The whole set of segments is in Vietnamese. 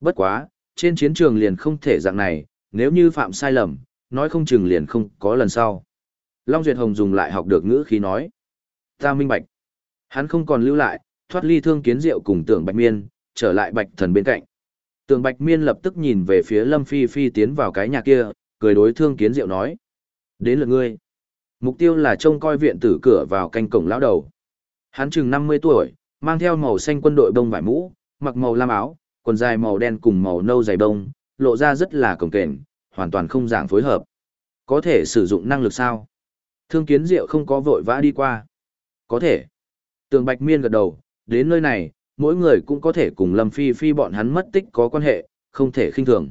Bất quá, trên chiến trường liền không thể dạng này, nếu như phạm sai lầm, nói không chừng liền không có lần sau. Long Duyệt Hồng dùng lại học được ngữ khí nói. Ta minh bạch. Hắn không còn lưu lại, thoát ly thương kiến diệu cùng tưởng bạch miên, trở lại bạch thần bên cạnh. Tưởng bạch miên lập tức nhìn về phía Lâm Phi Phi tiến vào cái nhà kia, cười đối thương kiến diệu nói. Đến lượt ngươi. Mục tiêu là trông coi viện tử cửa vào canh cổng lão đầu. Hắn chừng 50 tuổi, mang theo màu xanh quân đội bông vải mũ, mặc màu lam áo, quần dài màu đen cùng màu nâu dày bông, lộ ra rất là cồng kềnh, hoàn toàn không dạng phối hợp. Có thể sử dụng năng lực sao? Thương kiến diệu không có vội vã đi qua. Có thể. Tường Bạch Miên gật đầu, đến nơi này, mỗi người cũng có thể cùng Lâm Phi Phi bọn hắn mất tích có quan hệ, không thể khinh thường.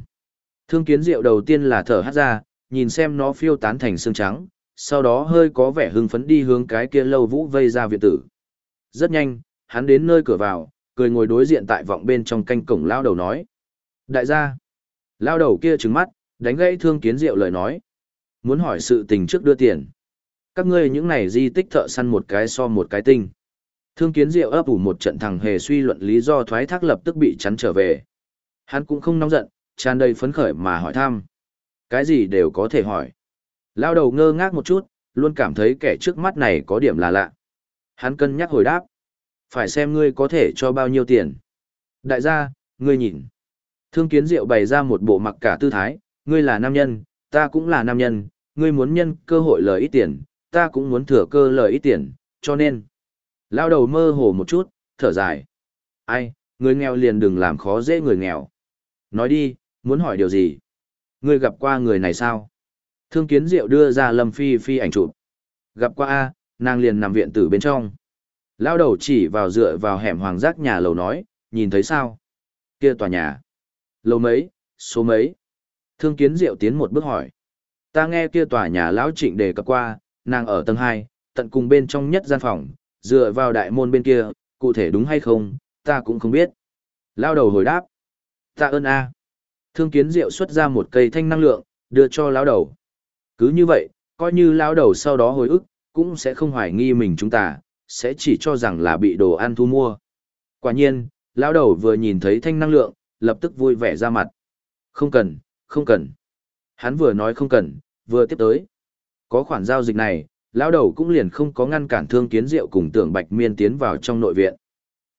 Thương kiến diệu đầu tiên là thở hát ra, nhìn xem nó phiêu tán thành xương trắng, sau đó hơi có vẻ hưng phấn đi hướng cái kia lâu vũ vây ra viện tử. Rất nhanh, hắn đến nơi cửa vào, cười ngồi đối diện tại vọng bên trong canh cổng lao đầu nói. Đại gia, lao đầu kia trứng mắt, đánh gãy thương kiến diệu lời nói. Muốn hỏi sự tình trước đưa tiền. Các ngươi những này di tích thợ săn một cái so một cái tinh. Thương kiến diệu ấp ủ một trận thằng hề suy luận lý do thoái thác lập tức bị chắn trở về. Hắn cũng không nóng giận, tràn đầy phấn khởi mà hỏi thăm. Cái gì đều có thể hỏi. Lao đầu ngơ ngác một chút, luôn cảm thấy kẻ trước mắt này có điểm là lạ. Hắn cân nhắc hồi đáp. Phải xem ngươi có thể cho bao nhiêu tiền. Đại gia, ngươi nhìn. Thương kiến diệu bày ra một bộ mặc cả tư thái, ngươi là nam nhân, ta cũng là nam nhân, ngươi muốn nhân cơ hội lời ít tiền, ta cũng muốn thừa cơ lời ít tiền, cho nên. Lao đầu mơ hồ một chút, thở dài. Ai, người nghèo liền đừng làm khó dễ người nghèo. Nói đi, muốn hỏi điều gì? Ngươi gặp qua người này sao? Thương kiến diệu đưa ra Lâm Phi Phi ảnh chụp. Gặp qua A, nàng liền nằm viện tử bên trong. Lao đầu chỉ vào dựa vào hẻm hoàng giác nhà lầu nói, nhìn thấy sao? Kia tòa nhà. Lầu mấy, số mấy? Thương kiến diệu tiến một bước hỏi. Ta nghe kia tòa nhà lão trịnh đề cập qua, nàng ở tầng 2, tận cùng bên trong nhất gian phòng, dựa vào đại môn bên kia, cụ thể đúng hay không, ta cũng không biết. Lao đầu hồi đáp. Ta ơn a. Thương kiến diệu xuất ra một cây thanh năng lượng, đưa cho lão đầu. Cứ như vậy, coi như lão đầu sau đó hồi ức, cũng sẽ không hoài nghi mình chúng ta, sẽ chỉ cho rằng là bị đồ ăn thu mua. Quả nhiên, lão đầu vừa nhìn thấy thanh năng lượng, lập tức vui vẻ ra mặt. Không cần, không cần. Hắn vừa nói không cần, vừa tiếp tới. Có khoản giao dịch này, lão đầu cũng liền không có ngăn cản thương kiến diệu cùng tưởng bạch miên tiến vào trong nội viện.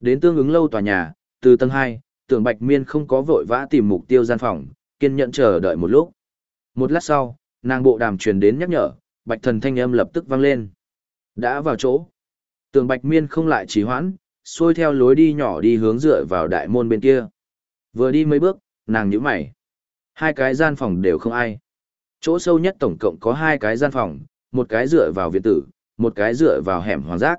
Đến tương ứng lâu tòa nhà, từ tầng 2, tưởng bạch miên không có vội vã tìm mục tiêu gian phòng, kiên nhẫn chờ đợi một lúc. Một lát sau, nàng bộ đàm truyền đến nhắc nhở, bạch thần thanh âm lập tức vang lên. Đã vào chỗ. Tường bạch miên không lại trì hoãn, xuôi theo lối đi nhỏ đi hướng dựa vào đại môn bên kia. Vừa đi mấy bước, nàng nhíu mày. Hai cái gian phòng đều không ai. Chỗ sâu nhất tổng cộng có hai cái gian phòng, một cái dựa vào viện tử, một cái dựa vào hẻm hoàng giác.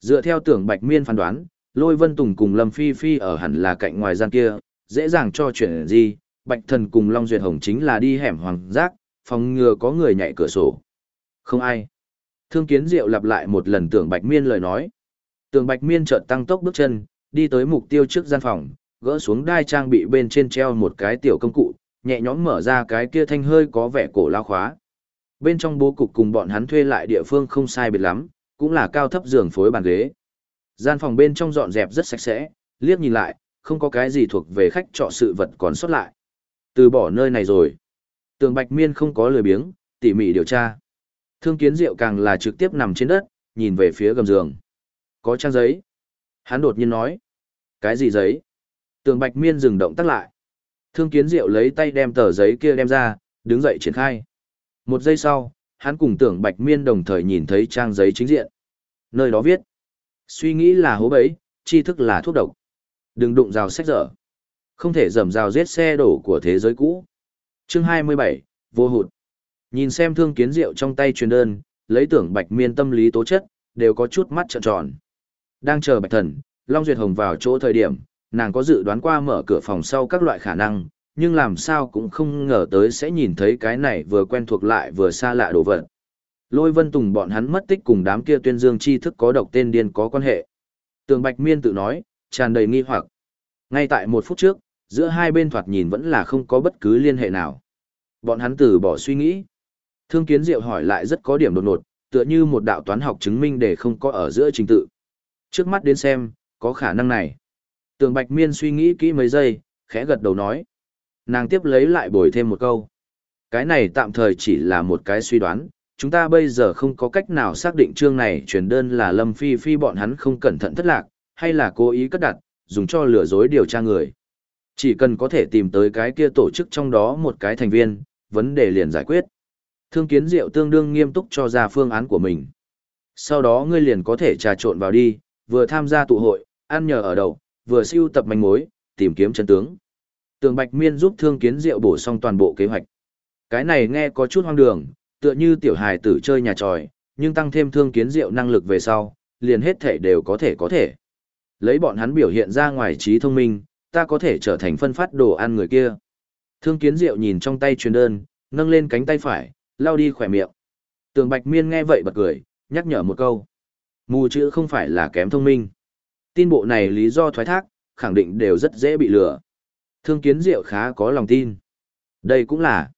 Dựa theo tưởng Bạch Miên phán đoán, Lôi Vân Tùng cùng Lâm Phi Phi ở hẳn là cạnh ngoài gian kia, dễ dàng cho chuyện gì, Bạch Thần cùng Long Duyệt Hồng chính là đi hẻm hoàng giác, phòng ngừa có người nhảy cửa sổ. Không ai. Thương Kiến Diệu lặp lại một lần tưởng Bạch Miên lời nói. Tưởng Bạch Miên chợt tăng tốc bước chân, đi tới mục tiêu trước gian phòng, gỡ xuống đai trang bị bên trên treo một cái tiểu công cụ, nhẹ nhõm mở ra cái kia thanh hơi có vẻ cổ lao khóa. Bên trong bố cục cùng bọn hắn thuê lại địa phương không sai biệt lắm, cũng là cao thấp giường phối bàn ghế. Gian phòng bên trong dọn dẹp rất sạch sẽ, liếc nhìn lại, không có cái gì thuộc về khách trọ sự vật còn sót lại. Từ bỏ nơi này rồi. Tường Bạch Miên không có lười biếng, tỉ mỉ điều tra. Thương Kiến Diệu càng là trực tiếp nằm trên đất, nhìn về phía gầm giường. Có trang giấy. Hắn đột nhiên nói. Cái gì giấy? Tường Bạch Miên dừng động tắt lại. Thương Kiến Diệu lấy tay đem tờ giấy kia đem ra, đứng dậy triển khai. Một giây sau, hắn cùng tưởng Bạch Miên đồng thời nhìn thấy trang giấy chính diện. Nơi đó viết. Suy nghĩ là hố bẫy, tri thức là thuốc độc. Đừng đụng rào sách dở. Không thể dầm rào giết xe đổ của thế giới cũ. Chương 27, vô hụt. Nhìn xem thương kiến Diệu trong tay truyền đơn, lấy tưởng Bạch Miên tâm lý tố chất, đều có chút mắt trợn tròn. Đang chờ Bạch Thần, Long Duyệt Hồng vào chỗ thời điểm, nàng có dự đoán qua mở cửa phòng sau các loại khả năng, nhưng làm sao cũng không ngờ tới sẽ nhìn thấy cái này vừa quen thuộc lại vừa xa lạ đồ vật. Lôi Vân Tùng bọn hắn mất tích cùng đám kia tuyên dương chi thức có độc tên điên có quan hệ. Tường Bạch Miên tự nói, tràn đầy nghi hoặc. Ngay tại một phút trước, giữa hai bên thoạt nhìn vẫn là không có bất cứ liên hệ nào. Bọn hắn từ bỏ suy nghĩ. Thương Kiến Diệu hỏi lại rất có điểm đột ngột, tựa như một đạo toán học chứng minh để không có ở giữa trình tự. Trước mắt đến xem, có khả năng này. Tường Bạch Miên suy nghĩ kỹ mấy giây, khẽ gật đầu nói. Nàng tiếp lấy lại bồi thêm một câu. Cái này tạm thời chỉ là một cái suy đoán, chúng ta bây giờ không có cách nào xác định chương này truyền đơn là Lâm Phi Phi bọn hắn không cẩn thận thất lạc, hay là cố ý cất đặt, dùng cho lừa dối điều tra người. Chỉ cần có thể tìm tới cái kia tổ chức trong đó một cái thành viên, vấn đề liền giải quyết. Thương kiến diệu tương đương nghiêm túc cho ra phương án của mình. Sau đó ngươi liền có thể trà trộn vào đi, vừa tham gia tụ hội, ăn nhờ ở đầu, vừa siêu tập manh mối, tìm kiếm chân tướng. Tường Bạch Miên giúp Thương Kiến Diệu bổ xong toàn bộ kế hoạch. Cái này nghe có chút hoang đường, tựa như tiểu hài tử chơi nhà tròi, nhưng tăng thêm Thương Kiến Diệu năng lực về sau, liền hết thể đều có thể có thể. Lấy bọn hắn biểu hiện ra ngoài trí thông minh, ta có thể trở thành phân phát đồ ăn người kia. Thương Kiến Diệu nhìn trong tay truyền đơn, nâng lên cánh tay phải, lao đi khỏe miệng. Tường Bạch Miên nghe vậy bật cười, nhắc nhở một câu. Mù chữ không phải là kém thông minh. Tin bộ này lý do thoái thác, khẳng định đều rất dễ bị lừa. Thương kiến diệu khá có lòng tin. Đây cũng là,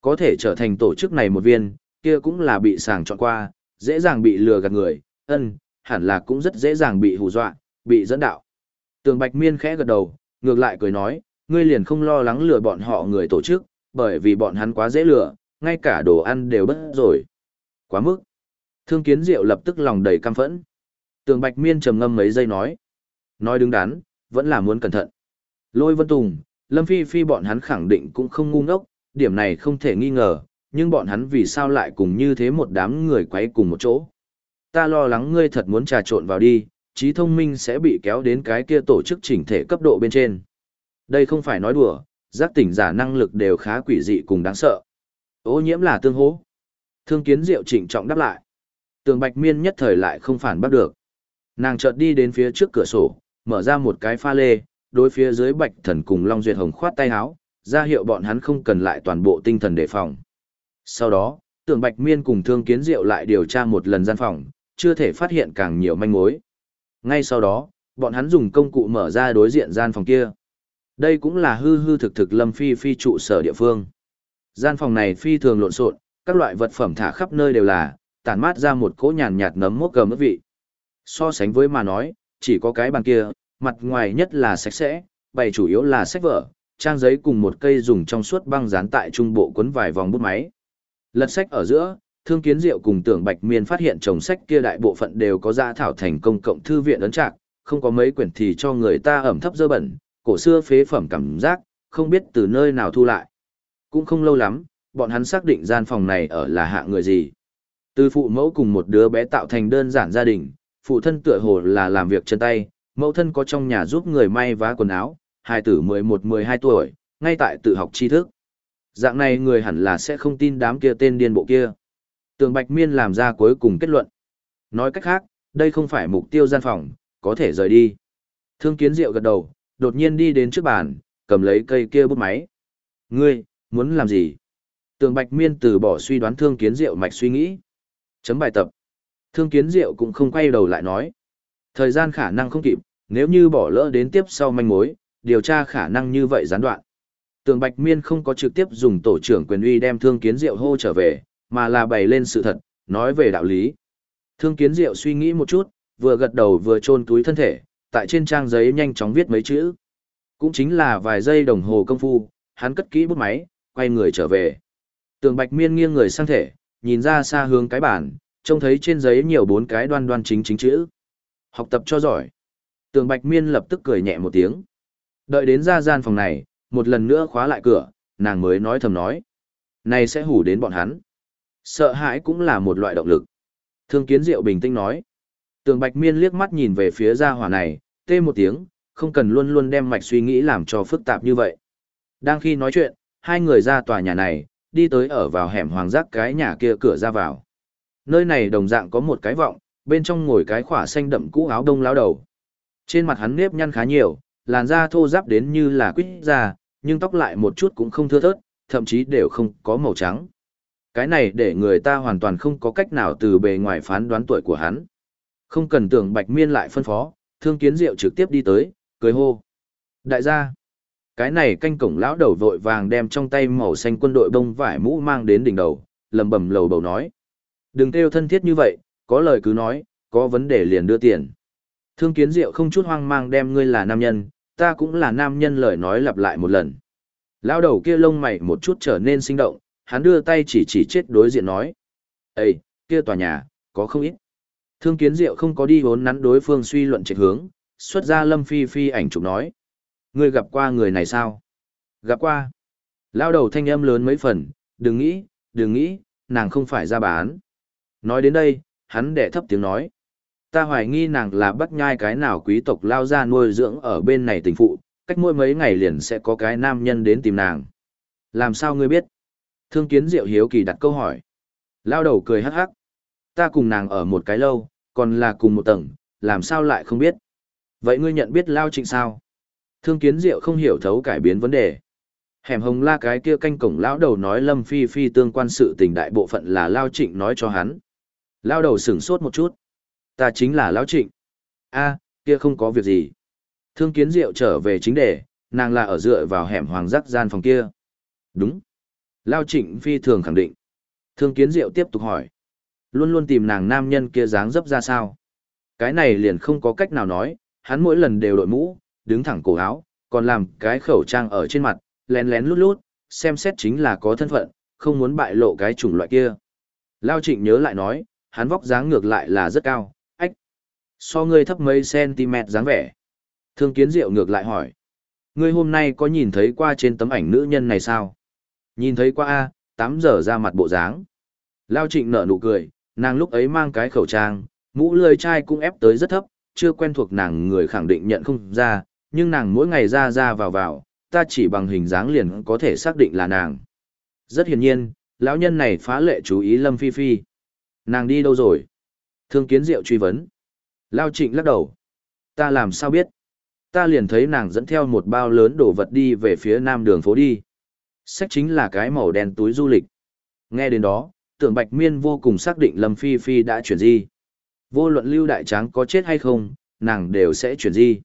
có thể trở thành tổ chức này một viên, kia cũng là bị sàng chọn qua, dễ dàng bị lừa gạt người, ân, hẳn là cũng rất dễ dàng bị hù dọa, bị dẫn đạo. Tường Bạch Miên khẽ gật đầu, ngược lại cười nói, ngươi liền không lo lắng lừa bọn họ người tổ chức, bởi vì bọn hắn quá dễ lừa, ngay cả đồ ăn đều bất rồi. Quá mức. Thương kiến diệu lập tức lòng đầy căm phẫn. Tường Bạch Miên trầm ngâm mấy giây nói. Nói đứng đắn, vẫn là muốn cẩn thận. Lôi Vân Tùng, Lâm Phi Phi bọn hắn khẳng định cũng không ngu ngốc, điểm này không thể nghi ngờ, nhưng bọn hắn vì sao lại cùng như thế một đám người quấy cùng một chỗ. Ta lo lắng ngươi thật muốn trà trộn vào đi, trí thông minh sẽ bị kéo đến cái kia tổ chức chỉnh thể cấp độ bên trên. Đây không phải nói đùa, giác tỉnh giả năng lực đều khá quỷ dị cùng đáng sợ. Ô nhiễm là tương hố. Thương kiến diệu trịnh trọng đáp lại. Tường Bạch Miên nhất thời lại không phản bắt được. Nàng chợt đi đến phía trước cửa sổ, mở ra một cái pha lê, đối phía dưới Bạch Thần cùng Long Duyệt Hồng khoát tay áo, ra hiệu bọn hắn không cần lại toàn bộ tinh thần đề phòng. Sau đó, Tường Bạch Miên cùng Thương Kiến Diệu lại điều tra một lần gian phòng, chưa thể phát hiện càng nhiều manh mối. Ngay sau đó, bọn hắn dùng công cụ mở ra đối diện gian phòng kia. Đây cũng là hư hư thực thực Lâm Phi Phi trụ sở địa phương. Gian phòng này phi thường lộn xộn, các loại vật phẩm thả khắp nơi đều là, tản mát ra một cỗ nhàn nhạt nấm mốc gầm ức vị. So sánh với mà nói, chỉ có cái bàn kia, mặt ngoài nhất là sạch sẽ, bày chủ yếu là sách vở, trang giấy cùng một cây dùng trong suốt băng dán tại trung bộ quấn vài vòng bút máy. Lật sách ở giữa, Thương Kiến Diệu cùng Tưởng Bạch Miên phát hiện chồng sách kia đại bộ phận đều có gia thảo thành công cộng thư viện ấn trạc, không có mấy quyển thì cho người ta ẩm thấp dơ bẩn, cổ xưa phế phẩm cảm giác, không biết từ nơi nào thu lại. Cũng không lâu lắm, bọn hắn xác định gian phòng này ở là hạ người gì. Từ phụ mẫu cùng một đứa bé tạo thành đơn giản gia đình, phụ thân tựa hồ là làm việc chân tay, mẫu thân có trong nhà giúp người may vá quần áo, hai tử 11-12 tuổi, ngay tại tự học tri thức. Dạng này người hẳn là sẽ không tin đám kia tên điên bộ kia. Tường Bạch Miên làm ra cuối cùng kết luận. Nói cách khác, đây không phải mục tiêu gian phòng, có thể rời đi. Thương Kiến Diệu gật đầu, đột nhiên đi đến trước bàn, cầm lấy cây kia bút máy. Ngươi, muốn làm gì? Tường Bạch Miên từ bỏ suy đoán Thương Kiến Diệu mạch suy nghĩ. Chấm bài tập. Thương Kiến Diệu cũng không quay đầu lại nói. Thời gian khả năng không kịp, nếu như bỏ lỡ đến tiếp sau manh mối, điều tra khả năng như vậy gián đoạn. Tường Bạch Miên không có trực tiếp dùng tổ trưởng quyền uy đem Thương Kiến Diệu hô trở về, mà là bày lên sự thật, nói về đạo lý. Thương Kiến Diệu suy nghĩ một chút, vừa gật đầu vừa chôn túi thân thể, tại trên trang giấy nhanh chóng viết mấy chữ. Cũng chính là vài giây đồng hồ công phu, hắn cất kỹ bút máy, quay người trở về. Tường Bạch Miên nghiêng người sang thể, nhìn ra xa hướng cái bản, trông thấy trên giấy nhiều bốn cái đoan đoan chính chính chữ. Học tập cho giỏi. Tường Bạch Miên lập tức cười nhẹ một tiếng. Đợi đến ra gian phòng này, một lần nữa khóa lại cửa, nàng mới nói thầm nói. Này sẽ hủ đến bọn hắn. Sợ hãi cũng là một loại động lực. Thương Kiến Diệu bình tĩnh nói. Tường Bạch Miên liếc mắt nhìn về phía gia hỏa này, tê một tiếng, không cần luôn luôn đem mạch suy nghĩ làm cho phức tạp như vậy. Đang khi nói chuyện, hai người ra tòa nhà này, đi tới ở vào hẻm hoàng giác cái nhà kia cửa ra vào. Nơi này đồng dạng có một cái vọng, bên trong ngồi cái khỏa xanh đậm cũ áo đông lão đầu. Trên mặt hắn nếp nhăn khá nhiều, làn da thô ráp đến như là quýt da, nhưng tóc lại một chút cũng không thưa thớt, thậm chí đều không có màu trắng. Cái này để người ta hoàn toàn không có cách nào từ bề ngoài phán đoán tuổi của hắn. Không cần tưởng Bạch Miên lại phân phó, Thương Kiến Diệu trực tiếp đi tới, cười hô. Đại gia, cái này canh cổng lão đầu vội vàng đem trong tay màu xanh quân đội bông vải mũ mang đến đỉnh đầu, lẩm bẩm lầu bầu nói. Đừng kêu thân thiết như vậy, có lời cứ nói, có vấn đề liền đưa tiền. Thương kiến diệu không chút hoang mang đem ngươi là nam nhân, ta cũng là nam nhân lời nói lặp lại một lần. lão đầu kia lông mày một chút trở nên sinh động, hắn đưa tay chỉ chỉ chết đối diện nói. ây kia tòa nhà, có không ít. Thương kiến diệu không có đi vốn nắn đối phương suy luận trạch hướng, xuất ra lâm phi phi ảnh chụp nói. Ngươi gặp qua người này sao? Gặp qua. Lao đầu thanh âm lớn mấy phần, đừng nghĩ, đừng nghĩ, nàng không phải ra bán. Nói đến đây, hắn đẻ thấp tiếng nói. Ta hoài nghi nàng là bắt nhai cái nào quý tộc lao ra nuôi dưỡng ở bên này tình phụ, cách mỗi mấy ngày liền sẽ có cái nam nhân đến tìm nàng. Làm sao ngươi biết? Thương kiến diệu hiếu kỳ đặt câu hỏi. Lao đầu cười hắc hắc. Ta cùng nàng ở một cái lâu, còn là cùng một tầng, làm sao lại không biết? Vậy ngươi nhận biết Lao Trịnh sao? Thương kiến diệu không hiểu thấu cải biến vấn đề. Hẻm hồng la cái kia canh cổng lão đầu nói Lâm Phi Phi tương quan sự tình đại bộ phận là Lao Trịnh nói cho hắn. Lao đầu sửng sốt một chút. Ta chính là Lão Trịnh. a kia không có việc gì. Thương kiến diệu trở về chính đề, nàng là ở dựa vào hẻm hoàng giác gian phòng kia. Đúng. Lao Trịnh Phi thường khẳng định. Thương kiến diệu tiếp tục hỏi. Luôn luôn tìm nàng nam nhân kia dáng dấp ra sao. Cái này liền không có cách nào nói, hắn mỗi lần đều đội mũ, đứng thẳng cổ áo, còn làm cái khẩu trang ở trên mặt, lén lén lút lút, xem xét chính là có thân phận, không muốn bại lộ cái chủng loại kia. Lao Trịnh nhớ lại nói, hắn vóc dáng ngược lại là rất cao, ách. So ngươi thấp mấy cm dáng vẻ. Thương kiến diệu ngược lại hỏi. Ngươi hôm nay có nhìn thấy qua trên tấm ảnh nữ nhân này sao? Nhìn thấy qua A, 8 giờ ra mặt bộ dáng. Lao trịnh nở nụ cười, nàng lúc ấy mang cái khẩu trang, mũ lười chai cũng ép tới rất thấp, chưa quen thuộc nàng người khẳng định nhận không ra, nhưng nàng mỗi ngày ra ra vào vào, ta chỉ bằng hình dáng liền có thể xác định là nàng. Rất hiển nhiên, lão nhân này phá lệ chú ý Lâm Phi Phi. Nàng đi đâu rồi? Thương kiến diệu truy vấn. Lao trịnh lắc đầu. Ta làm sao biết? Ta liền thấy nàng dẫn theo một bao lớn đồ vật đi về phía nam đường phố đi. Sách chính là cái màu đen túi du lịch. Nghe đến đó, tưởng bạch miên vô cùng xác định Lâm Phi Phi đã chuyển di. Vô luận lưu đại tráng có chết hay không, nàng đều sẽ chuyển di.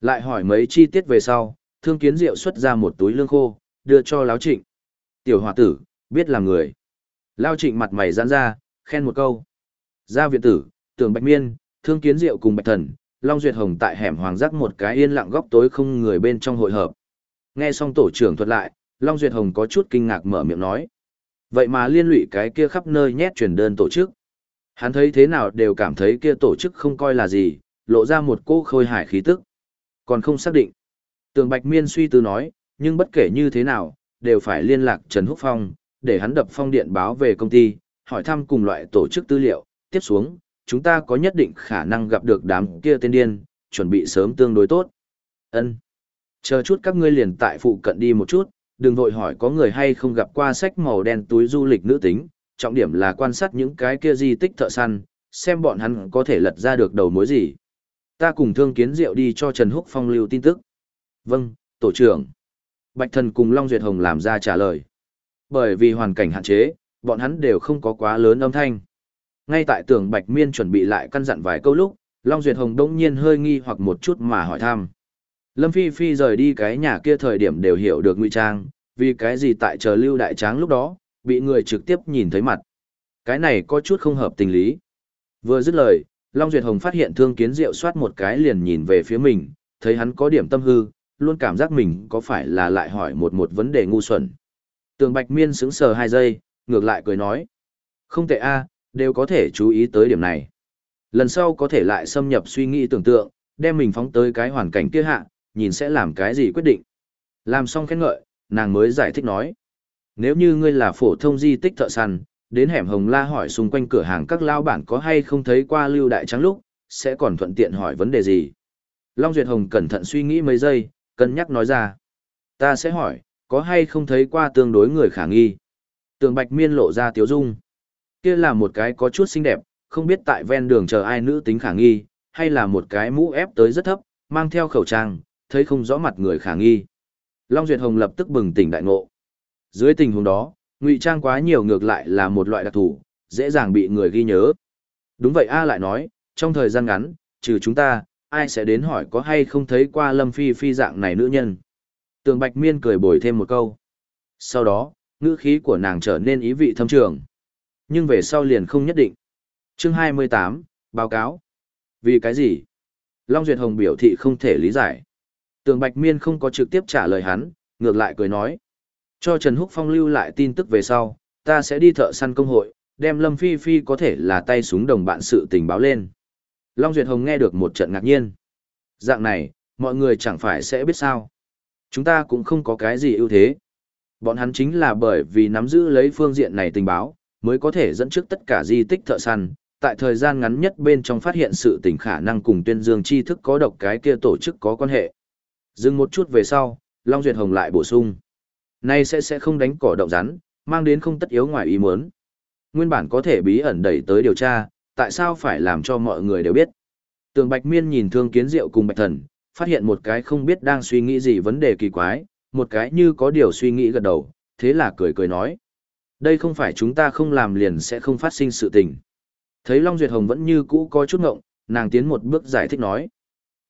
Lại hỏi mấy chi tiết về sau, thương kiến diệu xuất ra một túi lương khô, đưa cho Lão Trịnh. Tiểu hòa tử, biết là người. lão Trịnh mặt mày giãn ra, khen một câu. Gia viện tử, tưởng bạch miên, thương kiến diệu cùng bạch thần, Long Duyệt Hồng tại hẻm hoàng giác một cái yên lặng góc tối không người bên trong hội hợp. Nghe xong tổ trưởng thuật lại, Long Duyệt Hồng có chút kinh ngạc mở miệng nói. Vậy mà liên lụy cái kia khắp nơi nhét truyền đơn tổ chức. Hắn thấy thế nào đều cảm thấy kia tổ chức không coi là gì, lộ ra một cô khôi hải khí tức. Còn không xác định. Tường Bạch Miên suy tư nói, nhưng bất kể như thế nào, đều phải liên lạc Trần Húc Phong, để hắn đập phong điện báo về công ty, hỏi thăm cùng loại tổ chức tư liệu, tiếp xuống, chúng ta có nhất định khả năng gặp được đám kia tên điên, chuẩn bị sớm tương đối tốt. Ân. Chờ chút các ngươi liền tại phụ cận đi một chút, đừng vội hỏi có người hay không gặp qua sách màu đen túi du lịch nữ tính, trọng điểm là quan sát những cái kia di tích thợ săn, xem bọn hắn có thể lật ra được đầu mối gì. Ta cùng thương kiến diệu đi cho Trần Húc Phong lưu tin tức. Vâng, tổ trưởng. Bạch thần cùng Long Duyệt Hồng làm ra trả lời. Bởi vì hoàn cảnh hạn chế, bọn hắn đều không có quá lớn âm thanh. Ngay tại tưởng Bạch Miên chuẩn bị lại căn dặn vài câu lúc, Long Duyệt Hồng đông nhiên hơi nghi hoặc một chút mà hỏi thăm. Lâm Phi Phi rời đi cái nhà kia thời điểm đều hiểu được ngụy trang, vì cái gì tại chờ Lưu Đại Tráng lúc đó, bị người trực tiếp nhìn thấy mặt. Cái này có chút không hợp tình lý. Vừa dứt lời, Long Duyệt Hồng phát hiện thương kiến diệu soát một cái liền nhìn về phía mình, thấy hắn có điểm tâm hư, luôn cảm giác mình có phải là lại hỏi một một vấn đề ngu xuẩn. Tường Bạch Miên sững sờ hai giây, ngược lại cười nói. Không tệ a, đều có thể chú ý tới điểm này. Lần sau có thể lại xâm nhập suy nghĩ tưởng tượng, đem mình phóng tới cái hoàn cảnh kia hạ, nhìn sẽ làm cái gì quyết định. Làm xong khen ngợi, nàng mới giải thích nói. Nếu như ngươi là phổ thông di tích thợ săn, đến hẻm hồng la hỏi xung quanh cửa hàng các lao bản có hay không thấy qua lưu đại trắng lúc, sẽ còn thuận tiện hỏi vấn đề gì. Long Duyệt Hồng cẩn thận suy nghĩ mấy giây, cân nhắc nói ra. Ta sẽ hỏi, có hay không thấy qua tương đối người khả nghi. Tường Bạch Miên lộ ra tiếu dung. Kia là một cái có chút xinh đẹp, không biết tại ven đường chờ ai nữ tính khả nghi, hay là một cái mũ ép tới rất thấp, mang theo khẩu trang, thấy không rõ mặt người khả nghi. Long Duyệt Hồng lập tức bừng tỉnh đại ngộ. Dưới tình huống đó, ngụy trang quá nhiều ngược lại là một loại đặc thù, dễ dàng bị người ghi nhớ. Đúng vậy A lại nói, trong thời gian ngắn, trừ chúng ta, ai sẽ đến hỏi có hay không thấy qua Lâm Phi Phi dạng này nữ nhân. Tường Bạch Miên cười bồi thêm một câu. Sau đó, ngữ khí của nàng trở nên ý vị thâm trường. Nhưng về sau liền không nhất định. Chương 28, báo cáo. Vì cái gì? Long Duyệt Hồng biểu thị không thể lý giải. Tường Bạch Miên không có trực tiếp trả lời hắn, ngược lại cười nói. Cho Trần Húc Phong lưu lại tin tức về sau, ta sẽ đi thợ săn công hội, đem Lâm Phi Phi có thể là tay súng đồng bạn sự tình báo lên. Long Duyệt Hồng nghe được một trận ngạc nhiên. Dạng này, mọi người chẳng phải sẽ biết sao. Chúng ta cũng không có cái gì ưu thế. Bọn hắn chính là bởi vì nắm giữ lấy phương diện này tình báo, mới có thể dẫn trước tất cả di tích thợ săn, tại thời gian ngắn nhất bên trong phát hiện sự tình khả năng cùng tuyên dương tri thức có độc cái kia tổ chức có quan hệ. Dừng một chút về sau, Long Duyệt Hồng lại bổ sung. Nay sẽ sẽ không đánh cỏ động rắn, mang đến không tất yếu ngoài ý muốn. Nguyên bản có thể bí ẩn đẩy tới điều tra, tại sao phải làm cho mọi người đều biết. Tường Bạch Miên nhìn Thương Kiến Diệu cùng Bạch Thần, phát hiện một cái không biết đang suy nghĩ gì vấn đề kỳ quái, một cái như có điều suy nghĩ gật đầu, thế là cười cười nói. Đây không phải chúng ta không làm liền sẽ không phát sinh sự tình. Thấy Long Duyệt Hồng vẫn như cũ có chút ngộng, nàng tiến một bước giải thích nói.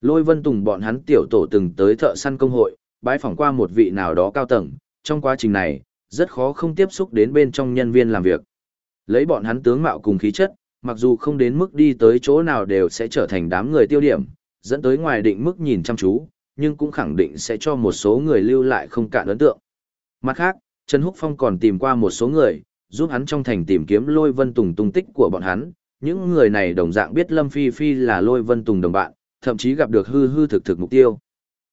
Lôi Vân Tùng bọn hắn tiểu tổ từng tới thợ săn công hội, bái phỏng qua một vị nào đó cao tầng, trong quá trình này, rất khó không tiếp xúc đến bên trong nhân viên làm việc. Lấy bọn hắn tướng mạo cùng khí chất, mặc dù không đến mức đi tới chỗ nào đều sẽ trở thành đám người tiêu điểm, dẫn tới ngoài định mức nhìn chăm chú, nhưng cũng khẳng định sẽ cho một số người lưu lại không cạn ấn tượng. Mặt khác, Trần Húc Phong còn tìm qua một số người, giúp hắn trong thành tìm kiếm lôi vân tùng tung tích của bọn hắn. Những người này đồng dạng biết Lâm Phi Phi là lôi vân tùng đồng bạn, thậm chí gặp được hư hư thực thực mục tiêu.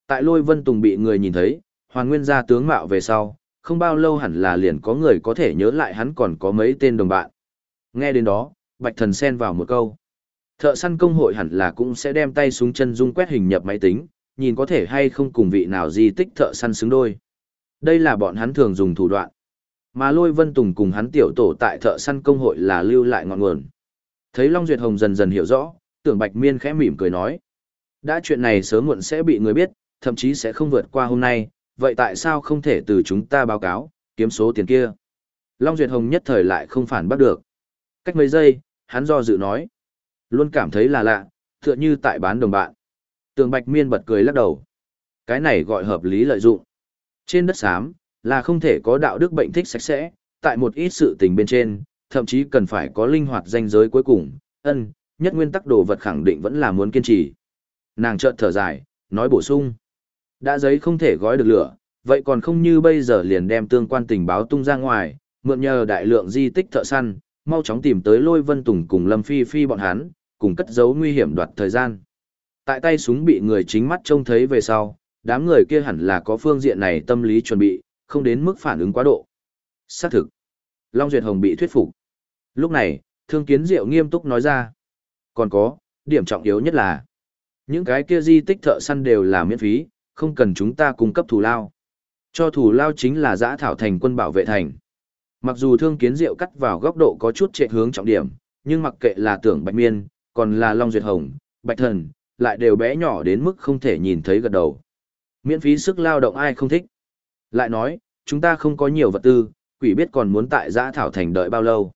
Tại lôi vân tùng bị người nhìn thấy, hoàn nguyên gia tướng mạo về sau, không bao lâu hẳn là liền có người có thể nhớ lại hắn còn có mấy tên đồng bạn. Nghe đến đó, Bạch Thần xen vào một câu. Thợ săn công hội hẳn là cũng sẽ đem tay xuống chân dung quét hình nhập máy tính, nhìn có thể hay không cùng vị nào di tích thợ săn xứng đôi. Đây là bọn hắn thường dùng thủ đoạn. Mà Lôi Vân Tùng cùng hắn tiểu tổ tại thợ săn công hội là lưu lại ngọn nguồn. Thấy Long Duyệt Hồng dần dần hiểu rõ, tưởng Bạch Miên khẽ mỉm cười nói. Đã chuyện này sớm muộn sẽ bị người biết, thậm chí sẽ không vượt qua hôm nay, vậy tại sao không thể từ chúng ta báo cáo, kiếm số tiền kia? Long Duyệt Hồng nhất thời lại không phản bắt được. Cách mấy giây, hắn do dự nói. Luôn cảm thấy là lạ, tựa như tại bán đồng bạn. Tường Bạch Miên bật cười lắc đầu. Cái này gọi hợp lý lợi dụng. Trên đất xám, là không thể có đạo đức bệnh thích sạch sẽ, tại một ít sự tình bên trên, thậm chí cần phải có linh hoạt danh giới cuối cùng, ân, nhất nguyên tắc đồ vật khẳng định vẫn là muốn kiên trì. Nàng chợt thở dài, nói bổ sung. Đã giấy không thể gói được lửa, vậy còn không như bây giờ liền đem tương quan tình báo tung ra ngoài, mượn nhờ đại lượng di tích thợ săn, mau chóng tìm tới lôi vân tùng cùng lâm phi phi bọn hắn, cùng cất giấu nguy hiểm đoạt thời gian. Tại tay súng bị người chính mắt trông thấy về sau, đám người kia hẳn là có phương diện này tâm lý chuẩn bị, không đến mức phản ứng quá độ. Xác thực. Long Duyệt Hồng bị thuyết phục. Lúc này, Thương Kiến Diệu nghiêm túc nói ra. Còn có, điểm trọng yếu nhất là, những cái kia di tích thợ săn đều là miễn phí, không cần chúng ta cung cấp thù lao. Cho thù lao chính là giã thảo thành quân bảo vệ thành. Mặc dù Thương Kiến Diệu cắt vào góc độ có chút trệ hướng trọng điểm, nhưng mặc kệ là tưởng Bạch Miên, còn là Long Duyệt Hồng, Bạch Thần, lại đều bé nhỏ đến mức không thể nhìn thấy gật đầu. Miễn phí sức lao động ai không thích. Lại nói, chúng ta không có nhiều vật tư, quỷ biết còn muốn tại giã thảo thành đợi bao lâu.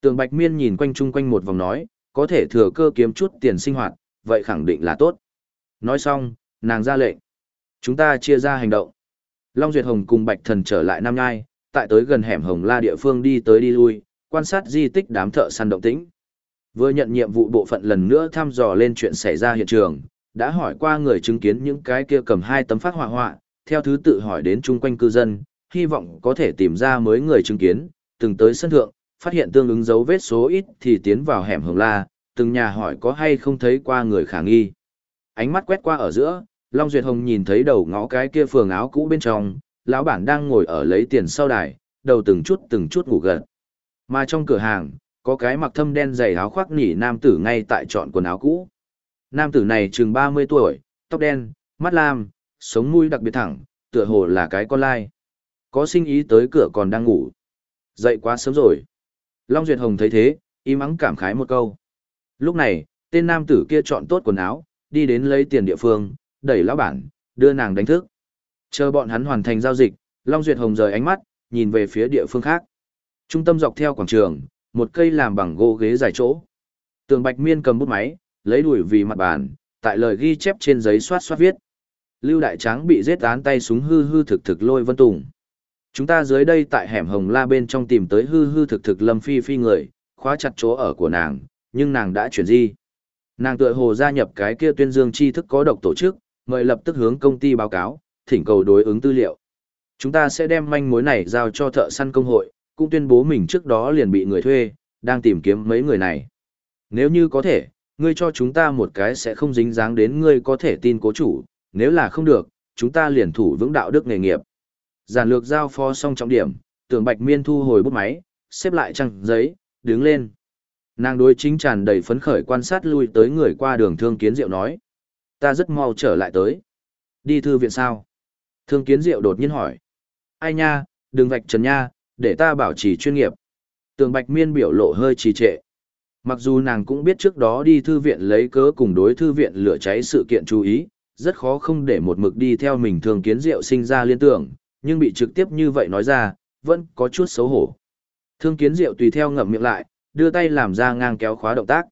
Tường Bạch Miên nhìn quanh chung quanh một vòng nói, có thể thừa cơ kiếm chút tiền sinh hoạt, vậy khẳng định là tốt. Nói xong, nàng ra lệnh. Chúng ta chia ra hành động. Long Duyệt Hồng cùng Bạch Thần trở lại Nam Nhai, tại tới gần hẻm Hồng La địa phương đi tới đi lui, quan sát di tích đám thợ săn động tĩnh. Vừa nhận nhiệm vụ bộ phận lần nữa thăm dò lên chuyện xảy ra hiện trường, đã hỏi qua người chứng kiến những cái kia cầm hai tấm phát họa họa, theo thứ tự hỏi đến chung quanh cư dân, hy vọng có thể tìm ra mới người chứng kiến, từng tới sân thượng, phát hiện tương ứng dấu vết số ít thì tiến vào hẻm hồng la, từng nhà hỏi có hay không thấy qua người khả nghi. Ánh mắt quét qua ở giữa, Long Duyệt Hồng nhìn thấy đầu ngõ cái kia phường áo cũ bên trong, lão bản đang ngồi ở lấy tiền sau đài, đầu từng chút từng chút ngủ gật. Mà trong cửa hàng, có cái mặc thâm đen dày áo khoác nỉ nam tử ngay tại chọn quần áo cũ. Nam tử này chừng 30 tuổi, tóc đen, mắt lam, sống mũi đặc biệt thẳng, tựa hồ là cái con lai. Có sinh ý tới cửa còn đang ngủ. Dậy quá sớm rồi. Long Duyệt Hồng thấy thế, im ắng cảm khái một câu. Lúc này, tên nam tử kia chọn tốt quần áo, đi đến lấy tiền địa phương, đẩy lão bản, đưa nàng đánh thức. Chờ bọn hắn hoàn thành giao dịch, Long Duyệt Hồng rời ánh mắt, nhìn về phía địa phương khác. Trung tâm dọc theo quảng trường, một cây làm bằng gỗ ghế dài chỗ. Tường Bạch Miên cầm bút máy, lấy đuổi vì mặt bàn, tại lời ghi chép trên giấy soát soát viết. Lưu Đại Tráng bị giết án tay súng hư hư thực thực lôi vân tùng. Chúng ta dưới đây tại hẻm hồng la bên trong tìm tới hư hư thực thực lâm phi phi người, khóa chặt chỗ ở của nàng, nhưng nàng đã chuyển di. Nàng tựa hồ gia nhập cái kia tuyên dương tri thức có độc tổ chức, mời lập tức hướng công ty báo cáo, thỉnh cầu đối ứng tư liệu. Chúng ta sẽ đem manh mối này giao cho thợ săn công hội, cũng tuyên bố mình trước đó liền bị người thuê, đang tìm kiếm mấy người này. Nếu như có thể, ngươi cho chúng ta một cái sẽ không dính dáng đến ngươi có thể tin cố chủ, nếu là không được, chúng ta liền thủ vững đạo đức nghề nghiệp. Giản lược giao phó xong trọng điểm, tưởng bạch miên thu hồi bút máy, xếp lại trang giấy, đứng lên. Nàng đối chính tràn đầy phấn khởi quan sát lui tới người qua đường thương kiến diệu nói. Ta rất mau trở lại tới. Đi thư viện sao? Thương kiến diệu đột nhiên hỏi. Ai nha, đừng vạch trần nha, để ta bảo trì chuyên nghiệp. Tường bạch miên biểu lộ hơi trì trệ. Mặc dù nàng cũng biết trước đó đi thư viện lấy cớ cùng đối thư viện lửa cháy sự kiện chú ý, rất khó không để một mực đi theo mình thường kiến diệu sinh ra liên tưởng, nhưng bị trực tiếp như vậy nói ra, vẫn có chút xấu hổ. Thương kiến diệu tùy theo ngậm miệng lại, đưa tay làm ra ngang kéo khóa động tác.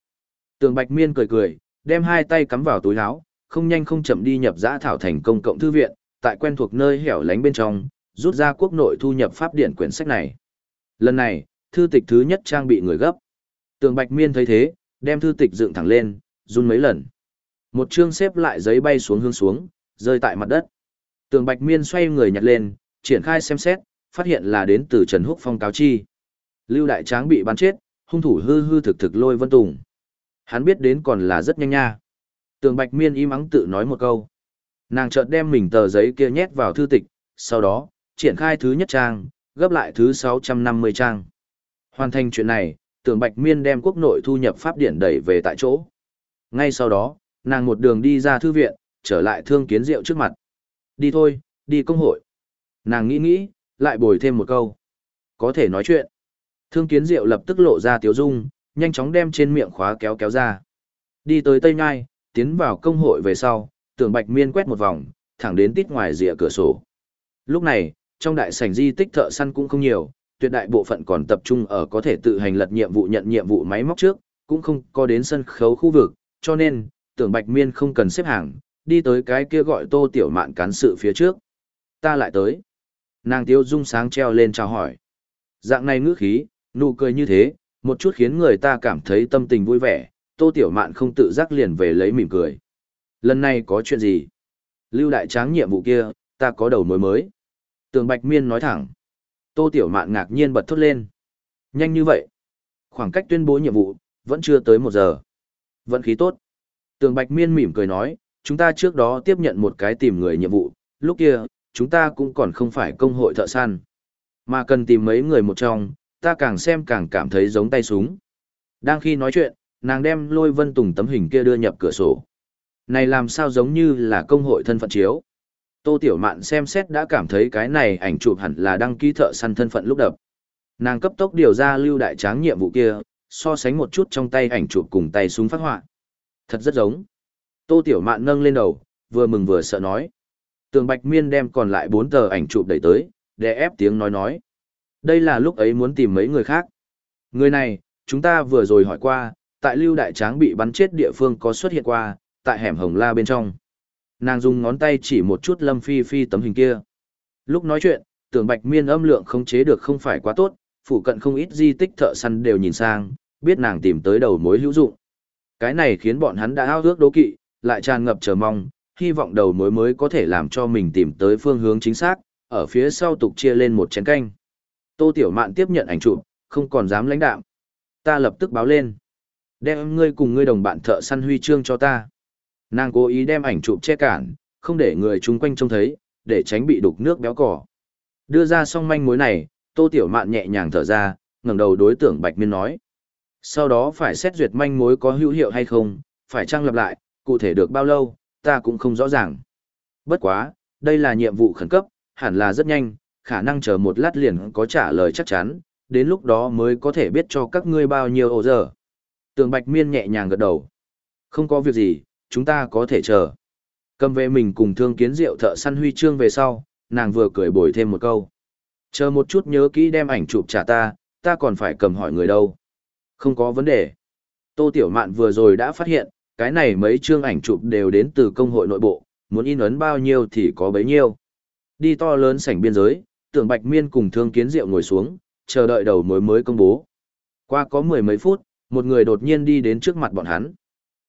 Tường Bạch Miên cười cười, đem hai tay cắm vào túi áo, không nhanh không chậm đi nhập giã thảo thành công cộng thư viện, tại quen thuộc nơi hẻo lánh bên trong, rút ra quốc nội thu nhập pháp điển quyển sách này. Lần này, thư tịch thứ nhất trang bị người gấp. Tường Bạch Miên thấy thế, đem thư tịch dựng thẳng lên, run mấy lần. Một chương xếp lại giấy bay xuống hướng xuống, rơi tại mặt đất. Tường Bạch Miên xoay người nhặt lên, triển khai xem xét, phát hiện là đến từ Trần Húc Phong cáo chi. Lưu Đại Tráng bị bắn chết, hung thủ hư hư thực thực lôi Vân Tùng. Hắn biết đến còn là rất nhanh nha. Tường Bạch Miên im ắng tự nói một câu. Nàng chợt đem mình tờ giấy kia nhét vào thư tịch, sau đó, triển khai thứ nhất trang, gấp lại thứ 650 trang. Hoàn thành chuyện này, Tường Bạch Miên đem quốc nội thu nhập pháp điển đẩy về tại chỗ. Ngay sau đó, nàng một đường đi ra thư viện, trở lại thương kiến rượu trước mặt. Đi thôi, đi công hội. Nàng nghĩ nghĩ, lại bồi thêm một câu. Có thể nói chuyện. Thương kiến diệu lập tức lộ ra tiếu dung, nhanh chóng đem trên miệng khóa kéo kéo ra. Đi tới Tây Nhai, tiến vào công hội về sau, tưởng bạch miên quét một vòng, thẳng đến tít ngoài rìa cửa sổ. Lúc này, trong đại sảnh di tích thợ săn cũng không nhiều, tuyệt đại bộ phận còn tập trung ở có thể tự hành lật nhiệm vụ nhận nhiệm vụ máy móc trước, cũng không có đến sân khấu khu vực, cho nên, tưởng bạch miên không cần xếp hàng, đi tới cái kia gọi tô tiểu mạn cán sự phía trước. Ta lại tới. Nàng tiêu dung sáng treo lên chào hỏi. Dạng này ngữ khí, nụ cười như thế, một chút khiến người ta cảm thấy tâm tình vui vẻ, tô tiểu mạn không tự giác liền về lấy mỉm cười. Lần này có chuyện gì? Lưu đại tráng nhiệm vụ kia, ta có đầu mối mới. Tường Bạch Miên nói thẳng. Tô tiểu mạn ngạc nhiên bật thốt lên. Nhanh như vậy. Khoảng cách tuyên bố nhiệm vụ, vẫn chưa tới một giờ. Vận khí tốt. Tường Bạch Miên mỉm cười nói, chúng ta trước đó tiếp nhận một cái tìm người nhiệm vụ, lúc kia, chúng ta cũng còn không phải công hội thợ săn. Mà cần tìm mấy người một trong, ta càng xem càng cảm thấy giống tay súng. Đang khi nói chuyện, nàng đem lôi vân tùng tấm hình kia đưa nhập cửa sổ. Này làm sao giống như là công hội thân phận chiếu. Tô Tiểu Mạn xem xét đã cảm thấy cái này ảnh chụp hẳn là đăng ký thợ săn thân phận lúc đập. Nàng cấp tốc điều ra lưu đại tráng nhiệm vụ kia, so sánh một chút trong tay ảnh chụp cùng tay súng phát họa. Thật rất giống. Tô Tiểu Mạn nâng lên đầu, vừa mừng vừa sợ nói. Tường Bạch Miên đem còn lại bốn tờ ảnh chụp đẩy tới, để ép tiếng nói nói. Đây là lúc ấy muốn tìm mấy người khác. Người này, chúng ta vừa rồi hỏi qua, tại Lưu Đại Tráng bị bắn chết địa phương có xuất hiện qua, tại hẻm Hồng La bên trong. Nàng dùng ngón tay chỉ một chút Lâm Phi Phi tấm hình kia. Lúc nói chuyện, tưởng Bạch Miên âm lượng không chế được không phải quá tốt, phụ cận không ít di tích thợ săn đều nhìn sang, biết nàng tìm tới đầu mối hữu dụng. Cái này khiến bọn hắn đã ao ước đố kỵ, lại tràn ngập chờ mong, hy vọng đầu mối mới có thể làm cho mình tìm tới phương hướng chính xác, ở phía sau tục chia lên một chén canh. Tô Tiểu Mạn tiếp nhận ảnh chụp, không còn dám lãnh đạm. Ta lập tức báo lên. Đem ngươi cùng ngươi đồng bạn thợ săn huy chương cho ta. Nàng cố ý đem ảnh chụp che cản, không để người chung quanh trông thấy, để tránh bị đục nước béo cỏ. Đưa ra xong manh mối này, Tô Tiểu Mạn nhẹ nhàng thở ra, ngẩng đầu đối tượng Bạch Miên nói. Sau đó phải xét duyệt manh mối có hữu hiệu hay không, phải trang lập lại, cụ thể được bao lâu, ta cũng không rõ ràng. Bất quá, đây là nhiệm vụ khẩn cấp, hẳn là rất nhanh, khả năng chờ một lát liền có trả lời chắc chắn, đến lúc đó mới có thể biết cho các ngươi bao nhiêu ổ giờ. Tường Bạch Miên nhẹ nhàng gật đầu. Không có việc gì, chúng ta có thể chờ. Cầm về mình cùng thương kiến rượu thợ săn huy chương về sau, nàng vừa cười bồi thêm một câu. Chờ một chút nhớ kỹ đem ảnh chụp trả ta, ta còn phải cầm hỏi người đâu. Không có vấn đề. Tô Tiểu Mạn vừa rồi đã phát hiện, cái này mấy chương ảnh chụp đều đến từ công hội nội bộ, muốn in ấn bao nhiêu thì có bấy nhiêu. Đi to lớn sảnh biên giới, tưởng Bạch Miên cùng Thương Kiến Diệu ngồi xuống, chờ đợi đầu mối mới công bố. Qua có mười mấy phút, một người đột nhiên đi đến trước mặt bọn hắn.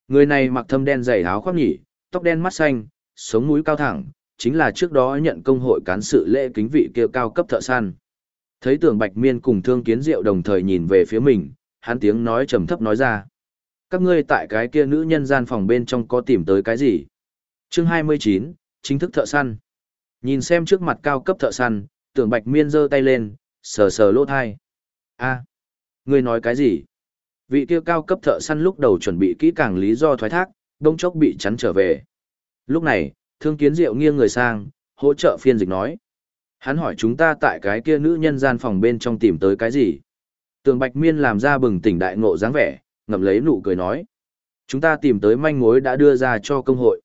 Người này mặc thâm đen dày áo khoác nhỉ, tóc đen mắt xanh, sống mũi cao thẳng, chính là trước đó nhận công hội cán sự lễ kính vị kia cao cấp thợ săn. Thấy tưởng Bạch Miên cùng Thương Kiến Diệu đồng thời nhìn về phía mình, hắn tiếng nói trầm thấp nói ra. Các ngươi tại cái kia nữ nhân gian phòng bên trong có tìm tới cái gì? Chương 29, chính thức thợ săn. Nhìn xem trước mặt cao cấp thợ săn, tưởng Bạch Miên giơ tay lên, sờ sờ lỗ thai. a ngươi nói cái gì? Vị kia cao cấp thợ săn lúc đầu chuẩn bị kỹ càng lý do thoái thác, đông chốc bị chắn trở về. Lúc này, Thương Kiến Diệu nghiêng người sang, hỗ trợ phiên dịch nói. Hắn hỏi chúng ta tại cái kia nữ nhân gian phòng bên trong tìm tới cái gì? Tường Bạch Miên làm ra bừng tỉnh đại ngộ dáng vẻ, ngậm lấy nụ cười nói. Chúng ta tìm tới manh mối đã đưa ra cho công hội.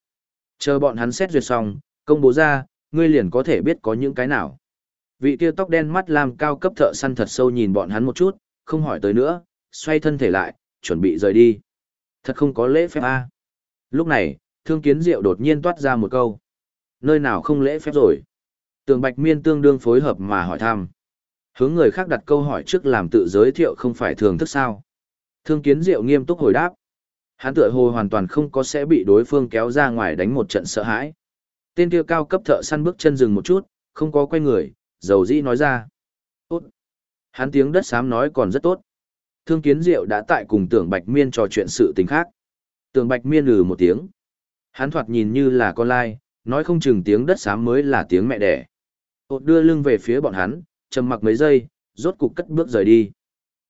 Chờ bọn hắn xét duyệt xong, công bố ra, ngươi liền có thể biết có những cái nào. Vị kia tóc đen mắt làm cao cấp thợ săn thật sâu nhìn bọn hắn một chút, không hỏi tới nữa, xoay thân thể lại, chuẩn bị rời đi. Thật không có lễ phép a. Lúc này, thương kiến diệu đột nhiên toát ra một câu. Nơi nào không lễ phép rồi? Tường Bạch Miên tương đương phối hợp mà hỏi thăm. Hướng người khác đặt câu hỏi trước làm tự giới thiệu không phải thường thức sao. Thương kiến diệu nghiêm túc hồi đáp. Hắn tựa hồ hoàn toàn không có sẽ bị đối phương kéo ra ngoài đánh một trận sợ hãi. Tên kia cao cấp thợ săn bước chân dừng một chút, không có quay người, dầu dĩ nói ra. Tốt. Hắn tiếng đất xám nói còn rất tốt. Thương kiến diệu đã tại cùng tưởng Bạch Miên trò chuyện sự tình khác. Tưởng Bạch Miên lừ một tiếng. Hắn thoạt nhìn như là con lai, nói không chừng tiếng đất xám mới là tiếng mẹ đẻ.ột đưa lưng về phía bọn hắn, trầm mặc mấy giây, rốt cục cất bước rời đi.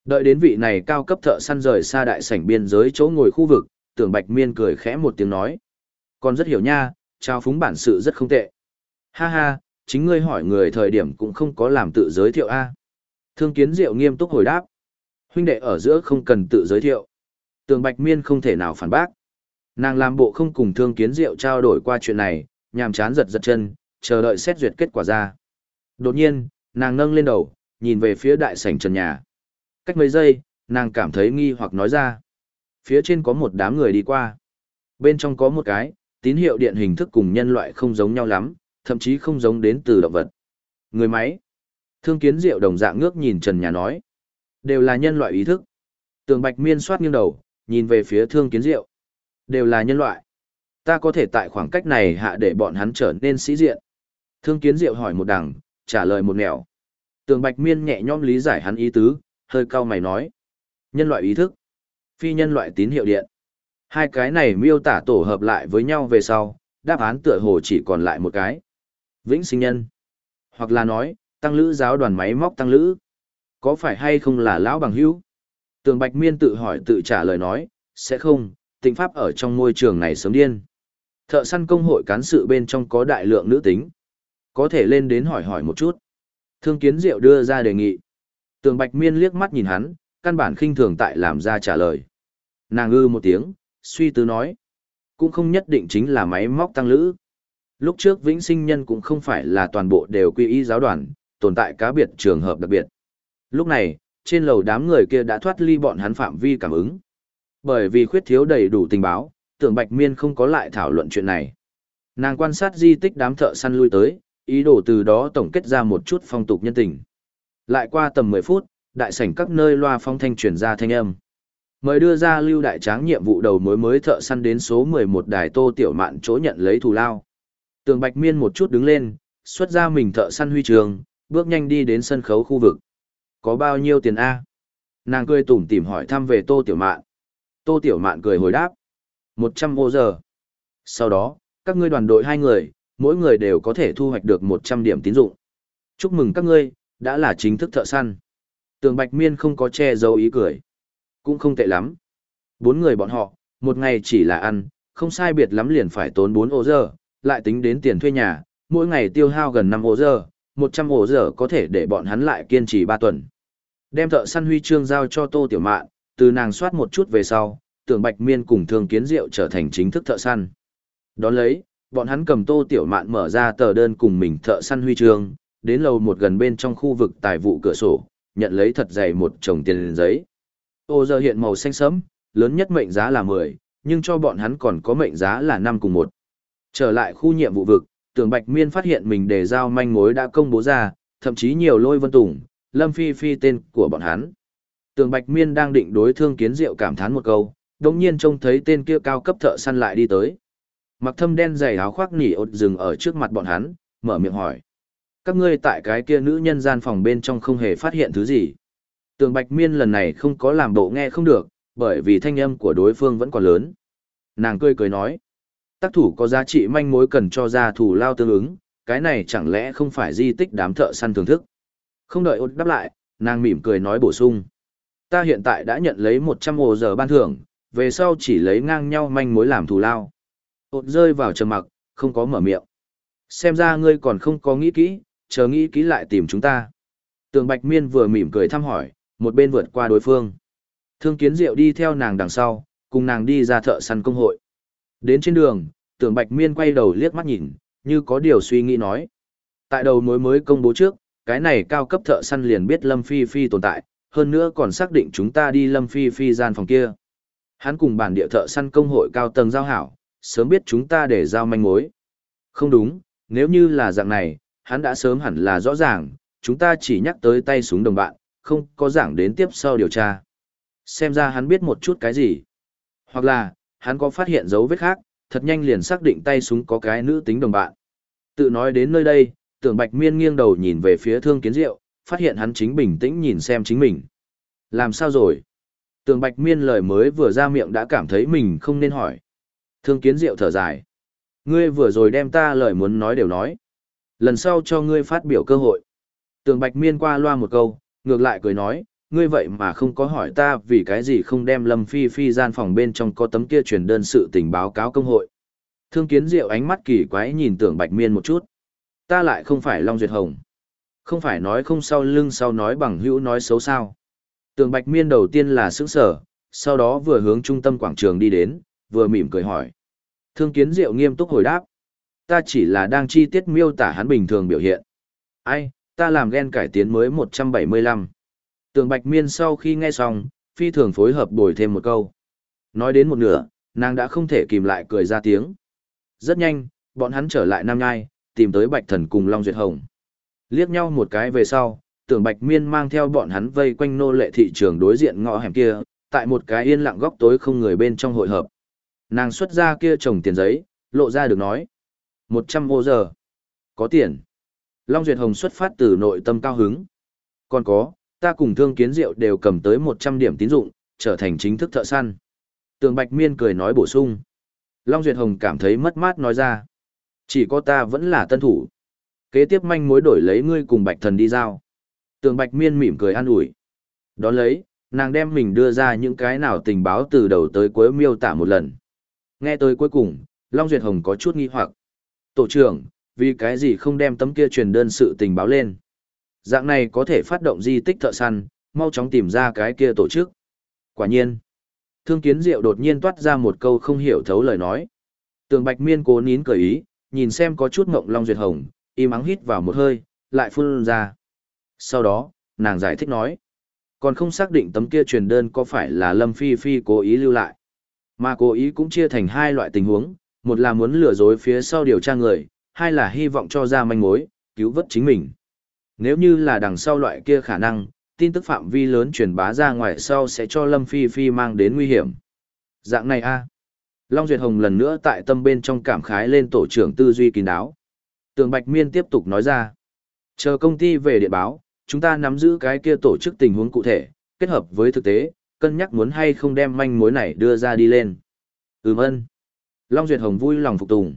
Đợi đến vị này cao cấp thợ săn rời xa đại sảnh biên giới chỗ ngồi khu vực, tưởng Bạch Miên cười khẽ một tiếng nói. "Con rất hiểu nha, trao phúng bản sự rất không tệ. Ha ha, chính ngươi hỏi người thời điểm cũng không có làm tự giới thiệu a. Thương kiến diệu nghiêm túc hồi đáp. Huynh đệ ở giữa không cần tự giới thiệu. Tường Bạch Miên không thể nào phản bác. Nàng làm bộ không cùng thương kiến diệu trao đổi qua chuyện này, nhàm chán giật giật chân, chờ đợi xét duyệt kết quả ra. Đột nhiên, nàng nâng lên đầu, nhìn về phía đại sảnh trần nhà. Cách mấy giây, nàng cảm thấy nghi hoặc nói ra. Phía trên có một đám người đi qua. Bên trong có một cái, tín hiệu điện hình thức cùng nhân loại không giống nhau lắm, thậm chí không giống đến từ động vật. Người máy. Thương kiến diệu đồng dạng ngước nhìn trần nhà nói. Đều là nhân loại ý thức. Tường bạch miên soát nghiêng đầu, nhìn về phía thương kiến diệu. Đều là nhân loại. Ta có thể tại khoảng cách này hạ để bọn hắn trở nên sĩ diện. Thương kiến diệu hỏi một đằng, trả lời một nẻo. Tường bạch miên nhẹ nhõm lý giải hắn ý tứ, hơi cau mày nói. Nhân loại ý thức. Phi nhân loại tín hiệu điện. Hai cái này miêu tả tổ hợp lại với nhau về sau, đáp án tựa hồ chỉ còn lại một cái. Vĩnh sinh nhân. Hoặc là nói, tăng lữ giáo đoàn máy móc tăng lữ. Có phải hay không là lão bằng hữu? Tường Bạch Miên tự hỏi tự trả lời nói, sẽ không, tịnh pháp ở trong môi trường này sớm điên. Thợ săn công hội cán sự bên trong có đại lượng nữ tính. Có thể lên đến hỏi hỏi một chút. Thương Kiến Diệu đưa ra đề nghị. Tường Bạch Miên liếc mắt nhìn hắn, căn bản khinh thường tại làm ra trả lời. Nàng ư một tiếng, suy tư nói. Cũng không nhất định chính là máy móc tăng lữ. Lúc trước vĩnh sinh nhân cũng không phải là toàn bộ đều quy y giáo đoàn, tồn tại cá biệt trường hợp đặc biệt. Lúc này, trên lầu đám người kia đã thoát ly bọn hắn phạm vi cảm ứng. Bởi vì khuyết thiếu đầy đủ tình báo, tưởng Bạch Miên không có lại thảo luận chuyện này. Nàng quan sát di tích đám thợ săn lui tới, ý đồ từ đó tổng kết ra một chút phong tục nhân tình. Lại qua tầm 10 phút, đại sảnh các nơi loa phong thanh truyền ra thanh âm. Mời đưa ra lưu đại tráng nhiệm vụ đầu mối mới thợ săn đến số 11 đài tô tiểu mạn chỗ nhận lấy thù lao. Tường Bạch Miên một chút đứng lên, xuất ra mình thợ săn huy trường, bước nhanh đi đến sân khấu khu vực. Có bao nhiêu tiền A? Nàng cười tủm tỉm hỏi thăm về tô tiểu mạn. Tô tiểu mạn cười hồi đáp. 100 ô giờ. Sau đó, các ngươi đoàn đội hai người, mỗi người đều có thể thu hoạch được 100 điểm tín dụng. Chúc mừng các ngươi, đã là chính thức thợ săn. Tường Bạch Miên không có che giấu ý cười. Cũng không tệ lắm. Bốn người bọn họ, một ngày chỉ là ăn, không sai biệt lắm liền phải tốn bốn ô giờ, lại tính đến tiền thuê nhà, mỗi ngày tiêu hao gần năm ô giờ, 100 ô giờ có thể để bọn hắn lại kiên trì ba tuần. Đem thợ săn huy chương giao cho Tô Tiểu Mạn, từ nàng soát một chút về sau, tưởng Bạch Miên cùng Thương Kiến Diệu trở thành chính thức thợ săn. Đón lấy, bọn hắn cầm Tô Tiểu Mạn mở ra tờ đơn cùng mình thợ săn huy chương, đến lầu một gần bên trong khu vực tài vụ cửa sổ, nhận lấy thật dày một chồng tiền giấy. Ô giờ hiện màu xanh sẫm, lớn nhất mệnh giá là 10, nhưng cho bọn hắn còn có mệnh giá là 5 cùng một. Trở lại khu nhiệm vụ vực, tưởng Bạch Miên phát hiện mình đề giao manh mối đã công bố ra, thậm chí nhiều lôi vân tùng, lâm phi phi tên của bọn hắn. Tường Bạch Miên đang định đối thương kiến diệu cảm thán một câu, đồng nhiên trông thấy tên kia cao cấp thợ săn lại đi tới. Mặc thâm đen dày áo khoác nỉ ột dừng ở trước mặt bọn hắn, mở miệng hỏi. Các ngươi tại cái kia nữ nhân gian phòng bên trong không hề phát hiện thứ gì. Tường Bạch Miên lần này không có làm bộ nghe không được, bởi vì thanh âm của đối phương vẫn còn lớn. Nàng cười cười nói. Tác thủ có giá trị manh mối cần cho ra thủ lao tương ứng, cái này chẳng lẽ không phải di tích đám thợ săn thưởng thức. Không đợi ột đáp lại, nàng mỉm cười nói bổ sung. Ta hiện tại đã nhận lấy 100 ồ giờ ban thưởng, về sau chỉ lấy ngang nhau manh mối làm thù lao. Ột rơi vào trầm mặc, không có mở miệng. Xem ra ngươi còn không có nghĩ kỹ, chờ nghĩ kỹ lại tìm chúng ta. Tường Bạch Miên vừa mỉm cười thăm hỏi, một bên vượt qua đối phương. Thương Kiến Diệu đi theo nàng đằng sau, cùng nàng đi ra thợ săn công hội. Đến trên đường, Tường Bạch Miên quay đầu liếc mắt nhìn, như có điều suy nghĩ nói. Tại đầu mối mới công bố trước, cái này cao cấp thợ săn liền biết Lâm Phi Phi tồn tại, hơn nữa còn xác định chúng ta đi Lâm Phi Phi gian phòng kia. Hắn cùng bản địa thợ săn công hội cao tầng giao hảo, sớm biết chúng ta để giao manh mối. Không đúng, nếu như là dạng này, hắn đã sớm hẳn là rõ ràng, chúng ta chỉ nhắc tới tay súng đồng bạn, không có giảng đến tiếp sau điều tra. Xem ra hắn biết một chút cái gì. Hoặc là, hắn có phát hiện dấu vết khác, thật nhanh liền xác định tay súng có cái nữ tính đồng bạn. Tự nói đến nơi đây, tưởng bạch miên nghiêng đầu nhìn về phía thương kiến diệu, phát hiện hắn chính bình tĩnh nhìn xem chính mình. Làm sao rồi? Tưởng bạch miên lời mới vừa ra miệng đã cảm thấy mình không nên hỏi. Thương kiến diệu thở dài. Ngươi vừa rồi đem ta lời muốn nói đều nói. Lần sau cho ngươi phát biểu cơ hội. Tường Bạch Miên qua loa một câu, ngược lại cười nói, ngươi vậy mà không có hỏi ta vì cái gì không đem Lâm Phi Phi gian phòng bên trong có tấm kia truyền đơn sự tình báo cáo công hội. Thương kiến diệu ánh mắt kỳ quái nhìn tưởng Bạch Miên một chút. Ta lại không phải Long Duyệt Hồng. Không phải nói không sau lưng sau nói bằng hữu nói xấu sao. Tường Bạch Miên đầu tiên là sững sở, sau đó vừa hướng trung tâm quảng trường đi đến, vừa mỉm cười hỏi. Thương kiến diệu nghiêm túc hồi đáp. Ta chỉ là đang chi tiết miêu tả hắn bình thường biểu hiện. Ai, ta làm ghen cải tiến mới 175. Tường Bạch Miên sau khi nghe xong, phi thường phối hợp bồi thêm một câu. Nói đến một nửa, nàng đã không thể kìm lại cười ra tiếng. Rất nhanh, bọn hắn trở lại Nam Nhai, tìm tới Bạch Thần cùng Long Duyệt Hồng. Liếc nhau một cái về sau, tưởng Bạch Miên mang theo bọn hắn vây quanh nô lệ thị trường đối diện ngõ hẻm kia, tại một cái yên lặng góc tối không người bên trong hội hợp. Nàng xuất ra kia trồng tiền giấy, lộ ra được nói. một trăm ô giờ. Có tiền. Long Duyệt Hồng xuất phát từ nội tâm cao hứng. Còn có, ta cùng thương kiến diệu đều cầm tới một trăm điểm tín dụng, trở thành chính thức thợ săn. Tường Bạch Miên cười nói bổ sung. Long Duyệt Hồng cảm thấy mất mát nói ra. Chỉ có ta vẫn là tân thủ. Kế tiếp manh mối đổi lấy ngươi cùng Bạch Thần đi giao. Tường Bạch Miên mỉm cười an ủi. Đón lấy, nàng đem mình đưa ra những cái nào tình báo từ đầu tới cuối miêu tả một lần. Nghe tới cuối cùng, Long Duyệt Hồng có chút nghi hoặc. Tổ trưởng, vì cái gì không đem tấm kia truyền đơn sự tình báo lên? Dạng này có thể phát động di tích thợ săn, mau chóng tìm ra cái kia tổ chức. Quả nhiên. Thương kiến diệu đột nhiên toát ra một câu không hiểu thấu lời nói. Tường Bạch Miên cố nín cởi ý, nhìn xem có chút ngộng Long Duyệt Hồng, im ắng hít vào một hơi, lại phun ra. Sau đó, nàng giải thích nói. Còn không xác định tấm kia truyền đơn có phải là Lâm Phi Phi cố ý lưu lại. Mà cố ý cũng chia thành hai loại tình huống, một là muốn lừa dối phía sau điều tra người, hai là hy vọng cho ra manh mối, cứu vớt chính mình. Nếu như là đằng sau loại kia khả năng, tin tức phạm vi lớn truyền bá ra ngoài sau sẽ cho Lâm Phi Phi mang đến nguy hiểm. Dạng này a Long Duyệt Hồng lần nữa tại tâm bên trong cảm khái lên tổ trưởng tư duy kín đáo. Tường Bạch Miên tiếp tục nói ra. Chờ công ty về điện báo, chúng ta nắm giữ cái kia tổ chức tình huống cụ thể, kết hợp với thực tế, cân nhắc muốn hay không đem manh mối này đưa ra đi lên. Ừm ân. Long Duyệt Hồng vui lòng phục tùng.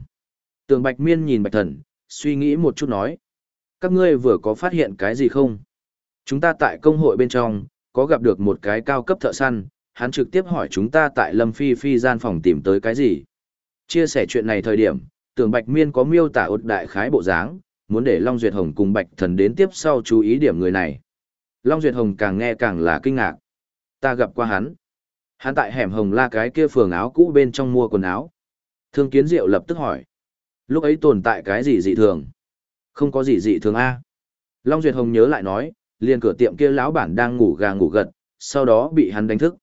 Tường Bạch Miên nhìn Bạch Thần, suy nghĩ một chút nói. Các ngươi vừa có phát hiện cái gì không? Chúng ta tại công hội bên trong, có gặp được một cái cao cấp thợ săn, hắn trực tiếp hỏi chúng ta tại Lâm Phi Phi gian phòng tìm tới cái gì. Chia sẻ chuyện này thời điểm, tưởng Bạch Miên có miêu tả ột đại khái bộ dáng, muốn để Long Duyệt Hồng cùng Bạch Thần đến tiếp sau chú ý điểm người này. Long Duyệt Hồng càng nghe càng là kinh ngạc. Ta gặp qua hắn. Hắn tại hẻm hồng la cái kia phường áo cũ bên trong mua quần áo. Thương Kiến Diệu lập tức hỏi. Lúc ấy tồn tại cái gì dị thường? Không có gì dị thường A. Long Duyệt Hồng nhớ lại nói, liền cửa tiệm kia lão bản đang ngủ gà ngủ gật, sau đó bị hắn đánh thức.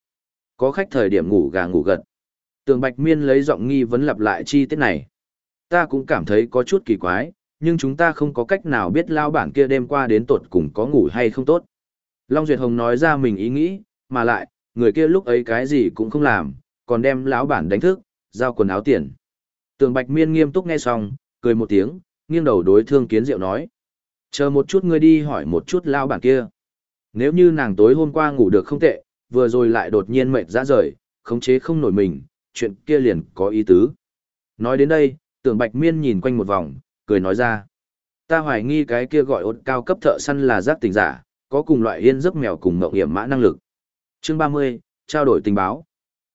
Có khách thời điểm ngủ gà ngủ gật. Tường Bạch Miên lấy giọng nghi vấn lặp lại chi tiết này. Ta cũng cảm thấy có chút kỳ quái, nhưng chúng ta không có cách nào biết lão bản kia đêm qua đến tột cùng có ngủ hay không tốt. Long Duyệt Hồng nói ra mình ý nghĩ, mà lại, người kia lúc ấy cái gì cũng không làm, còn đem lão bản đánh thức, giao quần áo tiền. Tường Bạch Miên nghiêm túc nghe xong, cười một tiếng, nghiêng đầu đối thương kiến diệu nói. Chờ một chút ngươi đi hỏi một chút lao bản kia. Nếu như nàng tối hôm qua ngủ được không tệ, vừa rồi lại đột nhiên mệt ra rời, khống chế không nổi mình, chuyện kia liền có ý tứ. Nói đến đây, tưởng Bạch Miên nhìn quanh một vòng, cười nói ra. Ta hoài nghi cái kia gọi ốt cao cấp thợ săn là giác tình giả, có cùng loại yên giấc mèo cùng mộng hiểm mã năng lực. Chương 30, trao đổi tình báo.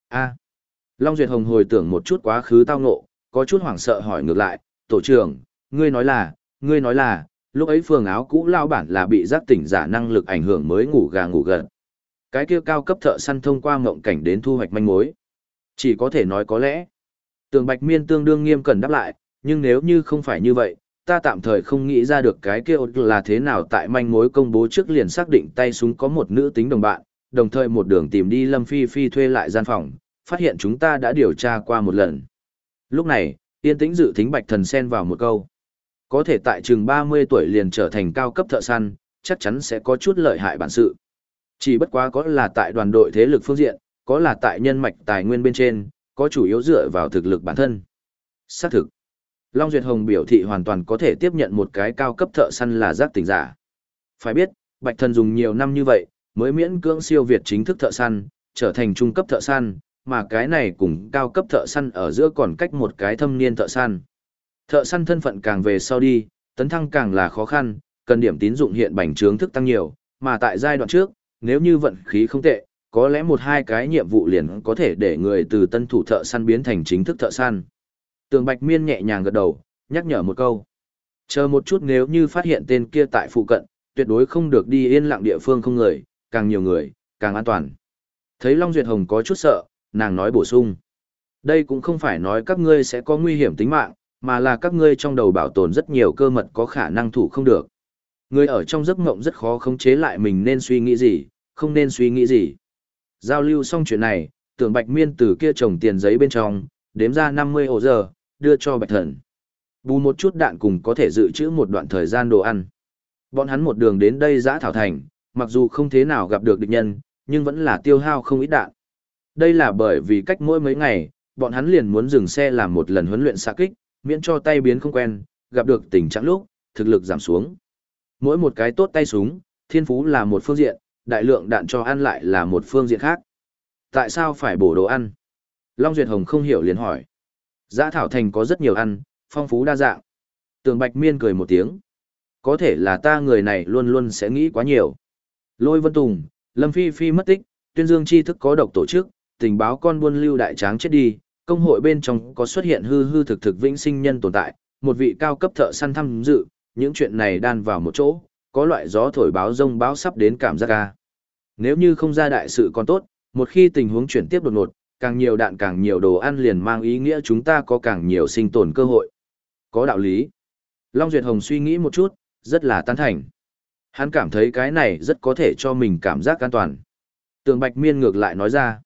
A. Long Duyệt Hồng hồi tưởng một chút quá khứ tao ngộ, có chút hoảng sợ hỏi ngược lại, tổ trưởng, ngươi nói là, ngươi nói là, lúc ấy phường áo cũ lao bản là bị giác tỉnh giả năng lực ảnh hưởng mới ngủ gà ngủ gật. Cái kia cao cấp thợ săn thông qua ngộng cảnh đến thu hoạch manh mối. Chỉ có thể nói có lẽ. Tường Bạch Miên tương đương nghiêm cẩn đáp lại, nhưng nếu như không phải như vậy, ta tạm thời không nghĩ ra được cái kia là thế nào tại manh mối công bố trước liền xác định tay súng có một nữ tính đồng bạn, đồng thời một đường tìm đi Lâm Phi Phi thuê lại gian phòng, phát hiện chúng ta đã điều tra qua một lần. Lúc này, yên tĩnh dự thính bạch thần xen vào một câu. Có thể tại chừng 30 tuổi liền trở thành cao cấp thợ săn, chắc chắn sẽ có chút lợi hại bản sự. Chỉ bất quá có là tại đoàn đội thế lực phương diện, có là tại nhân mạch tài nguyên bên trên, có chủ yếu dựa vào thực lực bản thân. Xác thực. Long Duyệt Hồng biểu thị hoàn toàn có thể tiếp nhận một cái cao cấp thợ săn là giác tỉnh giả. Phải biết, Bạch Thần dùng nhiều năm như vậy, mới miễn cưỡng siêu việt chính thức thợ săn, trở thành trung cấp thợ săn, mà cái này cùng cao cấp thợ săn ở giữa còn cách một cái thâm niên thợ săn. Thợ săn thân phận càng về sau đi, tấn thăng càng là khó khăn, cần điểm tín dụng hiện bành trướng thức tăng nhiều, mà tại giai đoạn trước, nếu như vận khí không tệ, có lẽ một hai cái nhiệm vụ liền có thể để người từ tân thủ thợ săn biến thành chính thức thợ săn. Tường Bạch Miên nhẹ nhàng gật đầu, nhắc nhở một câu. Chờ một chút nếu như phát hiện tên kia tại phụ cận, tuyệt đối không được đi yên lặng địa phương không người, càng nhiều người, càng an toàn. Thấy Long Duyệt Hồng có chút sợ, nàng nói bổ sung. Đây cũng không phải nói các ngươi sẽ có nguy hiểm tính mạng, mà là các ngươi trong đầu bảo tồn rất nhiều cơ mật có khả năng thủ không được. Người ở trong giấc mộng rất khó khống chế lại mình nên suy nghĩ gì, không nên suy nghĩ gì. Giao lưu xong chuyện này, tưởng Bạch Miên từ kia trồng tiền giấy bên trong, đếm ra 50 ổ giờ, đưa cho Bạch Thần. Bù một chút đạn cùng có thể dự trữ một đoạn thời gian đồ ăn. Bọn hắn một đường đến đây giã thảo thành, mặc dù không thế nào gặp được địch nhân, nhưng vẫn là tiêu hao không ít đạn. Đây là bởi vì cách mỗi mấy ngày, bọn hắn liền muốn dừng xe làm một lần huấn luyện xạ kích, miễn cho tay biến không quen, gặp được tình trạng lúc, thực lực giảm xuống. Mỗi một cái tốt tay súng, thiên phú là một phương diện, đại lượng đạn cho ăn lại là một phương diện khác. Tại sao phải bổ đồ ăn? Long Duyệt Hồng không hiểu liền hỏi. Giã Thảo Thành có rất nhiều ăn, phong phú đa dạng. Tường Bạch Miên cười một tiếng. Có thể là ta người này luôn luôn sẽ nghĩ quá nhiều. Lôi Vân Tùng, Lâm Phi Phi mất tích, tuyên dương tri thức có độc tổ chức, tình báo con buôn lưu đại tráng chết đi, công hội bên trong có xuất hiện hư hư thực thực vĩnh sinh nhân tồn tại, một vị cao cấp thợ săn thăm dự, những chuyện này đan vào một chỗ, có loại gió thổi báo rông báo sắp đến cảm giác ca. Nếu như không ra đại sự còn tốt, một khi tình huống chuyển tiếp đột ngột, càng nhiều đạn càng nhiều đồ ăn liền mang ý nghĩa chúng ta có càng nhiều sinh tồn cơ hội. Có đạo lý. Long Duyệt Hồng suy nghĩ một chút, rất là tán thành. Hắn cảm thấy cái này rất có thể cho mình cảm giác an toàn. Tường Bạch Miên ngược lại nói ra.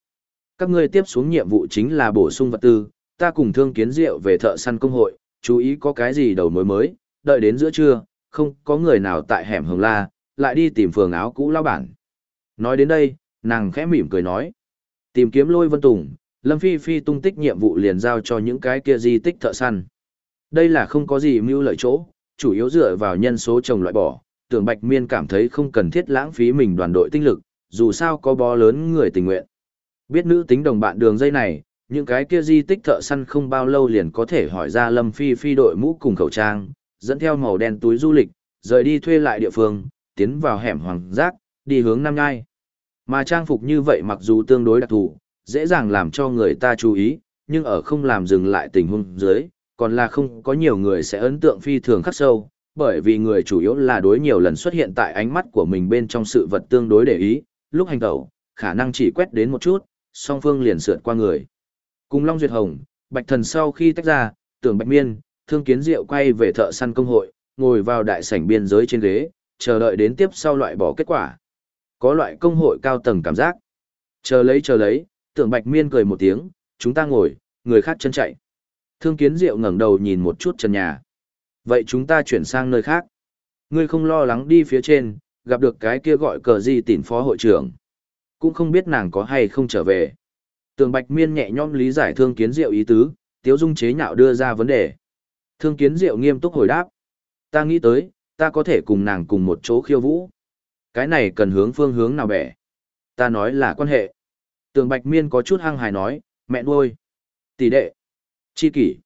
Các ngươi tiếp xuống nhiệm vụ chính là bổ sung vật tư, ta cùng thương kiến rượu về thợ săn công hội, chú ý có cái gì đầu mối mới, đợi đến giữa trưa, không có người nào tại hẻm hồng la, lại đi tìm phường áo cũ lao bản. Nói đến đây, nàng khẽ mỉm cười nói. Tìm kiếm lôi vân tùng, Lâm Phi Phi tung tích nhiệm vụ liền giao cho những cái kia di tích thợ săn. Đây là không có gì mưu lợi chỗ, chủ yếu dựa vào nhân số trồng loại bỏ, tưởng Bạch Miên cảm thấy không cần thiết lãng phí mình đoàn đội tinh lực, dù sao có bó lớn người tình nguyện. Biết nữ tính đồng bạn đường dây này, những cái kia di tích thợ săn không bao lâu liền có thể hỏi ra Lâm Phi Phi đội mũ cùng khẩu trang, dẫn theo màu đen túi du lịch, rời đi thuê lại địa phương, tiến vào hẻm hoàng giác, đi hướng Nam Ngai. Mà trang phục như vậy mặc dù tương đối đặc thù, dễ dàng làm cho người ta chú ý, nhưng ở không làm dừng lại tình huống dưới, còn là không có nhiều người sẽ ấn tượng phi thường khắc sâu, bởi vì người chủ yếu là đối nhiều lần xuất hiện tại ánh mắt của mình bên trong sự vật tương đối để ý, lúc hành tẩu, khả năng chỉ quét đến một chút, song phương liền sượt qua người. Cùng Long Duyệt Hồng, Bạch Thần sau khi tách ra, tưởng Bạch Miên, Thương Kiến Diệu quay về thợ săn công hội, ngồi vào đại sảnh biên giới trên ghế, chờ đợi đến tiếp sau loại bỏ kết quả. Có loại công hội cao tầng cảm giác. Chờ lấy chờ lấy, tưởng Bạch Miên cười một tiếng, chúng ta ngồi, người khác chân chạy. Thương Kiến Diệu ngẩng đầu nhìn một chút trần nhà. Vậy chúng ta chuyển sang nơi khác. Ngươi không lo lắng đi phía trên, gặp được cái kia gọi cờ gì tỉn phó hội trưởng cũng không biết nàng có hay không trở về. Tường Bạch Miên nhẹ nhõm lý giải thương kiến diệu ý tứ, Tiếu Dung chế nhạo đưa ra vấn đề. Thương Kiến Diệu nghiêm túc hồi đáp. Ta nghĩ tới, ta có thể cùng nàng cùng một chỗ khiêu vũ. Cái này cần hướng phương hướng nào bẻ. Ta nói là quan hệ. Tường Bạch Miên có chút hăng hài nói, mẹ nuôi, tỷ đệ, chi kỷ,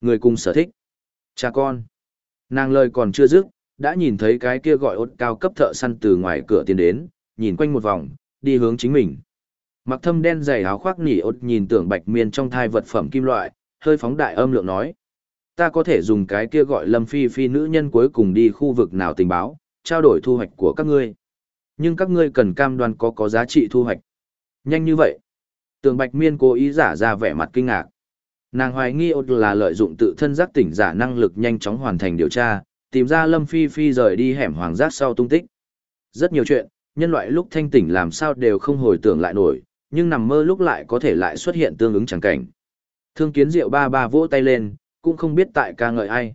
người cùng sở thích, cha con. Nàng lời còn chưa dứt, đã nhìn thấy cái kia gọi ốt cao cấp thợ săn từ ngoài cửa tiến đến, nhìn quanh một vòng, đi hướng chính mình. Mặc thâm đen dày áo khoác nỉ ốt nhìn tưởng bạch miên trong thai vật phẩm kim loại, hơi phóng đại âm lượng nói. Ta có thể dùng cái kia gọi lâm phi phi nữ nhân cuối cùng đi khu vực nào tình báo, trao đổi thu hoạch của các ngươi. Nhưng các ngươi cần cam đoan có có giá trị thu hoạch. Nhanh như vậy. Tường bạch miên cố ý giả ra vẻ mặt kinh ngạc. Nàng hoài nghi ột là lợi dụng tự thân giác tỉnh giả năng lực nhanh chóng hoàn thành điều tra, tìm ra Lâm Phi Phi rời đi hẻm hoàng giác sau tung tích. Rất nhiều chuyện, nhân loại lúc thanh tỉnh làm sao đều không hồi tưởng lại nổi, nhưng nằm mơ lúc lại có thể lại xuất hiện tương ứng chẳng cảnh. Thương kiến diệu ba ba vỗ tay lên, cũng không biết tại ca ngợi ai.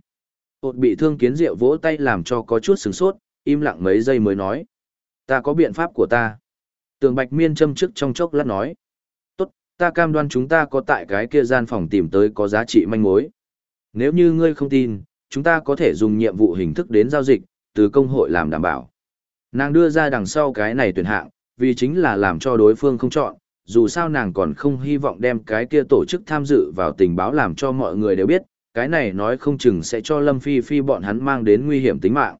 Ốt bị thương kiến diệu vỗ tay làm cho có chút sừng sốt, im lặng mấy giây mới nói. Ta có biện pháp của ta. Tường bạch miên châm chức trong chốc lát nói. Tốt, ta cam đoan chúng ta có tại cái kia gian phòng tìm tới có giá trị manh mối. Nếu như ngươi không tin, chúng ta có thể dùng nhiệm vụ hình thức đến giao dịch, từ công hội làm đảm bảo. Nàng đưa ra đằng sau cái này tuyển hạng, vì chính là làm cho đối phương không chọn, dù sao nàng còn không hy vọng đem cái kia tổ chức tham dự vào tình báo làm cho mọi người đều biết, cái này nói không chừng sẽ cho Lâm Phi Phi bọn hắn mang đến nguy hiểm tính mạng.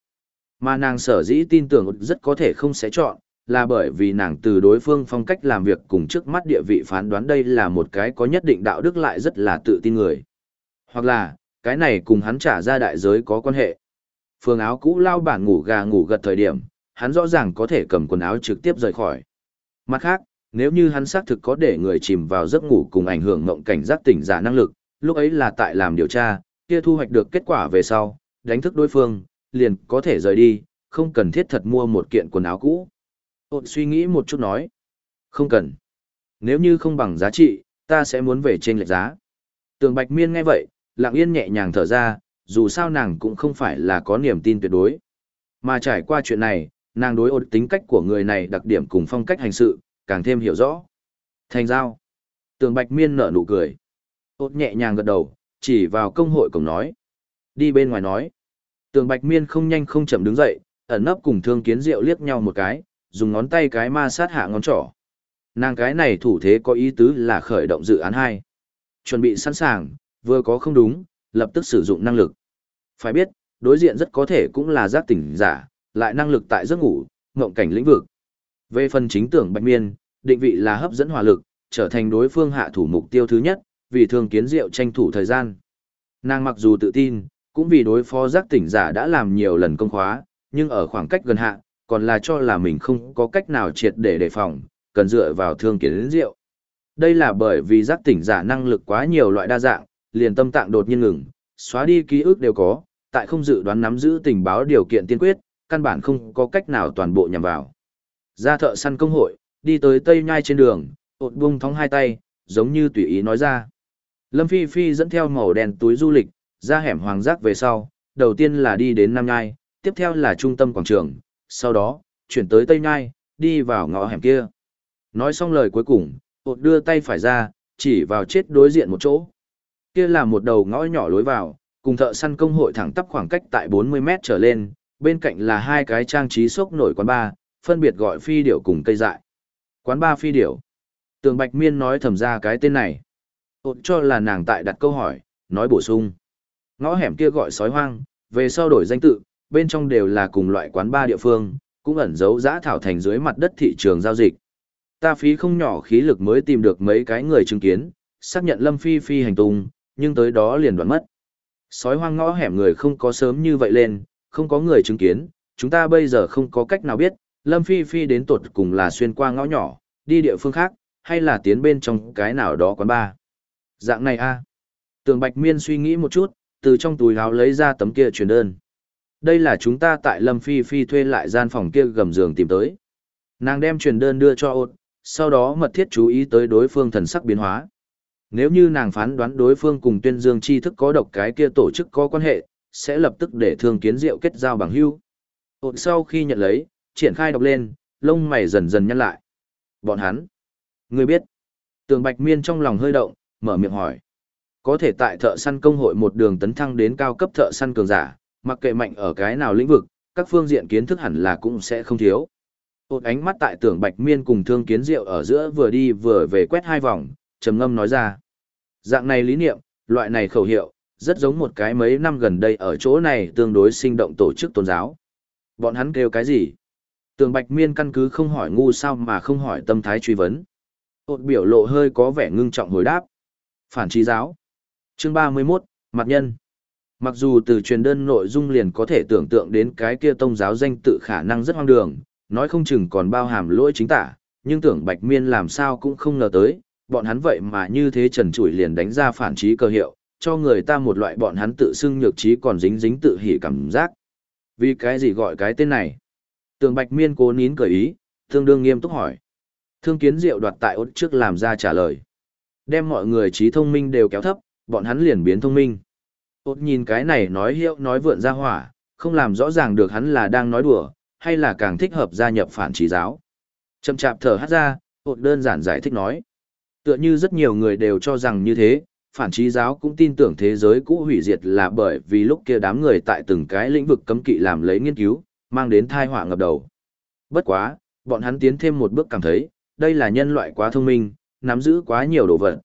Mà nàng sở dĩ tin tưởng rất có thể không sẽ chọn, là bởi vì nàng từ đối phương phong cách làm việc cùng trước mắt địa vị phán đoán đây là một cái có nhất định đạo đức lại rất là tự tin người. Hoặc là, cái này cùng hắn trả ra đại giới có quan hệ. Phương áo cũ lao bản ngủ gà ngủ gật thời điểm, hắn rõ ràng có thể cầm quần áo trực tiếp rời khỏi. Mặt khác, nếu như hắn xác thực có để người chìm vào giấc ngủ cùng ảnh hưởng mộng cảnh giác tỉnh giả năng lực, lúc ấy là tại làm điều tra, kia thu hoạch được kết quả về sau, đánh thức đối phương, liền có thể rời đi, không cần thiết thật mua một kiện quần áo cũ. Ôn suy nghĩ một chút nói, không cần. Nếu như không bằng giá trị, ta sẽ muốn về trên lệch giá. Tường Bạch Miên nghe vậy, lặng yên nhẹ nhàng thở ra, dù sao nàng cũng không phải là có niềm tin tuyệt đối. Mà trải qua chuyện này, nàng đối ổn tính cách của người này đặc điểm cùng phong cách hành sự, càng thêm hiểu rõ. Thành giao. Tường Bạch Miên nở nụ cười. Ốt nhẹ nhàng gật đầu, chỉ vào công hội cổng nói. Đi bên ngoài nói. Tường Bạch Miên không nhanh không chậm đứng dậy, ẩn nấp cùng thương kiến rượu liếc nhau một cái, dùng ngón tay cái ma sát hạ ngón trỏ. Nàng cái này thủ thế có ý tứ là khởi động dự án 2. Chuẩn bị sẵn sàng, vừa có không đúng, lập tức sử dụng năng lực. Phải biết, đối diện rất có thể cũng là giác tỉnh giả, lại năng lực tại giấc ngủ, ngộng cảnh lĩnh vực. Về phần chính tưởng Bạch Miên, định vị là hấp dẫn hỏa lực, trở thành đối phương hạ thủ mục tiêu thứ nhất, vì thường kiến diệu tranh thủ thời gian. Nàng mặc dù tự tin, cũng vì đối phó giác tỉnh giả đã làm nhiều lần công khóa, nhưng ở khoảng cách gần hạ, còn là cho là mình không có cách nào triệt để đề phòng, cần dựa vào thương kiến diệu. Đây là bởi vì giác tỉnh giả năng lực quá nhiều loại đa dạng, liền tâm tạng đột nhiên ngừng, xóa đi ký ức đều có, tại không dự đoán nắm giữ tình báo điều kiện tiên quyết, căn bản không có cách nào toàn bộ nhằm vào. Ra thợ săn công hội, đi tới tây nhai trên đường, ột buông thóng hai tay, giống như tùy ý nói ra. Lâm Phi Phi dẫn theo màu đen túi du lịch, ra hẻm hoàng giác về sau, đầu tiên là đi đến Nam Nhai, tiếp theo là trung tâm quảng trường, sau đó, chuyển tới Tây Nhai, đi vào ngõ hẻm kia. Nói xong lời cuối cùng, hột đưa tay phải ra, chỉ vào chết đối diện một chỗ. Kia là một đầu ngõ nhỏ lối vào, cùng thợ săn công hội thẳng tắp khoảng cách tại 40 mét trở lên, bên cạnh là hai cái trang trí sốc nổi quán bar, phân biệt gọi phi điểu cùng cây dại. Quán bar phi điểu. Tường Bạch Miên nói thầm ra cái tên này. Ốt cho là nàng tại đặt câu hỏi, nói bổ sung. Ngõ hẻm kia gọi sói hoang, về sau đổi danh tự, bên trong đều là cùng loại quán ba địa phương, cũng ẩn giấu giã thảo thành dưới mặt đất thị trường giao dịch. Ta phí không nhỏ khí lực mới tìm được mấy cái người chứng kiến, xác nhận Lâm Phi Phi hành tung, nhưng tới đó liền đoạn mất. Sói hoang ngõ hẻm người không có sớm như vậy lên, không có người chứng kiến, chúng ta bây giờ không có cách nào biết, Lâm Phi Phi đến tuột cùng là xuyên qua ngõ nhỏ, đi địa phương khác, hay là tiến bên trong cái nào đó quán bar. Dạng này a à. Tường Bạch Miên suy nghĩ một chút, từ trong túi áo lấy ra tấm kia truyền đơn. Đây là chúng ta tại Lâm Phi Phi thuê lại gian phòng kia gầm giường tìm tới. Nàng đem truyền đơn đưa cho ột, sau đó mật thiết chú ý tới đối phương thần sắc biến hóa. Nếu như nàng phán đoán đối phương cùng tuyên dương chi thức có độc cái kia tổ chức có quan hệ, sẽ lập tức để thương kiến diệu kết giao bằng hưu. Ột sau khi nhận lấy, triển khai đọc lên, lông mày dần dần nhăn lại. Bọn hắn. Người biết. Tường Bạch Miên trong lòng hơi động, mở miệng hỏi. Có thể tại thợ săn công hội một đường tấn thăng đến cao cấp thợ săn cường giả, mặc kệ mạnh ở cái nào lĩnh vực, các phương diện kiến thức hẳn là cũng sẽ không thiếu. Ôn ánh mắt tại tưởng bạch miên cùng thương kiến diệu ở giữa vừa đi vừa về quét hai vòng, trầm ngâm nói ra. Dạng này lý niệm, loại này khẩu hiệu, rất giống một cái mấy năm gần đây ở chỗ này tương đối sinh động tổ chức tôn giáo. Bọn hắn kêu cái gì? Tường Bạch Miên căn cứ không hỏi ngu sao mà không hỏi tâm thái truy vấn. Ôt biểu lộ hơi có vẻ ngưng trọng hồi đáp. Phản trí giáo. Chương 31, Mặt nhân. Mặc dù từ truyền đơn nội dung liền có thể tưởng tượng đến cái kia tông giáo danh tự khả năng rất hoang đường, nói không chừng còn bao hàm lỗi chính tả, nhưng tưởng Bạch Miên làm sao cũng không ngờ tới, bọn hắn vậy mà như thế trần trụi liền đánh ra phản trí cơ hiệu, cho người ta một loại bọn hắn tự xưng nhược trí còn dính dính tự hỉ cảm giác. Vì cái gì gọi cái tên này? Tường Bạch Miên cố nín cười ý, tương đương nghiêm túc hỏi. Thương kiến diệu đoạt tại ốt trước làm ra trả lời. Đem mọi người trí thông minh đều kéo thấp, bọn hắn liền biến thông minh. Ốt nhìn cái này nói hiệu nói vượn ra hỏa, không làm rõ ràng được hắn là đang nói đùa, hay là càng thích hợp gia nhập phản trí giáo. Chậm chạp thở hát ra, ốt đơn giản giải thích nói. Tựa như rất nhiều người đều cho rằng như thế, phản trí giáo cũng tin tưởng thế giới cũ hủy diệt là bởi vì lúc kia đám người tại từng cái lĩnh vực cấm kỵ làm lấy nghiên cứu, mang đến thai họa ngập đầu. Bất quá, bọn hắn tiến thêm một bước cảm thấy, đây là nhân loại quá thông minh, nắm giữ quá nhiều đồ vật.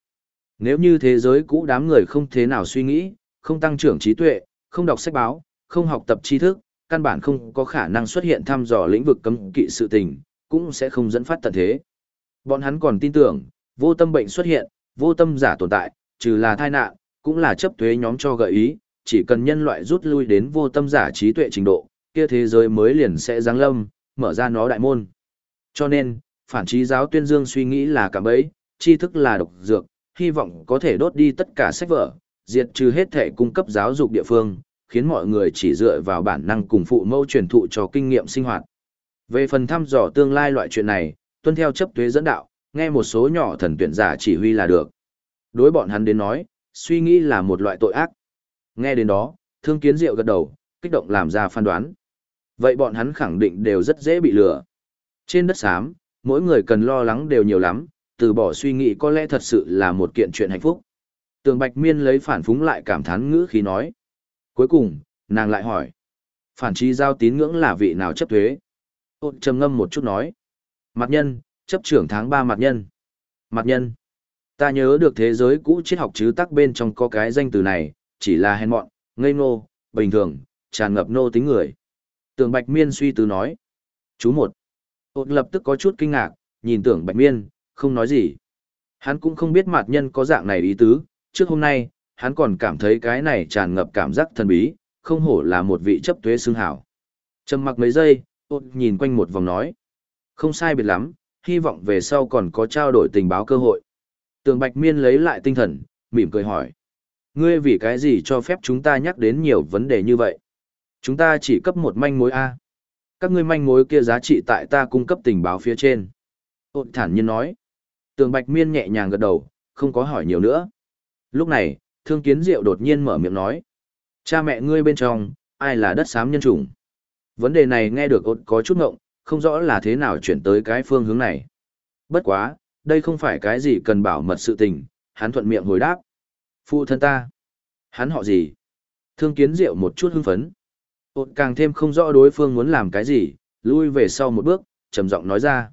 Nếu như thế giới cũ đám người không thế nào suy nghĩ, không tăng trưởng trí tuệ, không đọc sách báo, không học tập tri thức, căn bản không có khả năng xuất hiện thăm dò lĩnh vực cấm kỵ sự tình, cũng sẽ không dẫn phát tận thế. Bọn hắn còn tin tưởng, vô tâm bệnh xuất hiện, vô tâm giả tồn tại, trừ là tai nạn, cũng là chấp thuế nhóm cho gợi ý, chỉ cần nhân loại rút lui đến vô tâm giả trí tuệ trình độ, kia thế giới mới liền sẽ giáng lâm, mở ra nó đại môn. Cho nên, phản trí giáo tuyên dương suy nghĩ là cả bấy, tri thức là độc dược, hy vọng có thể đốt đi tất cả sách vở, diệt trừ hết thể cung cấp giáo dục địa phương, khiến mọi người chỉ dựa vào bản năng cùng phụ mẫu truyền thụ cho kinh nghiệm sinh hoạt. Về phần thăm dò tương lai loại chuyện này, tuân theo chấp thuế dẫn đạo, nghe một số nhỏ thần tuyển giả chỉ huy là được. Đối bọn hắn đến nói, suy nghĩ là một loại tội ác. Nghe đến đó, thương kiến diệu gật đầu, kích động làm ra phán đoán. Vậy bọn hắn khẳng định đều rất dễ bị lừa. Trên đất xám, mỗi người cần lo lắng đều nhiều lắm, từ bỏ suy nghĩ có lẽ thật sự là một kiện chuyện hạnh phúc. Tường Bạch Miên lấy phản phúng lại cảm thán ngữ khí nói. Cuối cùng, nàng lại hỏi. Phản trí giao tín ngưỡng là vị nào chấp thuế? Ôn trầm ngâm một chút nói. Mặt nhân, chấp trưởng tháng 3 mặt nhân. Mặt nhân. Ta nhớ được thế giới cũ triết học chứ tắc bên trong có cái danh từ này, chỉ là hèn mọn, ngây ngô, bình thường, tràn ngập nô tính người. Tưởng Bạch Miên suy tư nói. Chú một. Ôn lập tức có chút kinh ngạc, nhìn tưởng Bạch Miên, không nói gì. Hắn cũng không biết mạt nhân có dạng này ý tứ, trước hôm nay, hắn còn cảm thấy cái này tràn ngập cảm giác thần bí, không hổ là một vị chấp tuế xương hảo. Trầm mặc mấy giây, ôn nhìn quanh một vòng nói. Không sai biệt lắm, hy vọng về sau còn có trao đổi tình báo cơ hội. Tường Bạch Miên lấy lại tinh thần, mỉm cười hỏi. Ngươi vì cái gì cho phép chúng ta nhắc đến nhiều vấn đề như vậy? Chúng ta chỉ cấp một manh mối A. Các ngươi manh mối kia giá trị tại ta cung cấp tình báo phía trên. Ôn thản nhiên nói. Tường Bạch Miên nhẹ nhàng gật đầu, không có hỏi nhiều nữa. Lúc này, Thương Kiến Diệu đột nhiên mở miệng nói. Cha mẹ ngươi bên trong, ai là đất xám nhân chủng? Vấn đề này nghe được ột có chút ngộng, không rõ là thế nào chuyển tới cái phương hướng này. Bất quá, đây không phải cái gì cần bảo mật sự tình, hắn thuận miệng hồi đáp. Phụ thân ta. Hắn họ gì? Thương kiến diệu một chút hưng phấn. Ôn càng thêm không rõ đối phương muốn làm cái gì, lui về sau một bước, trầm giọng nói ra.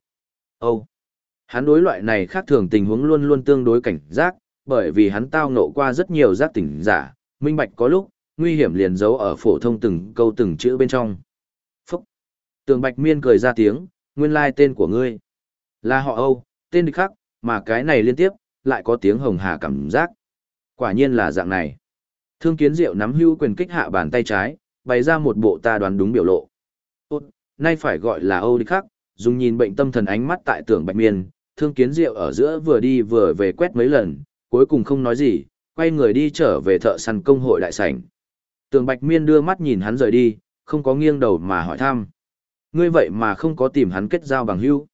Âu! Hắn đối loại này khác thường tình huống luôn luôn tương đối cảnh giác, bởi vì hắn tao ngộ qua rất nhiều giác tỉnh giả, minh bạch có lúc, nguy hiểm liền giấu ở phổ thông từng câu từng chữ bên trong. Phúc! Tường Bạch Miên cười ra tiếng, nguyên lai tên của ngươi. Là họ Âu, tên địch khác, mà cái này liên tiếp, lại có tiếng hồng hà cảm giác. Quả nhiên là dạng này. Thương kiến diệu nắm hưu quyền kích hạ bàn tay trái, bày ra một bộ ta đoán đúng biểu lộ. Ôt, nay phải gọi là Âu địch khác, dùng nhìn bệnh tâm thần ánh mắt tại tưởng bạch miên, thương kiến diệu ở giữa vừa đi vừa về quét mấy lần, cuối cùng không nói gì, quay người đi trở về thợ săn công hội đại sảnh. Tường bạch miên đưa mắt nhìn hắn rời đi, không có nghiêng đầu mà hỏi thăm. Ngươi vậy mà không có tìm hắn kết giao bằng hữu.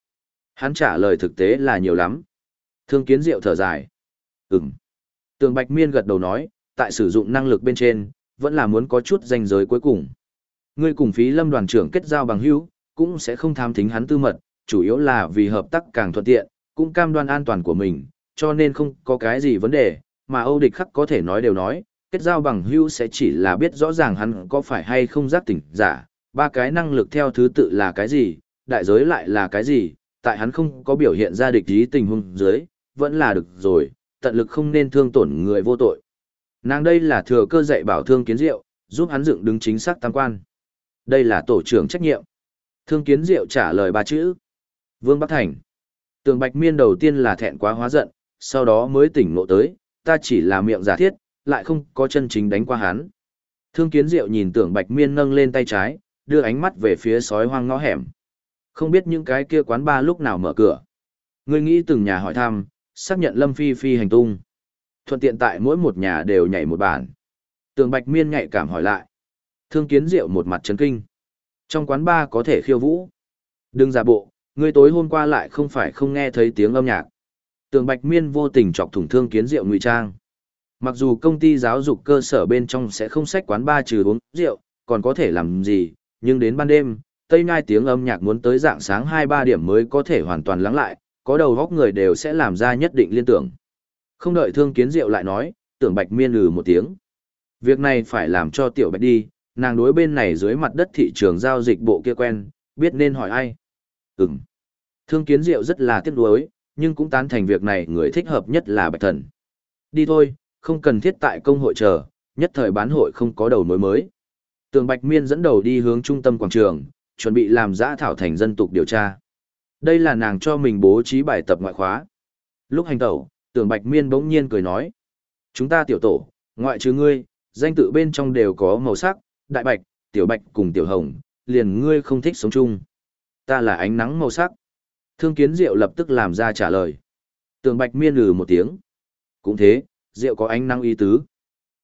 Hắn trả lời thực tế là nhiều lắm. Thương kiến diệu thở dài. Ừm. Tường Bạch Miên gật đầu nói, tại sử dụng năng lực bên trên, vẫn là muốn có chút danh giới cuối cùng. Ngươi cùng phí lâm đoàn trưởng kết giao bằng hữu, cũng sẽ không tham thính hắn tư mật, chủ yếu là vì hợp tác càng thuận tiện, cũng cam đoan an toàn của mình, cho nên không có cái gì vấn đề, mà Âu Địch Khắc có thể nói đều nói, kết giao bằng hữu sẽ chỉ là biết rõ ràng hắn có phải hay không giác tỉnh giả, ba cái năng lực theo thứ tự là cái gì, đại giới lại là cái gì, tại hắn không có biểu hiện ra địch ý tình huống dưới, vẫn là được rồi, tận lực không nên thương tổn người vô tội. Nàng đây là thừa cơ dạy bảo thương kiến diệu, giúp hắn dựng đứng chính xác tam quan. Đây là tổ trưởng trách nhiệm. Thương kiến diệu trả lời ba chữ. Vương Bắc Thành. Tường Bạch Miên đầu tiên là thẹn quá hóa giận, sau đó mới tỉnh ngộ tới, ta chỉ là miệng giả thiết, lại không có chân chính đánh qua hắn. Thương kiến diệu nhìn tưởng Bạch Miên nâng lên tay trái, đưa ánh mắt về phía sói hoang ngõ hẻm. Không biết những cái kia quán ba lúc nào mở cửa. Ngươi nghĩ từng nhà hỏi thăm, xác nhận Lâm Phi Phi hành tung. Thuận tiện tại mỗi một nhà đều nhảy một bản. Tường Bạch Miên nhạy cảm hỏi lại. Thương kiến diệu một mặt chấn kinh. Trong quán ba có thể khiêu vũ. Đừng giả bộ, ngươi tối hôm qua lại không phải không nghe thấy tiếng âm nhạc. Tường Bạch Miên vô tình chọc thủng thương kiến rượu ngụy trang. Mặc dù công ty giáo dục cơ sở bên trong sẽ không sách quán ba trừ uống rượu, còn có thể làm gì, nhưng đến ban đêm, tây nhai tiếng âm nhạc muốn tới dạng sáng 2-3 điểm mới có thể hoàn toàn lắng lại, có đầu góc người đều sẽ làm ra nhất định liên tưởng. Không đợi thương kiến rượu lại nói, tưởng Bạch Miên lừ một tiếng. Việc này phải làm cho tiểu Bạch đi, nàng đối bên này dưới mặt đất thị trường giao dịch bộ kia quen, biết nên hỏi ai. Ừm. Thương kiến diệu rất là tiếc nuối, nhưng cũng tán thành việc này người thích hợp nhất là bạch thần. Đi thôi, không cần thiết tại công hội chờ, nhất thời bán hội không có đầu mối mới. Tường Bạch Miên dẫn đầu đi hướng trung tâm quảng trường, chuẩn bị làm giã thảo thành dân tục điều tra. Đây là nàng cho mình bố trí bài tập ngoại khóa. Lúc hành tẩu, Tường Bạch Miên bỗng nhiên cười nói. Chúng ta tiểu tổ, ngoại trừ ngươi, danh tự bên trong đều có màu sắc, đại bạch, tiểu bạch cùng tiểu hồng, liền ngươi không thích sống chung. Ta là ánh nắng màu sắc. Thương kiến diệu lập tức làm ra trả lời. Tường bạch miên lừ một tiếng. Cũng thế, diệu có ánh nắng y tứ.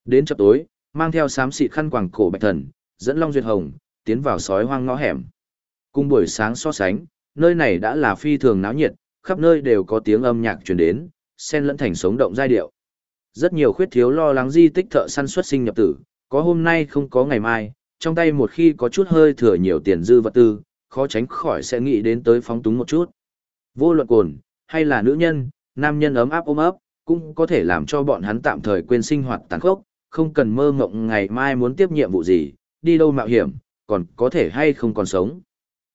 Đến chập tối, mang theo sám xịt khăn quàng cổ bạch thần, dẫn Long Duyệt Hồng, tiến vào sói hoang ngõ hẻm. Cùng buổi sáng so sánh, nơi này đã là phi thường náo nhiệt, khắp nơi đều có tiếng âm nhạc truyền đến, xen lẫn thành sống động giai điệu. Rất nhiều khuyết thiếu lo lắng di tích thợ săn xuất sinh nhập tử, có hôm nay không có ngày mai, trong tay một khi có chút hơi thừa nhiều tiền dư vật tư, khó tránh khỏi sẽ nghĩ đến tới phóng túng một chút. Vô luận cồn, hay là nữ nhân, nam nhân ấm áp ôm ấp, cũng có thể làm cho bọn hắn tạm thời quên sinh hoạt tàn khốc, không cần mơ mộng ngày mai muốn tiếp nhiệm vụ gì, đi đâu mạo hiểm, còn có thể hay không còn sống.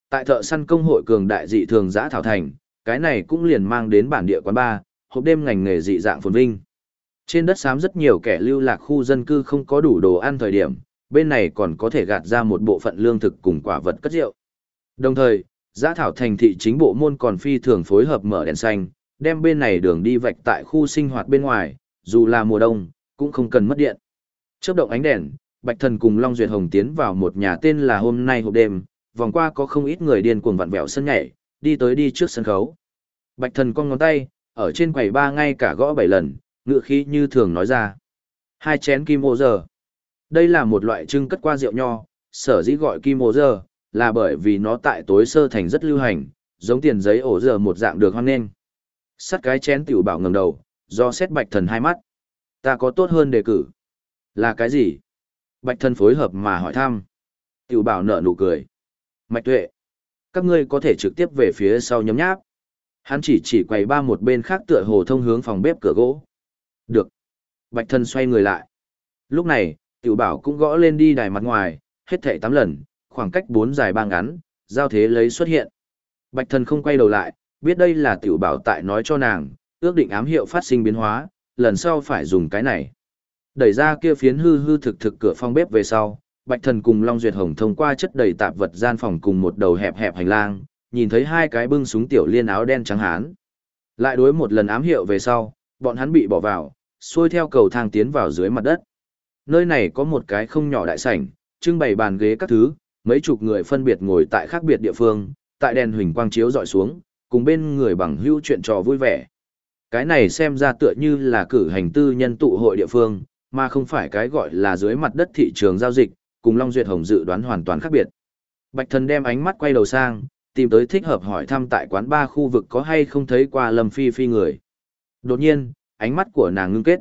Tại thợ săn công hội cường đại dị thường giã thảo thành, cái này cũng liền mang đến bản địa quán ba, hộp đêm ngành nghề dị dạng phồn vinh. Trên đất xám rất nhiều kẻ lưu lạc khu dân cư không có đủ đồ ăn thời điểm, bên này còn có thể gạt ra một bộ phận lương thực cùng quả vật cất rượu. Đồng thời, giã thảo thành thị chính bộ môn còn phi thường phối hợp mở đèn xanh, đem bên này đường đi vạch tại khu sinh hoạt bên ngoài, dù là mùa đông, cũng không cần mất điện. Chớp động ánh đèn, Bạch Thần cùng Long Duyệt Hồng tiến vào một nhà tên là hôm nay hộp đêm, vòng qua có không ít người điên cuồng vặn vẹo sân nhảy, đi tới đi trước sân khấu. Bạch Thần cong ngón tay, ở trên quầy ba ngay cả gõ bảy lần, ngựa khí như thường nói ra. Hai chén kim ô giờ. Đây là một loại trưng cất qua rượu nho, sở dĩ gọi kim ô giờ, là bởi vì nó tại tối sơ thành rất lưu hành, giống tiền giấy ổ giờ một dạng được hoang nên. Sắt cái chén tiểu bảo ngầm đầu, do xét bạch thần hai mắt. Ta có tốt hơn đề cử. Là cái gì? Bạch thần phối hợp mà hỏi thăm. Tiểu bảo nở nụ cười. Mạch tuệ. Các ngươi có thể trực tiếp về phía sau nhấm nháp. Hắn chỉ chỉ quầy ba một bên khác tựa hồ thông hướng phòng bếp cửa gỗ. Được. Bạch thần xoay người lại. Lúc này, tiểu bảo cũng gõ lên đi đài mặt ngoài, hết thảy tám lần, khoảng cách bốn dài ba ngắn, giao thế lấy xuất hiện. Bạch thần không quay đầu lại, biết đây là tiểu bảo tại nói cho nàng, ước định ám hiệu phát sinh biến hóa, lần sau phải dùng cái này. Đẩy ra kia phiến hư hư thực thực cửa phòng bếp về sau, Bạch thần cùng Long Duyệt Hồng thông qua chất đầy tạp vật gian phòng cùng một đầu hẹp hẹp hành lang, nhìn thấy hai cái bưng súng tiểu liên áo đen trắng hán. Lại đối một lần ám hiệu về sau, bọn hắn bị bỏ vào, xuôi theo cầu thang tiến vào dưới mặt đất. Nơi này có một cái không nhỏ đại sảnh, trưng bày bàn ghế các thứ, mấy chục người phân biệt ngồi tại khác biệt địa phương, tại đèn huỳnh quang chiếu dọi xuống, cùng bên người bằng hữu chuyện trò vui vẻ. Cái này xem ra tựa như là cử hành tư nhân tụ hội địa phương, mà không phải cái gọi là dưới mặt đất thị trường giao dịch, cùng Long Duyệt Hồng dự đoán hoàn toàn khác biệt. Bạch Thần đem ánh mắt quay đầu sang, tìm tới thích hợp hỏi thăm tại quán ba khu vực có hay không thấy qua Lâm Phi Phi người. Đột nhiên, ánh mắt của nàng ngưng kết.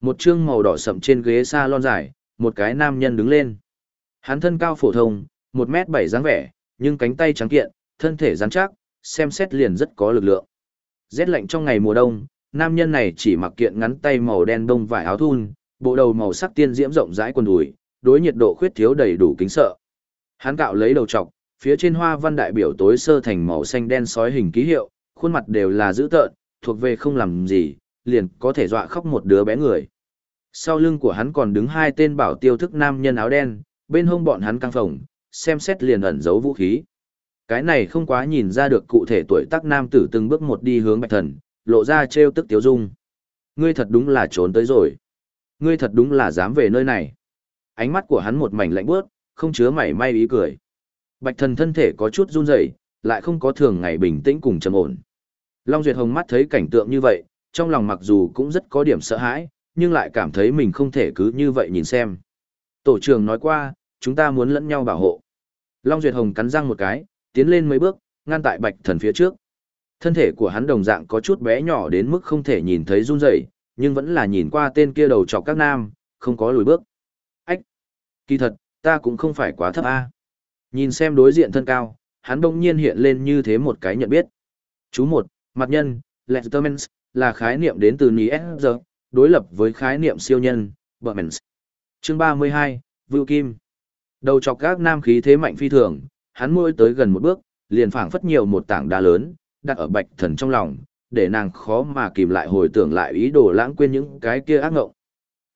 Một chương màu đỏ sậm trên ghế salon dài, một cái nam nhân đứng lên. Hắn thân cao phổ thông, một m bảy dáng vẻ, nhưng cánh tay trắng kiện, thân thể rắn chắc, xem xét liền rất có lực lượng. Rét lạnh trong ngày mùa đông, nam nhân này chỉ mặc kiện ngắn tay màu đen đông vải áo thun, bộ đầu màu sắc tiên diễm rộng rãi quần đùi, đối nhiệt độ khuyết thiếu đầy đủ kính sợ. Hắn cạo lấy đầu trọc, phía trên hoa văn đại biểu tối sơ thành màu xanh đen sói hình ký hiệu, khuôn mặt đều là dữ tợn, thuộc về không làm gì, liền có thể dọa khóc một đứa bé người. Sau lưng của hắn còn đứng hai tên bảo tiêu thức nam nhân áo đen, bên hông bọn hắn căng phồng, xem xét liền ẩn giấu vũ khí. Cái này không quá nhìn ra được cụ thể tuổi tác nam tử từng bước một đi hướng bạch thần, lộ ra trêu tức tiếu dung. Ngươi thật đúng là trốn tới rồi. Ngươi thật đúng là dám về nơi này. Ánh mắt của hắn một mảnh lạnh bước, không chứa mảy may ý cười. Bạch thần thân thể có chút run rẩy, lại không có thường ngày bình tĩnh cùng trầm ổn. Long Duyệt Hồng mắt thấy cảnh tượng như vậy, trong lòng mặc dù cũng rất có điểm sợ hãi, nhưng lại cảm thấy mình không thể cứ như vậy nhìn xem. Tổ trưởng nói qua, chúng ta muốn lẫn nhau bảo hộ. Long Duyệt Hồng cắn răng một cái, tiến lên mấy bước, ngăn tại bạch thần phía trước. Thân thể của hắn đồng dạng có chút bé nhỏ đến mức không thể nhìn thấy run rẩy, nhưng vẫn là nhìn qua tên kia đầu chọc các nam, không có lùi bước. Ách! Kỳ thật, ta cũng không phải quá thấp a. Nhìn xem đối diện thân cao, hắn đông nhiên hiện lên như thế một cái nhận biết. Chú một, mặt nhân, Lettermans, là khái niệm đến từ Nies, đối lập với khái niệm siêu nhân, Bermans. Chương 32, Vưu Kim. Đầu chọc các nam khí thế mạnh phi thường, hắn môi tới gần một bước, liền phảng phất nhiều một tảng đá lớn, đặt ở bạch thần trong lòng, để nàng khó mà kìm lại hồi tưởng lại ý đồ lãng quên những cái kia ác ngộng.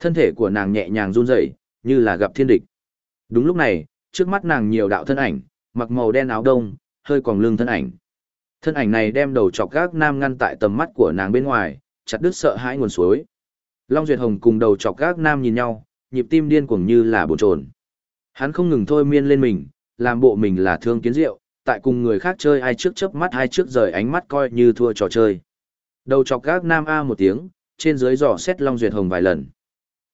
Thân thể của nàng nhẹ nhàng run rẩy, như là gặp thiên địch. Đúng lúc này, trước mắt nàng nhiều đạo thân ảnh, mặc màu đen áo đông, hơi còn lưng thân ảnh. Thân ảnh này đem đầu chọc gác nam ngăn tại tầm mắt của nàng bên ngoài, chặt đứt sợ hãi nguồn suối. Long Duyệt Hồng cùng đầu chọc gác nam nhìn nhau, nhịp tim điên cuồng như là bồn trồn. Hắn không ngừng thôi miên lên mình, làm bộ mình là thương kiến rượu, tại cùng người khác chơi ai trước chớp mắt hai trước rời ánh mắt coi như thua trò chơi. Đầu chọc gác nam A một tiếng, trên dưới dò xét Long Duyệt Hồng vài lần.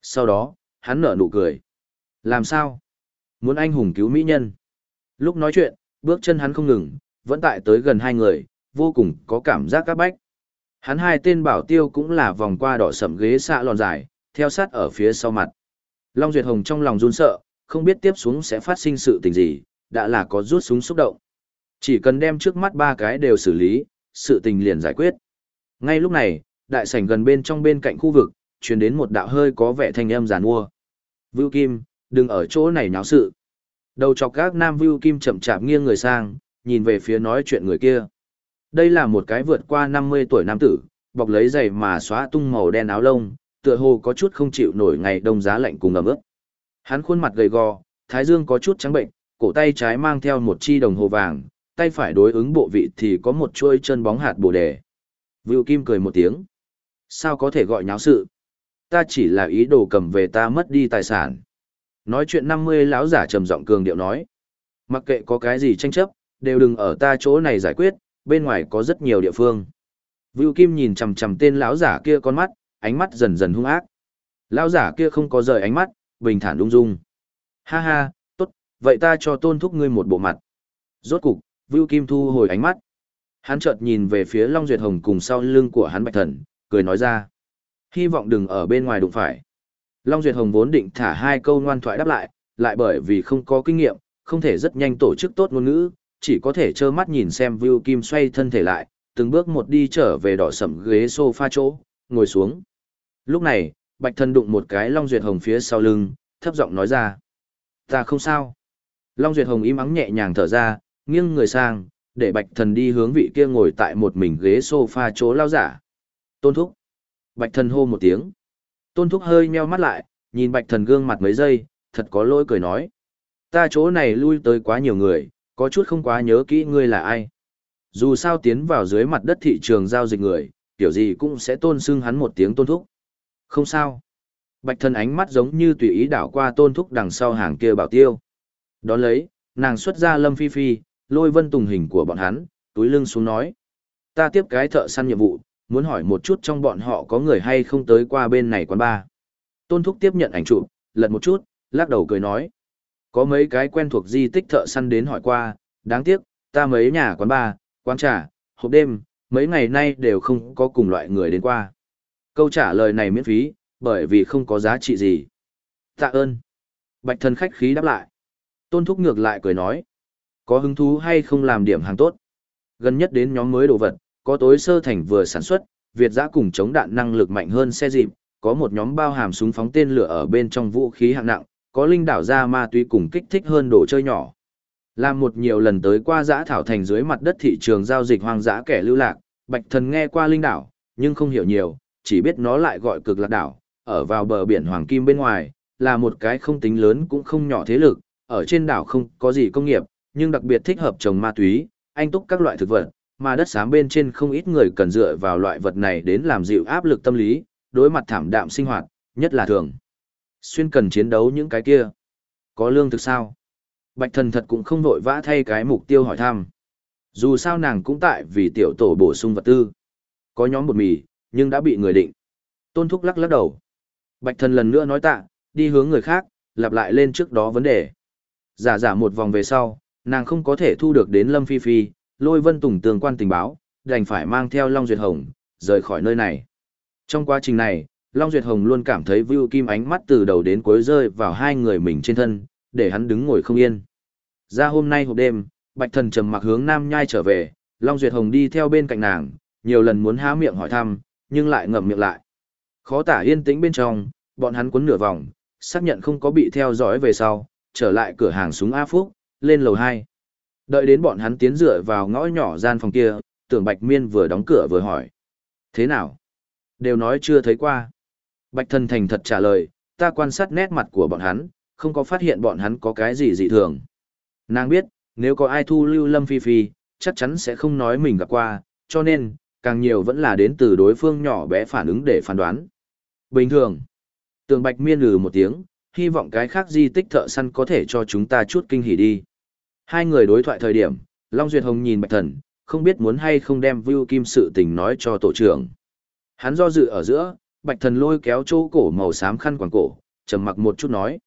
Sau đó, hắn nở nụ cười. Làm sao? Muốn anh hùng cứu mỹ nhân. Lúc nói chuyện, bước chân hắn không ngừng, vẫn tại tới gần hai người, vô cùng có cảm giác các bách. Hắn hai tên bảo tiêu cũng là vòng qua đỏ sầm ghế xạ lòn dài, theo sát ở phía sau mặt. Long Duyệt Hồng trong lòng run sợ, không biết tiếp xuống sẽ phát sinh sự tình gì, đã là có rút súng xúc động. Chỉ cần đem trước mắt ba cái đều xử lý, sự tình liền giải quyết. Ngay lúc này, đại sảnh gần bên trong bên cạnh khu vực, truyền đến một đạo hơi có vẻ thanh âm giàn mua. Vưu Kim, đừng ở chỗ này nháo sự. Đầu chọc các nam Vưu Kim chậm chạp nghiêng người sang, nhìn về phía nói chuyện người kia. Đây là một cái vượt qua 50 tuổi nam tử, bọc lấy giày mà xóa tung màu đen áo lông, tựa hồ có chút không chịu nổi ngày đông giá lạnh cùng ẩm ướt. Hắn khuôn mặt gầy gò, thái dương có chút trắng bệnh, cổ tay trái mang theo một chi đồng hồ vàng, tay phải đối ứng bộ vị thì có một chuôi chân bóng hạt bồ đề. Vưu Kim cười một tiếng. Sao có thể gọi nháo sự? Ta chỉ là ý đồ cầm về ta mất đi tài sản. Nói chuyện 50 lão giả trầm giọng cường điệu nói. Mặc kệ có cái gì tranh chấp, đều đừng ở ta chỗ này giải quyết, bên ngoài có rất nhiều địa phương. Vưu Kim nhìn chằm chằm tên lão giả kia con mắt, ánh mắt dần dần hung ác. Lão giả kia không có rời ánh mắt, bình thản ung dung. Ha ha, tốt, vậy ta cho tôn thúc ngươi một bộ mặt. Rốt cục, Vưu Kim thu hồi ánh mắt. Hắn chợt nhìn về phía Long Duyệt Hồng cùng sau lưng của hắn Bạch Thần, cười nói ra. Hy vọng đừng ở bên ngoài đụng phải. Long Duyệt Hồng vốn định thả hai câu ngoan thoại đáp lại, lại bởi vì không có kinh nghiệm, không thể rất nhanh tổ chức tốt ngôn ngữ, chỉ có thể trơ mắt nhìn xem Vưu Kim xoay thân thể lại, từng bước một đi trở về đỏ sẩm ghế sofa chỗ, ngồi xuống. Lúc này, Bạch Thần đụng một cái Long Duyệt Hồng phía sau lưng, thấp giọng nói ra. Ta không sao. Long Duyệt Hồng im ắng nhẹ nhàng thở ra, nghiêng người sang, để Bạch Thần đi hướng vị kia ngồi tại một mình ghế sofa chỗ lao giả. Tôn Thúc. Bạch Thần hô một tiếng. Tôn Thúc hơi meo mắt lại, nhìn Bạch Thần gương mặt mấy giây, thật có lỗi cười nói. Ta chỗ này lui tới quá nhiều người, có chút không quá nhớ kỹ ngươi là ai. Dù sao tiến vào dưới mặt đất thị trường giao dịch người, kiểu gì cũng sẽ tôn xưng hắn một tiếng tôn thúc. Không sao. Bạch thần ánh mắt giống như tùy ý đảo qua tôn thúc đằng sau hàng kia bảo tiêu. Đón lấy, nàng xuất ra lâm phi phi, lôi vân tùng hình của bọn hắn, túi lưng xuống nói. Ta tiếp cái thợ săn nhiệm vụ, muốn hỏi một chút trong bọn họ có người hay không tới qua bên này quán ba. Tôn thúc tiếp nhận ảnh chụp, lật một chút, lắc đầu cười nói. Có mấy cái quen thuộc di tích thợ săn đến hỏi qua, đáng tiếc, ta mấy nhà quán bar, quán trà, hộp đêm, mấy ngày nay đều không có cùng loại người đến qua. Câu trả lời này miễn phí, bởi vì không có giá trị gì. Tạ ơn. Bạch thần khách khí đáp lại. Tôn thúc ngược lại cười nói. Có hứng thú hay không làm điểm hàng tốt? Gần nhất đến nhóm mới đồ vật, có tối sơ thành vừa sản xuất, Việt giã cùng chống đạn năng lực mạnh hơn xe dịp, có một nhóm bao hàm súng phóng tên lửa ở bên trong vũ khí hạng nặng, có linh đảo ra ma túy cùng kích thích hơn đồ chơi nhỏ. Làm một nhiều lần tới qua giã thảo thành dưới mặt đất thị trường giao dịch hoang dã kẻ lưu lạc, Bạch Thần nghe qua linh đảo, nhưng không hiểu nhiều, chỉ biết nó lại gọi cực lạc đảo, ở vào bờ biển Hoàng Kim bên ngoài, là một cái không tính lớn cũng không nhỏ thế lực, ở trên đảo không có gì công nghiệp, nhưng đặc biệt thích hợp trồng ma túy, anh túc các loại thực vật, mà đất xám bên trên không ít người cần dựa vào loại vật này đến làm dịu áp lực tâm lý, đối mặt thảm đạm sinh hoạt, nhất là thường. Xuyên cần chiến đấu những cái kia. Có lương thực sao? Bạch thần thật cũng không vội vã thay cái mục tiêu hỏi thăm. Dù sao nàng cũng tại vì tiểu tổ bổ sung vật tư. Có nhóm bột mì, nhưng đã bị người định. Tôn thúc lắc lắc đầu. Bạch thần lần nữa nói tạ, đi hướng người khác, lặp lại lên trước đó vấn đề. Giả giả một vòng về sau, nàng không có thể thu được đến Lâm Phi Phi, lôi vân tùng tương quan tình báo, đành phải mang theo Long Duyệt Hồng, rời khỏi nơi này. Trong quá trình này, Long Duyệt Hồng luôn cảm thấy Vưu Kim ánh mắt từ đầu đến cuối rơi vào hai người mình trên thân, để hắn đứng ngồi không yên. Ra hôm nay hộp đêm, Bạch Thần trầm mặc hướng Nam Nhai trở về, Long Duyệt Hồng đi theo bên cạnh nàng, nhiều lần muốn há miệng hỏi thăm, nhưng lại ngậm miệng lại. Khó tả yên tĩnh bên trong, bọn hắn cuốn nửa vòng, xác nhận không có bị theo dõi về sau, trở lại cửa hàng súng A Phúc, lên lầu 2. Đợi đến bọn hắn tiến dựa vào ngõ nhỏ gian phòng kia, tưởng Bạch Miên vừa đóng cửa vừa hỏi. Thế nào? Đều nói chưa thấy qua. Bạch Thần thành thật trả lời, ta quan sát nét mặt của bọn hắn, không có phát hiện bọn hắn có cái gì dị thường. Nàng biết, nếu có ai thu lưu Lâm Phi Phi, chắc chắn sẽ không nói mình gặp qua, cho nên, càng nhiều vẫn là đến từ đối phương nhỏ bé phản ứng để phán đoán. Bình thường. Tường Bạch miên lừ một tiếng, hy vọng cái khác di tích thợ săn có thể cho chúng ta chút kinh hỉ đi. Hai người đối thoại thời điểm, Long Duyệt Hồng nhìn Bạch Thần, không biết muốn hay không đem Vưu Kim sự tình nói cho tổ trưởng. Hắn do dự ở giữa, Bạch Thần lôi kéo chỗ cổ màu xám khăn quàng cổ, trầm mặc một chút nói.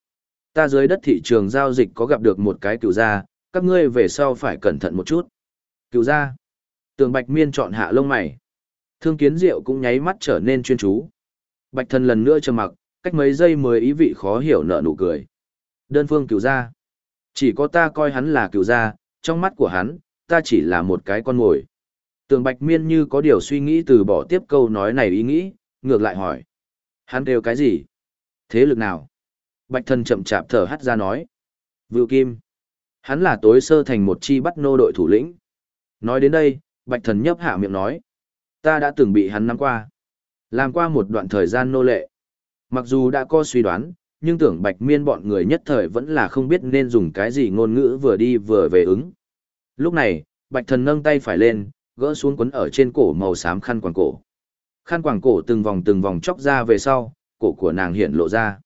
Ta dưới đất thị trường giao dịch có gặp được một cái cựu gia, các ngươi về sau phải cẩn thận một chút. Cựu gia. Tường Bạch Miên chọn hạ lông mày. Thương kiến diệu cũng nháy mắt trở nên chuyên chú. Bạch Thần lần nữa trầm mặc, cách mấy giây mới ý vị khó hiểu nợ nụ cười. Đơn phương cựu gia. Chỉ có ta coi hắn là cựu gia, trong mắt của hắn, ta chỉ là một cái con mồi. Tường Bạch Miên như có điều suy nghĩ từ bỏ tiếp câu nói này ý nghĩ, ngược lại hỏi. Hắn đều cái gì? Thế lực nào? Bạch thần chậm chạp thở hắt ra nói. Vưu Kim. Hắn là tối sơ thành một chi bắt nô đội thủ lĩnh. Nói đến đây, Bạch thần nhấp hạ miệng nói. Ta đã từng bị hắn nắm qua. Làm qua một đoạn thời gian nô lệ. Mặc dù đã có suy đoán, nhưng tưởng Bạch miên bọn người nhất thời vẫn là không biết nên dùng cái gì ngôn ngữ vừa đi vừa về ứng. Lúc này, Bạch thần nâng tay phải lên, gỡ xuống quấn ở trên cổ màu xám khăn quàng cổ. Khăn quàng cổ từng vòng từng vòng chóc ra về sau, cổ của nàng hiện lộ ra.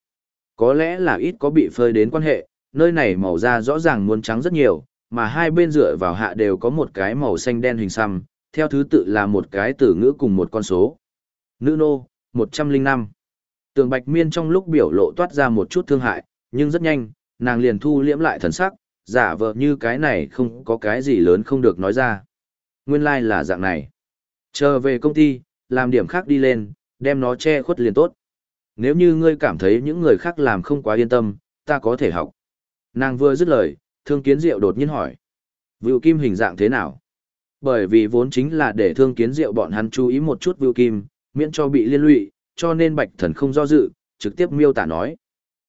Có lẽ là ít có bị phơi đến quan hệ, nơi này màu da rõ ràng muốn trắng rất nhiều, mà hai bên dựa vào hạ đều có một cái màu xanh đen hình xăm, theo thứ tự là một cái từ ngữ cùng một con số. Nữ nô, 105. Tường Bạch Miên trong lúc biểu lộ toát ra một chút thương hại, nhưng rất nhanh, nàng liền thu liễm lại thần sắc, giả vờ như cái này không có cái gì lớn không được nói ra. Nguyên lai like là dạng này. Chờ về công ty, làm điểm khác đi lên, đem nó che khuất liền tốt. Nếu như ngươi cảm thấy những người khác làm không quá yên tâm, ta có thể học. Nàng vừa dứt lời, thương kiến diệu đột nhiên hỏi. Vưu kim hình dạng thế nào? Bởi vì vốn chính là để thương kiến diệu bọn hắn chú ý một chút vưu kim, miễn cho bị liên lụy, cho nên bạch thần không do dự, trực tiếp miêu tả nói.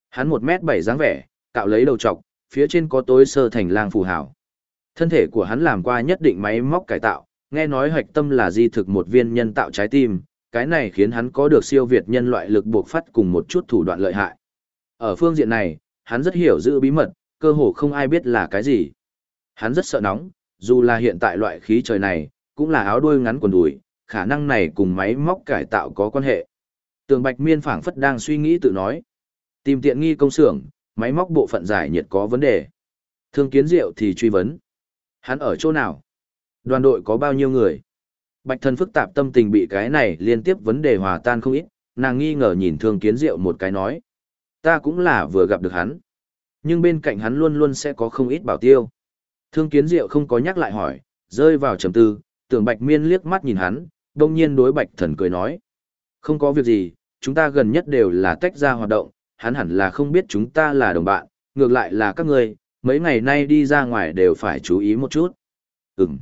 Hắn một mét bảy dáng vẻ, cạo lấy đầu trọc, phía trên có tối sơ thành lang phù hảo. Thân thể của hắn làm qua nhất định máy móc cải tạo, nghe nói hạch tâm là di thực một viên nhân tạo trái tim, cái này khiến hắn có được siêu việt nhân loại lực buộc phát cùng một chút thủ đoạn lợi hại. Ở phương diện này, hắn rất hiểu giữ bí mật, cơ hồ không ai biết là cái gì. Hắn rất sợ nóng, dù là hiện tại loại khí trời này, cũng là áo đuôi ngắn quần đùi, khả năng này cùng máy móc cải tạo có quan hệ. Tường Bạch Miên phảng phất đang suy nghĩ tự nói. Tìm tiện nghi công xưởng, máy móc bộ phận giải nhiệt có vấn đề. Thương kiến diệu thì truy vấn. Hắn ở chỗ nào? Đoàn đội có bao nhiêu người? Bạch thân phức tạp tâm tình bị cái này liên tiếp vấn đề hòa tan không ít, nàng nghi ngờ nhìn thương kiến diệu một cái nói. Ta cũng là vừa gặp được hắn. Nhưng bên cạnh hắn luôn luôn sẽ có không ít bảo tiêu. Thương kiến diệu không có nhắc lại hỏi, rơi vào trầm tư, tưởng bạch miên liếc mắt nhìn hắn, đông nhiên đối bạch thần cười nói. Không có việc gì, chúng ta gần nhất đều là tách ra hoạt động, hắn hẳn là không biết chúng ta là đồng bạn, ngược lại là các người, mấy ngày nay đi ra ngoài đều phải chú ý một chút. Ừm.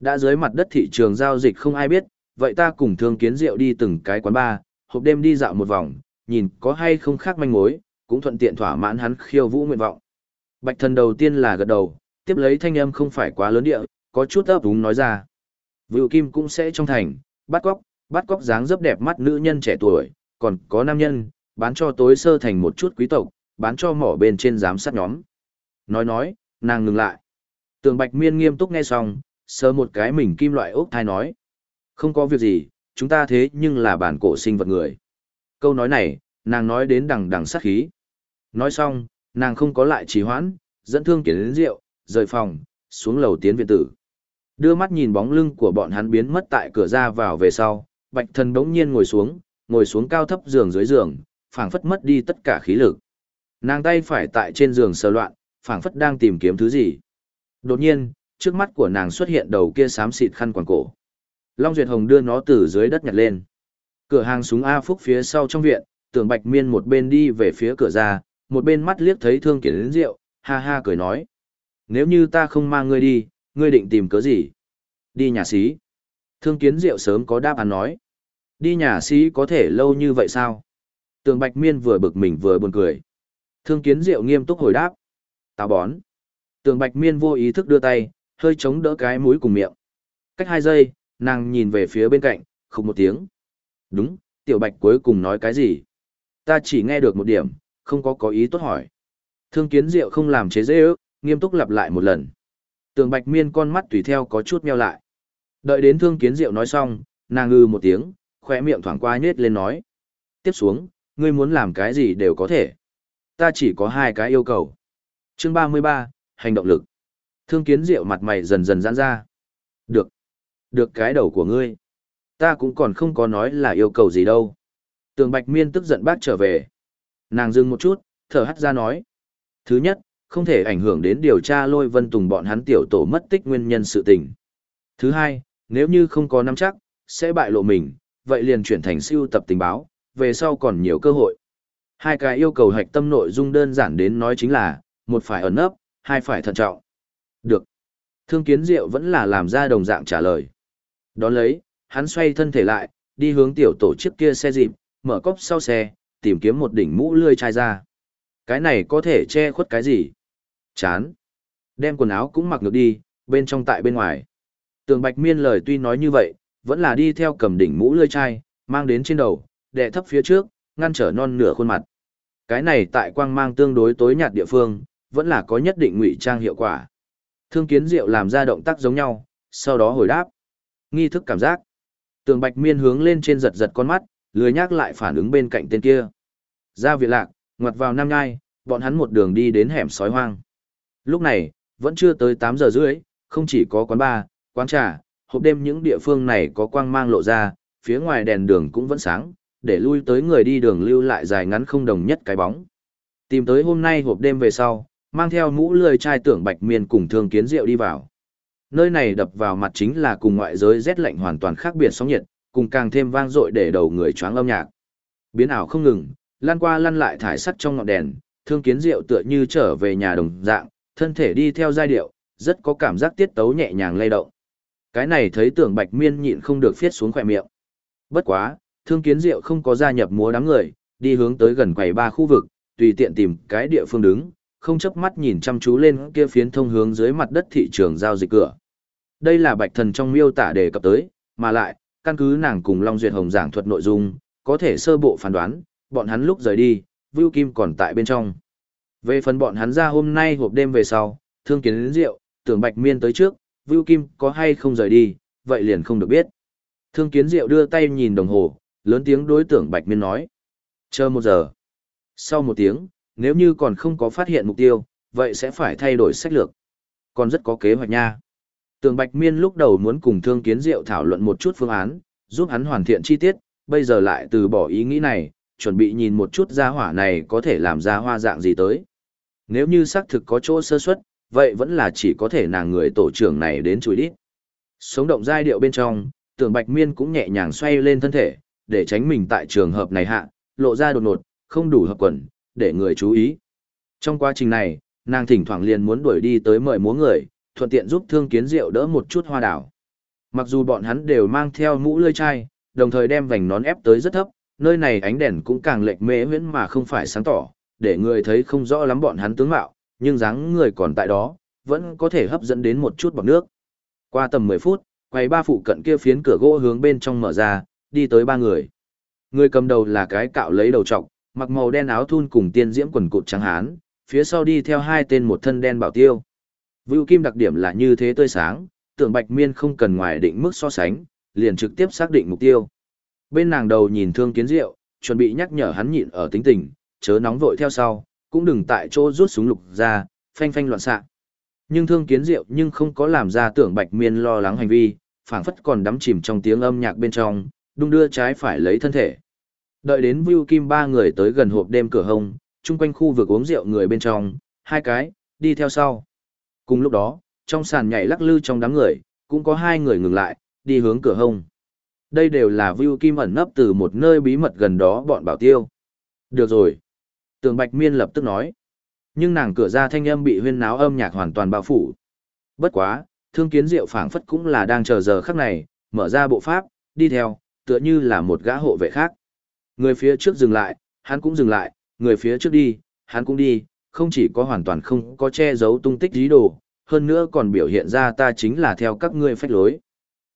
Đã dưới mặt đất thị trường giao dịch không ai biết, vậy ta cùng thương kiến rượu đi từng cái quán bar, hộp đêm đi dạo một vòng, nhìn có hay không khác manh mối, cũng thuận tiện thỏa mãn hắn khiêu vũ nguyện vọng. Bạch thần đầu tiên là gật đầu, tiếp lấy thanh âm không phải quá lớn địa, có chút ấp úng nói ra. Vựu kim cũng sẽ trong thành, bắt cóc, bắt cóc dáng dấp đẹp mắt nữ nhân trẻ tuổi, còn có nam nhân, bán cho tối sơ thành một chút quý tộc, bán cho mỏ bên trên giám sát nhóm. Nói nói, nàng ngừng lại. Tường Bạch Miên nghiêm túc nghe xong, sơ một cái mình kim loại ốc thai nói. Không có việc gì, chúng ta thế nhưng là bản cổ sinh vật người. Câu nói này, nàng nói đến đằng đằng sát khí. Nói xong, nàng không có lại trì hoãn, dẫn thương kiến đến rượu, rời phòng, xuống lầu tiến viện tử. Đưa mắt nhìn bóng lưng của bọn hắn biến mất tại cửa ra vào về sau, bạch thần đống nhiên ngồi xuống, ngồi xuống cao thấp giường dưới giường, phảng phất mất đi tất cả khí lực. Nàng tay phải tại trên giường sờ loạn, phảng phất đang tìm kiếm thứ gì. Đột nhiên, trước mắt của nàng xuất hiện đầu kia xám xịt khăn quàng cổ. Long Duyệt Hồng đưa nó từ dưới đất nhặt lên. Cửa hàng súng A Phúc phía sau trong viện, tưởng Bạch Miên một bên đi về phía cửa ra, một bên mắt liếc thấy thương kiển đến rượu, ha ha cười nói. Nếu như ta không mang ngươi đi, ngươi định tìm cớ gì? Đi nhà xí. Thương kiến rượu sớm có đáp án nói. Đi nhà xí có thể lâu như vậy sao? Tường Bạch Miên vừa bực mình vừa buồn cười. Thương kiến rượu nghiêm túc hồi đáp. Táo bón. Tường Bạch Miên vô ý thức đưa tay, hơi chống đỡ cái mũi cùng miệng. Cách hai giây, nàng nhìn về phía bên cạnh, không một tiếng. Đúng, tiểu Bạch cuối cùng nói cái gì? Ta chỉ nghe được một điểm, không có có ý tốt hỏi. Thương kiến diệu không làm chế dễ ước, nghiêm túc lặp lại một lần. Tường Bạch Miên con mắt tùy theo có chút meo lại. Đợi đến Thương Kiến Diệu nói xong, nàng ngư một tiếng, khỏe miệng thoảng qua nhết lên nói. Tiếp xuống, ngươi muốn làm cái gì đều có thể. Ta chỉ có hai cái yêu cầu. Chương 33, hành động lực. Thương Kiến Diệu mặt mày dần dần giãn ra. Được. Được cái đầu của ngươi. Ta cũng còn không có nói là yêu cầu gì đâu. Tường Bạch Miên tức giận bác trở về. Nàng dừng một chút, thở hắt ra nói. Thứ nhất, không thể ảnh hưởng đến điều tra lôi vân tùng bọn hắn tiểu tổ mất tích nguyên nhân sự tình. Thứ hai, nếu như không có nắm chắc, sẽ bại lộ mình, vậy liền chuyển thành siêu tập tình báo, về sau còn nhiều cơ hội. Hai cái yêu cầu hạch tâm nội dung đơn giản đến nói chính là, một phải ẩn nấp, hai phải thận trọng. Được. Thương kiến diệu vẫn là làm ra đồng dạng trả lời. Đón lấy, hắn xoay thân thể lại, đi hướng tiểu tổ chiếc kia xe dịp, mở cốc sau xe, tìm kiếm một đỉnh mũ lươi chai ra. Cái này có thể che khuất cái gì? Chán. Đem quần áo cũng mặc ngược đi, bên trong tại bên ngoài. Tường Bạch Miên lời tuy nói như vậy, vẫn là đi theo cầm đỉnh mũ lươi chai, mang đến trên đầu, đè thấp phía trước, ngăn trở non nửa khuôn mặt. Cái này tại quang mang tương đối tối nhạt địa phương, vẫn là có nhất định ngụy trang hiệu quả. Thương Kiến Diệu làm ra động tác giống nhau, sau đó hồi đáp. Nghi thức cảm giác. Tường Bạch Miên hướng lên trên giật giật con mắt, lười nhác lại phản ứng bên cạnh tên kia. Ra viện lạc, ngoặt vào Nam Nhai, bọn hắn một đường đi đến hẻm sói hoang. Lúc này, vẫn chưa tới 8 giờ rưỡi, không chỉ có quán bar, quán trà, hộp đêm những địa phương này có quang mang lộ ra, phía ngoài đèn đường cũng vẫn sáng, để lui tới người đi đường lưu lại dài ngắn không đồng nhất cái bóng. Tìm tới hôm nay hộp đêm về sau, mang theo mũ lười trai tưởng bạch miên cùng thương kiến rượu đi vào. Nơi này đập vào mặt chính là cùng ngoại giới rét lạnh hoàn toàn khác biệt sóng nhiệt, cùng càng thêm vang dội để đầu người choáng âm nhạc. Biến ảo không ngừng, lan qua lăn lại thải sắt trong ngọn đèn, thương kiến diệu tựa như trở về nhà đồng dạng, thân thể đi theo giai điệu, rất có cảm giác tiết tấu nhẹ nhàng lay động. Cái này thấy tưởng bạch miên nhịn không được phiết xuống khỏe miệng. Bất quá, thương kiến diệu không có gia nhập múa đám người, đi hướng tới gần quầy ba khu vực, tùy tiện tìm cái địa phương đứng, không chấp mắt nhìn chăm chú lên kia phiến thông hướng dưới mặt đất thị trường giao dịch cửa. Đây là bạch thần trong miêu tả đề cập tới, mà lại, căn cứ nàng cùng Long Duyệt Hồng giảng thuật nội dung, có thể sơ bộ phán đoán, bọn hắn lúc rời đi, Vưu Kim còn tại bên trong. Về phần bọn hắn ra hôm nay hộp đêm về sau, thương kiến đến rượu, tưởng bạch miên tới trước, Vưu Kim có hay không rời đi, vậy liền không được biết. Thương kiến rượu đưa tay nhìn đồng hồ, lớn tiếng đối tưởng Bạch Miên nói. Chờ một giờ. Sau một tiếng, nếu như còn không có phát hiện mục tiêu, vậy sẽ phải thay đổi sách lược. Còn rất có kế hoạch nha. Tưởng Bạch Miên lúc đầu muốn cùng Thương Kiến Diệu thảo luận một chút phương án, giúp hắn hoàn thiện chi tiết, bây giờ lại từ bỏ ý nghĩ này, chuẩn bị nhìn một chút gia hỏa này có thể làm ra hoa dạng gì tới. Nếu như xác thực có chỗ sơ suất, vậy vẫn là chỉ có thể nàng người tổ trưởng này đến chùi đít. Sống động giai điệu bên trong, tưởng bạch miên cũng nhẹ nhàng xoay lên thân thể, để tránh mình tại trường hợp này hạ, lộ ra đột ngột, không đủ hợp quần, để người chú ý. Trong quá trình này, nàng thỉnh thoảng liền muốn đuổi đi tới mời múa người, thuận tiện giúp thương kiến diệu đỡ một chút hoa đảo. Mặc dù bọn hắn đều mang theo mũ lươi chai, đồng thời đem vành nón ép tới rất thấp, nơi này ánh đèn cũng càng lệch mê huyễn mà không phải sáng tỏ, để người thấy không rõ lắm bọn hắn tướng mạo, nhưng dáng người còn tại đó, vẫn có thể hấp dẫn đến một chút bọt nước. Qua tầm 10 phút, quay ba phụ cận kia phiến cửa gỗ hướng bên trong mở ra, đi tới ba người. Người cầm đầu là cái cạo lấy đầu trọc, mặc màu đen áo thun cùng tiên diễm quần cụt trắng hán, phía sau đi theo hai tên một thân đen bảo tiêu. Vưu Kim đặc điểm là như thế tươi sáng, tưởng Bạch Miên không cần ngoài định mức so sánh, liền trực tiếp xác định mục tiêu. Bên nàng đầu nhìn Thương Kiến Diệu, chuẩn bị nhắc nhở hắn nhịn ở tính tình, chớ nóng vội theo sau, cũng đừng tại chỗ rút súng lục ra, phanh phanh loạn xạ. Nhưng Thương Kiến Diệu nhưng không có làm ra tưởng Bạch Miên lo lắng hành vi, phảng phất còn đắm chìm trong tiếng âm nhạc bên trong, đung đưa trái phải lấy thân thể. Đợi đến Vưu Kim ba người tới gần hộp đêm cửa hông, chung quanh khu vực uống rượu người bên trong, hai cái, đi theo sau. Cùng lúc đó, trong sàn nhảy lắc lư trong đám người, cũng có hai người ngừng lại, đi hướng cửa hông. Đây đều là Vưu Kim ẩn nấp từ một nơi bí mật gần đó bọn bảo tiêu. Được rồi. Tường Bạch Miên lập tức nói. Nhưng nàng cửa ra thanh âm bị huyên náo âm nhạc hoàn toàn bao phủ. Bất quá, thương kiến diệu phảng phất cũng là đang chờ giờ khắc này, mở ra bộ pháp, đi theo, tựa như là một gã hộ vệ khác. Người phía trước dừng lại, hắn cũng dừng lại, người phía trước đi, hắn cũng đi, không chỉ có hoàn toàn không có che giấu tung tích dí đồ, hơn nữa còn biểu hiện ra ta chính là theo các ngươi phách lối.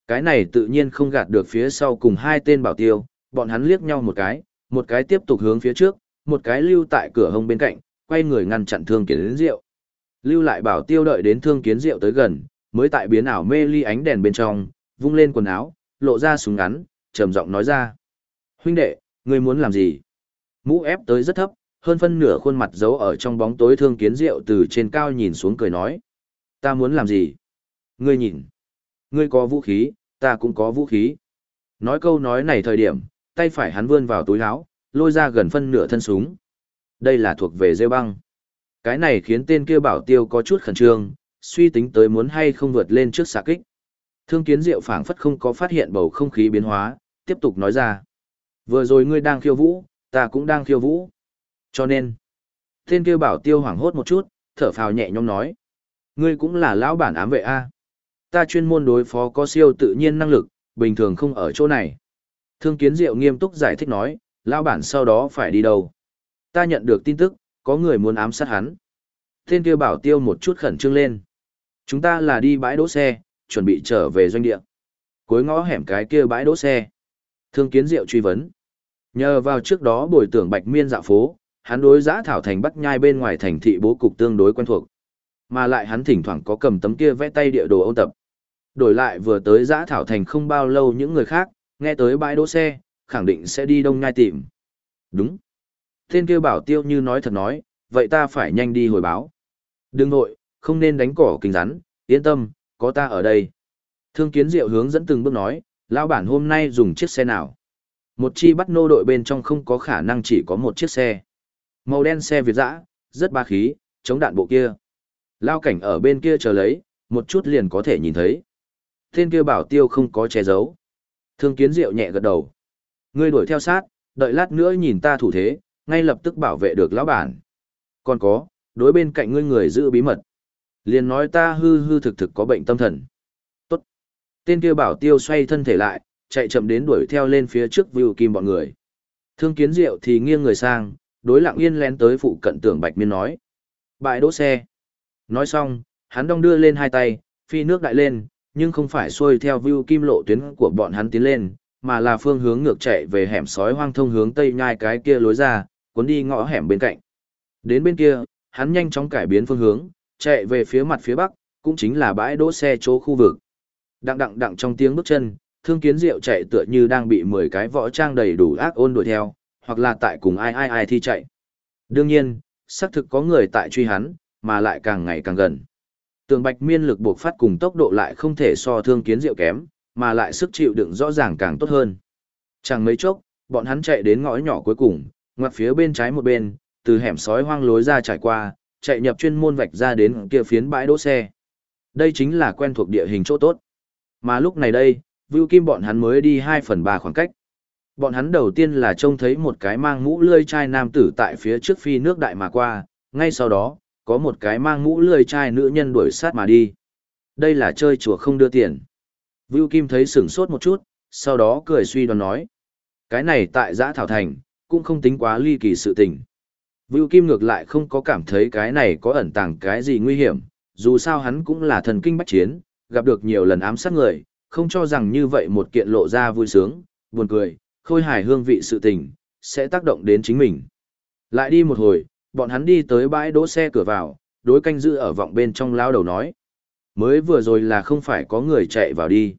Cái này tự nhiên không gạt được phía sau cùng hai tên bảo tiêu, bọn hắn liếc nhau một cái, một cái tiếp tục hướng phía trước, một cái lưu tại cửa hông bên cạnh, quay người ngăn chặn thương kiến rượu. Lưu lại bảo tiêu đợi đến thương kiến rượu tới gần, mới tại biến ảo mê ly ánh đèn bên trong, vung lên quần áo, lộ ra súng ngắn, trầm giọng nói ra. Huynh đệ, ngươi muốn làm gì? Mũ ép tới rất thấp, hơn phân nửa khuôn mặt giấu ở trong bóng tối thương kiến rượu từ trên cao nhìn xuống cười nói. Ta muốn làm gì? Ngươi nhìn. Ngươi có vũ khí, ta cũng có vũ khí. Nói câu nói này thời điểm, tay phải hắn vươn vào túi áo, lôi ra gần phân nửa thân súng. Đây là thuộc về rêu băng. Cái này khiến tên kia bảo tiêu có chút khẩn trương, suy tính tới muốn hay không vượt lên trước xạ kích. Thương kiến diệu phảng phất không có phát hiện bầu không khí biến hóa, tiếp tục nói ra. Vừa rồi ngươi đang khiêu vũ, ta cũng đang khiêu vũ. Cho nên, tên kia bảo tiêu hoảng hốt một chút, thở phào nhẹ nhõm nói. Ngươi cũng là lão bản ám vệ A. Ta chuyên môn đối phó có siêu tự nhiên năng lực, bình thường không ở chỗ này. Thương kiến diệu nghiêm túc giải thích nói, lão bản sau đó phải đi đâu. Ta nhận được tin tức, có người muốn ám sát hắn. Tên kia bảo tiêu một chút khẩn trương lên. Chúng ta là đi bãi đỗ xe, chuẩn bị trở về doanh địa. Cuối ngõ hẻm cái kia bãi đỗ xe. Thương kiến diệu truy vấn. Nhờ vào trước đó bồi tưởng bạch miên dạo phố, hắn đối giã thảo thành bắt nhai bên ngoài thành thị bố cục tương đối quen thuộc. Mà lại hắn thỉnh thoảng có cầm tấm kia vẽ tay địa đồ ôn tập. Đổi lại vừa tới giã thảo thành không bao lâu những người khác, nghe tới bãi đỗ xe, khẳng định sẽ đi đông nhai tìm. Đúng. Tên kia bảo tiêu như nói thật nói, vậy ta phải nhanh đi hồi báo. Đừng nội, không nên đánh cỏ kinh rắn, yên tâm, có ta ở đây. Thương kiến diệu hướng dẫn từng bước nói, lão bản hôm nay dùng chiếc xe nào. Một chi bắt nô đội bên trong không có khả năng chỉ có một chiếc xe. Màu đen xe Việt dã, rất ba khí, chống đạn bộ kia. Lao cảnh ở bên kia chờ lấy, một chút liền có thể nhìn thấy. Tên kia bảo tiêu không có che giấu. Thương kiến diệu nhẹ gật đầu. Ngươi đuổi theo sát, đợi lát nữa nhìn ta thủ thế, ngay lập tức bảo vệ được lão bản. Còn có, đối bên cạnh ngươi người giữ bí mật. Liền nói ta hư hư thực thực có bệnh tâm thần. Tốt. Tên kia bảo tiêu xoay thân thể lại, chạy chậm đến đuổi theo lên phía trước Vưu Kim bọn người. Thương kiến diệu thì nghiêng người sang, đối lặng yên lén tới phụ cận tưởng Bạch Miên nói. Bãi đỗ xe. Nói xong, hắn đong đưa lên hai tay, phi nước đại lên, nhưng không phải xuôi theo view Kim lộ tuyến của bọn hắn tiến lên, mà là phương hướng ngược chạy về hẻm sói hoang thông hướng tây nhai cái kia lối ra, cuốn đi ngõ hẻm bên cạnh. Đến bên kia, hắn nhanh chóng cải biến phương hướng, chạy về phía mặt phía bắc, cũng chính là bãi đỗ xe chỗ khu vực. Đặng đặng đặng trong tiếng bước chân, thương kiến diệu chạy tựa như đang bị 10 cái võ trang đầy đủ ác ôn đuổi theo, hoặc là tại cùng ai ai ai thi chạy. Đương nhiên, xác thực có người tại truy hắn, mà lại càng ngày càng gần. Tường bạch miên lực buộc phát cùng tốc độ lại không thể so thương kiến diệu kém, mà lại sức chịu đựng rõ ràng càng tốt hơn. Chẳng mấy chốc, bọn hắn chạy đến ngõ nhỏ cuối cùng, ngoặt phía bên trái một bên, từ hẻm sói hoang lối ra trải qua, chạy nhập chuyên môn vạch ra đến kia phiến bãi đỗ xe. Đây chính là quen thuộc địa hình chỗ tốt. Mà lúc này đây, Vưu Kim bọn hắn mới đi 2 phần 3 khoảng cách. Bọn hắn đầu tiên là trông thấy một cái mang mũ lươi chai nam tử tại phía trước phi nước đại mà qua, ngay sau đó, có một cái mang mũ lười trai nữ nhân đuổi sát mà đi. Đây là chơi chùa không đưa tiền. Vưu Kim thấy sửng sốt một chút, sau đó cười suy đoán nói. Cái này tại giã thảo thành, cũng không tính quá ly kỳ sự tình. Vưu Kim ngược lại không có cảm thấy cái này có ẩn tàng cái gì nguy hiểm, dù sao hắn cũng là thần kinh bách chiến, gặp được nhiều lần ám sát người, không cho rằng như vậy một kiện lộ ra vui sướng, buồn cười, khôi hài hương vị sự tình, sẽ tác động đến chính mình. Lại đi một hồi, bọn hắn đi tới bãi đỗ xe cửa vào, đối canh giữ ở vọng bên trong lao đầu nói. Mới vừa rồi là không phải có người chạy vào đi.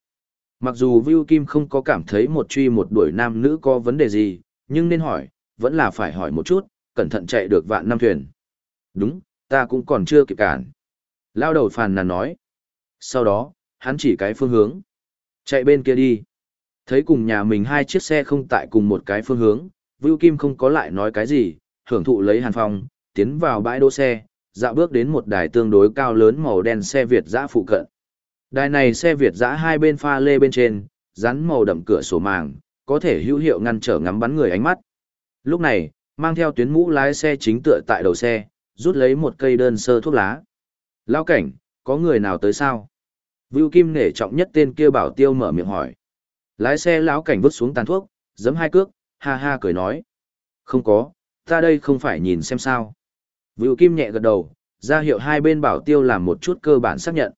Mặc dù Vưu Kim không có cảm thấy một truy một đuổi nam nữ có vấn đề gì, nhưng nên hỏi, vẫn là phải hỏi một chút, cẩn thận chạy được vạn năm thuyền. Đúng, ta cũng còn chưa kịp cản. Lao đầu phàn nàn nói. Sau đó, hắn chỉ cái phương hướng. Chạy bên kia đi. Thấy cùng nhà mình hai chiếc xe không tại cùng một cái phương hướng, Vưu Kim không có lại nói cái gì, hưởng thụ lấy hàn phong, tiến vào bãi đỗ xe, dạo bước đến một đài tương đối cao lớn màu đen xe Việt giã phụ cận. Đài này xe Việt giã hai bên pha lê bên trên, rắn màu đậm cửa sổ màng, có thể hữu hiệu ngăn trở ngắm bắn người ánh mắt. Lúc này, mang theo tuyến mũ lái xe chính tựa tại đầu xe, rút lấy một cây đơn sơ thuốc lá. Lao cảnh, có người nào tới sao? Vưu Kim nể trọng nhất tên kia bảo tiêu mở miệng hỏi. Lái xe lão cảnh vứt xuống tàn thuốc, giấm hai cước, ha ha cười nói. Không có, ta đây không phải nhìn xem sao. Vưu Kim nhẹ gật đầu, ra hiệu hai bên bảo tiêu làm một chút cơ bản xác nhận.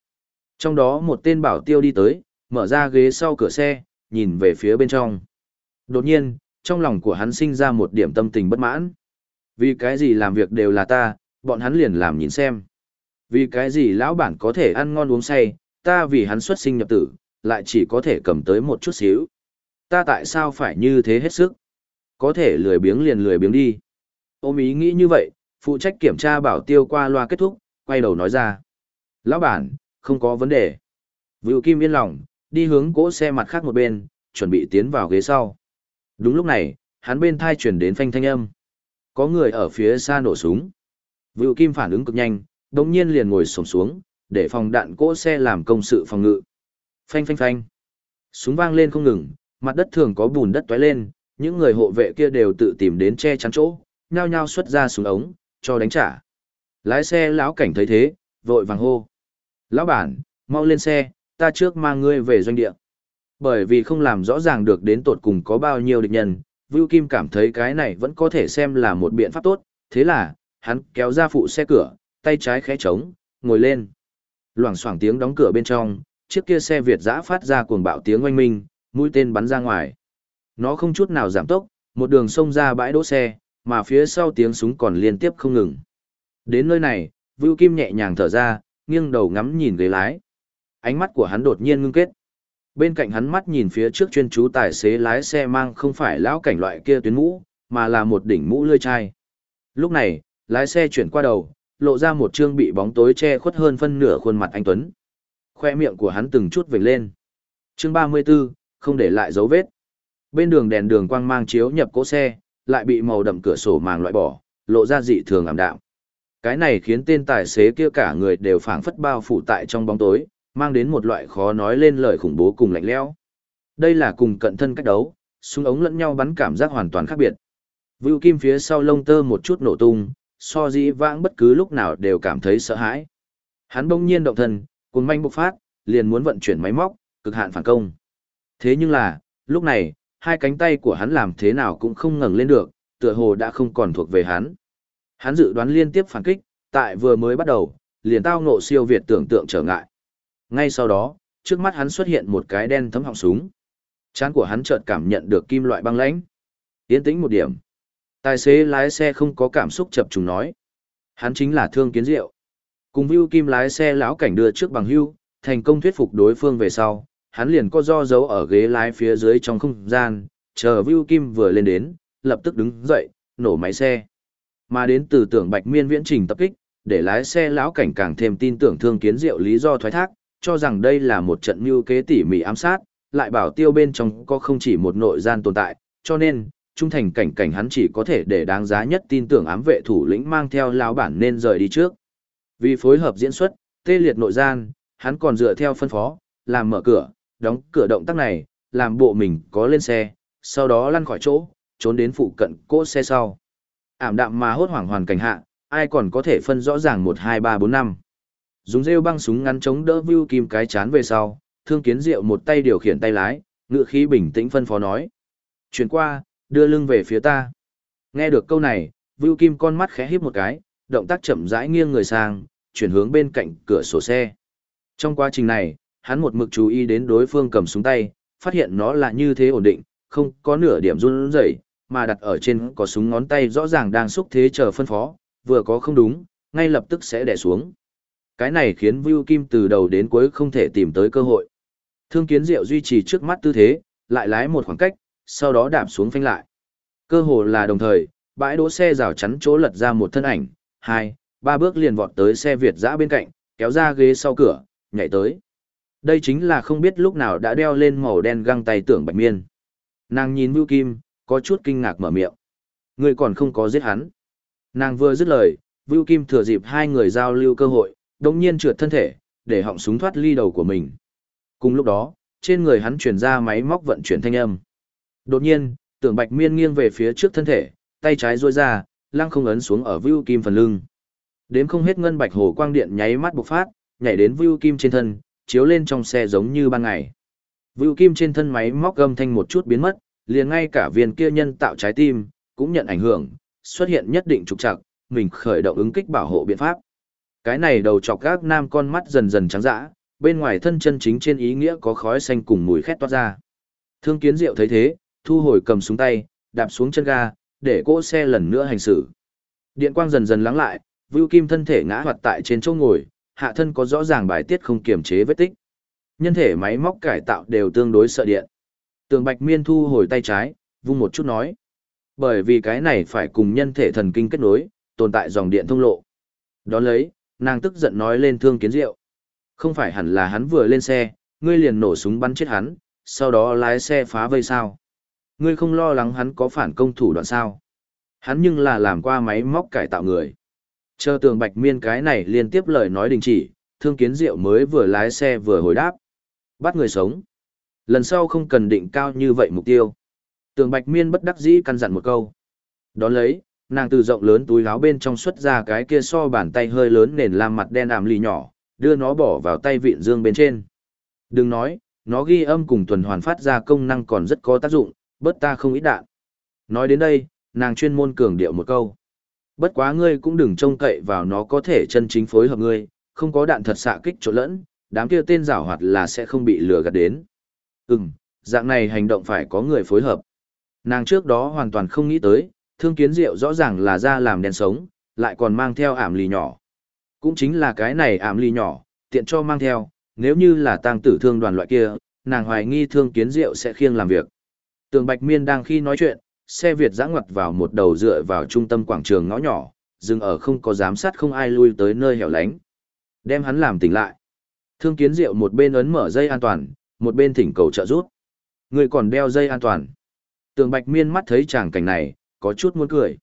Trong đó một tên bảo tiêu đi tới, mở ra ghế sau cửa xe, nhìn về phía bên trong. Đột nhiên, trong lòng của hắn sinh ra một điểm tâm tình bất mãn. Vì cái gì làm việc đều là ta, bọn hắn liền làm nhìn xem. Vì cái gì lão bản có thể ăn ngon uống say, ta vì hắn xuất sinh nhập tử, lại chỉ có thể cầm tới một chút xíu. Ta tại sao phải như thế hết sức? Có thể lười biếng liền lười biếng đi. Ôm ý nghĩ như vậy, phụ trách kiểm tra bảo tiêu qua loa kết thúc, quay đầu nói ra. Lão bản, không có vấn đề. Vựu Kim yên lòng, đi hướng cỗ xe mặt khác một bên, chuẩn bị tiến vào ghế sau. Đúng lúc này, hắn bên thai chuyển đến phanh thanh âm. Có người ở phía xa nổ súng. Vựu Kim phản ứng cực nhanh, đồng nhiên liền ngồi sổng xuống, để phòng đạn cỗ xe làm công sự phòng ngự. Phanh phanh phanh. Súng vang lên không ngừng, mặt đất thường có bùn đất tóe lên, những người hộ vệ kia đều tự tìm đến che chắn chỗ, nhao nhao xuất ra súng ống, cho đánh trả. Lái xe lão cảnh thấy thế, vội vàng hô. Lão bản, mau lên xe, ta trước mang ngươi về doanh địa. Bởi vì không làm rõ ràng được đến tột cùng có bao nhiêu địch nhân, Vưu Kim cảm thấy cái này vẫn có thể xem là một biện pháp tốt, thế là, hắn kéo ra phụ xe cửa, tay trái khẽ trống, ngồi lên. Loảng xoảng tiếng đóng cửa bên trong, chiếc kia xe Việt giã phát ra cuồng bạo tiếng oanh minh, mũi tên bắn ra ngoài. Nó không chút nào giảm tốc, một đường xông ra bãi đỗ xe, mà phía sau tiếng súng còn liên tiếp không ngừng. Đến nơi này, Vưu Kim nhẹ nhàng thở ra, nghiêng đầu ngắm nhìn ghế lái. Ánh mắt của hắn đột nhiên ngưng kết. Bên cạnh hắn mắt nhìn phía trước chuyên chú tài xế lái xe mang không phải lão cảnh loại kia tuyến mũ, mà là một đỉnh mũ lươi chai. Lúc này, lái xe chuyển qua đầu, lộ ra một trương bị bóng tối che khuất hơn phân nửa khuôn mặt anh Tuấn. Khoe miệng của hắn từng chút vểnh lên. Chương 34, không để lại dấu vết. Bên đường đèn đường quang mang chiếu nhập cỗ xe, lại bị màu đậm cửa sổ màng loại bỏ, lộ ra dị thường ảm đạm. Cái này khiến tên tài xế kia cả người đều phảng phất bao phủ tại trong bóng tối, mang đến một loại khó nói lên lời khủng bố cùng lạnh lẽo. Đây là cùng cận thân cách đấu, súng ống lẫn nhau bắn cảm giác hoàn toàn khác biệt. Vưu Kim phía sau lông tơ một chút nổ tung, so dĩ vãng bất cứ lúc nào đều cảm thấy sợ hãi. Hắn bỗng nhiên động thân, cuồng manh bộc phát, liền muốn vận chuyển máy móc, cực hạn phản công. Thế nhưng là, lúc này, hai cánh tay của hắn làm thế nào cũng không ngẩng lên được, tựa hồ đã không còn thuộc về hắn. Hắn dự đoán liên tiếp phản kích, tại vừa mới bắt đầu, liền tao ngộ siêu việt tưởng tượng trở ngại. Ngay sau đó, trước mắt hắn xuất hiện một cái đen thấm họng súng. Chán của hắn chợt cảm nhận được kim loại băng lãnh. Yên tĩnh một điểm. Tài xế lái xe không có cảm xúc chập trùng nói. Hắn chính là Thương Kiến Diệu. Cùng Vưu Kim lái xe lão cảnh đưa trước bằng hưu, thành công thuyết phục đối phương về sau, hắn liền có do dấu ở ghế lái phía dưới trong không gian, chờ Vưu Kim vừa lên đến, lập tức đứng dậy, nổ máy xe. Mà đến từ tưởng Bạch Miên viễn trình tập kích, để lái xe lão cảnh càng thêm tin tưởng Thương Kiến Diệu lý do thoái thác, cho rằng đây là một trận mưu kế tỉ mỉ ám sát, lại bảo tiêu bên trong có không chỉ một nội gian tồn tại, cho nên, trung thành cảnh cảnh hắn chỉ có thể để đáng giá nhất tin tưởng ám vệ thủ lĩnh mang theo lão bản nên rời đi trước. Vì phối hợp diễn xuất, tê liệt nội gian, hắn còn dựa theo phân phó, làm mở cửa, đóng cửa động tác này, làm bộ mình có lên xe, sau đó lăn khỏi chỗ, trốn đến phụ cận cỗ xe sau. Ảm đạm mà hốt hoảng hoàn cảnh hạ, ai còn có thể phân rõ ràng 1 2 3 4 5. Dùng rêu băng súng ngắn chống đỡ Vưu Kim cái chán về sau, thương kiến diệu một tay điều khiển tay lái, ngựa khí bình tĩnh phân phó nói. Chuyển qua, đưa lưng về phía ta. Nghe được câu này, Vưu Kim con mắt khẽ híp một cái, động tác chậm rãi nghiêng người sang, chuyển hướng bên cạnh cửa sổ xe. Trong quá trình này, hắn một mực chú ý đến đối phương cầm súng tay, phát hiện nó là như thế ổn định, không có nửa điểm run rẩy, mà đặt ở trên có súng ngón tay rõ ràng đang xúc thế chờ phân phó, vừa có không đúng, ngay lập tức sẽ đè xuống. Cái này khiến Vưu Kim từ đầu đến cuối không thể tìm tới cơ hội. Thương Kiến Diệu duy trì trước mắt tư thế, lại lái một khoảng cách, sau đó đạp xuống phanh lại. Cơ hồ là đồng thời, bãi đỗ xe rào chắn chỗ lật ra một thân ảnh, hai, ba bước liền vọt tới xe Việt dã bên cạnh, kéo ra ghế sau cửa, nhảy tới. Đây chính là không biết lúc nào đã đeo lên màu đen găng tay tưởng bạch miên. Nàng nhìn Mưu Kim, có chút kinh ngạc mở miệng. Người còn không có giết hắn. Nàng vừa dứt lời, Vưu Kim thừa dịp hai người giao lưu cơ hội, đồng nhiên trượt thân thể, để họng súng thoát ly đầu của mình. Cùng lúc đó, trên người hắn chuyển ra máy móc vận chuyển thanh âm. Đột nhiên, tưởng bạch miên nghiêng về phía trước thân thể, tay trái duỗi ra, lăng không ấn xuống ở Vưu Kim phần lưng. Đếm không hết ngân bạch hồ quang điện nháy mắt bộc phát, nhảy đến Vưu Kim trên thân, chiếu lên trong xe giống như ban ngày. Vưu Kim trên thân máy móc gầm thanh một chút biến mất, liền ngay cả viên kia nhân tạo trái tim, cũng nhận ảnh hưởng, xuất hiện nhất định trục trặc, mình khởi động ứng kích bảo hộ biện pháp. Cái này đầu chọc gác nam con mắt dần dần trắng dã, bên ngoài thân chân chính trên ý nghĩa có khói xanh cùng mùi khét toát ra. Thương kiến diệu thấy thế, thu hồi cầm súng tay, đạp xuống chân ga, để cỗ xe lần nữa hành xử. Điện quang dần dần lắng lại, Vưu Kim thân thể ngã hoạt tại trên chỗ ngồi, hạ thân có rõ ràng bài tiết không kiềm chế vết tích. Nhân thể máy móc cải tạo đều tương đối sợ điện. Tường Bạch Miên thu hồi tay trái, vung một chút nói. Bởi vì cái này phải cùng nhân thể thần kinh kết nối, tồn tại dòng điện thông lộ. Đón lấy, nàng tức giận nói lên thương kiến diệu. Không phải hẳn là hắn vừa lên xe, ngươi liền nổ súng bắn chết hắn, sau đó lái xe phá vây sao. Ngươi không lo lắng hắn có phản công thủ đoạn sao. Hắn nhưng là làm qua máy móc cải tạo người. Chờ tường bạch miên cái này liên tiếp lời nói đình chỉ, thương kiến diệu mới vừa lái xe vừa hồi đáp. Bắt người sống. Lần sau không cần định cao như vậy mục tiêu. Tường bạch miên bất đắc dĩ căn dặn một câu. Đón lấy, nàng từ rộng lớn túi áo bên trong xuất ra cái kia so bàn tay hơi lớn nền làm mặt đen ảm lì nhỏ, đưa nó bỏ vào tay vịn dương bên trên. Đừng nói, nó ghi âm cùng tuần hoàn phát ra công năng còn rất có tác dụng, bớt ta không ít đạn. Nói đến đây, nàng chuyên môn cường điệu một câu. Bất quá ngươi cũng đừng trông cậy vào nó có thể chân chính phối hợp ngươi, không có đạn thật xạ kích trộn lẫn, đám kia tên giảo hoạt là sẽ không bị lừa gạt đến. Ừm, dạng này hành động phải có người phối hợp. Nàng trước đó hoàn toàn không nghĩ tới, thương kiến diệu rõ ràng là ra làm đèn sống, lại còn mang theo ảm lì nhỏ. Cũng chính là cái này ảm lì nhỏ, tiện cho mang theo, nếu như là tang tử thương đoàn loại kia, nàng hoài nghi thương kiến diệu sẽ khiêng làm việc. Tường Bạch Miên đang khi nói chuyện, xe Việt giã ngoặt vào một đầu dựa vào trung tâm quảng trường ngõ nhỏ, dừng ở không có giám sát không ai lui tới nơi hẻo lánh. Đem hắn làm tỉnh lại. Thương kiến diệu một bên ấn mở dây an toàn, một bên thỉnh cầu trợ giúp. Người còn đeo dây an toàn. Tường Bạch Miên mắt thấy chàng cảnh này, có chút muốn cười.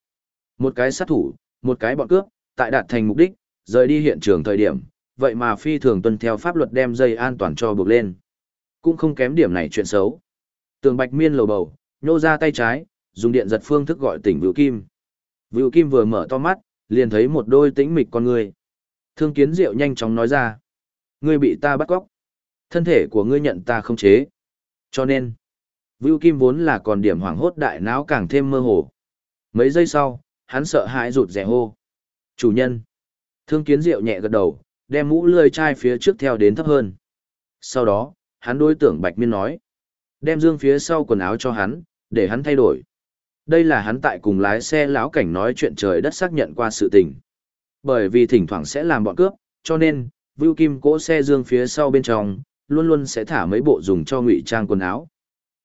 Một cái sát thủ, một cái bọn cướp, tại đạt thành mục đích, rời đi hiện trường thời điểm, vậy mà phi thường tuân theo pháp luật đem dây an toàn cho buộc lên. Cũng không kém điểm này chuyện xấu. Tường Bạch Miên lầu bầu, nhô ra tay trái, dùng điện giật phương thức gọi tỉnh Vưu Kim. Vưu Kim vừa mở to mắt, liền thấy một đôi tĩnh mịch con người. Thương Kiến Diệu nhanh chóng nói ra. Ngươi bị ta bắt cóc. Thân thể của ngươi nhận ta không chế. Cho nên, Vưu Kim vốn là còn điểm hoảng hốt đại não càng thêm mơ hồ. Mấy giây sau, hắn sợ hãi rụt rẻ hô. Chủ nhân. Thương Kiến Diệu nhẹ gật đầu, đem mũ lươi chai phía trước theo đến thấp hơn. Sau đó, hắn đối tưởng Bạch Miên nói. Đem dương phía sau quần áo cho hắn, để hắn thay đổi. Đây là hắn tại cùng lái xe lão cảnh nói chuyện trời đất xác nhận qua sự tình. Bởi vì thỉnh thoảng sẽ làm bọn cướp, cho nên, Vưu Kim cỗ xe dương phía sau bên trong, luôn luôn sẽ thả mấy bộ dùng cho ngụy trang quần áo.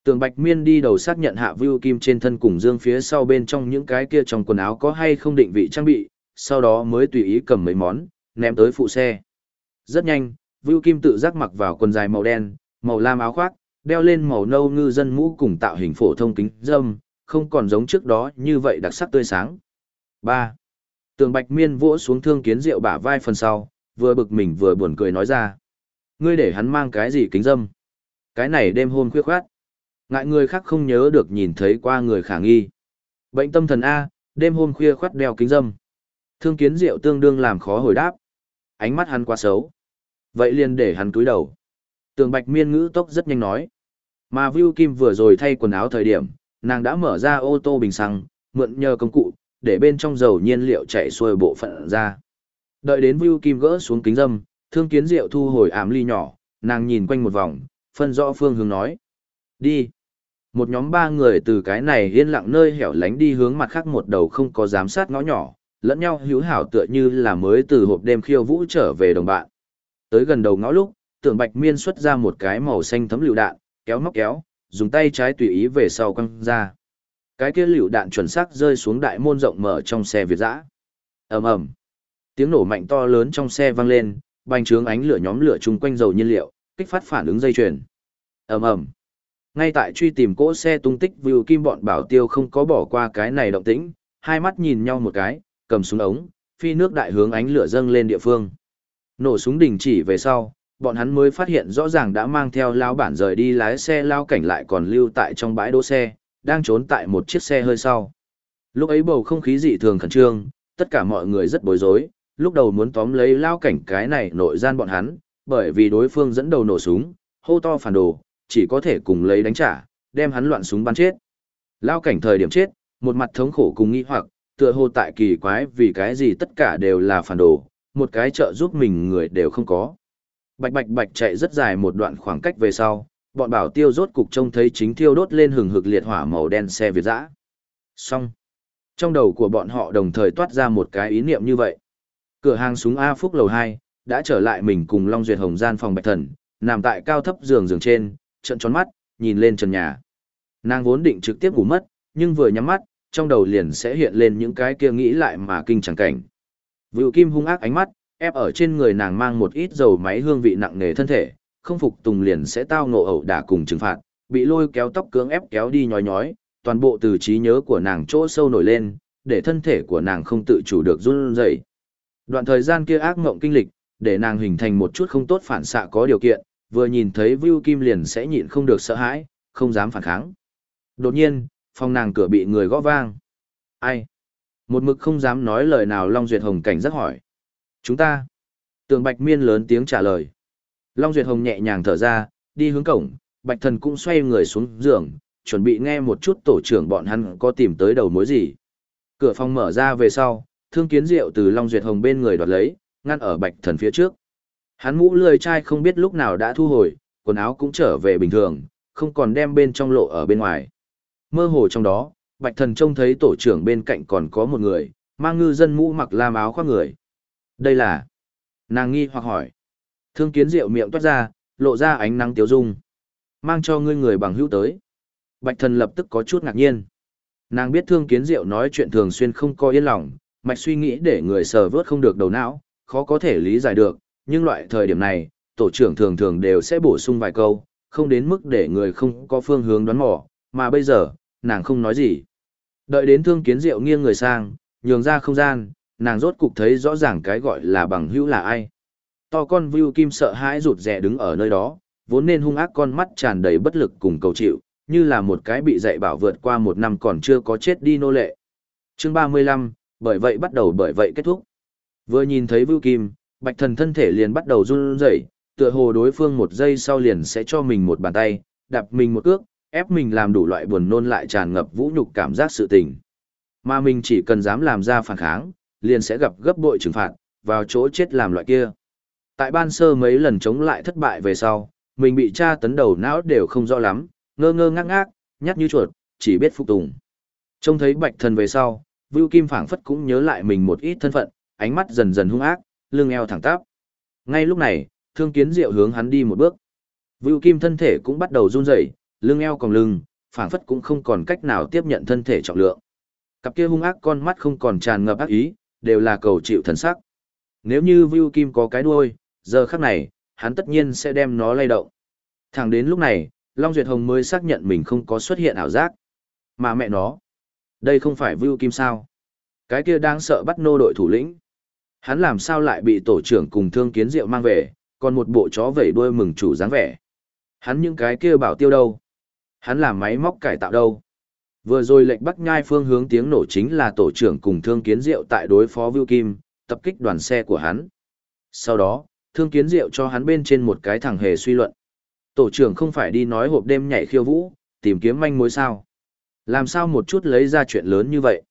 Tường Bạch Miên đi đầu xác nhận hạ Vưu Kim trên thân cùng dương phía sau bên trong những cái kia trong quần áo có hay không định vị trang bị, sau đó mới tùy ý cầm mấy món, ném tới phụ xe. Rất nhanh, Vưu Kim tự giác mặc vào quần dài màu đen, màu lam áo khoác, đeo lên màu nâu ngư dân mũ cùng tạo hình phổ thông kính dâm, không còn giống trước đó như vậy đặc sắc tươi sáng. 3. Tường Bạch Miên vỗ xuống thương kiến rượu bả vai phần sau, vừa bực mình vừa buồn cười nói ra. Ngươi để hắn mang cái gì kính dâm? Cái này đêm hôm khuya khoát. Ngại người khác không nhớ được nhìn thấy qua người khả nghi. Bệnh tâm thần A, đêm hôm khuya khoát đeo kính dâm. Thương kiến diệu tương đương làm khó hồi đáp. Ánh mắt hắn quá xấu. Vậy liền để hắn túi đầu. Tường Bạch Miên ngữ tốc rất nhanh nói. Mà Vưu Kim vừa rồi thay quần áo thời điểm, nàng đã mở ra ô tô bình xăng, mượn nhờ công cụ, để bên trong dầu nhiên liệu chạy xuôi bộ phận ra. Đợi đến Vưu Kim gỡ xuống kính dâm, thương kiến rượu thu hồi ám ly nhỏ, nàng nhìn quanh một vòng, phân rõ phương hướng nói. Đi. Một nhóm ba người từ cái này yên lặng nơi hẻo lánh đi hướng mặt khác một đầu không có giám sát ngõ nhỏ, lẫn nhau hữu hảo tựa như là mới từ hộp đêm khiêu vũ trở về đồng bạn. Tới gần đầu ngõ lúc, tưởng bạch miên xuất ra một cái màu xanh thấm lựu đạn, kéo móc kéo, dùng tay trái tùy ý về sau quăng ra. Cái kia lựu đạn chuẩn xác rơi xuống đại môn rộng mở trong xe Việt dã. ầm ầm, tiếng nổ mạnh to lớn trong xe vang lên, bành trướng ánh lửa nhóm lửa chung quanh dầu nhiên liệu, kích phát phản ứng dây chuyền. ầm ầm. Ngay tại truy tìm cỗ xe tung tích Vưu Kim bọn bảo tiêu không có bỏ qua cái này động tĩnh, hai mắt nhìn nhau một cái, cầm súng ống, phi nước đại hướng ánh lửa dâng lên địa phương. Nổ súng đình chỉ về sau, bọn hắn mới phát hiện rõ ràng đã mang theo lao bản rời đi lái xe lao cảnh lại còn lưu tại trong bãi đỗ xe, đang trốn tại một chiếc xe hơi sau. Lúc ấy bầu không khí dị thường khẩn trương, tất cả mọi người rất bối rối, lúc đầu muốn tóm lấy lao cảnh cái này nội gian bọn hắn, bởi vì đối phương dẫn đầu nổ súng, hô to phản đồ, chỉ có thể cùng lấy đánh trả, đem hắn loạn súng bắn chết. Lao cảnh thời điểm chết, một mặt thống khổ cùng nghi hoặc, tựa hồ tại kỳ quái vì cái gì tất cả đều là phản đồ, một cái trợ giúp mình người đều không có. Bạch bạch bạch chạy rất dài một đoạn khoảng cách về sau, bọn bảo tiêu rốt cục trông thấy chính thiêu đốt lên hừng hực liệt hỏa màu đen xe Việt dã. Xong. Trong đầu của bọn họ đồng thời toát ra một cái ý niệm như vậy. Cửa hàng súng A Phúc lầu hai đã trở lại mình cùng Long Duyệt Hồng gian phòng bạch thần, nằm tại cao thấp giường giường trên, trận tròn mắt, nhìn lên trần nhà. Nàng vốn định trực tiếp ngủ mất, nhưng vừa nhắm mắt, trong đầu liền sẽ hiện lên những cái kia nghĩ lại mà kinh chẳng cảnh. Vựu Kim hung ác ánh mắt, ép ở trên người nàng mang một ít dầu máy hương vị nặng nề thân thể, không phục tùng liền sẽ tao ngộ ẩu đả cùng trừng phạt, bị lôi kéo tóc cưỡng ép kéo đi nhói nhói, toàn bộ từ trí nhớ của nàng chỗ sâu nổi lên, để thân thể của nàng không tự chủ được run rẩy. Đoạn thời gian kia ác mộng kinh lịch, để nàng hình thành một chút không tốt phản xạ có điều kiện, vừa nhìn thấy Vưu Kim liền sẽ nhịn không được sợ hãi, không dám phản kháng. Đột nhiên, phòng nàng cửa bị người gõ vang. Ai? Một mực không dám nói lời nào Long Duyệt Hồng cảnh giác hỏi. Chúng ta. Tường Bạch Miên lớn tiếng trả lời. Long Duyệt Hồng nhẹ nhàng thở ra, đi hướng cổng, Bạch Thần cũng xoay người xuống giường, chuẩn bị nghe một chút tổ trưởng bọn hắn có tìm tới đầu mối gì. Cửa phòng mở ra về sau, Thương Kiến Diệu từ Long Duyệt Hồng bên người đoạt lấy, ngăn ở Bạch Thần phía trước. Hắn mũ lười trai không biết lúc nào đã thu hồi, quần áo cũng trở về bình thường, không còn đem bên trong lộ ở bên ngoài. Mơ hồ trong đó, Bạch Thần trông thấy tổ trưởng bên cạnh còn có một người, mang ngư dân mũ mặc lam áo khoác người. Đây là... Nàng nghi hoặc hỏi. Thương kiến rượu miệng toát ra, lộ ra ánh nắng tiếu dung. Mang cho ngươi người bằng hữu tới. Bạch thần lập tức có chút ngạc nhiên. Nàng biết thương kiến diệu nói chuyện thường xuyên không có yên lòng, mạch suy nghĩ để người sờ vớt không được đầu não, khó có thể lý giải được, nhưng loại thời điểm này, tổ trưởng thường thường đều sẽ bổ sung vài câu, không đến mức để người không có phương hướng đoán mò, mà bây giờ, nàng không nói gì. Đợi đến thương kiến diệu nghiêng người sang, nhường ra không gian, nàng rốt cục thấy rõ ràng cái gọi là bằng hữu là ai. To con Vưu Kim sợ hãi rụt rè đứng ở nơi đó, vốn nên hung ác con mắt tràn đầy bất lực cùng cầu chịu, như là một cái bị dạy bảo vượt qua một năm còn chưa có chết đi nô lệ. Chương 35, bởi vậy bắt đầu bởi vậy kết thúc. Vừa nhìn thấy Vưu Kim, Bạch Thần thân thể liền bắt đầu run rẩy, tựa hồ đối phương một giây sau liền sẽ cho mình một bàn tay, đạp mình một cước, ép mình làm đủ loại buồn nôn lại tràn ngập vũ nhục cảm giác sự tình. Mà mình chỉ cần dám làm ra phản kháng, liền sẽ gặp gấp bội trừng phạt, vào chỗ chết làm loại kia. Tại ban sơ mấy lần chống lại thất bại về sau, mình bị tra tấn đầu não đều không rõ lắm, ngơ ngơ ngác ngác, nhát như chuột, chỉ biết phục tùng. Trông thấy bạch thần về sau, Vưu Kim phảng phất cũng nhớ lại mình một ít thân phận, ánh mắt dần dần hung ác, lưng eo thẳng tắp. Ngay lúc này, Thương Kiến Diệu hướng hắn đi một bước. Vưu Kim thân thể cũng bắt đầu run rẩy, lưng eo còng lưng, phảng phất cũng không còn cách nào tiếp nhận thân thể trọng lượng. Cặp kia hung ác con mắt không còn tràn ngập ác ý, đều là cầu chịu thần sắc. Nếu như Vưu Kim có cái đuôi, giờ khắc này, hắn tất nhiên sẽ đem nó lay động. Thẳng đến lúc này, Long Duyệt Hồng mới xác nhận mình không có xuất hiện ảo giác. Mà mẹ nó, đây không phải Vưu Kim sao? Cái kia đang sợ bắt nô đội thủ lĩnh. Hắn làm sao lại bị tổ trưởng cùng thương kiến diệu mang về, còn một bộ chó vẩy đuôi mừng chủ dáng vẻ. Hắn những cái kia bảo tiêu đâu? Hắn làm máy móc cải tạo đâu? Vừa rồi lệnh Bắc Nhai phương hướng tiếng nổ chính là tổ trưởng cùng Thương Kiến Diệu tại đối phó Vưu Kim, tập kích đoàn xe của hắn. Sau đó, Thương Kiến Diệu cho hắn bên trên một cái thẳng hề suy luận. Tổ trưởng không phải đi nói hộp đêm nhảy khiêu vũ, tìm kiếm manh mối sao. Làm sao một chút lấy ra chuyện lớn như vậy.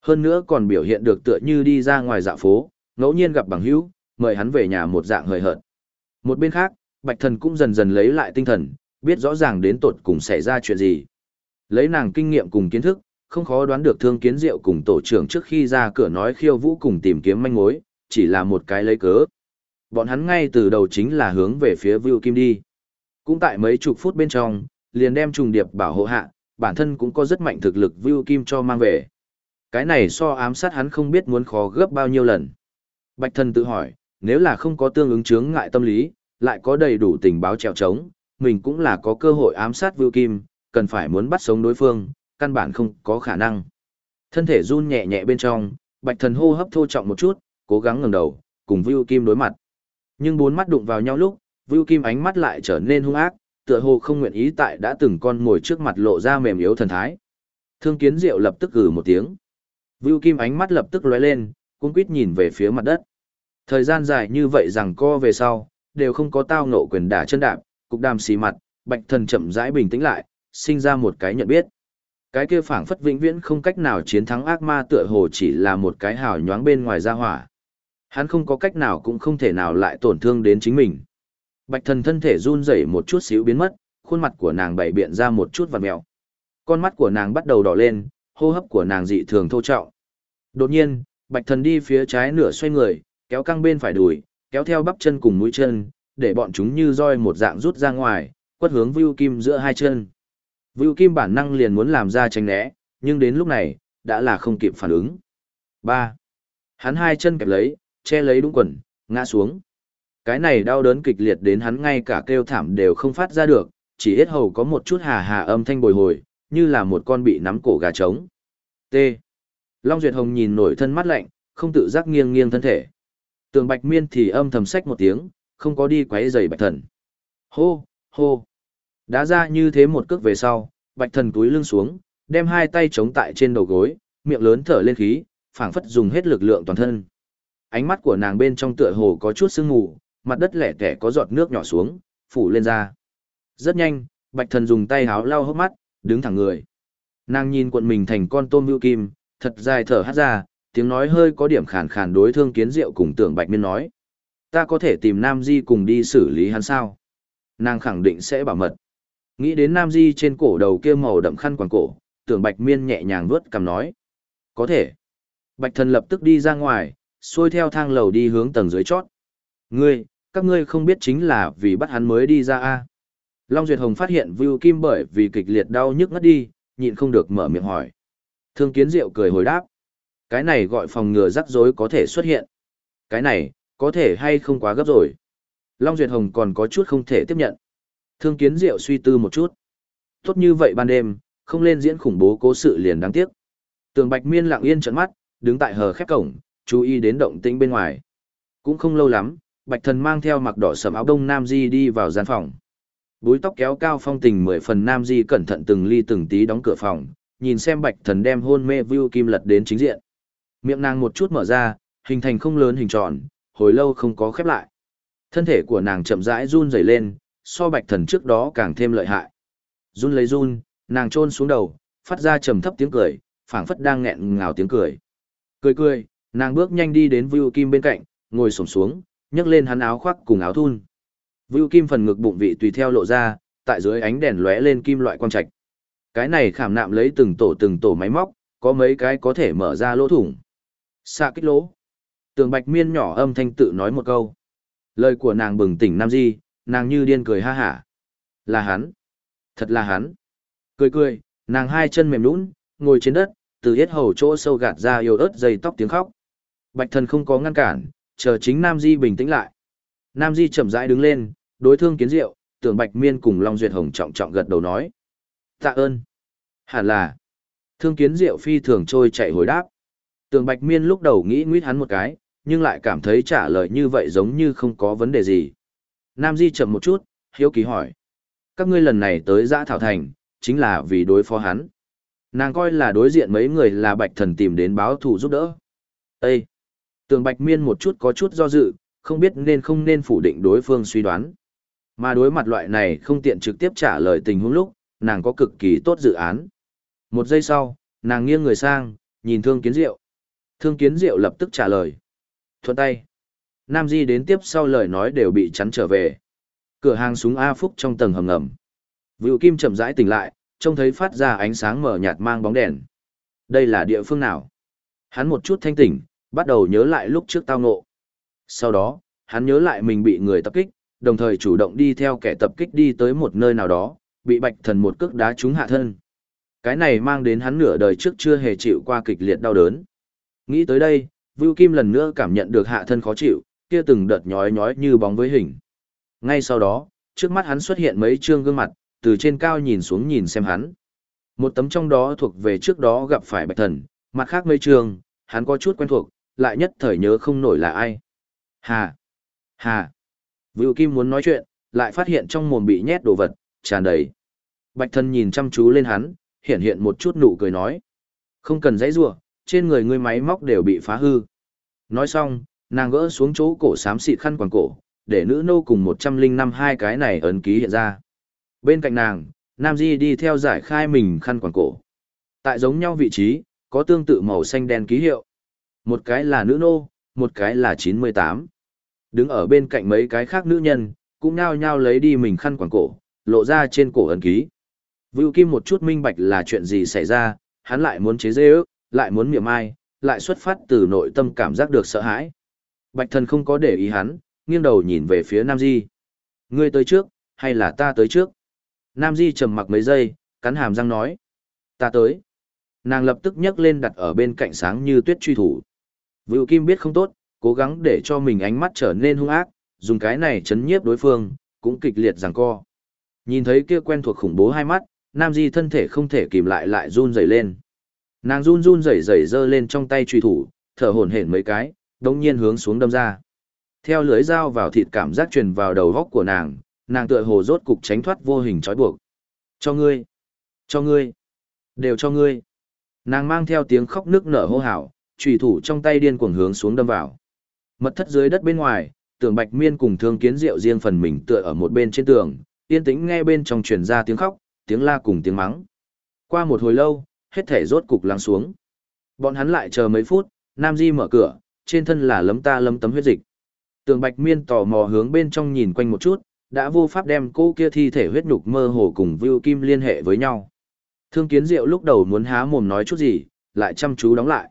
Hơn nữa còn biểu hiện được tựa như đi ra ngoài dạ phố, ngẫu nhiên gặp bằng hữu, mời hắn về nhà một dạng hời hợt. Một bên khác, Bạch Thần cũng dần dần lấy lại tinh thần, biết rõ ràng đến tột cùng xảy ra chuyện gì. Lấy nàng kinh nghiệm cùng kiến thức, không khó đoán được thương kiến diệu cùng tổ trưởng trước khi ra cửa nói khiêu vũ cùng tìm kiếm manh mối, chỉ là một cái lấy cớ. Bọn hắn ngay từ đầu chính là hướng về phía Vưu Kim đi. Cũng tại mấy chục phút bên trong, liền đem trùng điệp bảo hộ hạ, bản thân cũng có rất mạnh thực lực Vưu Kim cho mang về. Cái này so ám sát hắn không biết muốn khó gấp bao nhiêu lần. Bạch thân tự hỏi, nếu là không có tương ứng chướng ngại tâm lý, lại có đầy đủ tình báo trèo trống, mình cũng là có cơ hội ám sát Vưu Kim, cần phải muốn bắt sống đối phương, căn bản không có khả năng. Thân thể run nhẹ nhẹ bên trong, bạch thần hô hấp thô trọng một chút, cố gắng ngẩng đầu, cùng Vưu Kim đối mặt. Nhưng bốn mắt đụng vào nhau lúc, Vưu Kim ánh mắt lại trở nên hung ác, tựa hồ không nguyện ý tại đã từng con ngồi trước mặt lộ ra mềm yếu thần thái. Thương Kiến Diệu lập tức gừ một tiếng. Vưu Kim ánh mắt lập tức lóe lên, cuống quýt nhìn về phía mặt đất. Thời gian dài như vậy rằng co về sau, đều không có tao nộ quyền đả chân đạp, cục đàm xì mặt, bạch thần chậm rãi bình tĩnh lại, sinh ra một cái nhận biết. Cái kia phảng phất vĩnh viễn không cách nào chiến thắng ác ma tựa hồ chỉ là một cái hào nhoáng bên ngoài ra hỏa. Hắn không có cách nào cũng không thể nào lại tổn thương đến chính mình. Bạch thần thân thể run rẩy một chút xíu biến mất, khuôn mặt của nàng bảy biện ra một chút vằn mèo. Con mắt của nàng bắt đầu đỏ lên, hô hấp của nàng dị thường thô trọng. Đột nhiên, bạch thần đi phía trái nửa xoay người, kéo căng bên phải đùi, kéo theo bắp chân cùng mũi chân, để bọn chúng như roi một dạng rút ra ngoài, quất hướng Vưu Kim giữa hai chân. Vưu Kim bản năng liền muốn làm ra tránh né, nhưng đến lúc này, đã là không kịp phản ứng. 3. Hắn hai chân kẹp lấy, che lấy đúng quần, ngã xuống. Cái này đau đớn kịch liệt đến hắn ngay cả kêu thảm đều không phát ra được, chỉ hết hầu có một chút hà hà âm thanh bồi hồi, như là một con bị nắm cổ gà trống. T. Long Duyệt Hồng nhìn nổi thân mắt lạnh, không tự giác nghiêng nghiêng thân thể. Tường Bạch Miên thì âm thầm sách một tiếng, không có đi quấy giày Bạch Thần. Hô, hô. Đá ra như thế một cước về sau, Bạch Thần túi lưng xuống, đem hai tay chống tại trên đầu gối, miệng lớn thở lên khí, phảng phất dùng hết lực lượng toàn thân. Ánh mắt của nàng bên trong tựa hồ có chút sương mù, mặt đất lẻ tẻ có giọt nước nhỏ xuống, phủ lên ra. Rất nhanh, Bạch Thần dùng tay háo lau hốc mắt, đứng thẳng người. Nàng nhìn quận mình thành con tôm hưu kim, thật dài thở hát ra, tiếng nói hơi có điểm khàn khàn đối thương kiến diệu cùng tưởng Bạch Miên nói. Ta có thể tìm Nam Di cùng đi xử lý hắn sao? Nàng khẳng định sẽ bảo mật. Nghĩ đến Nam Di trên cổ đầu kia màu đậm khăn quàng cổ, tưởng Bạch Miên nhẹ nhàng vuốt cầm nói. Có thể. Bạch thần lập tức đi ra ngoài, xuôi theo thang lầu đi hướng tầng dưới chót. Ngươi, các ngươi không biết chính là vì bắt hắn mới đi ra a Long Duyệt Hồng phát hiện Vưu Kim bởi vì kịch liệt đau nhức ngất đi, nhịn không được mở miệng hỏi. Thương Kiến Diệu cười hồi đáp. Cái này gọi phòng ngừa rắc rối có thể xuất hiện. Cái này, có thể hay không quá gấp rồi. Long Duyệt Hồng còn có chút không thể tiếp nhận. Thương Kiến Diệu suy tư một chút. Tốt như vậy ban đêm, không lên diễn khủng bố cố sự liền đáng tiếc. Tường Bạch Miên lặng yên trợn mắt, đứng tại hờ khép cổng, chú ý đến động tĩnh bên ngoài. Cũng không lâu lắm, Bạch Thần mang theo mặc đỏ sầm áo đông Nam Di đi vào gian phòng. Búi tóc kéo cao phong tình mười phần Nam Di cẩn thận từng ly từng tí đóng cửa phòng, nhìn xem Bạch Thần đem hôn mê Vưu Kim lật đến chính diện. Miệng nàng một chút mở ra, hình thành không lớn hình tròn, hồi lâu không có khép lại. Thân thể của nàng chậm rãi run rẩy lên, so Bạch Thần trước đó càng thêm lợi hại. Run lấy run, nàng chôn xuống đầu, phát ra trầm thấp tiếng cười, phảng phất đang nghẹn ngào tiếng cười. Cười cười, nàng bước nhanh đi đến Vưu Kim bên cạnh, ngồi xổm xuống, nhấc lên hắn áo khoác cùng áo thun. Vưu Kim phần ngực bụng vị tùy theo lộ ra, tại dưới ánh đèn lóe lên kim loại quang trạch. Cái này khảm nạm lấy từng tổ từng tổ máy móc, có mấy cái có thể mở ra lỗ thủng. Xạ kích lỗ. Tường Bạch Miên nhỏ âm thanh tự nói một câu. Lời của nàng bừng tỉnh Nam Di, nàng như điên cười ha hả. Là hắn. Thật là hắn. Cười cười, nàng hai chân mềm lún, ngồi trên đất, từ yết hầu chỗ sâu gạt ra yêu ớt dây tóc tiếng khóc. Bạch thần không có ngăn cản, chờ chính Nam Di bình tĩnh lại. Nam Di chậm rãi đứng lên, đối thương kiến diệu, tưởng Bạch Miên cùng Long Duyệt Hồng trọng trọng gật đầu nói. Tạ ơn. Hẳn là. Thương kiến diệu phi thường trôi chạy hồi đáp. Tưởng Bạch Miên lúc đầu nghĩ nguyết hắn một cái, nhưng lại cảm thấy trả lời như vậy giống như không có vấn đề gì. Nam Di chậm một chút, hiếu kỳ hỏi. Các ngươi lần này tới giã thảo thành, chính là vì đối phó hắn. Nàng coi là đối diện mấy người là bạch thần tìm đến báo thù giúp đỡ. Ê! Tường bạch miên một chút có chút do dự, không biết nên không nên phủ định đối phương suy đoán. Mà đối mặt loại này không tiện trực tiếp trả lời tình huống lúc, nàng có cực kỳ tốt dự án. Một giây sau, nàng nghiêng người sang, nhìn Thương Kiến Diệu. Thương Kiến Diệu lập tức trả lời. Thuận tay. Nam Di đến tiếp sau lời nói đều bị chắn trở về. Cửa hàng súng A Phúc trong tầng hầm ngầm. Vựu Kim chậm rãi tỉnh lại, trông thấy phát ra ánh sáng mở nhạt mang bóng đèn. Đây là địa phương nào? Hắn một chút thanh tỉnh, bắt đầu nhớ lại lúc trước tao ngộ. Sau đó, hắn nhớ lại mình bị người tập kích, đồng thời chủ động đi theo kẻ tập kích đi tới một nơi nào đó, bị bạch thần một cước đá trúng hạ thân. Cái này mang đến hắn nửa đời trước chưa hề chịu qua kịch liệt đau đớn. Nghĩ tới đây, Vưu Kim lần nữa cảm nhận được hạ thân khó chịu, kia từng đợt nhói nhói như bóng với hình. Ngay sau đó, trước mắt hắn xuất hiện mấy trương gương mặt, từ trên cao nhìn xuống nhìn xem hắn. Một tấm trong đó thuộc về trước đó gặp phải bạch thần, mặt khác mấy trương, hắn có chút quen thuộc, lại nhất thời nhớ không nổi là ai. Hà! Hà! Vưu Kim muốn nói chuyện, lại phát hiện trong mồm bị nhét đồ vật, tràn đầy. Bạch thần nhìn chăm chú lên hắn, hiện hiện một chút nụ cười nói. Không cần dãy rủa trên người ngươi máy móc đều bị phá hư. Nói xong, nàng gỡ xuống chỗ cổ xám xịt khăn quàng cổ, để nữ nô cùng một trăm linh năm hai cái này ấn ký hiện ra. Bên cạnh nàng, Nam Di đi theo giải khai mình khăn quàng cổ. Tại giống nhau vị trí, có tương tự màu xanh đen ký hiệu. Một cái là nữ nô, một cái là chín mươi tám Đứng ở bên cạnh mấy cái khác nữ nhân, cũng nhao nhao lấy đi mình khăn quàng cổ, lộ ra trên cổ ấn ký. Vưu Kim một chút minh bạch là chuyện gì xảy ra, hắn lại muốn chế dê ước, lại muốn miệng ai, lại xuất phát từ nội tâm cảm giác được sợ hãi. Bạch thần không có để ý hắn, nghiêng đầu nhìn về phía Nam Di. Ngươi tới trước, hay là ta tới trước? Nam Di trầm mặc mấy giây, cắn hàm răng nói. Ta tới. Nàng lập tức nhấc lên đặt ở bên cạnh sáng như tuyết truy thủ. Vưu Kim biết không tốt, cố gắng để cho mình ánh mắt trở nên hung ác, dùng cái này chấn nhiếp đối phương, cũng kịch liệt giằng co. Nhìn thấy kia quen thuộc khủng bố hai mắt, Nam Di thân thể không thể kìm lại lại run rẩy lên. Nàng run run rẩy rẩy giơ lên trong tay truy thủ, thở hổn hển mấy cái, đống nhiên hướng xuống đâm ra. Theo lưới dao vào thịt cảm giác truyền vào đầu góc của nàng, nàng tựa hồ rốt cục tránh thoát vô hình trói buộc. Cho ngươi, cho ngươi, đều cho ngươi. Nàng mang theo tiếng khóc nức nở hô hào, chủy thủ trong tay điên cuồng hướng xuống đâm vào. Mật thất dưới đất bên ngoài, tưởng bạch miên cùng thương kiến diệu riêng phần mình tựa ở một bên trên tường, yên tĩnh nghe bên trong truyền ra tiếng khóc, tiếng la cùng tiếng mắng. Qua một hồi lâu, hết thể rốt cục lắng xuống. Bọn hắn lại chờ mấy phút, Nam Di mở cửa, trên thân là lấm ta lấm tấm huyết dịch. Tường Bạch Miên tò mò hướng bên trong nhìn quanh một chút, đã vô pháp đem cô kia thi thể huyết nhục mơ hồ cùng Vưu Kim liên hệ với nhau. Thương Kiến Diệu lúc đầu muốn há mồm nói chút gì, lại chăm chú đóng lại.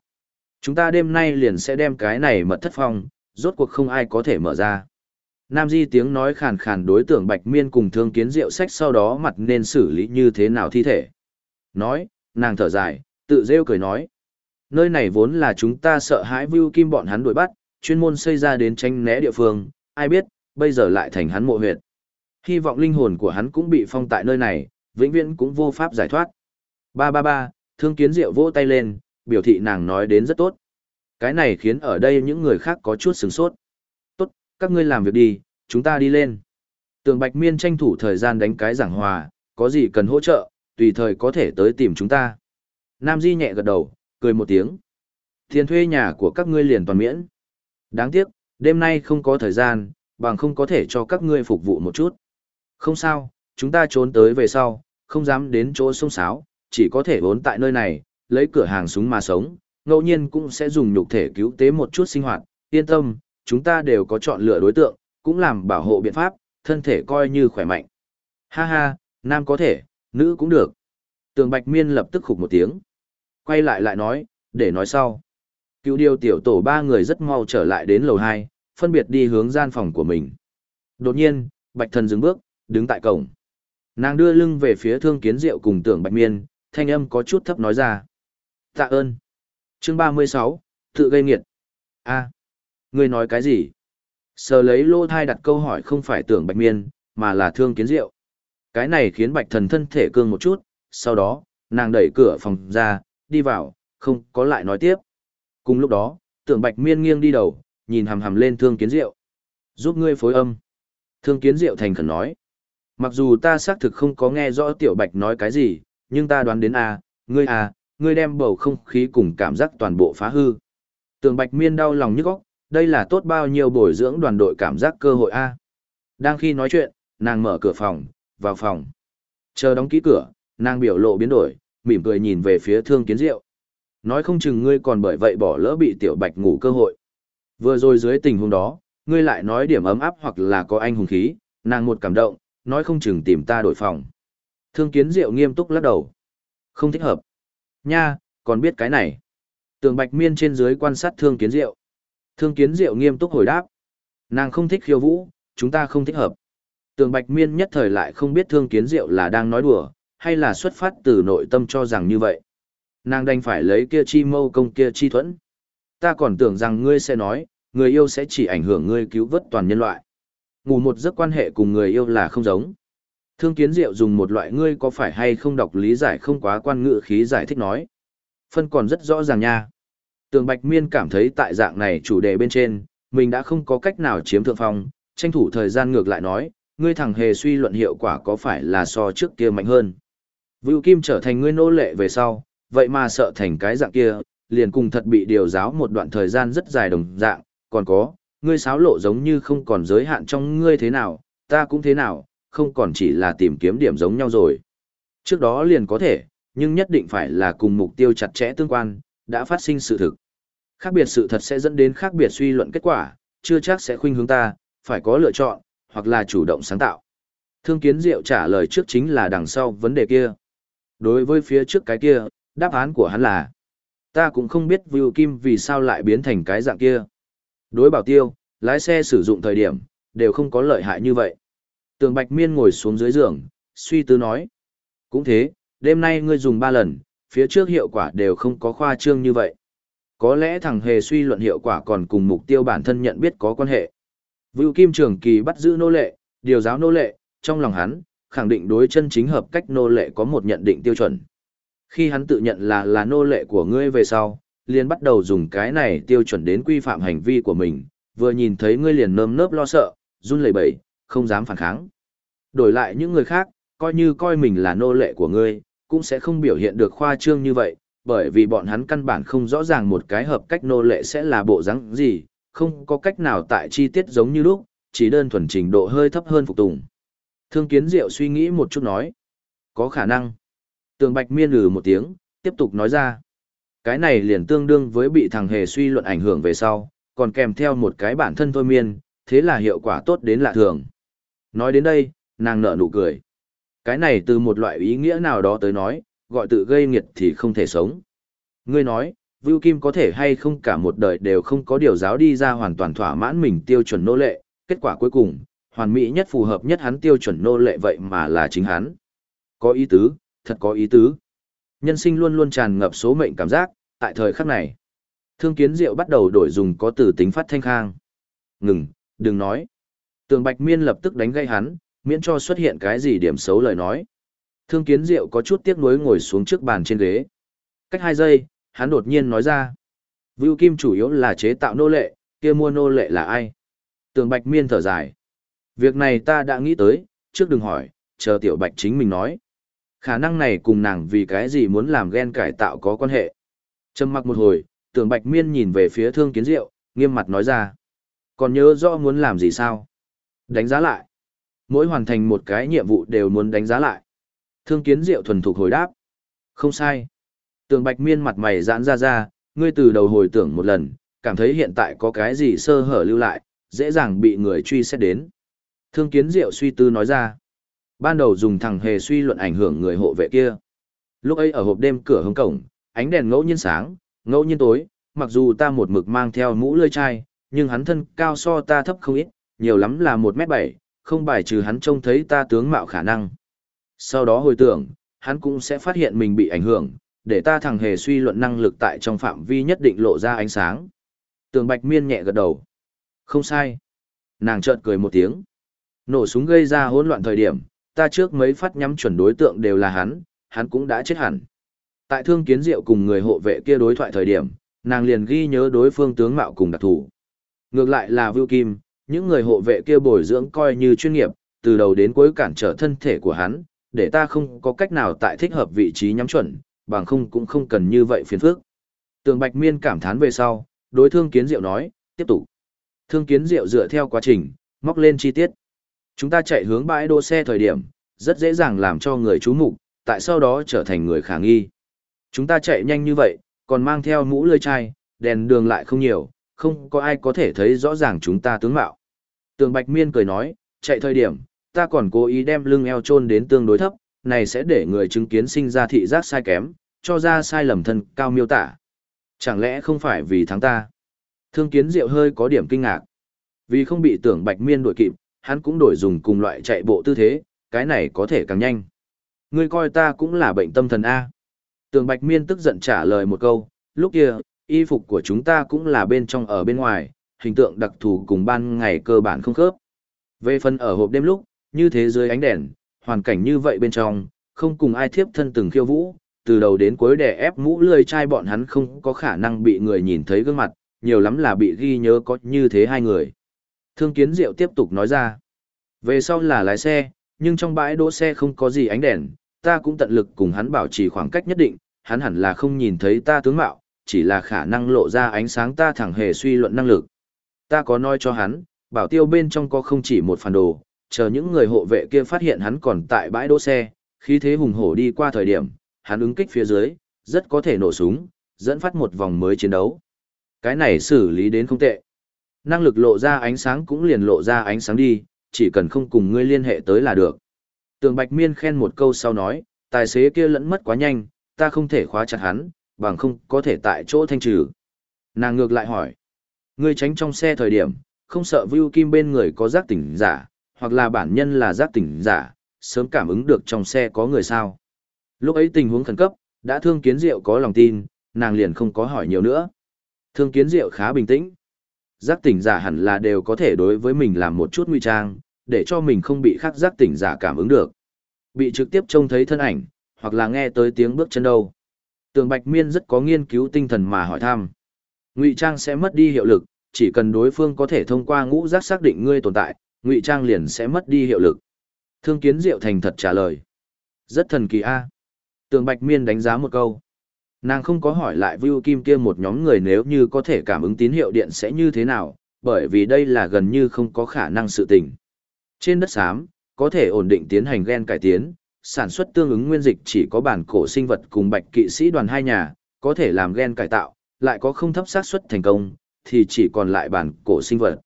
Chúng ta đêm nay liền sẽ đem cái này mật thất phong, rốt cuộc không ai có thể mở ra. Nam Di tiếng nói khàn khàn đối tượng Bạch Miên cùng Thương Kiến Diệu sách sau đó mặt nên xử lý như thế nào thi thể. Nói, nàng thở dài, tự rêu cười nói. Nơi này vốn là chúng ta sợ hãi Vưu Kim bọn hắn đuổi bắt, chuyên môn xây ra đến tranh né địa phương, ai biết, bây giờ lại thành hắn mộ huyệt. Hy vọng linh hồn của hắn cũng bị phong tại nơi này, vĩnh viễn cũng vô pháp giải thoát. Ba ba ba, thương kiến diệu vỗ tay lên, biểu thị nàng nói đến rất tốt. Cái này khiến ở đây những người khác có chút sừng sốt. Tốt, các ngươi làm việc đi, chúng ta đi lên. Tường Bạch Miên tranh thủ thời gian đánh cái giảng hòa, có gì cần hỗ trợ, tùy thời có thể tới tìm chúng ta. Nam Di nhẹ gật đầu, cười một tiếng. Tiền thuê nhà của các ngươi liền toàn miễn. Đáng tiếc, đêm nay không có thời gian, bằng không có thể cho các ngươi phục vụ một chút. Không sao, chúng ta trốn tới về sau, không dám đến chỗ sông sáo, chỉ có thể vốn tại nơi này, lấy cửa hàng súng mà sống, ngẫu nhiên cũng sẽ dùng nhục thể cứu tế một chút sinh hoạt, yên tâm, chúng ta đều có chọn lựa đối tượng, cũng làm bảo hộ biện pháp, thân thể coi như khỏe mạnh. Ha ha, nam có thể, nữ cũng được. Tường Bạch Miên lập tức khục một tiếng. Quay lại lại nói, để nói sau. Cựu điều tiểu tổ ba người rất mau trở lại đến lầu 2, phân biệt đi hướng gian phòng của mình. Đột nhiên, Bạch Thần dừng bước, đứng tại cổng. Nàng đưa lưng về phía thương kiến diệu cùng tưởng Bạch Miên, thanh âm có chút thấp nói ra. Tạ ơn. Chương 36, tự gây nghiệt. a à, ngươi nói cái gì? Sờ lấy lô thai đặt câu hỏi không phải tưởng Bạch Miên, mà là thương kiến diệu. Cái này khiến Bạch Thần thân thể cương một chút, sau đó, nàng đẩy cửa phòng ra, đi vào, không có lại nói tiếp. Cùng lúc đó, tưởng bạch miên nghiêng đi đầu, nhìn hằm hằm lên thương kiến diệu. Giúp ngươi phối âm. Thương kiến diệu thành khẩn nói. Mặc dù ta xác thực không có nghe rõ tiểu bạch nói cái gì, nhưng ta đoán đến a, ngươi à, ngươi đem bầu không khí cùng cảm giác toàn bộ phá hư. Tưởng bạch miên đau lòng nhức óc, đây là tốt bao nhiêu bồi dưỡng đoàn đội cảm giác cơ hội a. Đang khi nói chuyện, nàng mở cửa phòng, vào phòng. Chờ đóng kỹ cửa, nàng biểu lộ biến đổi, mỉm cười nhìn về phía thương kiến diệu. Nói không chừng ngươi còn bởi vậy bỏ lỡ bị tiểu bạch ngủ cơ hội. Vừa rồi dưới tình huống đó, ngươi lại nói điểm ấm áp hoặc là có anh hùng khí, nàng một cảm động, nói không chừng tìm ta đổi phòng. Thương kiến diệu nghiêm túc lắc đầu. Không thích hợp. Nha, còn biết cái này. Tường bạch miên trên dưới quan sát thương kiến diệu. Thương kiến diệu nghiêm túc hồi đáp. Nàng không thích khiêu vũ, chúng ta không thích hợp. Tường bạch miên nhất thời lại không biết thương kiến diệu là đang nói đùa, hay là xuất phát từ nội tâm cho rằng như vậy. Nàng đành phải lấy kia chi mâu công kia chi thuẫn. Ta còn tưởng rằng ngươi sẽ nói, người yêu sẽ chỉ ảnh hưởng ngươi cứu vớt toàn nhân loại. Ngủ một giấc quan hệ cùng người yêu là không giống. Thương kiến diệu dùng một loại ngươi có phải hay không đọc lý giải không quá quan ngữ khí giải thích nói. Phân còn rất rõ ràng nha. Tường Bạch Miên cảm thấy tại dạng này chủ đề bên trên, mình đã không có cách nào chiếm thượng phong, tranh thủ thời gian ngược lại nói, ngươi thẳng hề suy luận hiệu quả có phải là so trước kia mạnh hơn. Vưu Kim trở thành ngươi nô lệ về sau, vậy mà sợ thành cái dạng kia, liền cùng thật bị điều giáo một đoạn thời gian rất dài đồng dạng, còn có, ngươi sáo lộ giống như không còn giới hạn trong ngươi thế nào, ta cũng thế nào, không còn chỉ là tìm kiếm điểm giống nhau rồi. Trước đó liền có thể, nhưng nhất định phải là cùng mục tiêu chặt chẽ tương quan, đã phát sinh sự thực. Khác biệt sự thật sẽ dẫn đến khác biệt suy luận kết quả, chưa chắc sẽ khuynh hướng ta, phải có lựa chọn, hoặc là chủ động sáng tạo. Thương kiến diệu trả lời trước chính là đằng sau vấn đề kia. Đối với phía trước cái kia, đáp án của hắn là Ta cũng không biết Vưu Kim vì sao lại biến thành cái dạng kia. Đối bảo tiêu, lái xe sử dụng thời điểm, đều không có lợi hại như vậy. Tường Bạch Miên ngồi xuống dưới giường, suy tư nói. Cũng thế, đêm nay ngươi dùng ba lần, phía trước hiệu quả đều không có khoa trương như vậy. Có lẽ thằng hề suy luận hiệu quả còn cùng mục tiêu bản thân nhận biết có quan hệ. Vưu Kim trường kỳ bắt giữ nô lệ, điều giáo nô lệ, trong lòng hắn, khẳng định đối chân chính hợp cách nô lệ có một nhận định tiêu chuẩn. Khi hắn tự nhận là là nô lệ của ngươi về sau, liền bắt đầu dùng cái này tiêu chuẩn đến quy phạm hành vi của mình, vừa nhìn thấy ngươi liền nơm nớp lo sợ, run lẩy bẩy, không dám phản kháng. Đổi lại những người khác, coi như coi mình là nô lệ của ngươi, cũng sẽ không biểu hiện được khoa trương như vậy, bởi vì bọn hắn căn bản không rõ ràng một cái hợp cách nô lệ sẽ là bộ dáng gì, không có cách nào tại chi tiết giống như lúc, chỉ đơn thuần trình độ hơi thấp hơn phục tùng. Thương kiến diệu suy nghĩ một chút nói. Có khả năng. Tường Bạch miên lử một tiếng, tiếp tục nói ra. Cái này liền tương đương với bị thằng hề suy luận ảnh hưởng về sau, còn kèm theo một cái bản thân thôi miên, thế là hiệu quả tốt đến lạ thường. Nói đến đây, nàng nở nụ cười. Cái này từ một loại ý nghĩa nào đó tới nói, gọi tự gây nghiệt thì không thể sống. Ngươi nói, Vưu Kim có thể hay không cả một đời đều không có điều giáo đi ra hoàn toàn thỏa mãn mình tiêu chuẩn nô lệ, kết quả cuối cùng, hoàn mỹ nhất phù hợp nhất hắn tiêu chuẩn nô lệ vậy mà là chính hắn. Có ý tứ, thật có ý tứ. Nhân sinh luôn luôn tràn ngập số mệnh cảm giác, tại thời khắc này. Thương kiến diệu bắt đầu đổi dùng có từ tính phát thanh khang. Ngừng, đừng nói. Tường Bạch Miên lập tức đánh gây hắn, miễn cho xuất hiện cái gì điểm xấu lời nói. Thương kiến diệu có chút tiếc nuối ngồi xuống trước bàn trên ghế. Cách hai giây, hắn đột nhiên nói ra. Vưu Kim chủ yếu là chế tạo nô lệ, kia mua nô lệ là ai? Tường Bạch Miên thở dài. Việc này ta đã nghĩ tới, trước đừng hỏi, chờ Tiểu Bạch chính mình nói. Khả năng này cùng nàng vì cái gì muốn làm ghen cải tạo có quan hệ. Trầm mặc một hồi, Tưởng Bạch Miên nhìn về phía Thương Kiến Diệu, nghiêm mặt nói ra. Còn nhớ rõ muốn làm gì sao? Đánh giá lại. Mỗi hoàn thành một cái nhiệm vụ đều muốn đánh giá lại. Thương Kiến Diệu thuần thục hồi đáp. Không sai. Tường Bạch Miên mặt mày giãn ra ra, ngươi từ đầu hồi tưởng một lần, cảm thấy hiện tại có cái gì sơ hở lưu lại, dễ dàng bị người truy xét đến. Thương Kiến Diệu suy tư nói ra. Ban đầu dùng thằng hề suy luận ảnh hưởng người hộ vệ kia. Lúc ấy ở hộp đêm cửa hông cổng, ánh đèn ngẫu nhiên sáng, ngẫu nhiên tối, mặc dù ta một mực mang theo mũ lưỡi chai, nhưng hắn thân cao so ta thấp không ít, nhiều lắm là một m bảy, không bài trừ hắn trông thấy ta tướng mạo khả năng. Sau đó hồi tưởng, hắn cũng sẽ phát hiện mình bị ảnh hưởng, để ta thằng hề suy luận năng lực tại trong phạm vi nhất định lộ ra ánh sáng. Tường Bạch Miên nhẹ gật đầu. Không sai. Nàng chợt cười một tiếng. Nổ súng gây ra hỗn loạn thời điểm, ta trước mấy phát nhắm chuẩn đối tượng đều là hắn, hắn cũng đã chết hẳn. Tại thương kiến diệu cùng người hộ vệ kia đối thoại thời điểm, nàng liền ghi nhớ đối phương tướng mạo cùng đặc thủ. Ngược lại là Vưu Kim, những người hộ vệ kia bồi dưỡng coi như chuyên nghiệp, từ đầu đến cuối cản trở thân thể của hắn, để ta không có cách nào tại thích hợp vị trí nhắm chuẩn, bằng không cũng không cần như vậy phiền phức. Tường Bạch Miên cảm thán về sau, đối thương kiến diệu nói, tiếp tục. Thương kiến diệu dựa theo quá trình, móc lên chi tiết. Chúng ta chạy hướng bãi đỗ xe thời điểm, rất dễ dàng làm cho người chú mục, tại sau đó trở thành người khả nghi. Chúng ta chạy nhanh như vậy, còn mang theo mũ lưỡi chai, đèn đường lại không nhiều, không có ai có thể thấy rõ ràng chúng ta tướng mạo. Tường Bạch Miên cười nói, chạy thời điểm, ta còn cố ý đem lưng eo chôn đến tương đối thấp, này sẽ để người chứng kiến sinh ra thị giác sai kém, cho ra sai lầm thân cao miêu tả. Chẳng lẽ không phải vì thắng ta? Thương kiến diệu hơi có điểm kinh ngạc. Vì không bị tưởng Bạch Miên đuổi kịp, hắn cũng đổi dùng cùng loại chạy bộ tư thế, cái này có thể càng nhanh. Ngươi coi ta cũng là bệnh tâm thần A. Tường Bạch Miên tức giận trả lời một câu, lúc kia, y phục của chúng ta cũng là bên trong ở bên ngoài, hình tượng đặc thù cùng ban ngày cơ bản không khớp. Về phần ở hộp đêm lúc, như thế dưới ánh đèn, hoàn cảnh như vậy bên trong, không cùng ai thiếp thân từng khiêu vũ, từ đầu đến cuối đè ép mũ lười trai bọn hắn không có khả năng bị người nhìn thấy gương mặt, nhiều lắm là bị ghi nhớ có như thế hai người. Thương kiến diệu tiếp tục nói ra, về sau là lái xe, nhưng trong bãi đỗ xe không có gì ánh đèn, ta cũng tận lực cùng hắn bảo trì khoảng cách nhất định, hắn hẳn là không nhìn thấy ta tướng mạo, chỉ là khả năng lộ ra ánh sáng ta thẳng hề suy luận năng lực. Ta có nói cho hắn, bảo tiêu bên trong có không chỉ một phản đồ, chờ những người hộ vệ kia phát hiện hắn còn tại bãi đỗ xe, khi thế hùng hổ đi qua thời điểm, hắn ứng kích phía dưới, rất có thể nổ súng, dẫn phát một vòng mới chiến đấu. Cái này xử lý đến không tệ. Năng lực lộ ra ánh sáng cũng liền lộ ra ánh sáng đi, chỉ cần không cùng ngươi liên hệ tới là được. Tường Bạch Miên khen một câu sau nói, tài xế kia lẫn mất quá nhanh, ta không thể khóa chặt hắn, bằng không có thể tại chỗ thanh trừ. Nàng ngược lại hỏi, ngươi tránh trong xe thời điểm, không sợ Vưu Kim bên người có giác tỉnh giả, hoặc là bản nhân là giác tỉnh giả, sớm cảm ứng được trong xe có người sao. Lúc ấy tình huống khẩn cấp, đã thương kiến diệu có lòng tin, nàng liền không có hỏi nhiều nữa. Thương kiến diệu khá bình tĩnh. Giác tỉnh giả hẳn là đều có thể đối với mình làm một chút nguy trang, để cho mình không bị khắc giác tỉnh giả cảm ứng được. Bị trực tiếp trông thấy thân ảnh, hoặc là nghe tới tiếng bước chân đâu. Tường Bạch Miên rất có nghiên cứu tinh thần mà hỏi thăm. Ngụy trang sẽ mất đi hiệu lực, chỉ cần đối phương có thể thông qua ngũ giác xác định ngươi tồn tại, ngụy trang liền sẽ mất đi hiệu lực. Thương Kiến Diệu thành thật trả lời. Rất thần kỳ a. Tường Bạch Miên đánh giá một câu. Nàng không có hỏi lại Vưu Kim kia một nhóm người nếu như có thể cảm ứng tín hiệu điện sẽ như thế nào, bởi vì đây là gần như không có khả năng sự tình. Trên đất xám, có thể ổn định tiến hành gen cải tiến, sản xuất tương ứng nguyên dịch chỉ có bản cổ sinh vật cùng bạch kỵ sĩ đoàn hai nhà, có thể làm gen cải tạo, lại có không thấp xác suất thành công, thì chỉ còn lại bản cổ sinh vật.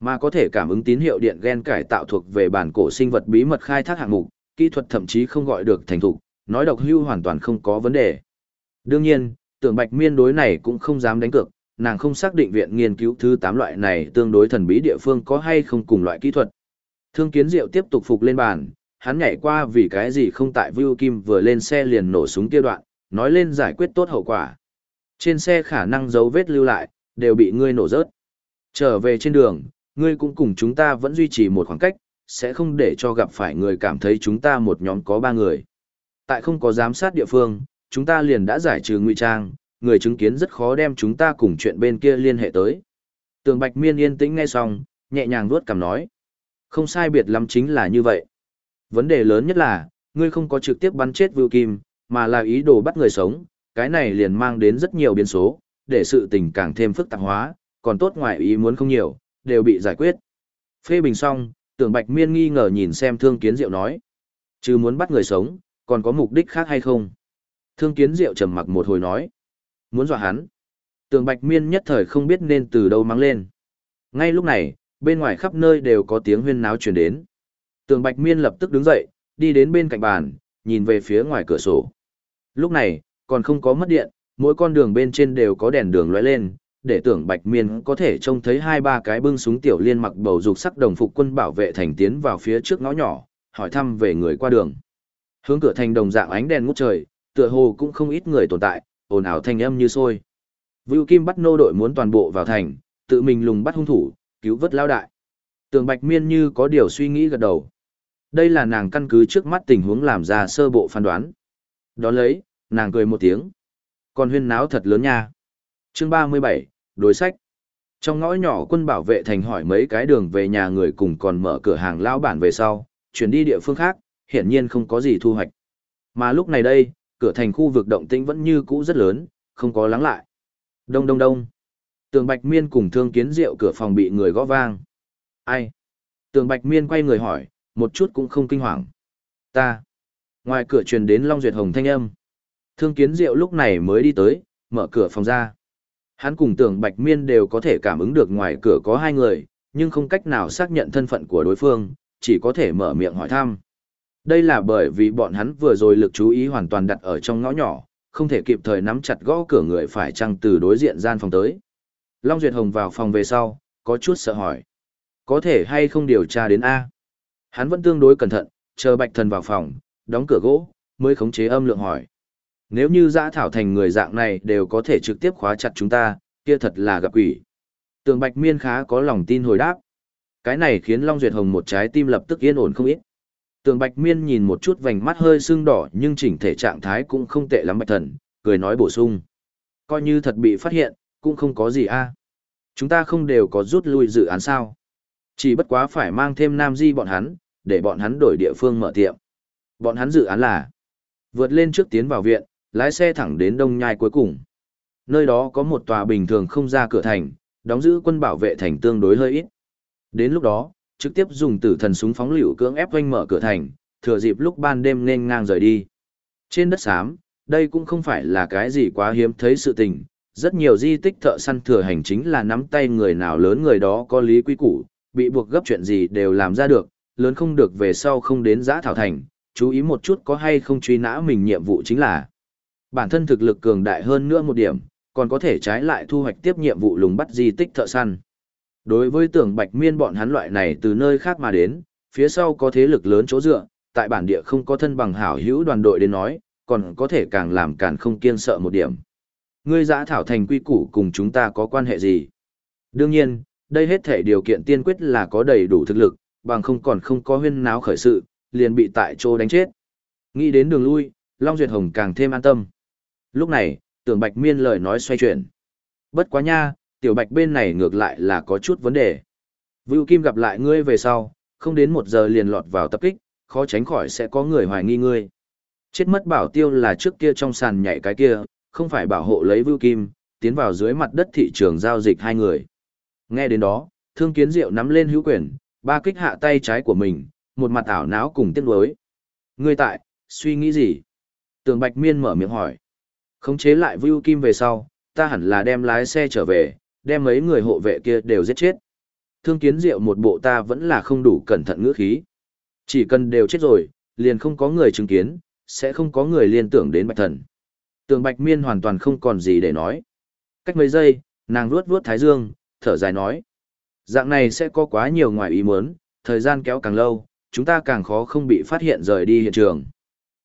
Mà có thể cảm ứng tín hiệu điện gen cải tạo thuộc về bản cổ sinh vật bí mật khai thác hạng mục, kỹ thuật thậm chí không gọi được thành thục, nói độc hưu hoàn toàn không có vấn đề. Đương nhiên, tưởng bạch miên đối này cũng không dám đánh cược, nàng không xác định viện nghiên cứu thứ 8 loại này tương đối thần bí địa phương có hay không cùng loại kỹ thuật. Thương kiến diệu tiếp tục phục lên bàn, hắn nhảy qua vì cái gì không tại Vưu Kim vừa lên xe liền nổ súng kia đoạn, nói lên giải quyết tốt hậu quả. Trên xe khả năng dấu vết lưu lại, đều bị ngươi nổ rớt. Trở về trên đường, ngươi cũng cùng chúng ta vẫn duy trì một khoảng cách, sẽ không để cho gặp phải người cảm thấy chúng ta một nhóm có ba người. Tại không có giám sát địa phương, chúng ta liền đã giải trừ ngụy trang, người chứng kiến rất khó đem chúng ta cùng chuyện bên kia liên hệ tới. Tường Bạch Miên yên tĩnh nghe xong, nhẹ nhàng vuốt cằm nói. Không sai biệt lắm chính là như vậy. Vấn đề lớn nhất là, ngươi không có trực tiếp bắn chết Vưu Kim, mà là ý đồ bắt người sống, cái này liền mang đến rất nhiều biến số, để sự tình càng thêm phức tạp hóa, còn tốt ngoài ý muốn không nhiều, đều bị giải quyết. Phê bình xong, tưởng Bạch Miên nghi ngờ nhìn xem Thương Kiến Diệu nói. Chứ muốn bắt người sống, còn có mục đích khác hay không? Thương Kiến Diệu trầm mặc một hồi nói. Muốn dọa hắn. Tưởng Bạch Miên nhất thời không biết nên từ đâu mang lên. Ngay lúc này, bên ngoài khắp nơi đều có tiếng huyên náo truyền đến. Tường Bạch Miên lập tức đứng dậy, đi đến bên cạnh bàn, nhìn về phía ngoài cửa sổ. Lúc này, còn không có mất điện, mỗi con đường bên trên đều có đèn đường lóe lên, để tưởng Bạch Miên có thể trông thấy hai ba cái bưng súng tiểu liên mặc bầu dục sắc đồng phục quân bảo vệ thành tiến vào phía trước ngõ nhỏ, hỏi thăm về người qua đường. Hướng cửa thành đồng dạng ánh đèn ngút trời, tựa hồ cũng không ít người tồn tại, ồn ào thanh âm như sôi. Vưu Kim bắt nô đội muốn toàn bộ vào thành, tự mình lùng bắt hung thủ, cứu vớt lao đại. Tường Bạch Miên như có điều suy nghĩ gật đầu. Đây là nàng căn cứ trước mắt tình huống làm ra sơ bộ phán đoán. Đó lấy, nàng cười một tiếng. Còn huyên náo thật lớn nha. Chương 37, đối sách. Trong ngõ nhỏ quân bảo vệ thành hỏi mấy cái đường về nhà người cùng còn mở cửa hàng lao bản về sau, chuyển đi địa phương khác, hiển nhiên không có gì thu hoạch. Mà lúc này đây, cửa thành khu vực động tĩnh vẫn như cũ rất lớn, không có lắng lại. Đông đông đông. Tường Bạch Miên cùng Thương Kiến Diệu cửa phòng bị người gõ vang. Ai? Tường Bạch Miên quay người hỏi, một chút cũng không kinh hoàng. Ta. Ngoài cửa truyền đến Long Duyệt Hồng thanh âm. Thương Kiến Diệu lúc này mới đi tới, mở cửa phòng ra. Hắn cùng Tường Bạch Miên đều có thể cảm ứng được ngoài cửa có hai người, nhưng không cách nào xác nhận thân phận của đối phương, chỉ có thể mở miệng hỏi thăm. Đây là bởi vì bọn hắn vừa rồi lực chú ý hoàn toàn đặt ở trong ngõ nhỏ, không thể kịp thời nắm chặt gõ cửa người phải chăng từ đối diện gian phòng tới. Long Duyệt Hồng vào phòng về sau, có chút sợ hỏi. Có thể hay không điều tra đến A? Hắn vẫn tương đối cẩn thận, chờ Bạch Thần vào phòng, đóng cửa gỗ, mới khống chế âm lượng hỏi. Nếu như giã thảo thành người dạng này đều có thể trực tiếp khóa chặt chúng ta, kia thật là gặp quỷ. Tường Bạch Miên khá có lòng tin hồi đáp. Cái này khiến Long Duyệt Hồng một trái tim lập tức yên ổn không ít. Tường Bạch Miên nhìn một chút vành mắt hơi sưng đỏ nhưng chỉnh thể trạng thái cũng không tệ lắm Bạch Thần, cười nói bổ sung. Coi như thật bị phát hiện, cũng không có gì a. Chúng ta không đều có rút lui dự án sao. Chỉ bất quá phải mang thêm Nam Di bọn hắn, để bọn hắn đổi địa phương mở tiệm. Bọn hắn dự án là vượt lên trước tiến vào viện, lái xe thẳng đến Đông Nhai cuối cùng. Nơi đó có một tòa bình thường không ra cửa thành, đóng giữ quân bảo vệ thành tương đối hơi ít. Đến lúc đó, trực tiếp dùng tử thần súng phóng lựu cưỡng ép quanh mở cửa thành, thừa dịp lúc ban đêm nên ngang rời đi. Trên đất xám, đây cũng không phải là cái gì quá hiếm thấy sự tình, rất nhiều di tích thợ săn thừa hành chính là nắm tay người nào lớn người đó có lý quý củ, bị buộc gấp chuyện gì đều làm ra được, lớn không được về sau không đến giã thảo thành, chú ý một chút có hay không truy nã mình nhiệm vụ chính là bản thân thực lực cường đại hơn nữa một điểm, còn có thể trái lại thu hoạch tiếp nhiệm vụ lùng bắt di tích thợ săn. Đối với tưởng bạch miên bọn hắn loại này từ nơi khác mà đến, phía sau có thế lực lớn chỗ dựa, tại bản địa không có thân bằng hảo hữu đoàn đội đến nói, còn có thể càng làm càng không kiên sợ một điểm. Ngươi giã thảo thành quy củ cùng chúng ta có quan hệ gì? Đương nhiên, đây hết thể điều kiện tiên quyết là có đầy đủ thực lực, bằng không còn không có huyên náo khởi sự, liền bị tại chỗ đánh chết. Nghĩ đến đường lui, Long Duyệt Hồng càng thêm an tâm. Lúc này, tưởng bạch miên lời nói xoay chuyển. Bất quá nha, tiểu bạch bên này ngược lại là có chút vấn đề. Vưu Kim gặp lại ngươi về sau, không đến một giờ liền lọt vào tập kích, khó tránh khỏi sẽ có người hoài nghi ngươi. Chết mất bảo tiêu là trước kia trong sàn nhảy cái kia, không phải bảo hộ lấy Vưu Kim, tiến vào dưới mặt đất thị trường giao dịch hai người. Nghe đến đó, thương kiến diệu nắm lên hữu quyền, ba kích hạ tay trái của mình, một mặt ảo não cùng tiếc nuối. Ngươi tại, suy nghĩ gì? Tường Bạch Miên mở miệng hỏi. Khống chế lại Vưu Kim về sau, ta hẳn là đem lái xe trở về, đem mấy người hộ vệ kia đều giết chết. Thương kiến diệu một bộ ta vẫn là không đủ cẩn thận ngữ khí. Chỉ cần đều chết rồi, liền không có người chứng kiến, sẽ không có người liên tưởng đến bạch thần. Tường bạch miên hoàn toàn không còn gì để nói. Cách mấy giây, nàng ruốt ruốt thái dương, thở dài nói. Dạng này sẽ có quá nhiều ngoài ý muốn, thời gian kéo càng lâu, chúng ta càng khó không bị phát hiện rời đi hiện trường.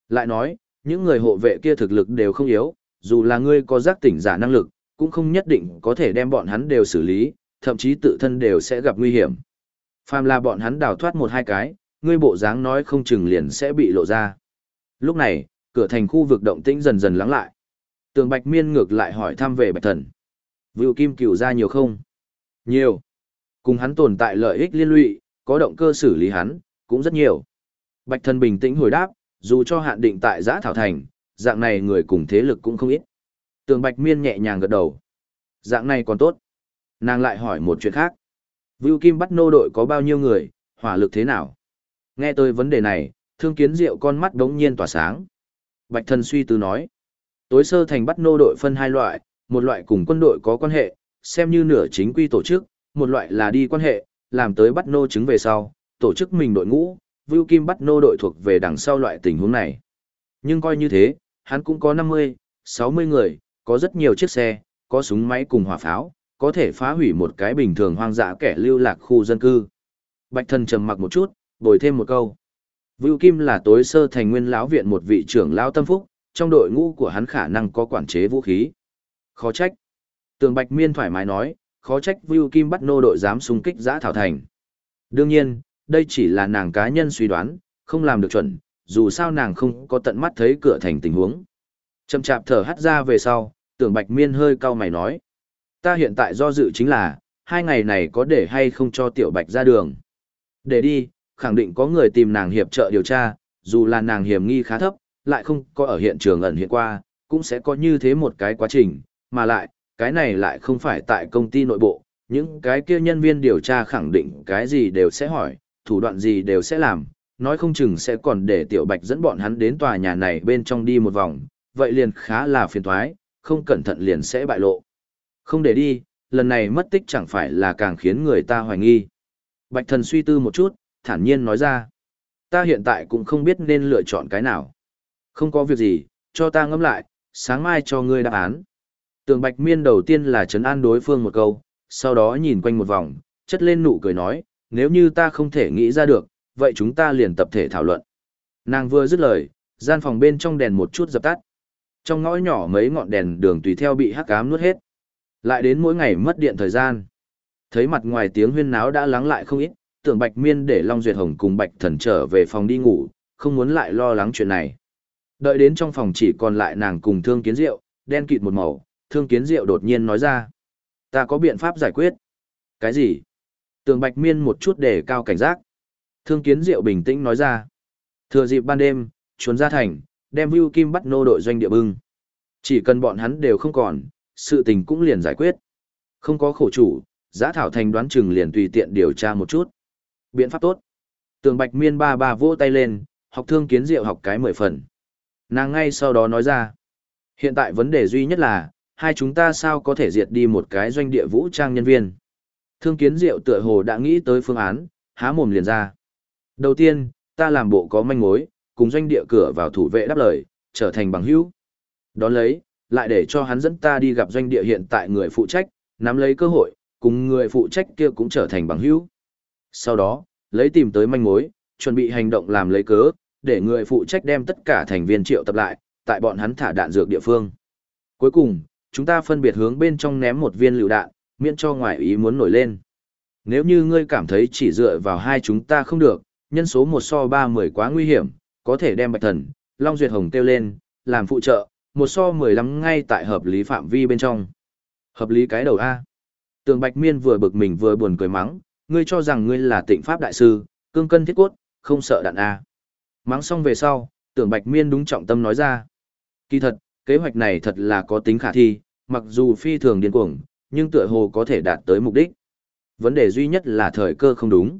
Lại nói, những người hộ vệ kia thực lực đều không yếu, dù là ngươi có giác tỉnh giả năng lực, cũng không nhất định có thể đem bọn hắn đều xử lý, thậm chí tự thân đều sẽ gặp nguy hiểm. Phàm là bọn hắn đào thoát một hai cái, ngươi bộ dáng nói không chừng liền sẽ bị lộ ra. Lúc này, cửa thành khu vực động tĩnh dần dần lắng lại. Tường Bạch Miên ngược lại hỏi thăm về Bạch Thần. Vưu Kim cửu ra nhiều không? Nhiều. Cùng hắn tồn tại lợi ích liên lụy, có động cơ xử lý hắn, cũng rất nhiều. Bạch Thần bình tĩnh hồi đáp, dù cho hạn định tại giã thảo thành, dạng này người cùng thế lực cũng không ít. Tường Bạch Miên nhẹ nhàng gật đầu. Dạng này còn tốt. Nàng lại hỏi một chuyện khác. Vưu Kim bắt nô đội có bao nhiêu người, hỏa lực thế nào? Nghe tôi vấn đề này, thương kiến diệu con mắt đống nhiên tỏa sáng. Bạch thần suy tư nói. Tối sơ thành bắt nô đội phân hai loại, một loại cùng quân đội có quan hệ, xem như nửa chính quy tổ chức, một loại là đi quan hệ, làm tới bắt nô chứng về sau, tổ chức mình đội ngũ, Vưu Kim bắt nô đội thuộc về đằng sau loại tình huống này. Nhưng coi như thế, hắn cũng có 50, 60 người, có rất nhiều chiếc xe, có súng máy cùng hỏa pháo, có thể phá hủy một cái bình thường hoang dã kẻ lưu lạc khu dân cư. Bạch thần trầm mặc một chút, bồi thêm một câu. Vưu Kim là tối sơ thành nguyên lão viện một vị trưởng lão tâm phúc, trong đội ngũ của hắn khả năng có quản chế vũ khí. Khó trách. Tường Bạch Miên thoải mái nói, khó trách Vưu Kim bắt nô đội dám xung kích giã thảo thành. Đương nhiên, đây chỉ là nàng cá nhân suy đoán, không làm được chuẩn, dù sao nàng không có tận mắt thấy cửa thành tình huống. Chậm chạp thở hắt ra về sau, tưởng Bạch Miên hơi cau mày nói. Ta hiện tại do dự chính là, hai ngày này có để hay không cho Tiểu Bạch ra đường. Để đi, khẳng định có người tìm nàng hiệp trợ điều tra, dù là nàng hiểm nghi khá thấp, lại không có ở hiện trường ẩn hiện qua, cũng sẽ có như thế một cái quá trình, mà lại, cái này lại không phải tại công ty nội bộ, những cái kia nhân viên điều tra khẳng định cái gì đều sẽ hỏi, thủ đoạn gì đều sẽ làm, nói không chừng sẽ còn để Tiểu Bạch dẫn bọn hắn đến tòa nhà này bên trong đi một vòng, vậy liền khá là phiền toái, không cẩn thận liền sẽ bại lộ. Không để đi, lần này mất tích chẳng phải là càng khiến người ta hoài nghi. Bạch thần suy tư một chút, thản nhiên nói ra. Ta hiện tại cũng không biết nên lựa chọn cái nào. Không có việc gì, cho ta ngẫm lại, sáng mai cho ngươi đáp án. Tường Bạch Miên đầu tiên là chấn an đối phương một câu, sau đó nhìn quanh một vòng, chất lên nụ cười nói, nếu như ta không thể nghĩ ra được, vậy chúng ta liền tập thể thảo luận. Nàng vừa dứt lời, gian phòng bên trong đèn một chút dập tắt. Trong ngõ nhỏ mấy ngọn đèn đường tùy theo bị hắc ám nuốt hết. Lại đến mỗi ngày mất điện thời gian. Thấy mặt ngoài tiếng huyên náo đã lắng lại không ít, tưởng Bạch Miên để Long Duyệt Hồng cùng Bạch Thần trở về phòng đi ngủ, không muốn lại lo lắng chuyện này. Đợi đến trong phòng chỉ còn lại nàng cùng Thương Kiến Diệu, đen kịt một màu, Thương Kiến Diệu đột nhiên nói ra. Ta có biện pháp giải quyết. Cái gì? Tường Bạch Miên một chút để cao cảnh giác. Thương Kiến Diệu bình tĩnh nói ra. Thừa dịp ban đêm, chuồn ra thành, đem Vưu Kim bắt nô đội doanh địa bưng. Chỉ cần bọn hắn đều không còn, sự tình cũng liền giải quyết. Không có khổ chủ, Giá thảo thành đoán chừng liền tùy tiện điều tra một chút. Biện pháp tốt. Tường Bạch Miên ba ba vỗ tay lên, học thương kiến diệu học cái mười phần. Nàng ngay sau đó nói ra. Hiện tại vấn đề duy nhất là, hai chúng ta sao có thể diệt đi một cái doanh địa vũ trang nhân viên. Thương kiến diệu tựa hồ đã nghĩ tới phương án, há mồm liền ra. Đầu tiên, ta làm bộ có manh mối, cùng doanh địa cửa vào thủ vệ đáp lời, trở thành bằng hữu. Đón lấy, lại để cho hắn dẫn ta đi gặp doanh địa hiện tại người phụ trách, nắm lấy cơ hội, cùng người phụ trách kia cũng trở thành bằng hữu. Sau đó, lấy tìm tới manh mối, chuẩn bị hành động làm lấy cớ, để người phụ trách đem tất cả thành viên triệu tập lại, tại bọn hắn thả đạn dược địa phương. Cuối cùng, chúng ta phân biệt hướng bên trong ném một viên lựu đạn, miễn cho ngoại ý muốn nổi lên. Nếu như ngươi cảm thấy chỉ dựa vào hai chúng ta không được, nhân số một so ba mười quá nguy hiểm, có thể đem bạch thần, Long Duyệt Hồng kêu lên, làm phụ trợ, một so mười lăm ngay tại hợp lý phạm vi bên trong. Hợp lý cái đầu A. Tường Bạch Miên vừa bực mình vừa buồn cười mắng, ngươi cho rằng ngươi là tịnh pháp đại sư, cương cân thiết cốt, không sợ đạn A. Mắng xong về sau, tưởng Bạch Miên đúng trọng tâm nói ra. Kỳ thật, kế hoạch này thật là có tính khả thi, mặc dù phi thường điên cuồng, nhưng tựa hồ có thể đạt tới mục đích. Vấn đề duy nhất là thời cơ không đúng.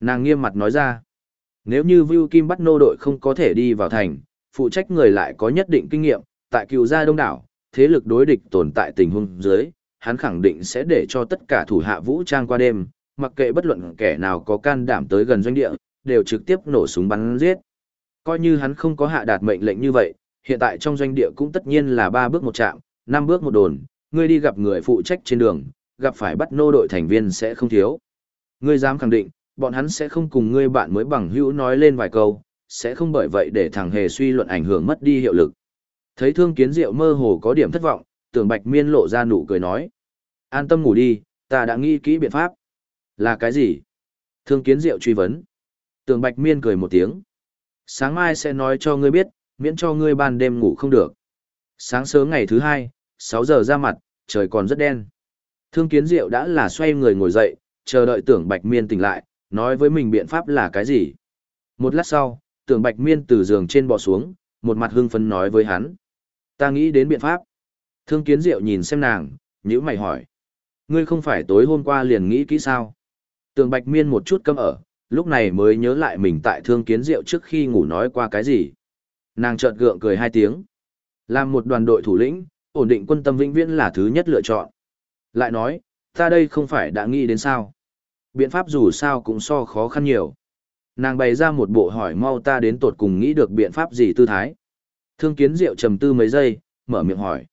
Nàng nghiêm mặt nói ra. Nếu như Vưu Kim bắt nô đội không có thể đi vào thành, phụ trách người lại có nhất định kinh nghiệm, tại cựu gia đông đảo, thế lực đối địch tồn tại tình huống dưới, hắn khẳng định sẽ để cho tất cả thủ hạ vũ trang qua đêm, mặc kệ bất luận kẻ nào có can đảm tới gần doanh địa, đều trực tiếp nổ súng bắn giết. Coi như hắn không có hạ đạt mệnh lệnh như vậy, hiện tại trong doanh địa cũng tất nhiên là ba bước một chạm, năm bước một đồn, ngươi đi gặp người phụ trách trên đường, gặp phải bắt nô đội thành viên sẽ không thiếu. Ngươi dám khẳng định, bọn hắn sẽ không cùng ngươi bạn mới bằng hữu nói lên vài câu, sẽ không bởi vậy để thằng hề suy luận ảnh hưởng mất đi hiệu lực. Thấy thương kiến diệu mơ hồ có điểm thất vọng, tưởng bạch miên lộ ra nụ cười nói. An tâm ngủ đi, ta đã nghĩ kỹ biện pháp. Là cái gì? Thương kiến diệu truy vấn. Tưởng bạch miên cười một tiếng. Sáng mai sẽ nói cho ngươi biết, miễn cho ngươi ban đêm ngủ không được. Sáng sớm ngày thứ hai, 6 giờ ra mặt, trời còn rất đen. Thương kiến diệu đã là xoay người ngồi dậy, chờ đợi tưởng bạch miên tỉnh lại, nói với mình biện pháp là cái gì. Một lát sau, tưởng bạch miên từ giường trên bò xuống, một mặt hưng phấn nói với hắn. Ta nghĩ đến biện pháp. Thương kiến diệu nhìn xem nàng, nhữ mày hỏi. Ngươi không phải tối hôm qua liền nghĩ kỹ sao? Tường bạch miên một chút câm ở, lúc này mới nhớ lại mình tại thương kiến diệu trước khi ngủ nói qua cái gì. Nàng chợt gượng cười hai tiếng. Làm một đoàn đội thủ lĩnh, ổn định quân tâm vĩnh viễn là thứ nhất lựa chọn. Lại nói, ta đây không phải đã nghĩ đến sao. Biện pháp dù sao cũng so khó khăn nhiều. Nàng bày ra một bộ hỏi mau ta đến tột cùng nghĩ được biện pháp gì tư thái. Thương kiến diệu trầm tư mấy giây, mở miệng hỏi.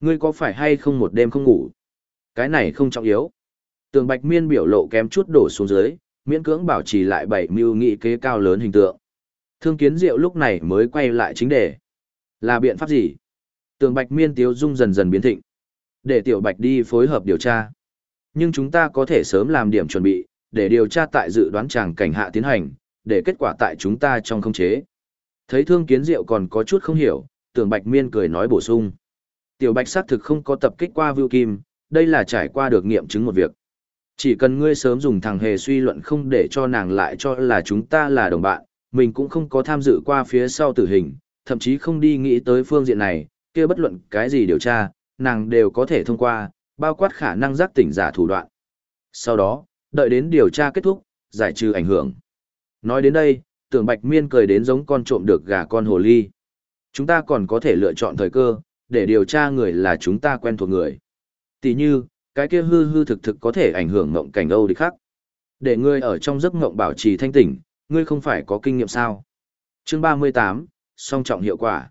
Ngươi có phải hay không một đêm không ngủ? Cái này không trọng yếu. Tường bạch miên biểu lộ kém chút đổ xuống dưới, miễn cưỡng bảo trì lại bảy mưu nghị kế cao lớn hình tượng. Thương kiến diệu lúc này mới quay lại chính đề. Là biện pháp gì? Tường bạch miên tiếu dung dần dần biến thịnh. Để tiểu bạch đi phối hợp điều tra. Nhưng chúng ta có thể sớm làm điểm chuẩn bị, để điều tra tại dự đoán chàng cảnh hạ tiến hành, để kết quả tại chúng ta trong không chế. Thấy thương kiến diệu còn có chút không hiểu, tưởng bạch miên cười nói bổ sung. Tiểu bạch xác thực không có tập kích qua vưu kim, đây là trải qua được nghiệm chứng một việc. Chỉ cần ngươi sớm dùng thằng hề suy luận không để cho nàng lại cho là chúng ta là đồng bạn, mình cũng không có tham dự qua phía sau tử hình, thậm chí không đi nghĩ tới phương diện này, kia bất luận cái gì điều tra, nàng đều có thể thông qua, bao quát khả năng giác tỉnh giả thủ đoạn. Sau đó, đợi đến điều tra kết thúc, giải trừ ảnh hưởng. Nói đến đây, tưởng bạch miên cười đến giống con trộm được gà con hồ ly. Chúng ta còn có thể lựa chọn thời cơ, để điều tra người là chúng ta quen thuộc người. Tỷ như, cái kia hư hư thực thực có thể ảnh hưởng mộng cảnh Âu địch khác. Để ngươi ở trong giấc mộng bảo trì thanh tỉnh, ngươi không phải có kinh nghiệm sao. Chương 38, song trọng hiệu quả.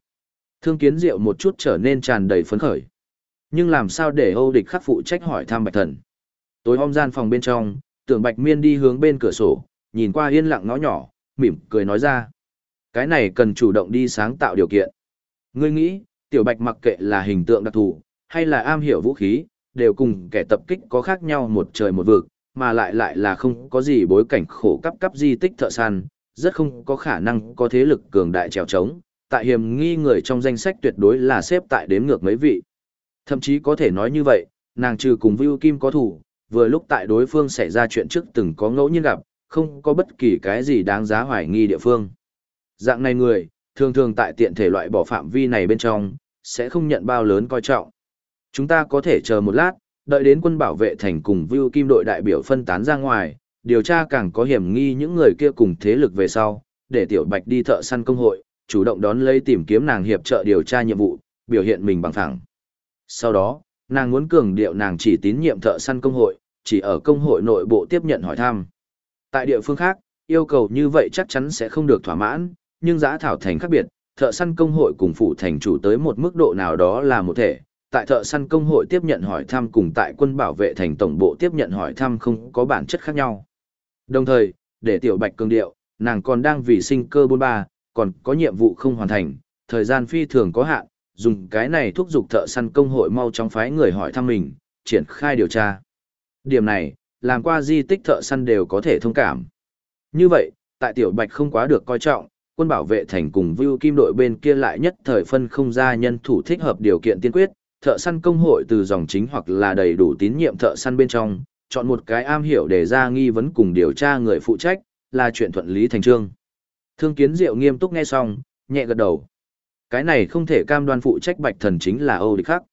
Thương kiến diệu một chút trở nên tràn đầy phấn khởi. Nhưng làm sao để Âu địch khắc phụ trách hỏi thăm bạch thần. Tối hôm gian phòng bên trong, tưởng bạch miên đi hướng bên cửa sổ, nhìn qua yên lặng ngõ nhỏ, mỉm cười nói ra. Cái này cần chủ động đi sáng tạo điều kiện. Ngươi nghĩ, tiểu bạch mặc kệ là hình tượng đặc thù, hay là am hiểu vũ khí, đều cùng kẻ tập kích có khác nhau một trời một vực, mà lại lại là không có gì bối cảnh khổ cấp cấp di tích thợ săn, rất không có khả năng có thế lực cường đại trèo trống, tại hiểm nghi người trong danh sách tuyệt đối là xếp tại đếm ngược mấy vị. Thậm chí có thể nói như vậy, nàng trừ cùng Vưu Kim có thủ, vừa lúc tại đối phương xảy ra chuyện trước từng có ngẫu nhiên gặp, không có bất kỳ cái gì đáng giá hoài nghi địa phương. Dạng này người, thường thường tại tiện thể loại bỏ phạm vi này bên trong, sẽ không nhận bao lớn coi trọng. Chúng ta có thể chờ một lát, đợi đến quân bảo vệ thành cùng Vưu Kim đội đại biểu phân tán ra ngoài, điều tra càng có hiểm nghi những người kia cùng thế lực về sau, để Tiểu Bạch đi thợ săn công hội, chủ động đón lấy tìm kiếm nàng hiệp trợ điều tra nhiệm vụ, biểu hiện mình bằng thẳng. Sau đó, nàng muốn cường điệu nàng chỉ tín nhiệm thợ săn công hội, chỉ ở công hội nội bộ tiếp nhận hỏi thăm. Tại địa phương khác, yêu cầu như vậy chắc chắn sẽ không được thỏa mãn, nhưng giã thảo thành khác biệt, thợ săn công hội cùng phụ thành chủ tới một mức độ nào đó là một thể. Tại thợ săn công hội tiếp nhận hỏi thăm cùng tại quân bảo vệ thành tổng bộ tiếp nhận hỏi thăm không có bản chất khác nhau. Đồng thời, để tiểu bạch cường điệu, nàng còn đang vì sinh cơ bôn ba, còn có nhiệm vụ không hoàn thành, thời gian phi thường có hạn, dùng cái này thúc giục thợ săn công hội mau chóng phái người hỏi thăm mình, triển khai điều tra. Điểm này, làm qua di tích thợ săn đều có thể thông cảm. Như vậy, tại tiểu bạch không quá được coi trọng, quân bảo vệ thành cùng Vưu Kim đội bên kia lại nhất thời phân không ra nhân thủ thích hợp điều kiện tiên quyết, thợ săn công hội từ dòng chính hoặc là đầy đủ tín nhiệm thợ săn bên trong, chọn một cái am hiểu để ra nghi vấn cùng điều tra người phụ trách, là chuyện thuận lý thành trương. Thương kiến diệu nghiêm túc nghe xong, nhẹ gật đầu. Cái này không thể cam đoan phụ trách bạch thần chính là Âu Địch Khắc.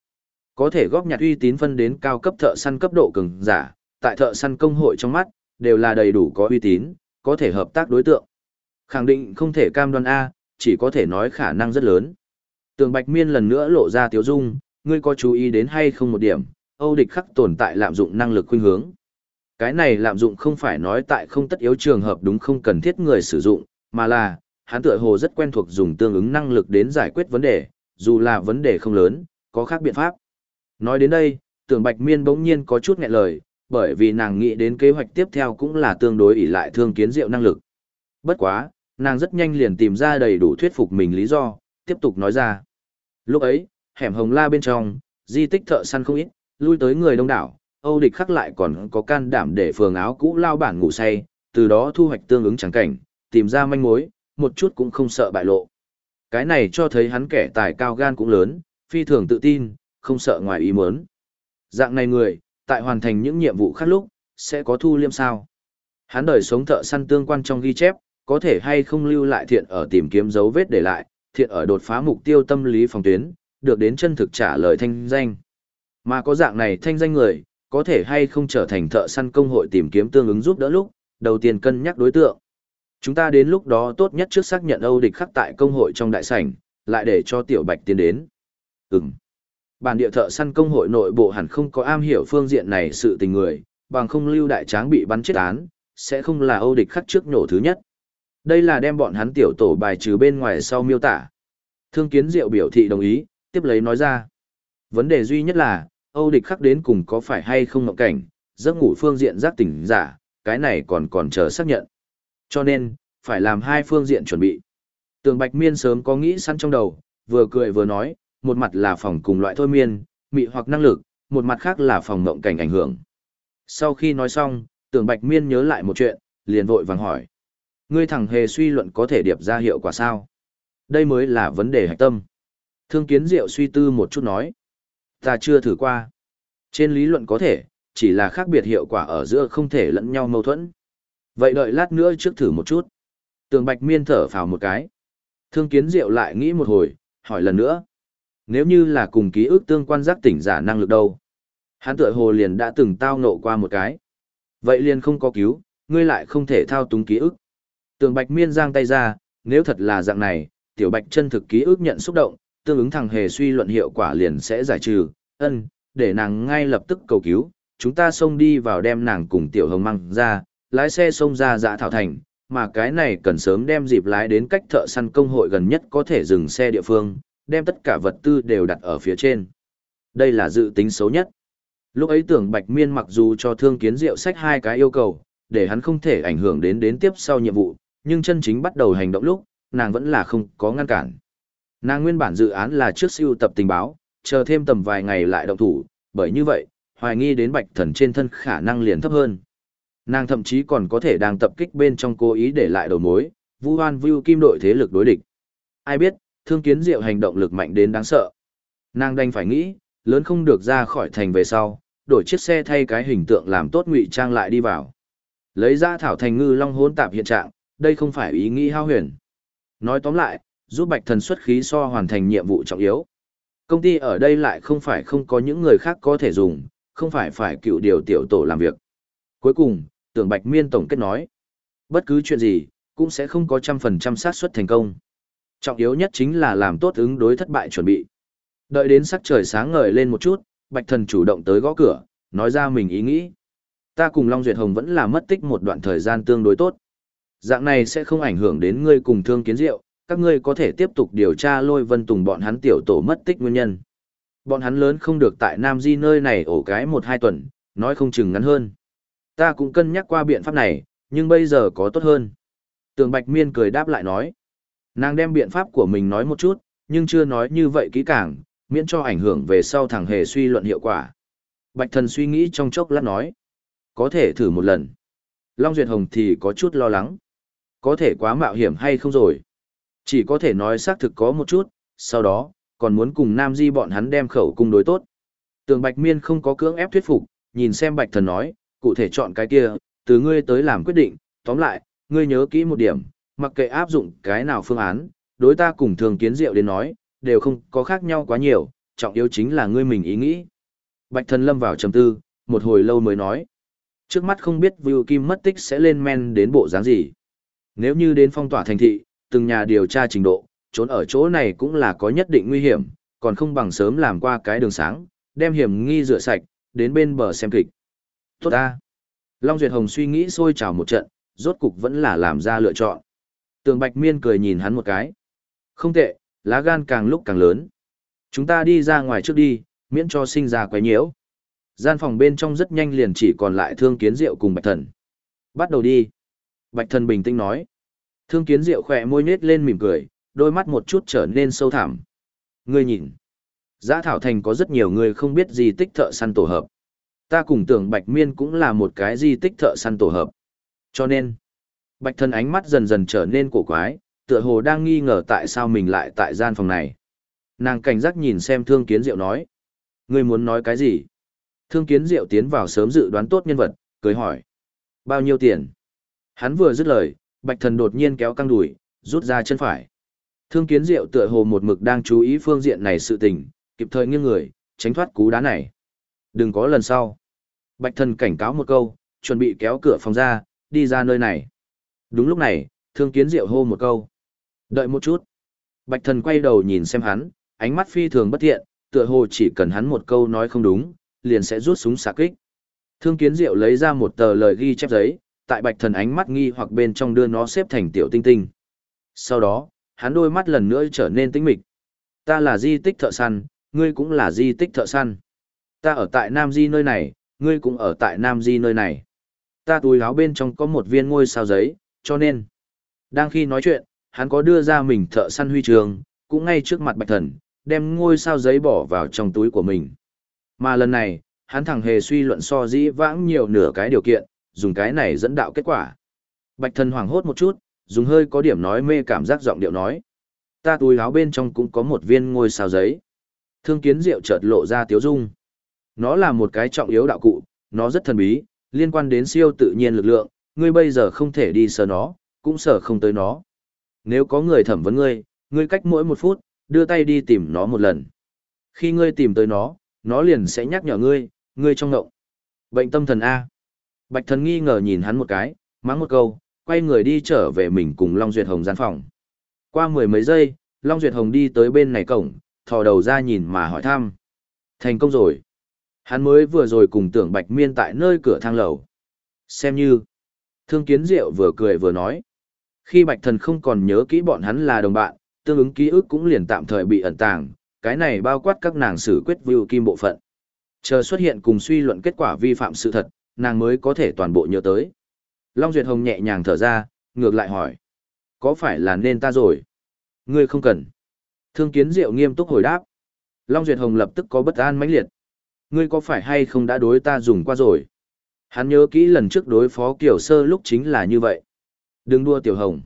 Có thể góp nhặt uy tín phân đến cao cấp thợ săn cấp độ cường giả, tại thợ săn công hội trong mắt, đều là đầy đủ có uy tín, có thể hợp tác đối tượng. Khẳng định không thể cam đoan A, chỉ có thể nói khả năng rất lớn. Tường Bạch Miên lần nữa lộ ra tiếu dung, ngươi có chú ý đến hay không một điểm, Âu địch khắc tồn tại lạm dụng năng lực khuynh hướng. Cái này lạm dụng không phải nói tại không tất yếu trường hợp đúng không cần thiết người sử dụng, mà là, hắn tựa hồ rất quen thuộc dùng tương ứng năng lực đến giải quyết vấn đề, dù là vấn đề không lớn, có khác biện pháp. Nói đến đây, tưởng Bạch Miên bỗng nhiên có chút nghẹn lời, bởi vì nàng nghĩ đến kế hoạch tiếp theo cũng là tương đối ỷ lại thương kiến diệu năng lực. Bất quá, nàng rất nhanh liền tìm ra đầy đủ thuyết phục mình lý do, tiếp tục nói ra. Lúc ấy, hẻm hồng la bên trong, di tích thợ săn không ít, lui tới người đông đảo, Âu địch khắc lại còn có can đảm để phường áo cũ lao bản ngủ say, từ đó thu hoạch tương ứng chẳng cảnh, tìm ra manh mối, một chút cũng không sợ bại lộ. Cái này cho thấy hắn kẻ tài cao gan cũng lớn, phi thường tự tin, không sợ ngoài ý muốn. Dạng này người, tại hoàn thành những nhiệm vụ khác lúc, sẽ có thu liêm sao. Hắn đời sống thợ săn tương quan trong ghi chép, có thể hay không lưu lại thiện ở tìm kiếm dấu vết để lại, thiện ở đột phá mục tiêu tâm lý phòng tuyến, được đến chân thực trả lời thanh danh. Mà có dạng này thanh danh người, có thể hay không trở thành thợ săn công hội tìm kiếm tương ứng giúp đỡ lúc, đầu tiên cân nhắc đối tượng. Chúng ta đến lúc đó tốt nhất trước xác nhận Âu địch khắc tại công hội trong đại sảnh, lại để cho Tiểu Bạch tiến đến. Ừm. Bản địa thợ săn công hội nội bộ hẳn không có am hiểu phương diện này sự tình người, bằng không lưu đại tráng bị bắn chết án, sẽ không là Âu địch khắc trước nổ thứ nhất. Đây là đem bọn hắn tiểu tổ bài trừ bên ngoài sau miêu tả. Thương kiến diệu biểu thị đồng ý, tiếp lấy nói ra. Vấn đề duy nhất là, Âu địch khắc đến cùng có phải hay không mộng cảnh, giấc ngủ phương diện giác tỉnh giả, cái này còn còn chờ xác nhận. Cho nên, phải làm hai phương diện chuẩn bị. Tường Bạch Miên sớm có nghĩ sẵn trong đầu, vừa cười vừa nói, một mặt là phòng cùng loại thôi miên, mị hoặc năng lực, một mặt khác là phòng ngộng cảnh ảnh hưởng. Sau khi nói xong, Tường Bạch Miên nhớ lại một chuyện, liền vội vàng hỏi. Ngươi thẳng hề suy luận có thể điệp ra hiệu quả sao? Đây mới là vấn đề hạch tâm. Thương kiến diệu suy tư một chút nói. Ta chưa thử qua. Trên lý luận có thể, chỉ là khác biệt hiệu quả ở giữa không thể lẫn nhau mâu thuẫn. Vậy đợi lát nữa trước thử một chút. Tường Bạch Miên thở phào một cái. Thương kiến diệu lại nghĩ một hồi, hỏi lần nữa. Nếu như là cùng ký ức tương quan giác tỉnh giả năng lực đâu? Hắn tựa hồ liền đã từng tao nộ qua một cái. Vậy liền không có cứu, ngươi lại không thể thao túng ký ức. Tường Bạch Miên giang tay ra, nếu thật là dạng này, tiểu Bạch chân thực ký ức nhận xúc động, tương ứng thằng hề suy luận hiệu quả liền sẽ giải trừ, ân, để nàng ngay lập tức cầu cứu, chúng ta xông đi vào đem nàng cùng tiểu hồng măng ra, lái xe xông ra dạ thảo thành, mà cái này cần sớm đem dịp lái đến cách thợ săn công hội gần nhất có thể dừng xe địa phương, đem tất cả vật tư đều đặt ở phía trên. Đây là dự tính xấu nhất. Lúc ấy tưởng Bạch Miên mặc dù cho thương kiến diệu sách hai cái yêu cầu, để hắn không thể ảnh hưởng đến đến tiếp sau nhiệm vụ, nhưng chân chính bắt đầu hành động lúc, nàng vẫn là không có ngăn cản. Nàng nguyên bản dự án là trước siêu tập tình báo, chờ thêm tầm vài ngày lại động thủ, bởi như vậy, hoài nghi đến bạch thần trên thân khả năng liền thấp hơn. Nàng thậm chí còn có thể đang tập kích bên trong cố ý để lại đầu mối, vu hoan vu kim đội thế lực đối địch. Ai biết, thương kiến diệu hành động lực mạnh đến đáng sợ. Nàng đành phải nghĩ, lớn không được ra khỏi thành về sau, đổi chiếc xe thay cái hình tượng làm tốt ngụy trang lại đi vào. Lấy ra thảo thành ngư long hỗn tạp hiện trạng, đây không phải ý nghĩ hao huyền. Nói tóm lại, giúp bạch thần xuất khí so hoàn thành nhiệm vụ trọng yếu. Công ty ở đây lại không phải không có những người khác có thể dùng, không phải phải cựu điều tiểu tổ làm việc. Cuối cùng, tưởng bạch miên tổng kết nói, bất cứ chuyện gì, cũng sẽ không có trăm phần trăm xác suất thành công. Trọng yếu nhất chính là làm tốt ứng đối thất bại chuẩn bị. Đợi đến sắc trời sáng ngời lên một chút, bạch thần chủ động tới gõ cửa, nói ra mình ý nghĩ. Ta cùng Long Duyệt Hồng vẫn là mất tích một đoạn thời gian tương đối tốt. Dạng này sẽ không ảnh hưởng đến ngươi cùng thương kiến diệu, các ngươi có thể tiếp tục điều tra lôi vân tùng bọn hắn tiểu tổ mất tích nguyên nhân. Bọn hắn lớn không được tại Nam Di nơi này ổ cái một hai tuần, nói không chừng ngắn hơn. Ta cũng cân nhắc qua biện pháp này, nhưng bây giờ có tốt hơn. Tường Bạch Miên cười đáp lại nói. Nàng đem biện pháp của mình nói một chút, nhưng chưa nói như vậy kỹ càng, miễn cho ảnh hưởng về sau thằng hề suy luận hiệu quả. Bạch thần suy nghĩ trong chốc lát nói. Có thể thử một lần. Long Duyệt Hồng thì có chút lo lắng. Có thể quá mạo hiểm hay không rồi. Chỉ có thể nói xác thực có một chút, sau đó, còn muốn cùng Nam Di bọn hắn đem khẩu cung đối tốt. Tường Bạch Miên không có cưỡng ép thuyết phục, nhìn xem Bạch Thần nói, cụ thể chọn cái kia, từ ngươi tới làm quyết định, tóm lại, ngươi nhớ kỹ một điểm, mặc kệ áp dụng cái nào phương án, đối ta cùng thường kiến diệu đến nói, đều không có khác nhau quá nhiều, trọng yếu chính là ngươi mình ý nghĩ. Bạch Thần lâm vào trầm tư, một hồi lâu mới nói. Trước mắt không biết Vưu Kim mất tích sẽ lên men đến bộ dáng gì. Nếu như đến phong tỏa thành thị, từng nhà điều tra trình độ, trốn ở chỗ này cũng là có nhất định nguy hiểm, còn không bằng sớm làm qua cái đường sáng, đem hiểm nghi rửa sạch, đến bên bờ xem kịch. Tốt ta. Long Duyệt Hồng suy nghĩ sôi trào một trận, rốt cục vẫn là làm ra lựa chọn. Tường Bạch Miên cười nhìn hắn một cái. Không tệ, lá gan càng lúc càng lớn. Chúng ta đi ra ngoài trước đi, miễn cho sinh ra quái nhiễu. Gian phòng bên trong rất nhanh liền chỉ còn lại thương kiến diệu cùng Bạch Thần. Bắt đầu đi. Bạch Thần bình tĩnh nói. Thương kiến diệu khỏe môi nết lên mỉm cười, đôi mắt một chút trở nên sâu thẳm. Ngươi nhìn. Giã Thảo Thành có rất nhiều người không biết gì tích thợ săn tổ hợp. Ta cùng tưởng Bạch Miên cũng là một cái di tích thợ săn tổ hợp. Cho nên, Bạch Thần ánh mắt dần dần trở nên cổ quái, tựa hồ đang nghi ngờ tại sao mình lại tại gian phòng này. Nàng cảnh giác nhìn xem Thương Kiến Diệu nói. Ngươi muốn nói cái gì? Thương Kiến Diệu tiến vào sớm dự đoán tốt nhân vật, cười hỏi. Bao nhiêu tiền? Hắn vừa dứt lời, Bạch thần đột nhiên kéo căng đùi, rút ra chân phải. Thương kiến diệu tựa hồ một mực đang chú ý phương diện này sự tình, kịp thời nghiêng người, tránh thoát cú đá này. Đừng có lần sau. Bạch thần cảnh cáo một câu, chuẩn bị kéo cửa phòng ra, đi ra nơi này. Đúng lúc này, thương kiến diệu hô một câu. Đợi một chút. Bạch thần quay đầu nhìn xem hắn, ánh mắt phi thường bất thiện, tựa hồ chỉ cần hắn một câu nói không đúng, liền sẽ rút súng xạ kích. Thương kiến diệu lấy ra một tờ lời ghi chép giấy, tại bạch thần ánh mắt nghi hoặc bên trong đưa nó xếp thành tiểu tinh tinh. Sau đó, hắn đôi mắt lần nữa trở nên tĩnh mịch. Ta là di tích thợ săn, ngươi cũng là di tích thợ săn. Ta ở tại Nam Di nơi này, ngươi cũng ở tại Nam Di nơi này. Ta túi áo bên trong có một viên ngôi sao giấy, cho nên. Đang khi nói chuyện, hắn có đưa ra mình thợ săn huy trường, cũng ngay trước mặt bạch thần, đem ngôi sao giấy bỏ vào trong túi của mình. Mà lần này, hắn thẳng hề suy luận so dĩ vãng nhiều nửa cái điều kiện, dùng cái này dẫn đạo kết quả. Bạch thần hoảng hốt một chút, dùng hơi có điểm nói mê cảm giác giọng điệu nói. Ta túi áo bên trong cũng có một viên ngôi sao giấy. Thương kiến diệu chợt lộ ra tiếu dung. Nó là một cái trọng yếu đạo cụ, nó rất thần bí, liên quan đến siêu tự nhiên lực lượng, ngươi bây giờ không thể đi sờ nó, cũng sờ không tới nó. Nếu có người thẩm vấn ngươi, ngươi cách mỗi một phút, đưa tay đi tìm nó một lần. Khi ngươi tìm tới nó, nó liền sẽ nhắc nhở ngươi, ngươi trong ngộng. Bệnh tâm thần A. Bạch thần nghi ngờ nhìn hắn một cái, mắng một câu, quay người đi trở về mình cùng Long Duyệt Hồng gian phòng. Qua mười mấy giây, Long Duyệt Hồng đi tới bên này cổng, thò đầu ra nhìn mà hỏi thăm. Thành công rồi. Hắn mới vừa rồi cùng tưởng Bạch Miên tại nơi cửa thang lầu. Xem như. Thương Kiến Diệu vừa cười vừa nói. Khi Bạch Thần không còn nhớ kỹ bọn hắn là đồng bạn, tương ứng ký ức cũng liền tạm thời bị ẩn tàng, cái này bao quát các nàng xử quyết view kim bộ phận. Chờ xuất hiện cùng suy luận kết quả vi phạm sự thật, nàng mới có thể toàn bộ nhớ tới. Long Duyệt Hồng nhẹ nhàng thở ra, ngược lại hỏi. Có phải là nên ta rồi? Ngươi không cần. Thương Kiến Diệu nghiêm túc hồi đáp. Long Duyệt Hồng lập tức có bất an mãnh liệt. Ngươi có phải hay không đã đối ta dùng qua rồi? Hắn nhớ kỹ lần trước đối phó Kiều Sơ lúc chính là như vậy. Đừng đua Tiểu Hồng.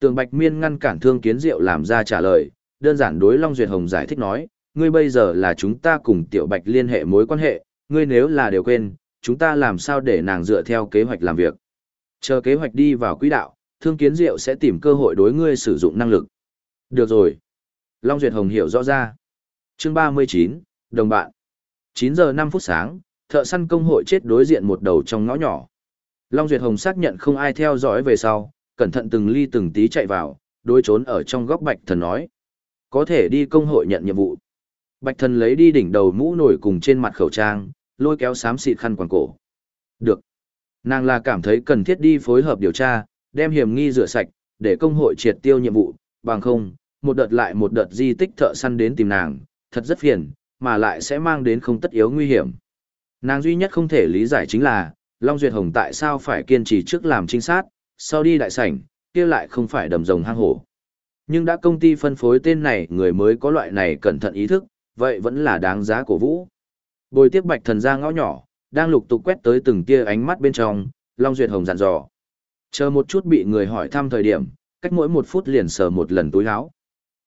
Tường Bạch Miên ngăn cản Thương Kiến Diệu làm ra trả lời, đơn giản đối Long Duyệt Hồng giải thích nói, ngươi bây giờ là chúng ta cùng Tiểu Bạch liên hệ mối quan hệ, ngươi nếu là đều quên, chúng ta làm sao để nàng dựa theo kế hoạch làm việc. Chờ kế hoạch đi vào quỹ đạo, Thương Kiến Diệu sẽ tìm cơ hội đối ngươi sử dụng năng lực. Được rồi. Long Duyệt Hồng hiểu rõ ra. Chương 39, đồng bạn. 9 giờ 5 phút sáng, thợ săn công hội chết đối diện một đầu trong ngõ nhỏ. Long Duyệt Hồng xác nhận không ai theo dõi về sau, cẩn thận từng ly từng tí chạy vào, đối trốn ở trong góc Bạch Thần nói. Có thể đi công hội nhận nhiệm vụ. Bạch Thần lấy đi đỉnh đầu mũ nổi cùng trên mặt khẩu trang, lôi kéo xám xịt khăn quàng cổ. Được. Nàng là cảm thấy cần thiết đi phối hợp điều tra, đem hiểm nghi rửa sạch, để công hội triệt tiêu nhiệm vụ, bằng không, một đợt lại một đợt di tích thợ săn đến tìm nàng, thật rất phiền, mà lại sẽ mang đến không tất yếu nguy hiểm. Nàng duy nhất không thể lý giải chính là, Long Duyệt Hồng tại sao phải kiên trì trước làm trinh sát, sau đi đại sảnh, kia lại không phải đầm rồng hang hổ. Nhưng đã công ty phân phối tên này người mới có loại này cẩn thận ý thức, vậy vẫn là đáng giá cổ vũ. Bồi tiếp bạch thần ra ngõ nhỏ, đang lục tục quét tới từng tia ánh mắt bên trong, Long Duyệt Hồng dặn dò. Chờ một chút bị người hỏi thăm thời điểm, cách mỗi một phút liền sờ một lần túi áo.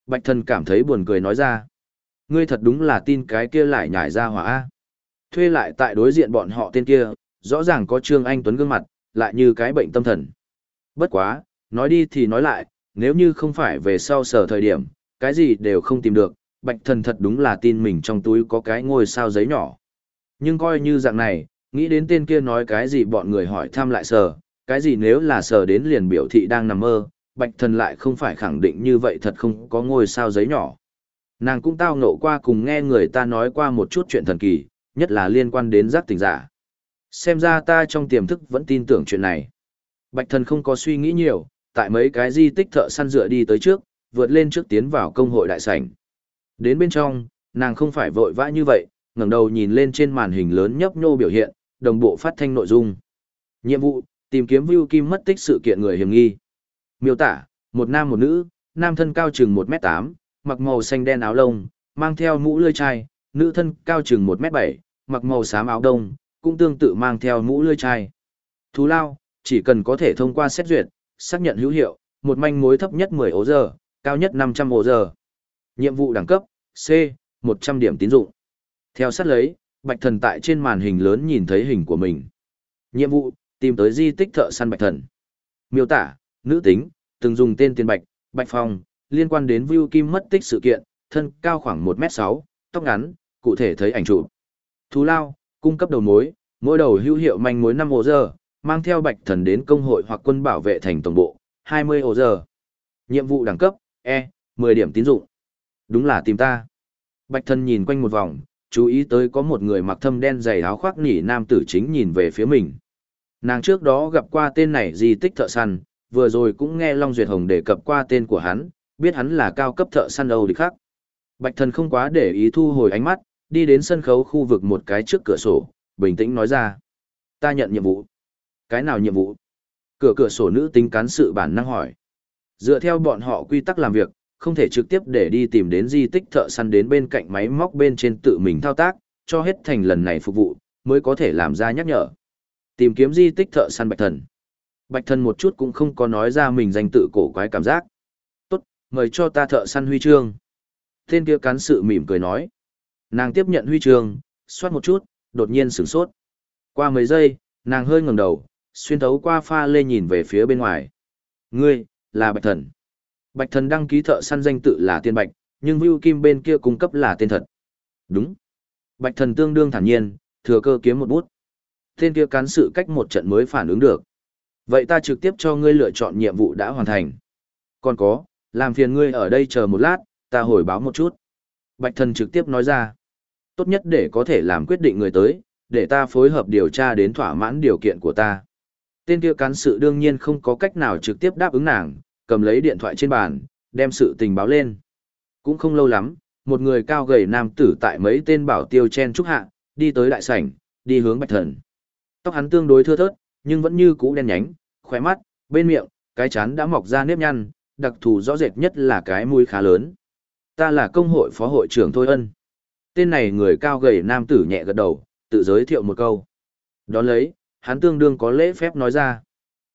Bạch thần cảm thấy buồn cười nói ra. Ngươi thật đúng là tin cái kia lại nhảy ra hỏa Thuê lại tại đối diện bọn họ tên kia, rõ ràng có Trương Anh Tuấn gương mặt, lại như cái bệnh tâm thần. Bất quá, nói đi thì nói lại, nếu như không phải về sau sở thời điểm, cái gì đều không tìm được, bạch thần thật đúng là tin mình trong túi có cái ngôi sao giấy nhỏ. Nhưng coi như dạng này, nghĩ đến tên kia nói cái gì bọn người hỏi thăm lại sở, cái gì nếu là sở đến liền biểu thị đang nằm mơ, bạch thần lại không phải khẳng định như vậy thật không có ngôi sao giấy nhỏ. Nàng cũng tao ngộ qua cùng nghe người ta nói qua một chút chuyện thần kỳ, nhất là liên quan đến giác tình giả. Xem ra ta trong tiềm thức vẫn tin tưởng chuyện này. Bạch thần không có suy nghĩ nhiều, tại mấy cái di tích thợ săn dựa đi tới trước, vượt lên trước tiến vào công hội đại sảnh. Đến bên trong, nàng không phải vội vã như vậy, ngẩng đầu nhìn lên trên màn hình lớn nhấp nhô biểu hiện, đồng bộ phát thanh nội dung. Nhiệm vụ, tìm kiếm Vưu Kim mất tích sự kiện người hiểm nghi. Miêu tả, một nam một nữ, nam thân cao chừng 1m8, mặc màu xanh đen áo lông, mang theo mũ lưỡi chai, nữ thân cao chừng 1m7, mặc màu xám áo đông, cũng tương tự mang theo mũ lưỡi chai. Thú lao, chỉ cần có thể thông qua xét duyệt, xác nhận hữu hiệu, một manh mối thấp nhất 10 ố giờ, cao nhất 500 ố giờ. Nhiệm vụ đẳng cấp, C, 100 điểm tín dụng. Theo sát lấy, Bạch Thần tại trên màn hình lớn nhìn thấy hình của mình. Nhiệm vụ, tìm tới di tích thợ săn Bạch Thần. Miêu tả, nữ tính, từng dùng tên tiền Bạch, Bạch Phong, liên quan đến Vưu Kim mất tích sự kiện, thân cao khoảng 1m6, tóc ngắn, cụ thể thấy ảnh chụp. Thú lao, cung cấp đầu mối, mỗi đầu hữu hiệu manh mối 5 ổ giờ, mang theo bạch thần đến công hội hoặc quân bảo vệ thành tổng bộ, 20 ổ giờ. Nhiệm vụ đẳng cấp, E, 10 điểm tín dụng. Đúng là tìm ta. Bạch thần nhìn quanh một vòng, chú ý tới có một người mặc thâm đen dày áo khoác nỉ nam tử chính nhìn về phía mình. Nàng trước đó gặp qua tên này di tích thợ săn, vừa rồi cũng nghe Long Duyệt Hồng đề cập qua tên của hắn, biết hắn là cao cấp thợ săn Âu địch khác. Bạch thần không quá để ý thu hồi ánh mắt, đi đến sân khấu khu vực một cái trước cửa sổ, bình tĩnh nói ra. Ta nhận nhiệm vụ. Cái nào nhiệm vụ? Cửa cửa sổ nữ tính cán sự bản năng hỏi. Dựa theo bọn họ quy tắc làm việc, không thể trực tiếp để đi tìm đến di tích thợ săn đến bên cạnh máy móc bên trên tự mình thao tác, cho hết thành lần này phục vụ, mới có thể làm ra nhắc nhở. Tìm kiếm di tích thợ săn bạch thần. Bạch thần một chút cũng không có nói ra mình danh tự cổ quái cảm giác. Mời cho ta thợ săn huy chương. Tên kia cán sự mỉm cười nói. Nàng tiếp nhận huy chương, xoát một chút, đột nhiên sửng sốt. Qua mấy giây, nàng hơi ngẩng đầu, xuyên thấu qua pha lê nhìn về phía bên ngoài. Ngươi, là Bạch Thần. Bạch Thần đăng ký thợ săn danh tự là Tiên Bạch, nhưng Vưu Kim bên kia cung cấp là tên thật. Đúng. Bạch Thần tương đương thản nhiên, thừa cơ kiếm một bút. Tên kia cán sự cách một trận mới phản ứng được. Vậy ta trực tiếp cho ngươi lựa chọn nhiệm vụ đã hoàn thành. Còn có, làm phiền ngươi ở đây chờ một lát, ta hồi báo một chút. Bạch thần trực tiếp nói ra. Tốt nhất để có thể làm quyết định người tới, để ta phối hợp điều tra đến thỏa mãn điều kiện của ta. Tên kia cán sự đương nhiên không có cách nào trực tiếp đáp ứng nàng, cầm lấy điện thoại trên bàn, đem sự tình báo lên. Cũng không lâu lắm, một người cao gầy nam tử tại mấy tên bảo tiêu chen trúc hạ, đi tới đại sảnh, đi hướng bạch thần. Tóc hắn tương đối thưa thớt, nhưng vẫn như cũ đen nhánh, khỏe mắt, bên miệng, cái chán đã mọc ra nếp nhăn, đặc thù rõ rệt nhất là cái mũi khá lớn. Ta là công hội phó hội trưởng Thôi Ân. Tên này người cao gầy nam tử nhẹ gật đầu, tự giới thiệu một câu. Đón lấy, hắn tương đương có lễ phép nói ra.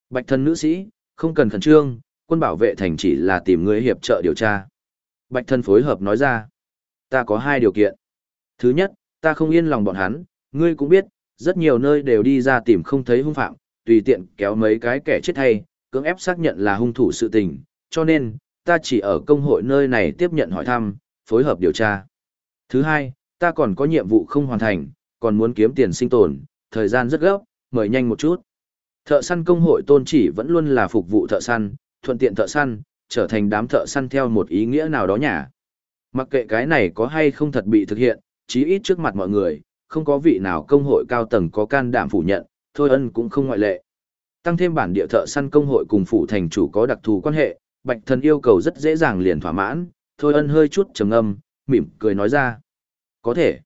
Bạch thân nữ sĩ, không cần khẩn trương, quân bảo vệ thành chỉ là tìm người hiệp trợ điều tra. Bạch thân phối hợp nói ra. Ta có hai điều kiện. Thứ nhất, ta không yên lòng bọn hắn, ngươi cũng biết, rất nhiều nơi đều đi ra tìm không thấy hung phạm, tùy tiện kéo mấy cái kẻ chết hay, cưỡng ép xác nhận là hung thủ sự tình, cho nên, ta chỉ ở công hội nơi này tiếp nhận hỏi thăm, phối hợp điều tra. Thứ hai, ta còn có nhiệm vụ không hoàn thành, còn muốn kiếm tiền sinh tồn, thời gian rất gấp, mời nhanh một chút. Thợ săn công hội tôn chỉ vẫn luôn là phục vụ thợ săn, thuận tiện thợ săn, trở thành đám thợ săn theo một ý nghĩa nào đó nhả. Mặc kệ cái này có hay không thật bị thực hiện, chí ít trước mặt mọi người, không có vị nào công hội cao tầng có can đảm phủ nhận, thôi ân cũng không ngoại lệ. Tăng thêm bản địa thợ săn công hội cùng phủ thành chủ có đặc thù quan hệ, bạch thần yêu cầu rất dễ dàng liền thỏa mãn, thôi ân hơi chút trầm âm, mỉm cười nói ra. Có thể.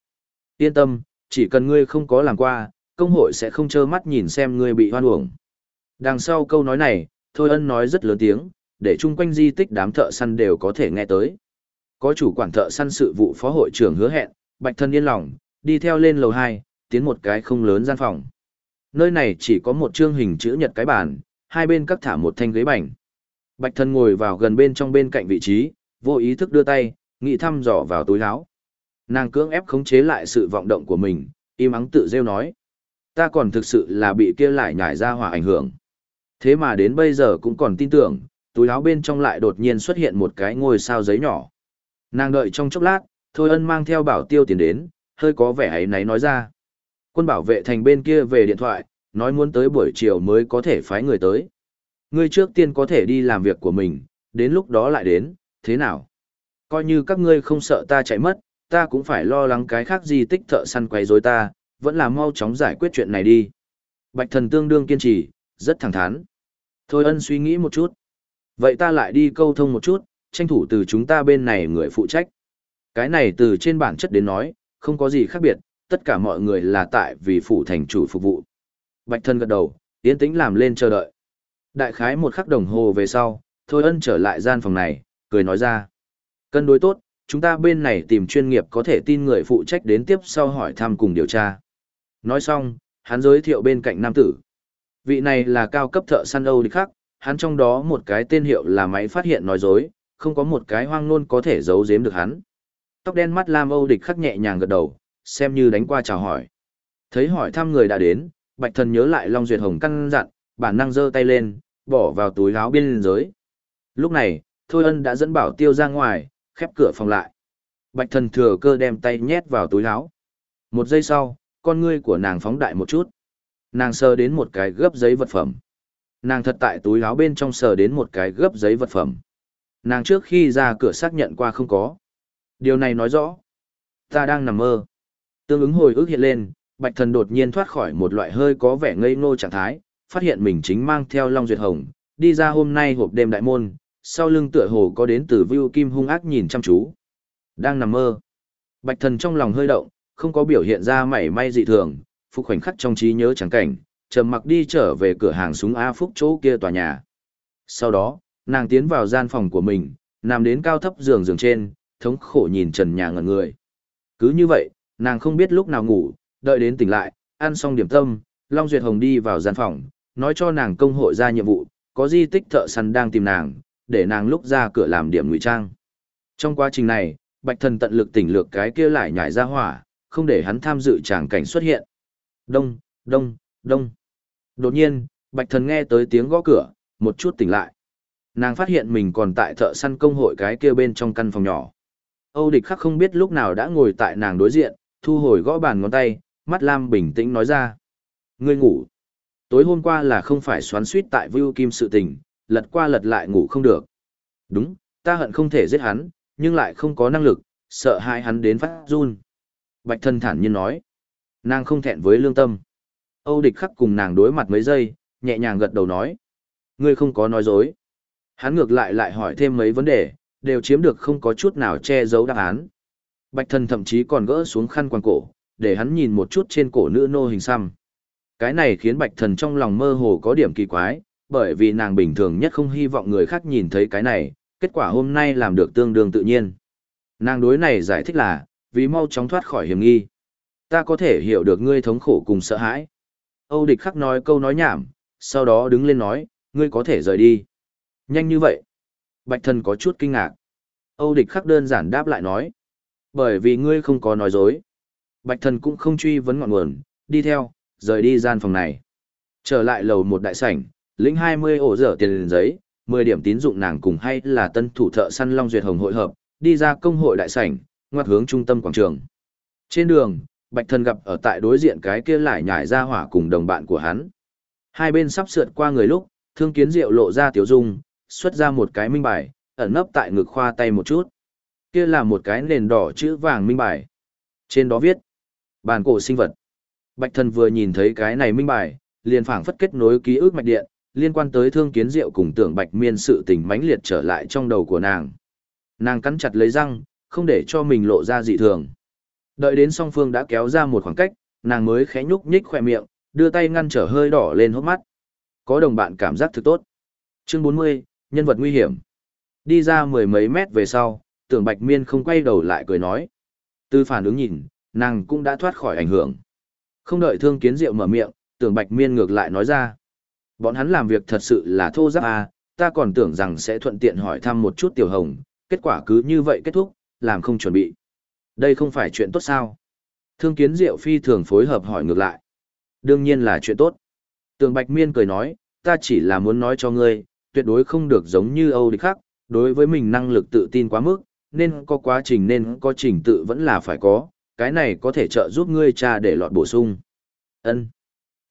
Yên tâm, chỉ cần ngươi không có làm qua, công hội sẽ không trơ mắt nhìn xem ngươi bị hoan uổng. Đằng sau câu nói này, thôi ân nói rất lớn tiếng, để chung quanh di tích đám thợ săn đều có thể nghe tới. Có chủ quản thợ săn sự vụ phó hội trưởng hứa hẹn, bạch thân yên lòng, đi theo lên lầu 2, tiến một cái không lớn gian phòng. Nơi này chỉ có một chương hình chữ nhật cái bàn, hai bên các thả một thanh ghế bành. Bạch thân ngồi vào gần bên trong bên cạnh vị trí, vô ý thức đưa tay, nghĩ thăm dò vào túi áo. Nàng cưỡng ép khống chế lại sự vọng động của mình, im ắng tự rêu nói. Ta còn thực sự là bị kia lại nhảy ra hỏa ảnh hưởng. Thế mà đến bây giờ cũng còn tin tưởng, túi áo bên trong lại đột nhiên xuất hiện một cái ngôi sao giấy nhỏ. Nàng đợi trong chốc lát, Thôi Ân mang theo bảo tiêu tiền đến, hơi có vẻ ấy náy nói ra. Quân bảo vệ thành bên kia về điện thoại, nói muốn tới buổi chiều mới có thể phái người tới. Ngươi trước tiên có thể đi làm việc của mình, đến lúc đó lại đến, thế nào? Coi như các ngươi không sợ ta chạy mất, ta cũng phải lo lắng cái khác gì tích thợ săn quấy rối ta, vẫn là mau chóng giải quyết chuyện này đi. Bạch thần tương đương kiên trì, rất thẳng thắn. Thôi ân suy nghĩ một chút. Vậy ta lại đi câu thông một chút, tranh thủ từ chúng ta bên này người phụ trách. Cái này từ trên bản chất đến nói, không có gì khác biệt, tất cả mọi người là tại vì phủ thành chủ phục vụ. Bạch thân gật đầu, tiến tĩnh làm lên chờ đợi. Đại khái một khắc đồng hồ về sau, Thôi ân trở lại gian phòng này, cười nói ra. Cân đối tốt, chúng ta bên này tìm chuyên nghiệp có thể tin người phụ trách đến tiếp sau hỏi thăm cùng điều tra. Nói xong, hắn giới thiệu bên cạnh nam tử. Vị này là cao cấp thợ săn Âu địch khắc, hắn trong đó một cái tên hiệu là máy phát hiện nói dối, không có một cái hoang nôn có thể giấu giếm được hắn. Tóc đen mắt lam Âu địch khắc nhẹ nhàng gật đầu, xem như đánh qua chào hỏi. Thấy hỏi thăm người đã đến, Bạch Thần nhớ lại Long Duyệt Hồng căn dặn, bản năng giơ tay lên, bỏ vào túi áo biên giới. Lúc này, Thôi Ân đã dẫn bảo tiêu ra ngoài, khép cửa phòng lại. Bạch Thần thừa cơ đem tay nhét vào túi áo. Một giây sau, con ngươi của nàng phóng đại một chút. Nàng sờ đến một cái gấp giấy vật phẩm. Nàng thật tại túi áo bên trong sờ đến một cái gấp giấy vật phẩm. Nàng trước khi ra cửa xác nhận qua không có. Điều này nói rõ. Ta đang nằm mơ. Tương ứng hồi ức hiện lên, bạch thần đột nhiên thoát khỏi một loại hơi có vẻ ngây ngô trạng thái, phát hiện mình chính mang theo Long Duyệt Hồng, đi ra hôm nay hộp đêm đại môn, sau lưng tựa hồ có đến từ Vưu Kim hung ác nhìn chăm chú. Đang nằm mơ. Bạch thần trong lòng hơi động, không có biểu hiện ra mảy may dị thường, phục khoảnh khắc trong trí nhớ chẳng cảnh, trầm mặc đi trở về cửa hàng súng A Phúc chỗ kia tòa nhà. Sau đó, nàng tiến vào gian phòng của mình, nằm đến cao thấp giường giường trên, thống khổ nhìn trần nhà ngẩn người. Cứ như vậy, nàng không biết lúc nào ngủ, đợi đến tỉnh lại, ăn xong điểm tâm, Long Duyệt Hồng đi vào gian phòng, nói cho nàng công hội ra nhiệm vụ, có di tích thợ săn đang tìm nàng, để nàng lúc ra cửa làm điểm ngụy trang. Trong quá trình này, Bạch Thần tận lực tỉnh lược cái kia lại nhảy ra hỏa, không để hắn tham dự tràng cảnh xuất hiện. Đông, đông, đông. Đột nhiên, Bạch Thần nghe tới tiếng gõ cửa, một chút tỉnh lại. Nàng phát hiện mình còn tại thợ săn công hội cái kia bên trong căn phòng nhỏ. Âu địch khắc không biết lúc nào đã ngồi tại nàng đối diện, thu hồi gõ bàn ngón tay, mắt lam bình tĩnh nói ra. Ngươi ngủ. Tối hôm qua là không phải xoắn suýt tại Vưu Kim sự tình, lật qua lật lại ngủ không được. Đúng, ta hận không thể giết hắn, nhưng lại không có năng lực, sợ hai hắn đến phát run. Bạch thân thản nhiên nói. Nàng không thẹn với lương tâm. Âu địch khắc cùng nàng đối mặt mấy giây, nhẹ nhàng gật đầu nói. Ngươi không có nói dối. Hắn ngược lại lại hỏi thêm mấy vấn đề, đều chiếm được không có chút nào che giấu đáp án. Bạch thần thậm chí còn gỡ xuống khăn quàng cổ, để hắn nhìn một chút trên cổ nữ nô hình xăm. Cái này khiến bạch thần trong lòng mơ hồ có điểm kỳ quái, bởi vì nàng bình thường nhất không hy vọng người khác nhìn thấy cái này, kết quả hôm nay làm được tương đương tự nhiên. Nàng đối này giải thích là, vì mau chóng thoát khỏi hiểm nghi. Ta có thể hiểu được ngươi thống khổ cùng sợ hãi. Âu địch khắc nói câu nói nhảm, sau đó đứng lên nói, ngươi có thể rời đi. Nhanh như vậy. Bạch thần có chút kinh ngạc. Âu địch khắc đơn giản đáp lại nói. Bởi vì ngươi không có nói dối. Bạch thần cũng không truy vấn ngọn nguồn, đi theo, rời đi gian phòng này. Trở lại lầu một đại sảnh, lĩnh 20 ổ dở tiền giấy, 10 điểm tín dụng nàng cùng hay là tân thủ thợ săn Long Duyệt Hồng hội hợp, đi ra công hội đại sảnh, ngoặt hướng trung tâm quảng trường. Trên đường, Bạch Thần gặp ở tại đối diện cái kia lại nhảy ra hỏa cùng đồng bạn của hắn. Hai bên sắp sượt qua người lúc, Thương Kiến Diệu lộ ra tiểu dung, xuất ra một cái minh bài, ẩn nấp tại ngực khoa tay một chút. Kia là một cái nền đỏ chữ vàng minh bài. Trên đó viết: Bàn cổ sinh vật. Bạch Thần vừa nhìn thấy cái này minh bài, liền phảng phất kết nối ký ức mạch điện, liên quan tới Thương Kiến Diệu cùng Tưởng Bạch Miên sự tình mãnh liệt trở lại trong đầu của nàng. Nàng cắn chặt lấy răng, không để cho mình lộ ra dị thường. Đợi đến song phương đã kéo ra một khoảng cách, nàng mới khẽ nhúc nhích khỏe miệng, đưa tay ngăn trở hơi đỏ lên hốc mắt. Có đồng bạn cảm giác thực tốt. Chương 40, nhân vật nguy hiểm. Đi ra mười mấy mét về sau, tưởng bạch miên không quay đầu lại cười nói. Từ phản ứng nhìn, nàng cũng đã thoát khỏi ảnh hưởng. Không đợi thương kiến diệu mở miệng, tưởng bạch miên ngược lại nói ra. Bọn hắn làm việc thật sự là thô giáp à, ta còn tưởng rằng sẽ thuận tiện hỏi thăm một chút tiểu hồng, kết quả cứ như vậy kết thúc, làm không chuẩn bị. Đây không phải chuyện tốt sao? Thương kiến diệu phi thường phối hợp hỏi ngược lại. Đương nhiên là chuyện tốt. Tường Bạch Miên cười nói, ta chỉ là muốn nói cho ngươi, tuyệt đối không được giống như Âu Địch khác, đối với mình năng lực tự tin quá mức, nên có quá trình nên có trình tự vẫn là phải có, cái này có thể trợ giúp ngươi cha để lọt bổ sung. Ân.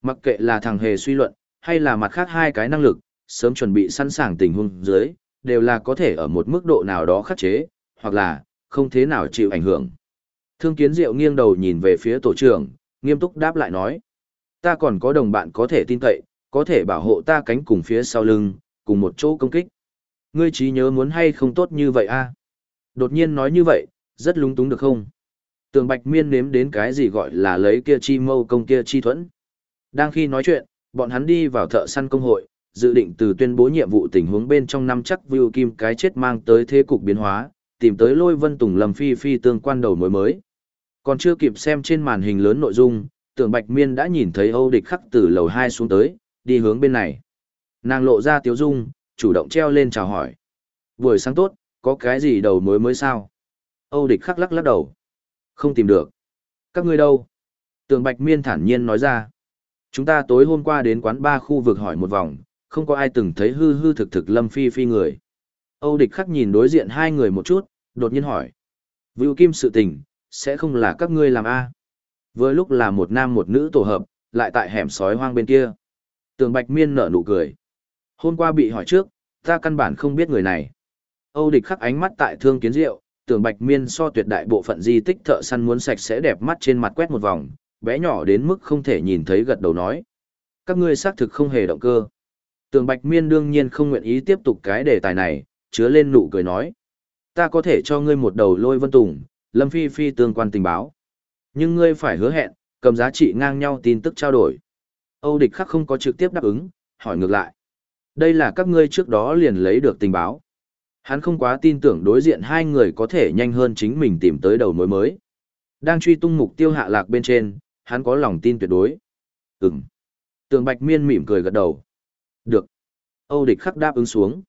Mặc kệ là thằng hề suy luận, hay là mặt khác hai cái năng lực, sớm chuẩn bị sẵn sàng tình huống dưới, đều là có thể ở một mức độ nào đó khắc chế, hoặc là, không thế nào chịu ảnh hưởng. Thương kiến diệu nghiêng đầu nhìn về phía tổ trưởng, nghiêm túc đáp lại nói. Ta còn có đồng bạn có thể tin cậy, có thể bảo hộ ta cánh cùng phía sau lưng, cùng một chỗ công kích. Ngươi trí nhớ muốn hay không tốt như vậy a? Đột nhiên nói như vậy, rất lúng túng được không? Tường Bạch Miên nếm đến cái gì gọi là lấy kia chi mâu công kia chi thuẫn. Đang khi nói chuyện, bọn hắn đi vào thợ săn công hội, dự định từ tuyên bố nhiệm vụ tình huống bên trong năm chắc Vưu Kim cái chết mang tới thế cục biến hóa, tìm tới lôi vân tùng lầm phi phi tương quan đầu mối mới. Còn chưa kịp xem trên màn hình lớn nội dung, tưởng Bạch Miên đã nhìn thấy Âu Địch khắc từ lầu 2 xuống tới, đi hướng bên này. Nàng lộ ra tiếu dung, chủ động treo lên chào hỏi. Buổi sáng tốt, có cái gì đầu mối mới sao? Âu Địch khắc lắc lắc đầu. Không tìm được. Các ngươi đâu? tường Bạch Miên thản nhiên nói ra. Chúng ta tối hôm qua đến quán ba khu vực hỏi một vòng, không có ai từng thấy hư hư thực thực Lâm Phi Phi người. Âu địch khắc nhìn đối diện hai người một chút, đột nhiên hỏi. Vưu Kim sự tình, sẽ không là các ngươi làm A. Vừa lúc là một nam một nữ tổ hợp, lại tại hẻm sói hoang bên kia. Tường Bạch Miên nở nụ cười. Hôm qua bị hỏi trước, ta căn bản không biết người này. Âu địch khắc ánh mắt tại thương kiến diệu, tường Bạch Miên so tuyệt đại bộ phận di tích thợ săn muốn sạch sẽ đẹp mắt trên mặt quét một vòng, bé nhỏ đến mức không thể nhìn thấy gật đầu nói. Các ngươi xác thực không hề động cơ. Tường Bạch Miên đương nhiên không nguyện ý tiếp tục cái đề tài này, chứa lên nụ cười nói. Ta có thể cho ngươi một đầu lôi vân tùng, Lâm Phi Phi tương quan tình báo. Nhưng ngươi phải hứa hẹn, cầm giá trị ngang nhau tin tức trao đổi. Âu địch khắc không có trực tiếp đáp ứng, hỏi ngược lại. Đây là các ngươi trước đó liền lấy được tình báo. Hắn không quá tin tưởng đối diện hai người có thể nhanh hơn chính mình tìm tới đầu mối mới. Đang truy tung mục tiêu hạ lạc bên trên, hắn có lòng tin tuyệt đối. Ừm. Tường Bạch Miên mỉm cười gật đầu. Được. Âu địch khắc đáp ứng xuống.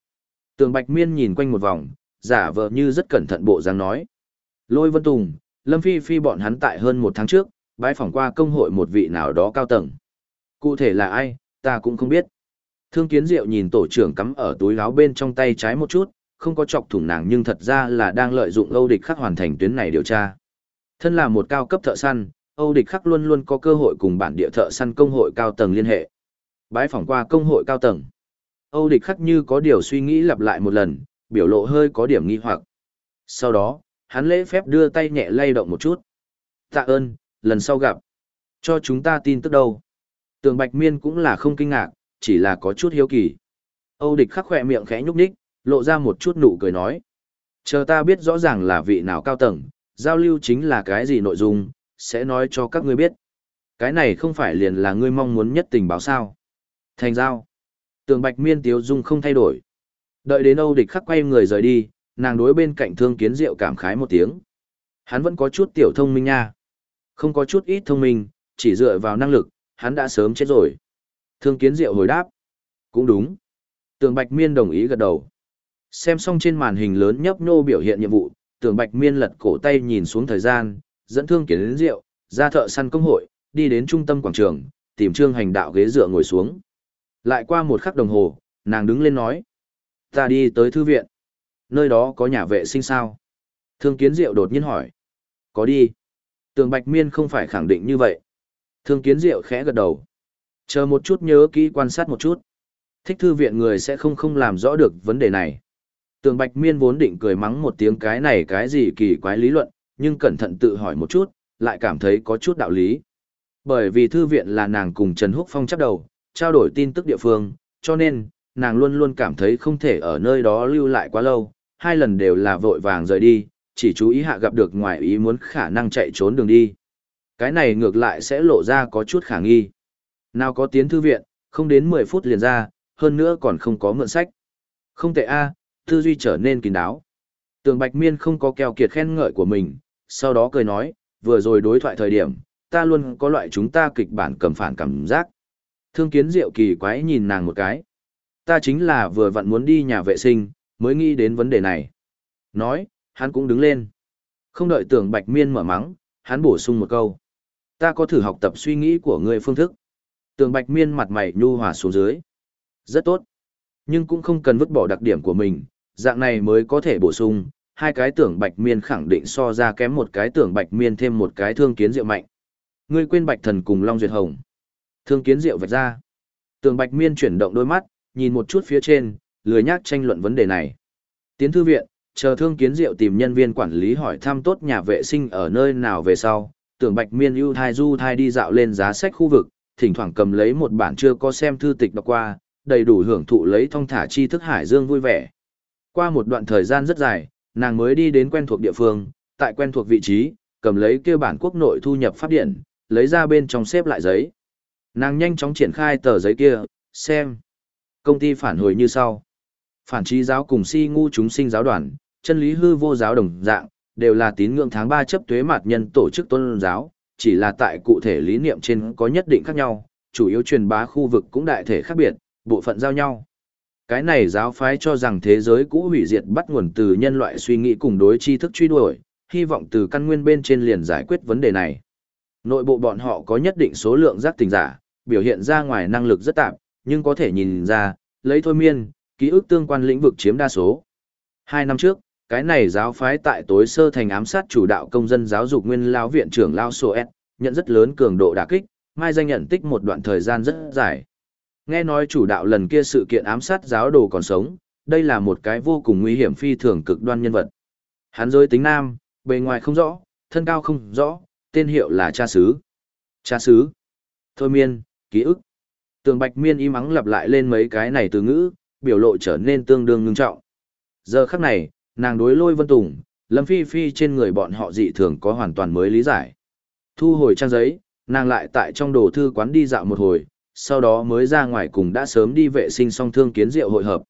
Tường Bạch Miên nhìn quanh một vòng, giả vờ như rất cẩn thận bộ dáng nói. Lôi Vân Tùng, Lâm Phi Phi bọn hắn tại hơn một tháng trước, bái phỏng qua công hội một vị nào đó cao tầng. Cụ thể là ai, ta cũng không biết. Thương Kiến Diệu nhìn tổ trưởng cắm ở túi áo bên trong tay trái một chút, không có chọc thủng nàng nhưng thật ra là đang lợi dụng Âu Địch Khắc hoàn thành tuyến này điều tra. Thân là một cao cấp thợ săn, Âu Địch Khắc luôn luôn có cơ hội cùng bản địa thợ săn công hội cao tầng liên hệ. Bái phỏng qua công hội cao tầng. Âu địch khắc như có điều suy nghĩ lặp lại một lần, biểu lộ hơi có điểm nghi hoặc. Sau đó, hắn lễ phép đưa tay nhẹ lay động một chút. Tạ ơn, lần sau gặp. Cho chúng ta tin tức đâu. Tường Bạch Miên cũng là không kinh ngạc, chỉ là có chút hiếu kỳ. Âu địch khắc khỏe miệng khẽ nhúc nhích, lộ ra một chút nụ cười nói. Chờ ta biết rõ ràng là vị nào cao tầng, giao lưu chính là cái gì nội dung, sẽ nói cho các ngươi biết. Cái này không phải liền là ngươi mong muốn nhất tình báo sao. Thành giao. Tường Bạch Miên tiếu dung không thay đổi. Đợi đến Âu địch khắc quay người rời đi, nàng đối bên cạnh thương kiến diệu cảm khái một tiếng. Hắn vẫn có chút tiểu thông minh nha. Không có chút ít thông minh, chỉ dựa vào năng lực, hắn đã sớm chết rồi. Thương kiến diệu hồi đáp. Cũng đúng. Tường Bạch Miên đồng ý gật đầu. Xem xong trên màn hình lớn nhấp nô biểu hiện nhiệm vụ, Tường Bạch Miên lật cổ tay nhìn xuống thời gian, dẫn thương kiến diệu, ra thợ săn công hội, đi đến trung tâm quảng trường, tìm trương hành đạo ghế dựa ngồi xuống. Lại qua một khắc đồng hồ, nàng đứng lên nói. Ta đi tới thư viện. Nơi đó có nhà vệ sinh sao? Thương kiến diệu đột nhiên hỏi. Có đi. Tường Bạch Miên không phải khẳng định như vậy. Thương kiến diệu khẽ gật đầu. Chờ một chút nhớ kỹ quan sát một chút. Thích thư viện người sẽ không không làm rõ được vấn đề này. Tường Bạch Miên vốn định cười mắng một tiếng cái này cái gì kỳ quái lý luận, nhưng cẩn thận tự hỏi một chút, lại cảm thấy có chút đạo lý. Bởi vì thư viện là nàng cùng Trần Húc Phong chấp đầu, trao đổi tin tức địa phương, cho nên, nàng luôn luôn cảm thấy không thể ở nơi đó lưu lại quá lâu, hai lần đều là vội vàng rời đi, chỉ chú ý hạ gặp được ngoài ý muốn khả năng chạy trốn đường đi. Cái này ngược lại sẽ lộ ra có chút khả nghi. Nào có tiến thư viện, không đến 10 phút liền ra, hơn nữa còn không có mượn sách. Không tệ a, tư duy trở nên kín đáo. Tường Bạch Miên không có keo kiệt khen ngợi của mình, sau đó cười nói, vừa rồi đối thoại thời điểm, ta luôn có loại chúng ta kịch bản cầm phản cảm giác. Thương kiến diệu kỳ quái nhìn nàng một cái. Ta chính là vừa vặn muốn đi nhà vệ sinh, mới nghĩ đến vấn đề này. Nói, hắn cũng đứng lên. Không đợi tưởng Bạch Miên mở mắng, hắn bổ sung một câu. Ta có thử học tập suy nghĩ của ngươi phương thức. Tường Bạch Miên mặt mày nhu hòa xuống dưới. Rất tốt. Nhưng cũng không cần vứt bỏ đặc điểm của mình, dạng này mới có thể bổ sung, hai cái tưởng Bạch Miên khẳng định so ra kém một cái tưởng Bạch Miên thêm một cái thương kiến diệu mạnh. Ngươi quên Bạch Thần cùng Long Duyệt Hồng. Thương kiến diệu vạch ra. Tường Bạch Miên chuyển động đôi mắt, nhìn một chút phía trên, lười nhác tranh luận vấn đề này. Tiến thư viện, chờ thương kiến diệu tìm nhân viên quản lý hỏi thăm tốt nhà vệ sinh ở nơi nào về sau, tưởng Bạch Miên ưu thai du thai đi dạo lên giá sách khu vực, thỉnh thoảng cầm lấy một bản chưa có xem thư tịch đọc qua, đầy đủ hưởng thụ lấy thông thả tri thức hải dương vui vẻ. Qua một đoạn thời gian rất dài, nàng mới đi đến quen thuộc địa phương, tại quen thuộc vị trí, cầm lấy kêu bản quốc nội thu nhập pháp điện, lấy ra bên trong xếp lại giấy. Nàng nhanh chóng triển khai tờ giấy kia, xem. Công ty phản hồi như sau. Phản trí giáo cùng si ngu chúng sinh giáo đoàn, chân lý hư vô giáo đồng dạng, đều là tín ngưỡng tháng 3 chấp thuế mạt nhân tổ chức tôn giáo, chỉ là tại cụ thể lý niệm trên có nhất định khác nhau, chủ yếu truyền bá khu vực cũng đại thể khác biệt, bộ phận giao nhau. Cái này giáo phái cho rằng thế giới cũ hủy diệt bắt nguồn từ nhân loại suy nghĩ cùng đối tri thức truy đuổi, hy vọng từ căn nguyên bên trên liền giải quyết vấn đề này. Nội bộ bọn họ có nhất định số lượng giác tình giả, biểu hiện ra ngoài năng lực rất tạm, nhưng có thể nhìn ra, lấy thôi miên, ký ức tương quan lĩnh vực chiếm đa số. Hai năm trước, cái này giáo phái tại tối sơ thành ám sát chủ đạo công dân giáo dục nguyên lao viện trưởng lao sô s nhận rất lớn cường độ đả kích mai danh nhận tích một đoạn thời gian rất dài nghe nói chủ đạo lần kia sự kiện ám sát giáo đồ còn sống đây là một cái vô cùng nguy hiểm phi thường cực đoan nhân vật. Hắn giới tính nam bề ngoài không rõ thân cao không rõ tên hiệu là cha sứ. Cha sứ. Thôi miên ký ức. Tường bạch miên im ắng lặp lại lên mấy cái này từ ngữ biểu lộ trở nên tương đương ngưng trọng. Giờ khắc này nàng đối lôi vân tùng, lâm phi phi trên người bọn họ dị thường có hoàn toàn mới lý giải. Thu hồi trang giấy, nàng lại tại trong đồ thư quán đi dạo một hồi, sau đó mới ra ngoài cùng đã sớm đi vệ sinh song thương kiến diệu hội hợp.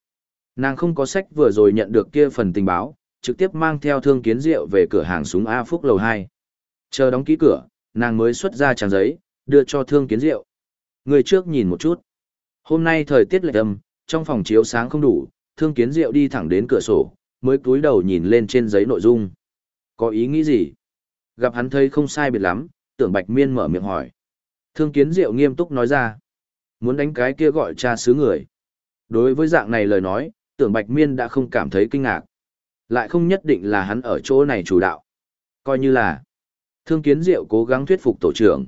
Nàng không có sách vừa rồi nhận được kia phần tình báo, trực tiếp mang theo thương kiến diệu về cửa hàng súng A Phúc lầu 2. Chờ đóng ký cửa, nàng mới xuất ra trang giấy, đưa cho thương kiến diệu Người trước nhìn một chút. Hôm nay thời tiết lệch âm, trong phòng chiếu sáng không đủ, thương kiến diệu đi thẳng đến cửa sổ, mới cúi đầu nhìn lên trên giấy nội dung. Có ý nghĩ gì? Gặp hắn thấy không sai biệt lắm, tưởng Bạch Miên mở miệng hỏi. Thương kiến diệu nghiêm túc nói ra. Muốn đánh cái kia gọi cha xứ người. Đối với dạng này lời nói, tưởng Bạch Miên đã không cảm thấy kinh ngạc. Lại không nhất định là hắn ở chỗ này chủ đạo. Coi như là. Thương kiến diệu cố gắng thuyết phục tổ trưởng.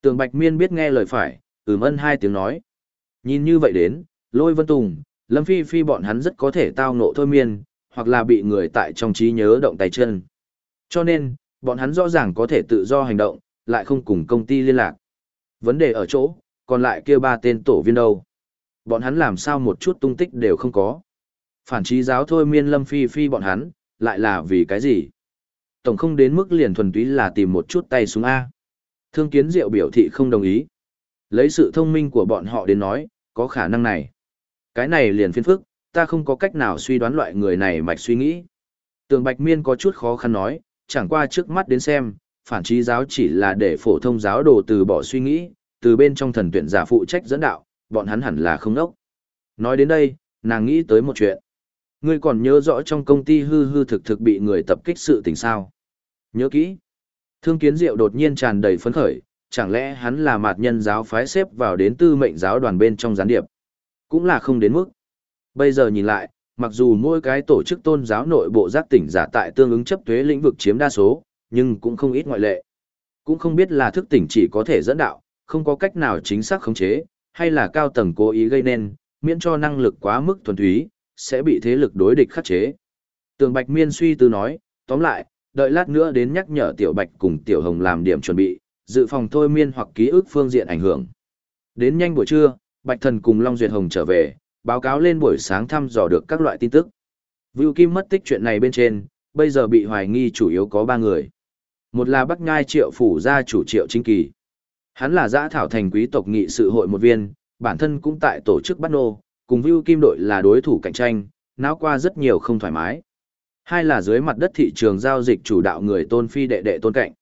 Tưởng Bạch Miên biết nghe lời phải, ừm ân hai tiếng nói. Nhìn như vậy đến, Lôi Vân Tùng, Lâm Phi Phi bọn hắn rất có thể tao nộ thôi miên, hoặc là bị người tại trong trí nhớ động tay chân. Cho nên, bọn hắn rõ ràng có thể tự do hành động, lại không cùng công ty liên lạc. Vấn đề ở chỗ, còn lại kia ba tên tổ viên đâu? Bọn hắn làm sao một chút tung tích đều không có. Phản trí giáo thôi miên Lâm Phi Phi bọn hắn, lại là vì cái gì? Tổng không đến mức liền thuần túy là tìm một chút tay xuống A. Thương kiến diệu biểu thị không đồng ý. Lấy sự thông minh của bọn họ đến nói, có khả năng này. Cái này liền phiên phức, ta không có cách nào suy đoán loại người này mạch suy nghĩ. Tường Bạch Miên có chút khó khăn nói, chẳng qua trước mắt đến xem, phản trí giáo chỉ là để phổ thông giáo đồ từ bỏ suy nghĩ, từ bên trong thần tuyển giả phụ trách dẫn đạo, bọn hắn hẳn là không ốc. Nói đến đây, nàng nghĩ tới một chuyện. Ngươi còn nhớ rõ trong công ty hư hư thực thực bị người tập kích sự tình sao? Nhớ kỹ. Thương kiến diệu đột nhiên tràn đầy phấn khởi, chẳng lẽ hắn là mạt nhân giáo phái xếp vào đến tư mệnh giáo đoàn bên trong gián điệp? Cũng là không đến mức. Bây giờ nhìn lại, mặc dù mỗi cái tổ chức tôn giáo nội bộ giác tỉnh giả tại tương ứng chấp thuế lĩnh vực chiếm đa số, nhưng cũng không ít ngoại lệ. Cũng không biết là thức tỉnh chỉ có thể dẫn đạo, không có cách nào chính xác khống chế, hay là cao tầng cố ý gây nên, miễn cho năng lực quá mức thuần túy, sẽ bị thế lực đối địch khắc chế. Tường Bạch Miên suy tư nói, tóm lại, đợi lát nữa đến nhắc nhở Tiểu Bạch cùng Tiểu Hồng làm điểm chuẩn bị, dự phòng thôi miên hoặc ký ức phương diện ảnh hưởng. Đến nhanh buổi trưa, Bạch Thần cùng Long Duyệt Hồng trở về, báo cáo lên buổi sáng thăm dò được các loại tin tức. Vưu Kim mất tích chuyện này bên trên, bây giờ bị hoài nghi chủ yếu có ba người. Một là Bắc Ngai Triệu Phủ gia chủ Triệu Chính Kỳ. Hắn là giã thảo thành quý tộc nghị sự hội một viên, bản thân cũng tại tổ chức bắt nô, cùng Vưu Kim đội là đối thủ cạnh tranh, náo qua rất nhiều không thoải mái. Hai là dưới mặt đất thị trường giao dịch chủ đạo người tôn phi đệ đệ tôn cạnh.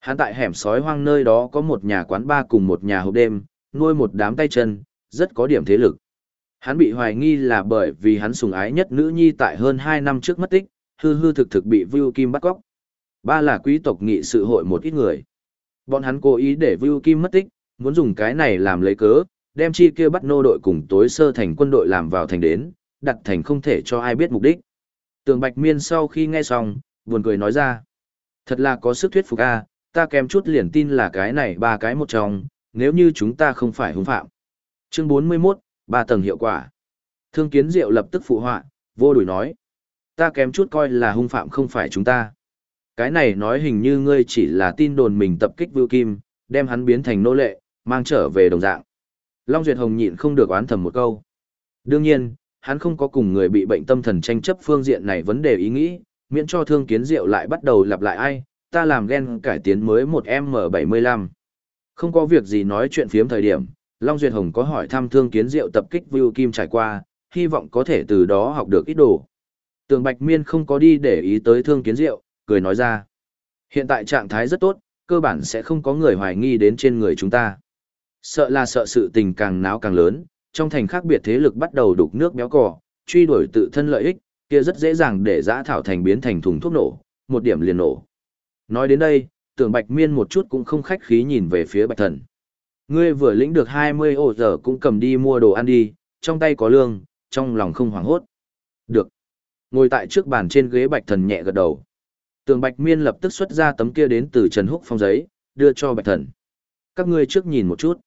Hắn tại hẻm sói hoang nơi đó có một nhà quán ba cùng một nhà hộp đêm, nuôi một đám tay chân, rất có điểm thế lực. Hắn bị hoài nghi là bởi vì hắn sùng ái nhất nữ nhi tại hơn 2 năm trước mất tích, hư hư thực thực bị Vưu Kim bắt cóc. Ba là quý tộc nghị sự hội một ít người. Bọn hắn cố ý để Vưu Kim mất tích, muốn dùng cái này làm lấy cớ, đem chi kia bắt nô đội cùng tối sơ thành quân đội làm vào thành đến, đặt thành không thể cho ai biết mục đích. Tường Bạch Miên sau khi nghe xong, buồn cười nói ra. Thật là có sức thuyết phục a, ta kém chút liền tin là cái này ba cái một trong, nếu như chúng ta không phải hung phạm. Chương 41, ba tầng hiệu quả. Thương Kiến Diệu lập tức phụ họa, vô đuổi nói. Ta kém chút coi là hung phạm không phải chúng ta. Cái này nói hình như ngươi chỉ là tin đồn mình tập kích Vưu Kim, đem hắn biến thành nô lệ, mang trở về đồng dạng. Long Duyệt Hồng nhịn không được oán thầm một câu. Đương nhiên, hắn không có cùng người bị bệnh tâm thần tranh chấp phương diện này vấn đề ý nghĩ, miễn cho thương kiến diệu lại bắt đầu lặp lại ai, ta làm ghen cải tiến mới một M75. Không có việc gì nói chuyện phiếm thời điểm, Long Duyệt Hồng có hỏi thăm thương kiến diệu tập kích Vưu Kim trải qua, hy vọng có thể từ đó học được ít đồ. Tường Bạch Miên không có đi để ý tới thương kiến diệu, cười nói ra. Hiện tại trạng thái rất tốt, cơ bản sẽ không có người hoài nghi đến trên người chúng ta. Sợ là sợ sự tình càng náo càng lớn, trong thành khác biệt thế lực bắt đầu đục nước béo cò, truy đuổi tự thân lợi ích, kia rất dễ dàng để giã thảo thành biến thành thùng thuốc nổ, một điểm liền nổ. Nói đến đây, tưởng Bạch Miên một chút cũng không khách khí nhìn về phía Bạch Thần. Ngươi vừa lĩnh được 20 ổ giờ cũng cầm đi mua đồ ăn đi, trong tay có lương, trong lòng không hoảng hốt. Được. Ngồi tại trước bàn trên ghế Bạch Thần nhẹ gật đầu. Tường Bạch Miên lập tức xuất ra tấm kia đến từ Trần Húc phong giấy, đưa cho Bạch Thần. Các ngươi trước nhìn một chút.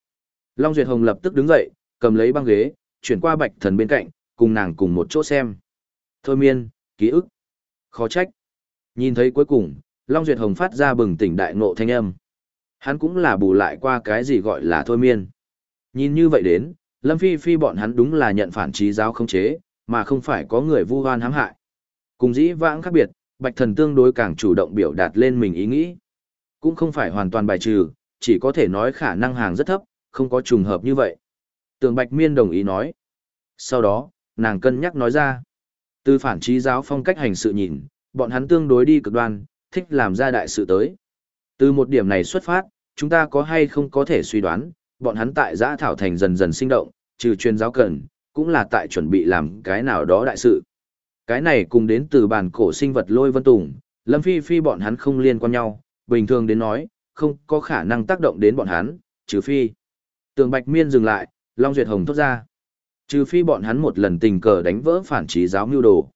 Long Duyệt Hồng lập tức đứng dậy, cầm lấy băng ghế, chuyển qua Bạch Thần bên cạnh, cùng nàng cùng một chỗ xem. Thôi miên, ký ức. Khó trách. Nhìn thấy cuối cùng, Long Duyệt Hồng phát ra bừng tỉnh đại ngộ thanh âm. Hắn cũng là bù lại qua cái gì gọi là thôi miên. Nhìn như vậy đến, Lâm Phi Phi bọn hắn đúng là nhận phản trí giáo không chế, mà không phải có người vu hoan hãm hại. Cùng dĩ vãng khác biệt, Bạch Thần tương đối càng chủ động biểu đạt lên mình ý nghĩ. Cũng không phải hoàn toàn bài trừ, chỉ có thể nói khả năng hàng rất thấp, không có trùng hợp như vậy. Tường Bạch Miên đồng ý nói. Sau đó, nàng cân nhắc nói ra. Từ phản trí giáo phong cách hành sự nhìn, bọn hắn tương đối đi cực đoan, thích làm ra đại sự tới. Từ một điểm này xuất phát, chúng ta có hay không có thể suy đoán, bọn hắn tại giã thảo thành dần dần sinh động, trừ chuyên giáo cần, cũng là tại chuẩn bị làm cái nào đó đại sự. Cái này cùng đến từ bản cổ sinh vật lôi vân tùng, lâm phi phi bọn hắn không liên quan nhau, bình thường đến nói, không có khả năng tác động đến bọn hắn, trừ phi. Tường Bạch Miên dừng lại, Long Duyệt Hồng thốt ra. Trừ phi bọn hắn một lần tình cờ đánh vỡ phản trí giáo mưu đồ.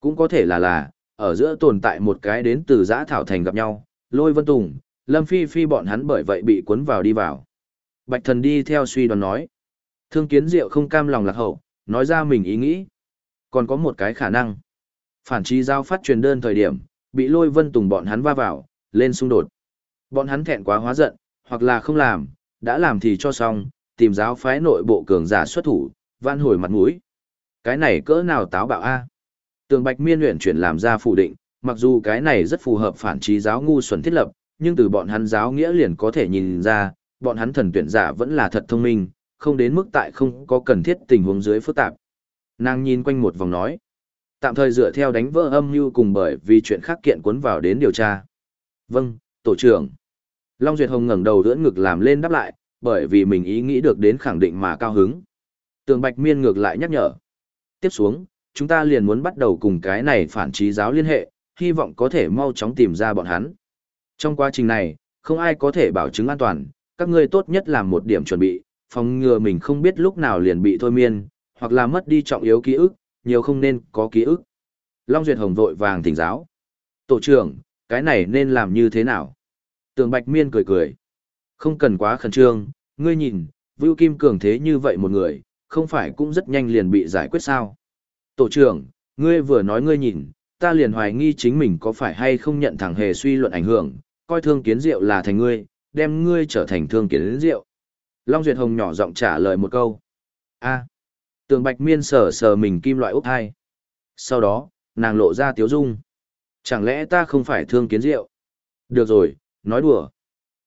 Cũng có thể là là, ở giữa tồn tại một cái đến từ giã thảo thành gặp nhau, lôi vân tùng, lâm phi phi bọn hắn bởi vậy bị cuốn vào đi vào. Bạch thần đi theo suy đoán nói. Thương kiến diệu không cam lòng lạc hậu, nói ra mình ý nghĩ. Còn có một cái khả năng. Phản trí giao phát truyền đơn thời điểm, bị lôi vân tùng bọn hắn va vào, lên xung đột. Bọn hắn thẹn quá hóa giận, hoặc là không làm, đã làm thì cho xong, tìm giáo phái nội bộ cường giả xuất thủ, van hồi mặt mũi. Cái này cỡ nào táo bạo a? Tường Bạch Miên luyện chuyển làm ra phủ định, mặc dù cái này rất phù hợp phản trí giáo ngu xuẩn thiết lập, nhưng từ bọn hắn giáo nghĩa liền có thể nhìn ra, bọn hắn thần tuyển giả vẫn là thật thông minh, không đến mức tại không có cần thiết tình huống dưới phức tạp. Nàng nhìn quanh một vòng nói, tạm thời dựa theo đánh vỡ âm mưu cùng bởi vì chuyện khác kiện cuốn vào đến điều tra. Vâng, tổ trưởng. Long Duyệt Hồng ngẩng đầu đỡ ngực làm lên đáp lại, bởi vì mình ý nghĩ được đến khẳng định mà cao hứng. Tường Bạch Miên ngược lại nhắc nhở. Tiếp xuống, chúng ta liền muốn bắt đầu cùng cái này phản trí giáo liên hệ, hy vọng có thể mau chóng tìm ra bọn hắn. Trong quá trình này, không ai có thể bảo chứng an toàn, các ngươi tốt nhất làm một điểm chuẩn bị, phòng ngừa mình không biết lúc nào liền bị thôi miên, hoặc là mất đi trọng yếu ký ức, nhiều không nên có ký ức. Long Duyệt Hồng vội vàng thỉnh giáo. Tổ trưởng, cái này nên làm như thế nào? Tường Bạch Miên cười cười. Không cần quá khẩn trương, ngươi nhìn, Vưu Kim cường thế như vậy một người, không phải cũng rất nhanh liền bị giải quyết sao? Tổ trưởng, ngươi vừa nói ngươi nhìn, ta liền hoài nghi chính mình có phải hay không nhận thẳng hề suy luận ảnh hưởng, coi thương kiến diệu là thành ngươi, đem ngươi trở thành thương kiến diệu. Long Duyệt Hồng nhỏ giọng trả lời một câu. a tường bạch miên sờ sờ mình kim loại úp hai. Sau đó, nàng lộ ra tiếu dung. Chẳng lẽ ta không phải thương kiến diệu? Được rồi, nói đùa.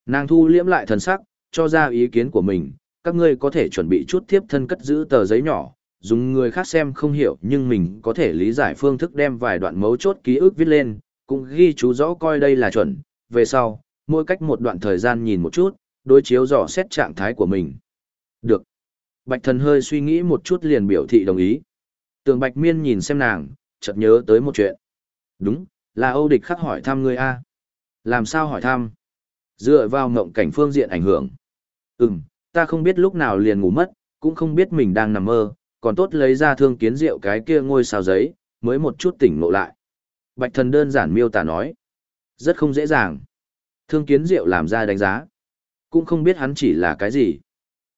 Nàng thu liễm lại thần sắc, cho ra ý kiến của mình, các ngươi có thể chuẩn bị chút tiếp thân cất giữ tờ giấy nhỏ, dùng người khác xem không hiểu nhưng mình có thể lý giải phương thức đem vài đoạn mấu chốt ký ức viết lên, cũng ghi chú rõ coi đây là chuẩn, về sau, mỗi cách một đoạn thời gian nhìn một chút, đối chiếu dò xét trạng thái của mình. Được. Bạch thần hơi suy nghĩ một chút liền biểu thị đồng ý. Tường Bạch Miên nhìn xem nàng, chợt nhớ tới một chuyện. Đúng, là Âu Địch khắc hỏi thăm ngươi a. Làm sao hỏi thăm? Dựa vào mộng cảnh phương diện ảnh hưởng. Ừm, ta không biết lúc nào liền ngủ mất, cũng không biết mình đang nằm mơ, còn tốt lấy ra thương kiến rượu cái kia ngôi sao giấy, mới một chút tỉnh ngộ lại. Bạch thần đơn giản miêu tả nói. Rất không dễ dàng. Thương kiến rượu làm ra đánh giá. Cũng không biết hắn chỉ là cái gì.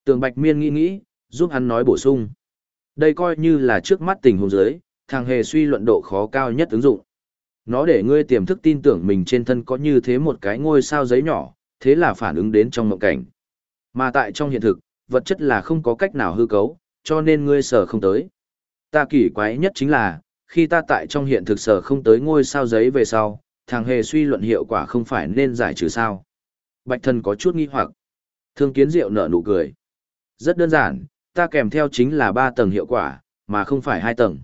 Tường bạch miên nghĩ nghĩ, giúp hắn nói bổ sung. Đây coi như là trước mắt tình huống giới, thằng hề suy luận độ khó cao nhất ứng dụng. Nó để ngươi tiềm thức tin tưởng mình trên thân có như thế một cái ngôi sao giấy nhỏ, thế là phản ứng đến trong mộng cảnh. Mà tại trong hiện thực, vật chất là không có cách nào hư cấu, cho nên ngươi sở không tới. Ta kỳ quái nhất chính là, khi ta tại trong hiện thực sở không tới ngôi sao giấy về sau, thằng hề suy luận hiệu quả không phải nên giải trừ sao. Bạch thần có chút nghi hoặc. Thương kiến diệu nở nụ cười. Rất đơn giản, ta kèm theo chính là ba tầng hiệu quả, mà không phải hai tầng.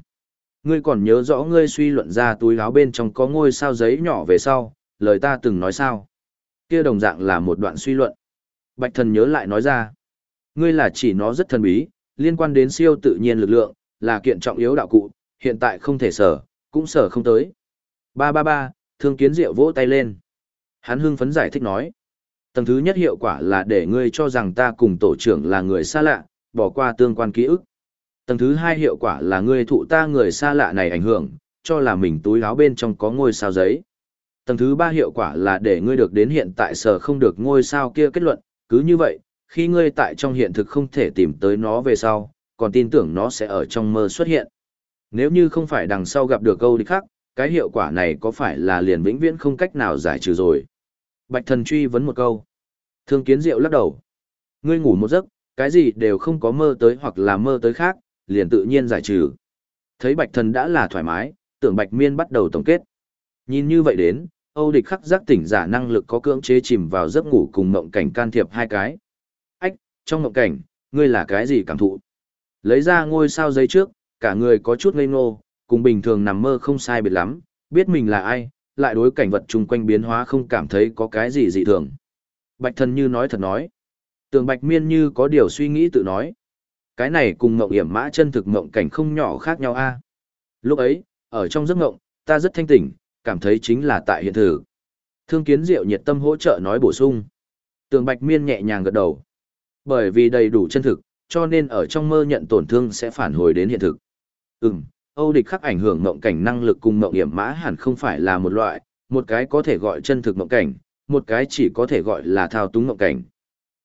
Ngươi còn nhớ rõ ngươi suy luận ra túi áo bên trong có ngôi sao giấy nhỏ về sau, lời ta từng nói sao. Kia đồng dạng là một đoạn suy luận. Bạch thần nhớ lại nói ra. Ngươi là chỉ nó rất thần bí, liên quan đến siêu tự nhiên lực lượng, là kiện trọng yếu đạo cụ, hiện tại không thể sở, cũng sở không tới. Ba ba ba, thương kiến diệu vỗ tay lên. Hắn hưng phấn giải thích nói. Tầng thứ nhất hiệu quả là để ngươi cho rằng ta cùng tổ trưởng là người xa lạ, bỏ qua tương quan ký ức. Tầng thứ hai hiệu quả là ngươi thụ ta người xa lạ này ảnh hưởng, cho là mình túi áo bên trong có ngôi sao giấy. Tầng thứ ba hiệu quả là để ngươi được đến hiện tại sở không được ngôi sao kia kết luận, cứ như vậy, khi ngươi tại trong hiện thực không thể tìm tới nó về sau, còn tin tưởng nó sẽ ở trong mơ xuất hiện. Nếu như không phải đằng sau gặp được câu địch khác, cái hiệu quả này có phải là liền vĩnh viễn không cách nào giải trừ rồi. Bạch thần truy vấn một câu. Thương kiến diệu lắc đầu. Ngươi ngủ một giấc, cái gì đều không có mơ tới hoặc là mơ tới khác, liền tự nhiên giải trừ. Thấy bạch thần đã là thoải mái, tưởng bạch miên bắt đầu tổng kết. Nhìn như vậy đến, Âu địch khắc giác tỉnh giả năng lực có cưỡng chế chìm vào giấc ngủ cùng mộng cảnh can thiệp hai cái. Ách, trong mộng cảnh, ngươi là cái gì cảm thụ? Lấy ra ngôi sao giấy trước, cả người có chút ngây ngô, cùng bình thường nằm mơ không sai biệt lắm, biết mình là ai, lại đối cảnh vật chung quanh biến hóa không cảm thấy có cái gì dị thường. Bạch thần như nói thật nói. Tường bạch miên như có điều suy nghĩ tự nói. Cái này cùng mộng hiểm mã chân thực mộng cảnh không nhỏ khác nhau a. Lúc ấy, ở trong giấc mộng, ta rất thanh tỉnh, cảm thấy chính là tại hiện thực. Thương kiến diệu nhiệt tâm hỗ trợ nói bổ sung. Tường bạch miên nhẹ nhàng gật đầu. Bởi vì đầy đủ chân thực, cho nên ở trong mơ nhận tổn thương sẽ phản hồi đến hiện thực. Ừm, Âu địch khắc ảnh hưởng mộng cảnh năng lực cùng mộng hiểm mã hẳn không phải là một loại, một cái có thể gọi chân thực mộng cảnh, một cái chỉ có thể gọi là thao túng mộng cảnh.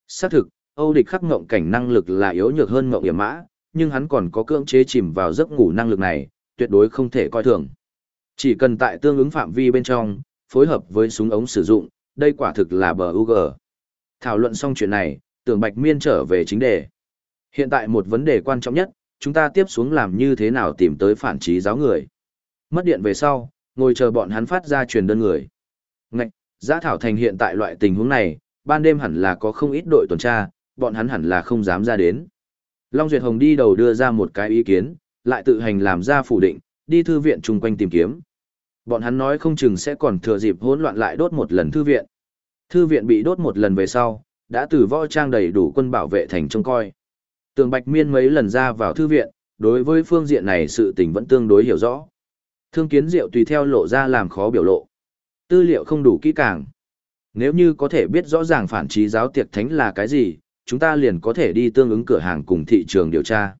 Xác thực, Âu địch khắc ngộng cảnh năng lực là yếu nhược hơn ngộng hiểm mã, nhưng hắn còn có cưỡng chế chìm vào giấc ngủ năng lực này, tuyệt đối không thể coi thường. Chỉ cần tại tương ứng phạm vi bên trong, phối hợp với súng ống sử dụng, đây quả thực là bờ UG. Thảo luận xong chuyện này, tưởng Bạch Miên trở về chính đề. Hiện tại một vấn đề quan trọng nhất, chúng ta tiếp xuống làm như thế nào tìm tới phản trí giáo người. Mất điện về sau, ngồi chờ bọn hắn phát ra truyền đơn người. Ngạch, giã thảo thành hiện tại loại tình huống này, ban đêm hẳn là có không ít đội tuần tra, bọn hắn hẳn là không dám ra đến. Long Duyệt Hồng đi đầu đưa ra một cái ý kiến, lại tự hành làm ra phủ định, đi thư viện chung quanh tìm kiếm. Bọn hắn nói không chừng sẽ còn thừa dịp hỗn loạn lại đốt một lần thư viện. Thư viện bị đốt một lần về sau, đã từ võ trang đầy đủ quân bảo vệ thành trông coi. Tường Bạch Miên mấy lần ra vào thư viện, đối với phương diện này sự tình vẫn tương đối hiểu rõ. Thương kiến diệu tùy theo lộ ra làm khó biểu lộ. Tư liệu không đủ kỹ càng. Nếu như có thể biết rõ ràng phản trí giáo tiệc thánh là cái gì, chúng ta liền có thể đi tương ứng cửa hàng cùng thị trường điều tra.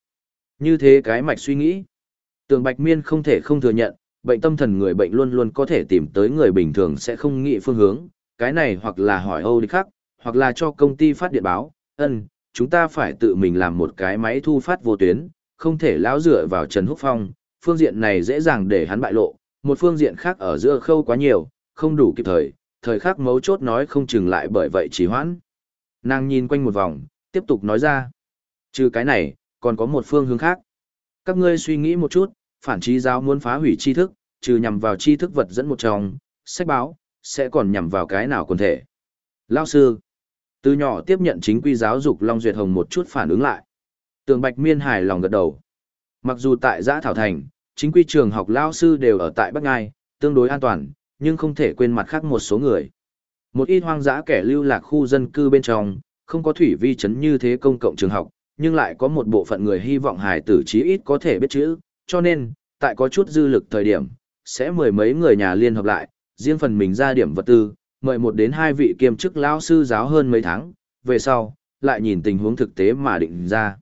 Như thế cái mạch suy nghĩ. Tường Bạch Miên không thể không thừa nhận, bệnh tâm thần người bệnh luôn luôn có thể tìm tới người bình thường sẽ không nghĩ phương hướng, cái này hoặc là hỏi Âu đi Khắc, hoặc là cho công ty phát điện báo, ân, chúng ta phải tự mình làm một cái máy thu phát vô tuyến, không thể lão dựa vào Trần Húc Phong, phương diện này dễ dàng để hắn bại lộ, một phương diện khác ở giữa khâu quá nhiều, không đủ kịp thời, thời khắc mấu chốt nói không chừng lại bởi vậy chỉ hoãn. Nàng nhìn quanh một vòng, tiếp tục nói ra. Trừ cái này, còn có một phương hướng khác. Các ngươi suy nghĩ một chút, phản trí giáo muốn phá hủy tri thức, trừ nhằm vào tri thức vật dẫn một trong, sách báo, sẽ còn nhằm vào cái nào quần thể. Lao sư, từ nhỏ tiếp nhận chính quy giáo dục Long Duyệt Hồng một chút phản ứng lại. Tường Bạch Miên hài lòng gật đầu. Mặc dù tại Giã Thảo Thành, chính quy trường học Lao sư đều ở tại Bắc Ngai, tương đối an toàn, nhưng không thể quên mặt khác một số người. Một ít hoang dã kẻ lưu lạc khu dân cư bên trong, không có thủy vi chấn như thế công cộng trường học, nhưng lại có một bộ phận người hy vọng hài tử chí ít có thể biết chữ, cho nên, tại có chút dư lực thời điểm, sẽ mời mấy người nhà liên hợp lại, riêng phần mình ra điểm vật tư, mời một đến hai vị kiêm chức lão sư giáo hơn mấy tháng, về sau, lại nhìn tình huống thực tế mà định ra.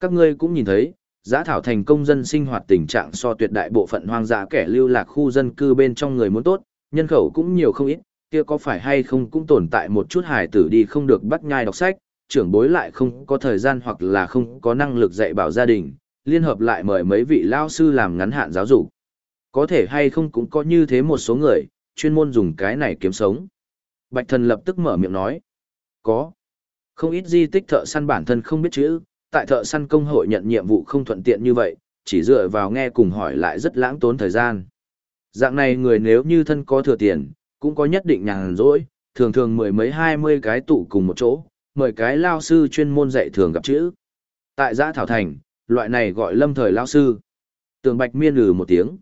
Các ngươi cũng nhìn thấy, giã thảo thành công dân sinh hoạt tình trạng so tuyệt đại bộ phận hoang dã kẻ lưu lạc khu dân cư bên trong người muốn tốt, nhân khẩu cũng nhiều không ít, kia có phải hay không cũng tồn tại một chút hài tử đi không được bắt nhai đọc sách, trưởng bối lại không có thời gian hoặc là không có năng lực dạy bảo gia đình, liên hợp lại mời mấy vị lao sư làm ngắn hạn giáo dục. Có thể hay không cũng có như thế một số người, chuyên môn dùng cái này kiếm sống. Bạch thần lập tức mở miệng nói. Có. Không ít di tích thợ săn bản thân không biết chữ, tại thợ săn công hội nhận nhiệm vụ không thuận tiện như vậy, chỉ dựa vào nghe cùng hỏi lại rất lãng tốn thời gian. Dạng này người nếu như thân có thừa tiền, cũng có nhất định nhàn rỗi, thường thường mười mấy hai mươi cái tụ cùng một chỗ, mười cái lao sư chuyên môn dạy thường gặp chữ. Tại giã thảo thành, loại này gọi lâm thời lao sư. Tường bạch miên lừ một tiếng.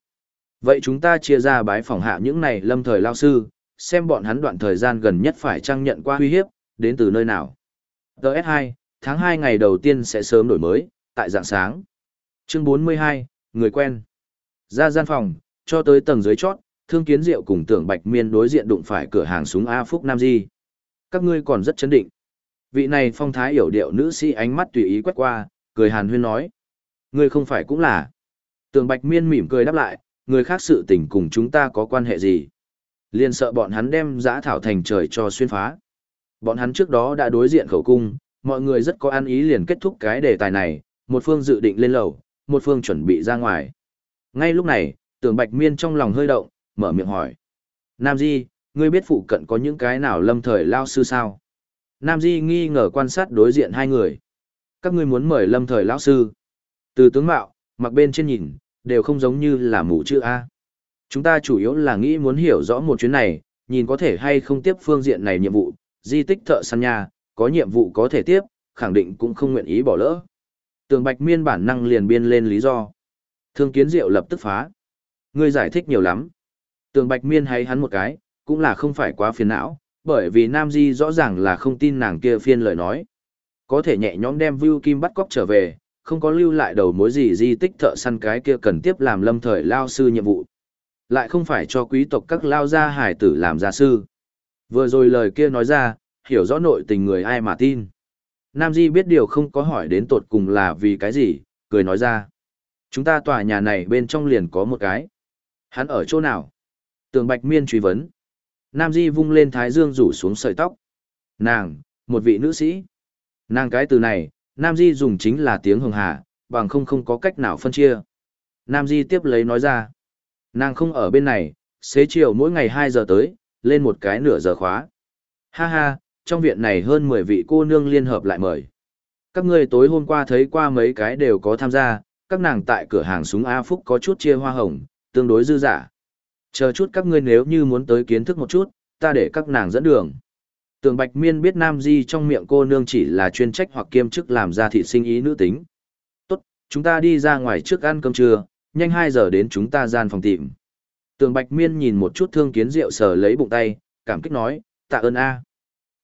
Vậy chúng ta chia ra bái phòng hạ những này lâm thời lao sư, xem bọn hắn đoạn thời gian gần nhất phải trang nhận qua uy hiếp, đến từ nơi nào. TS2, tháng 2 ngày đầu tiên sẽ sớm đổi mới, tại dạng sáng. Chương 42, người quen. Ra gian phòng, cho tới tầng dưới chót, thương kiến diệu cùng tưởng bạch miên đối diện đụng phải cửa hàng súng A Phúc Nam Di. Các ngươi còn rất chấn định. Vị này phong thái hiểu điệu nữ sĩ ánh mắt tùy ý quét qua, cười hàn huyên nói. Ngươi không phải cũng là. Tưởng bạch miên mỉm cười đáp lại, người khác sự tình cùng chúng ta có quan hệ gì. Liên sợ bọn hắn đem giã thảo thành trời cho xuyên phá. Bọn hắn trước đó đã đối diện khẩu cung, mọi người rất có ăn ý liền kết thúc cái đề tài này, một phương dự định lên lầu, một phương chuẩn bị ra ngoài. Ngay lúc này, tưởng bạch miên trong lòng hơi động, mở miệng hỏi. Nam Di, ngươi biết phụ cận có những cái nào lâm thời lao sư sao? Nam Di nghi ngờ quan sát đối diện hai người. Các ngươi muốn mời lâm thời lao sư. Từ tướng mạo, mặc bên trên nhìn, đều không giống như là mù chữ A. Chúng ta chủ yếu là nghĩ muốn hiểu rõ một chuyến này, nhìn có thể hay không tiếp phương diện này nhiệm vụ, di tích thợ săn nhà, có nhiệm vụ có thể tiếp, khẳng định cũng không nguyện ý bỏ lỡ. Tường Bạch Miên bản năng liền biên lên lý do. Thương Kiến Diệu lập tức phá. Ngươi giải thích nhiều lắm. Tường Bạch Miên hay hắn một cái, cũng là không phải quá phiền não, bởi vì Nam Di rõ ràng là không tin nàng kia phiên lời nói. Có thể nhẹ nhõm đem Vưu Kim bắt cóc trở về, không có lưu lại đầu mối gì di tích thợ săn cái kia cần tiếp làm lâm thời lao sư nhiệm vụ. Lại không phải cho quý tộc các lao gia hải tử làm gia sư. Vừa rồi lời kia nói ra, hiểu rõ nội tình người ai mà tin. Nam Di biết điều không có hỏi đến tột cùng là vì cái gì, cười nói ra. Chúng ta tòa nhà này bên trong liền có một cái. Hắn ở chỗ nào? Tường Bạch Miên truy vấn. Nam Di vung lên thái dương rủ xuống sợi tóc. Nàng, một vị nữ sĩ. Nàng cái từ này, Nam Di dùng chính là tiếng hường hà, bằng không không có cách nào phân chia. Nam Di tiếp lấy nói ra. Nàng không ở bên này, xế chiều mỗi ngày 2 giờ tới, lên một cái nửa giờ khóa. Ha ha, trong viện này hơn 10 vị cô nương liên hợp lại mời. Các ngươi tối hôm qua thấy qua mấy cái đều có tham gia, các nàng tại cửa hàng súng A Phúc có chút chia hoa hồng, tương đối dư giả. Chờ chút các ngươi nếu như muốn tới kiến thức một chút, ta để các nàng dẫn đường. Tường Bạch Miên biết Nam Di trong miệng cô nương chỉ là chuyên trách hoặc kiêm chức làm ra thị sinh ý nữ tính. Tốt, chúng ta đi ra ngoài trước ăn cơm trưa, nhanh 2 giờ đến chúng ta gian phòng tìm. Tường Bạch Miên nhìn một chút thương kiến rượu sờ lấy bụng tay, cảm kích nói, tạ ơn A.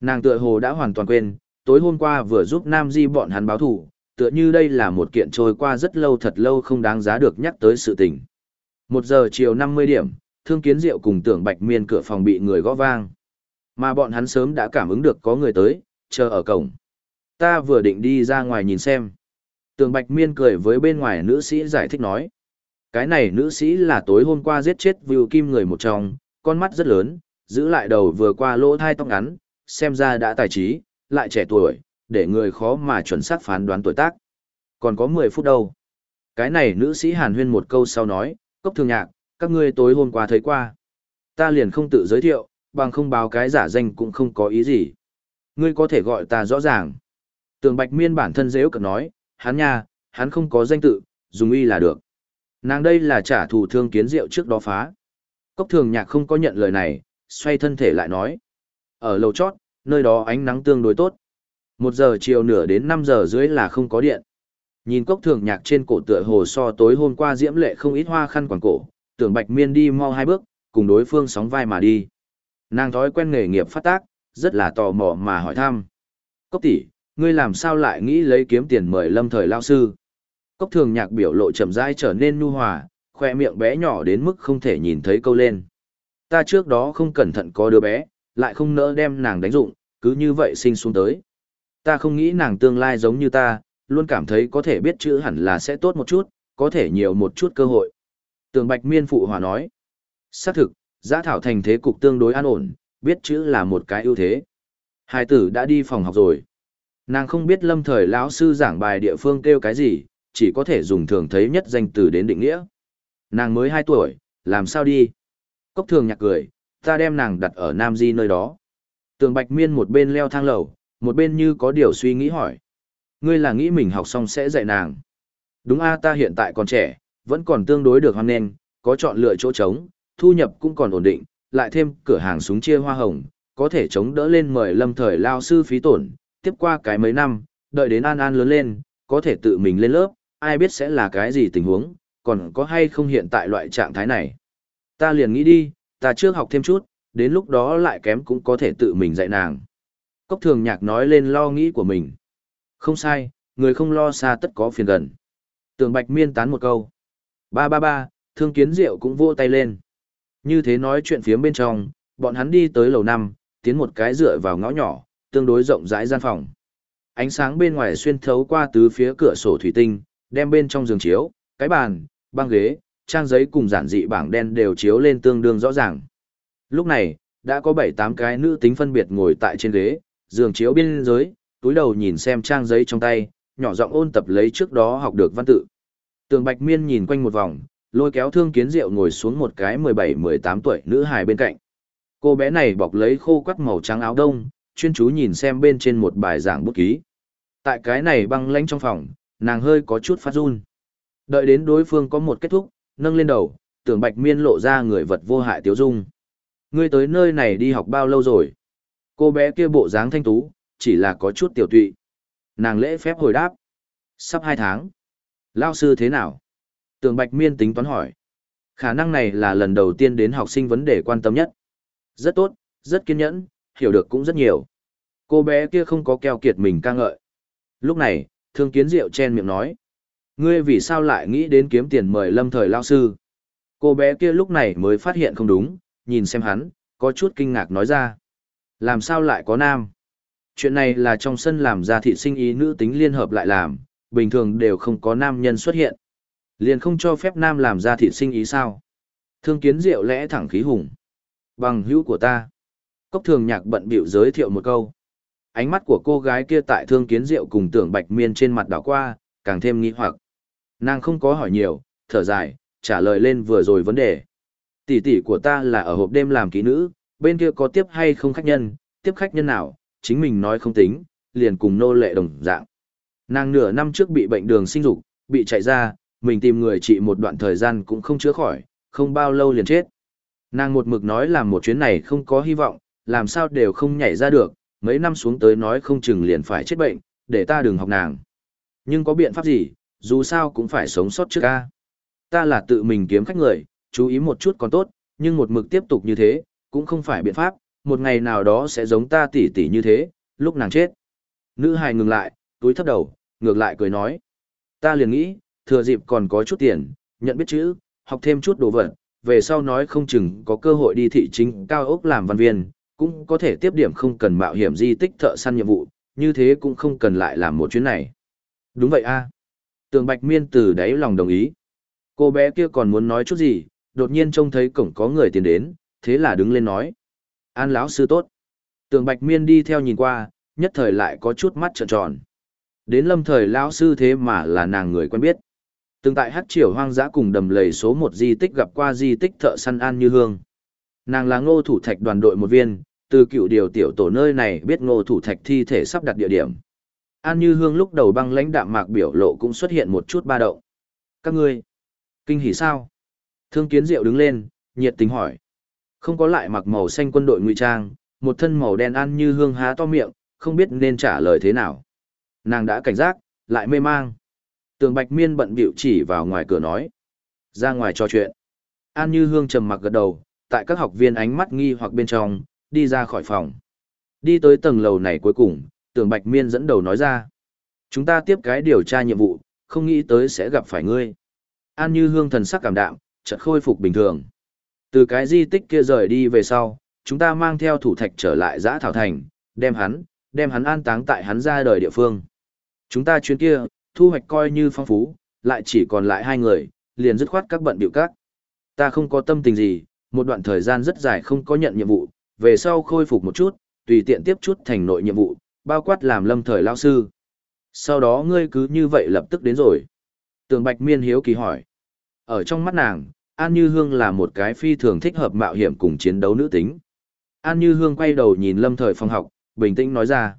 Nàng tựa hồ đã hoàn toàn quên, tối hôm qua vừa giúp Nam Di bọn hắn báo thủ, tựa như đây là một kiện trôi qua rất lâu thật lâu không đáng giá được nhắc tới sự tình. Một giờ chiều 50 điểm, thương kiến Diệu cùng tưởng Bạch Miên cửa phòng bị người gõ vang. Mà bọn hắn sớm đã cảm ứng được có người tới, chờ ở cổng. Ta vừa định đi ra ngoài nhìn xem. Tường Bạch Miên cười với bên ngoài nữ sĩ giải thích nói. Cái này nữ sĩ là tối hôm qua giết chết Vưu Kim người một trong, con mắt rất lớn, giữ lại đầu vừa qua lỗ thai tóc ngắn, xem ra đã tài trí, lại trẻ tuổi, để người khó mà chuẩn xác phán đoán tuổi tác. Còn có 10 phút đâu. Cái này nữ sĩ hàn huyên một câu sau nói, cốc thường nhạc, các ngươi tối hôm qua thấy qua. Ta liền không tự giới thiệu, bằng không báo cái giả danh cũng không có ý gì. Ngươi có thể gọi ta rõ ràng. Tường Bạch Miên bản thân dễ cận nói, hắn nha, hắn không có danh tự, dùng y là được. Nàng đây là trả thù thương kiến rượu trước đó phá. Cốc thường nhạc không có nhận lời này, xoay thân thể lại nói. Ở lầu chót, nơi đó ánh nắng tương đối tốt. Một giờ chiều nửa đến 5 giờ dưới là không có điện. Nhìn cốc thường nhạc trên cổ tựa hồ so tối hôm qua diễm lệ không ít hoa khăn quàng cổ, tưởng bạch miên đi mau hai bước, cùng đối phương sóng vai mà đi. Nàng thói quen nghề nghiệp phát tác, rất là tò mò mà hỏi thăm. Cốc tỷ, ngươi làm sao lại nghĩ lấy kiếm tiền mời lâm thời lao sư? Cốc thường nhạc biểu lộ chậm rãi trở nên nu hòa, khoe miệng bé nhỏ đến mức không thể nhìn thấy câu lên. Ta trước đó không cẩn thận có đứa bé, lại không nỡ đem nàng đánh dụng, cứ như vậy sinh xuống tới. Ta không nghĩ nàng tương lai giống như ta, luôn cảm thấy có thể biết chữ hẳn là sẽ tốt một chút, có thể nhiều một chút cơ hội. Tường Bạch Miên phụ hòa nói. Xác thực, giã thảo thành thế cục tương đối an ổn, biết chữ là một cái ưu thế. Hai tử đã đi phòng học rồi. Nàng không biết lâm thời lão sư giảng bài địa phương kêu cái gì, chỉ có thể dùng thường thấy nhất danh từ đến định nghĩa. Nàng mới 2 tuổi, làm sao đi? Cốc thường nhạc cười, ta đem nàng đặt ở Nam Di nơi đó. Tường Bạch Miên một bên leo thang lầu, một bên như có điều suy nghĩ hỏi. Ngươi là nghĩ mình học xong sẽ dạy nàng. Đúng a ta hiện tại còn trẻ, vẫn còn tương đối được hoan nghênh, có chọn lựa chỗ trống, thu nhập cũng còn ổn định, lại thêm cửa hàng súng chia hoa hồng, có thể chống đỡ lên mời lâm thời lao sư phí tổn, tiếp qua cái mấy năm, đợi đến an an lớn lên, có thể tự mình lên lớp, ai biết sẽ là cái gì tình huống, còn có hay không hiện tại loại trạng thái này. Ta liền nghĩ đi, ta trước học thêm chút, đến lúc đó lại kém cũng có thể tự mình dạy nàng. Cốc thường nhạc nói lên lo nghĩ của mình. Không sai, người không lo xa tất có phiền gần. Tường bạch miên tán một câu. Ba ba ba, thương kiến diệu cũng vô tay lên. Như thế nói chuyện phía bên trong, bọn hắn đi tới lầu năm, tiến một cái dựa vào ngõ nhỏ, tương đối rộng rãi gian phòng. Ánh sáng bên ngoài xuyên thấu qua tứ phía cửa sổ thủy tinh, đem bên trong giường chiếu, cái bàn, băng ghế, trang giấy cùng giản dị bảng đen đều chiếu lên tương đương rõ ràng. Lúc này, đã có 7-8 cái nữ tính phân biệt ngồi tại trên ghế, giường chiếu bên dưới, túi đầu nhìn xem trang giấy trong tay, nhỏ giọng ôn tập lấy trước đó học được văn tự. Tường Bạch Miên nhìn quanh một vòng, lôi kéo Thương Kiến Diệu ngồi xuống một cái 17-18 tuổi nữ hài bên cạnh. Cô bé này bọc lấy khô quắt màu trắng áo đông, chuyên chú nhìn xem bên trên một bài giảng bút ký. Tại cái này băng lãnh trong phòng, nàng hơi có chút phát run. Đợi đến đối phương có một kết thúc, nâng lên đầu, tưởng bạch miên lộ ra người vật vô hại tiếu dung. Ngươi tới nơi này đi học bao lâu rồi? Cô bé kia bộ dáng thanh tú, chỉ là có chút tiểu tụy. Nàng lễ phép hồi đáp. Sắp hai tháng. Lao sư thế nào? Tưởng bạch miên tính toán hỏi. Khả năng này là lần đầu tiên đến học sinh vấn đề quan tâm nhất. Rất tốt, rất kiên nhẫn, hiểu được cũng rất nhiều. Cô bé kia không có keo kiệt mình ca ngợi. Lúc này, thương kiến diệu chen miệng nói. Ngươi vì sao lại nghĩ đến kiếm tiền mời lâm thời lao sư? Cô bé kia lúc này mới phát hiện không đúng, nhìn xem hắn, có chút kinh ngạc nói ra. Làm sao lại có nam? Chuyện này là trong sân làm ra thị sinh ý nữ tính liên hợp lại làm, bình thường đều không có nam nhân xuất hiện. Liền không cho phép nam làm ra thị sinh ý sao? Thương kiến diệu lẽ thẳng khí hùng. Bằng hữu của ta. Cốc thường nhạc bận biểu giới thiệu một câu. ánh mắt của cô gái kia tại thương kiến diệu cùng tưởng bạch miên trên mặt đảo qua, càng thêm nghi hoặc. Nàng không có hỏi nhiều, thở dài, trả lời lên vừa rồi vấn đề. Tỷ tỷ của ta là ở hộp đêm làm kỹ nữ, bên kia có tiếp hay không khách nhân, tiếp khách nhân nào, chính mình nói không tính, liền cùng nô lệ đồng dạng. Nàng nửa năm trước bị bệnh đường sinh dục, bị chạy ra, mình tìm người trị một đoạn thời gian cũng không chữa khỏi, không bao lâu liền chết. Nàng một mực nói là một chuyến này không có hy vọng, làm sao đều không nhảy ra được, mấy năm xuống tới nói không chừng liền phải chết bệnh, để ta đừng học nàng. Nhưng có biện pháp gì, dù sao cũng phải sống sót trước ca. Ta là tự mình kiếm khách người, chú ý một chút còn tốt, nhưng một mực tiếp tục như thế, cũng không phải biện pháp, một ngày nào đó sẽ giống ta tỉ tỉ như thế, lúc nàng chết. Nữ hài ngừng lại, túi thấp đầu, ngược lại cười nói. Ta liền nghĩ, thừa dịp còn có chút tiền, nhận biết chữ, học thêm chút đồ vật, về sau nói không chừng có cơ hội đi thị chính cao ốc làm văn viên, cũng có thể tiếp điểm không cần mạo hiểm di tích thợ săn nhiệm vụ, như thế cũng không cần lại làm một chuyến này. Đúng vậy a. Tường Bạch Miên từ đáy lòng đồng ý. Cô bé kia còn muốn nói chút gì, đột nhiên trông thấy cổng có người tiến đến, thế là đứng lên nói. An lão sư tốt. Tường Bạch Miên đi theo nhìn qua, nhất thời lại có chút mắt trợn tròn. Đến lâm thời lão sư thế mà là nàng người quen biết. Từng tại hát triều hoang dã cùng đầm lầy số một di tích gặp qua di tích thợ săn An Như Hương. Nàng là ngô thủ thạch đoàn đội một viên, từ cựu điều tiểu tổ nơi này biết ngô thủ thạch thi thể sắp đặt địa điểm. An Như Hương lúc đầu băng lãnh đạm mạc biểu lộ cũng xuất hiện một chút ba động. Các ngươi, kinh hỉ sao? Thương kiến diệu đứng lên, nhiệt tình hỏi. Không có lại mặc màu xanh quân đội ngụy trang, một thân màu đen An Như Hương há to miệng, không biết nên trả lời thế nào. Nàng đã cảnh giác, lại mê mang. Tường Bạch Miên bận bịu chỉ vào ngoài cửa nói. Ra ngoài trò chuyện. An Như Hương trầm mặc gật đầu, tại các học viên ánh mắt nghi hoặc bên trong, đi ra khỏi phòng. Đi tới tầng lầu này cuối cùng, Tường Bạch Miên dẫn đầu nói ra. Chúng ta tiếp cái điều tra nhiệm vụ, không nghĩ tới sẽ gặp phải ngươi. An Như Hương thần sắc cảm đạm, chợt khôi phục bình thường. Từ cái di tích kia rời đi về sau, chúng ta mang theo thủ thạch trở lại giã thảo thành, đem hắn, đem hắn an táng tại hắn ra đời địa phương. Chúng ta chuyến kia, thu hoạch coi như phong phú, lại chỉ còn lại hai người, liền dứt khoát các bận biểu các. Ta không có tâm tình gì, một đoạn thời gian rất dài không có nhận nhiệm vụ, về sau khôi phục một chút, tùy tiện tiếp chút thành nội nhiệm vụ, bao quát làm lâm thời lao sư. Sau đó ngươi cứ như vậy lập tức đến rồi. Tường Bạch Miên hiếu kỳ hỏi. Ở trong mắt nàng, An Như Hương là một cái phi thường thích hợp mạo hiểm cùng chiến đấu nữ tính. An Như Hương quay đầu nhìn lâm thời phòng học, bình tĩnh nói ra.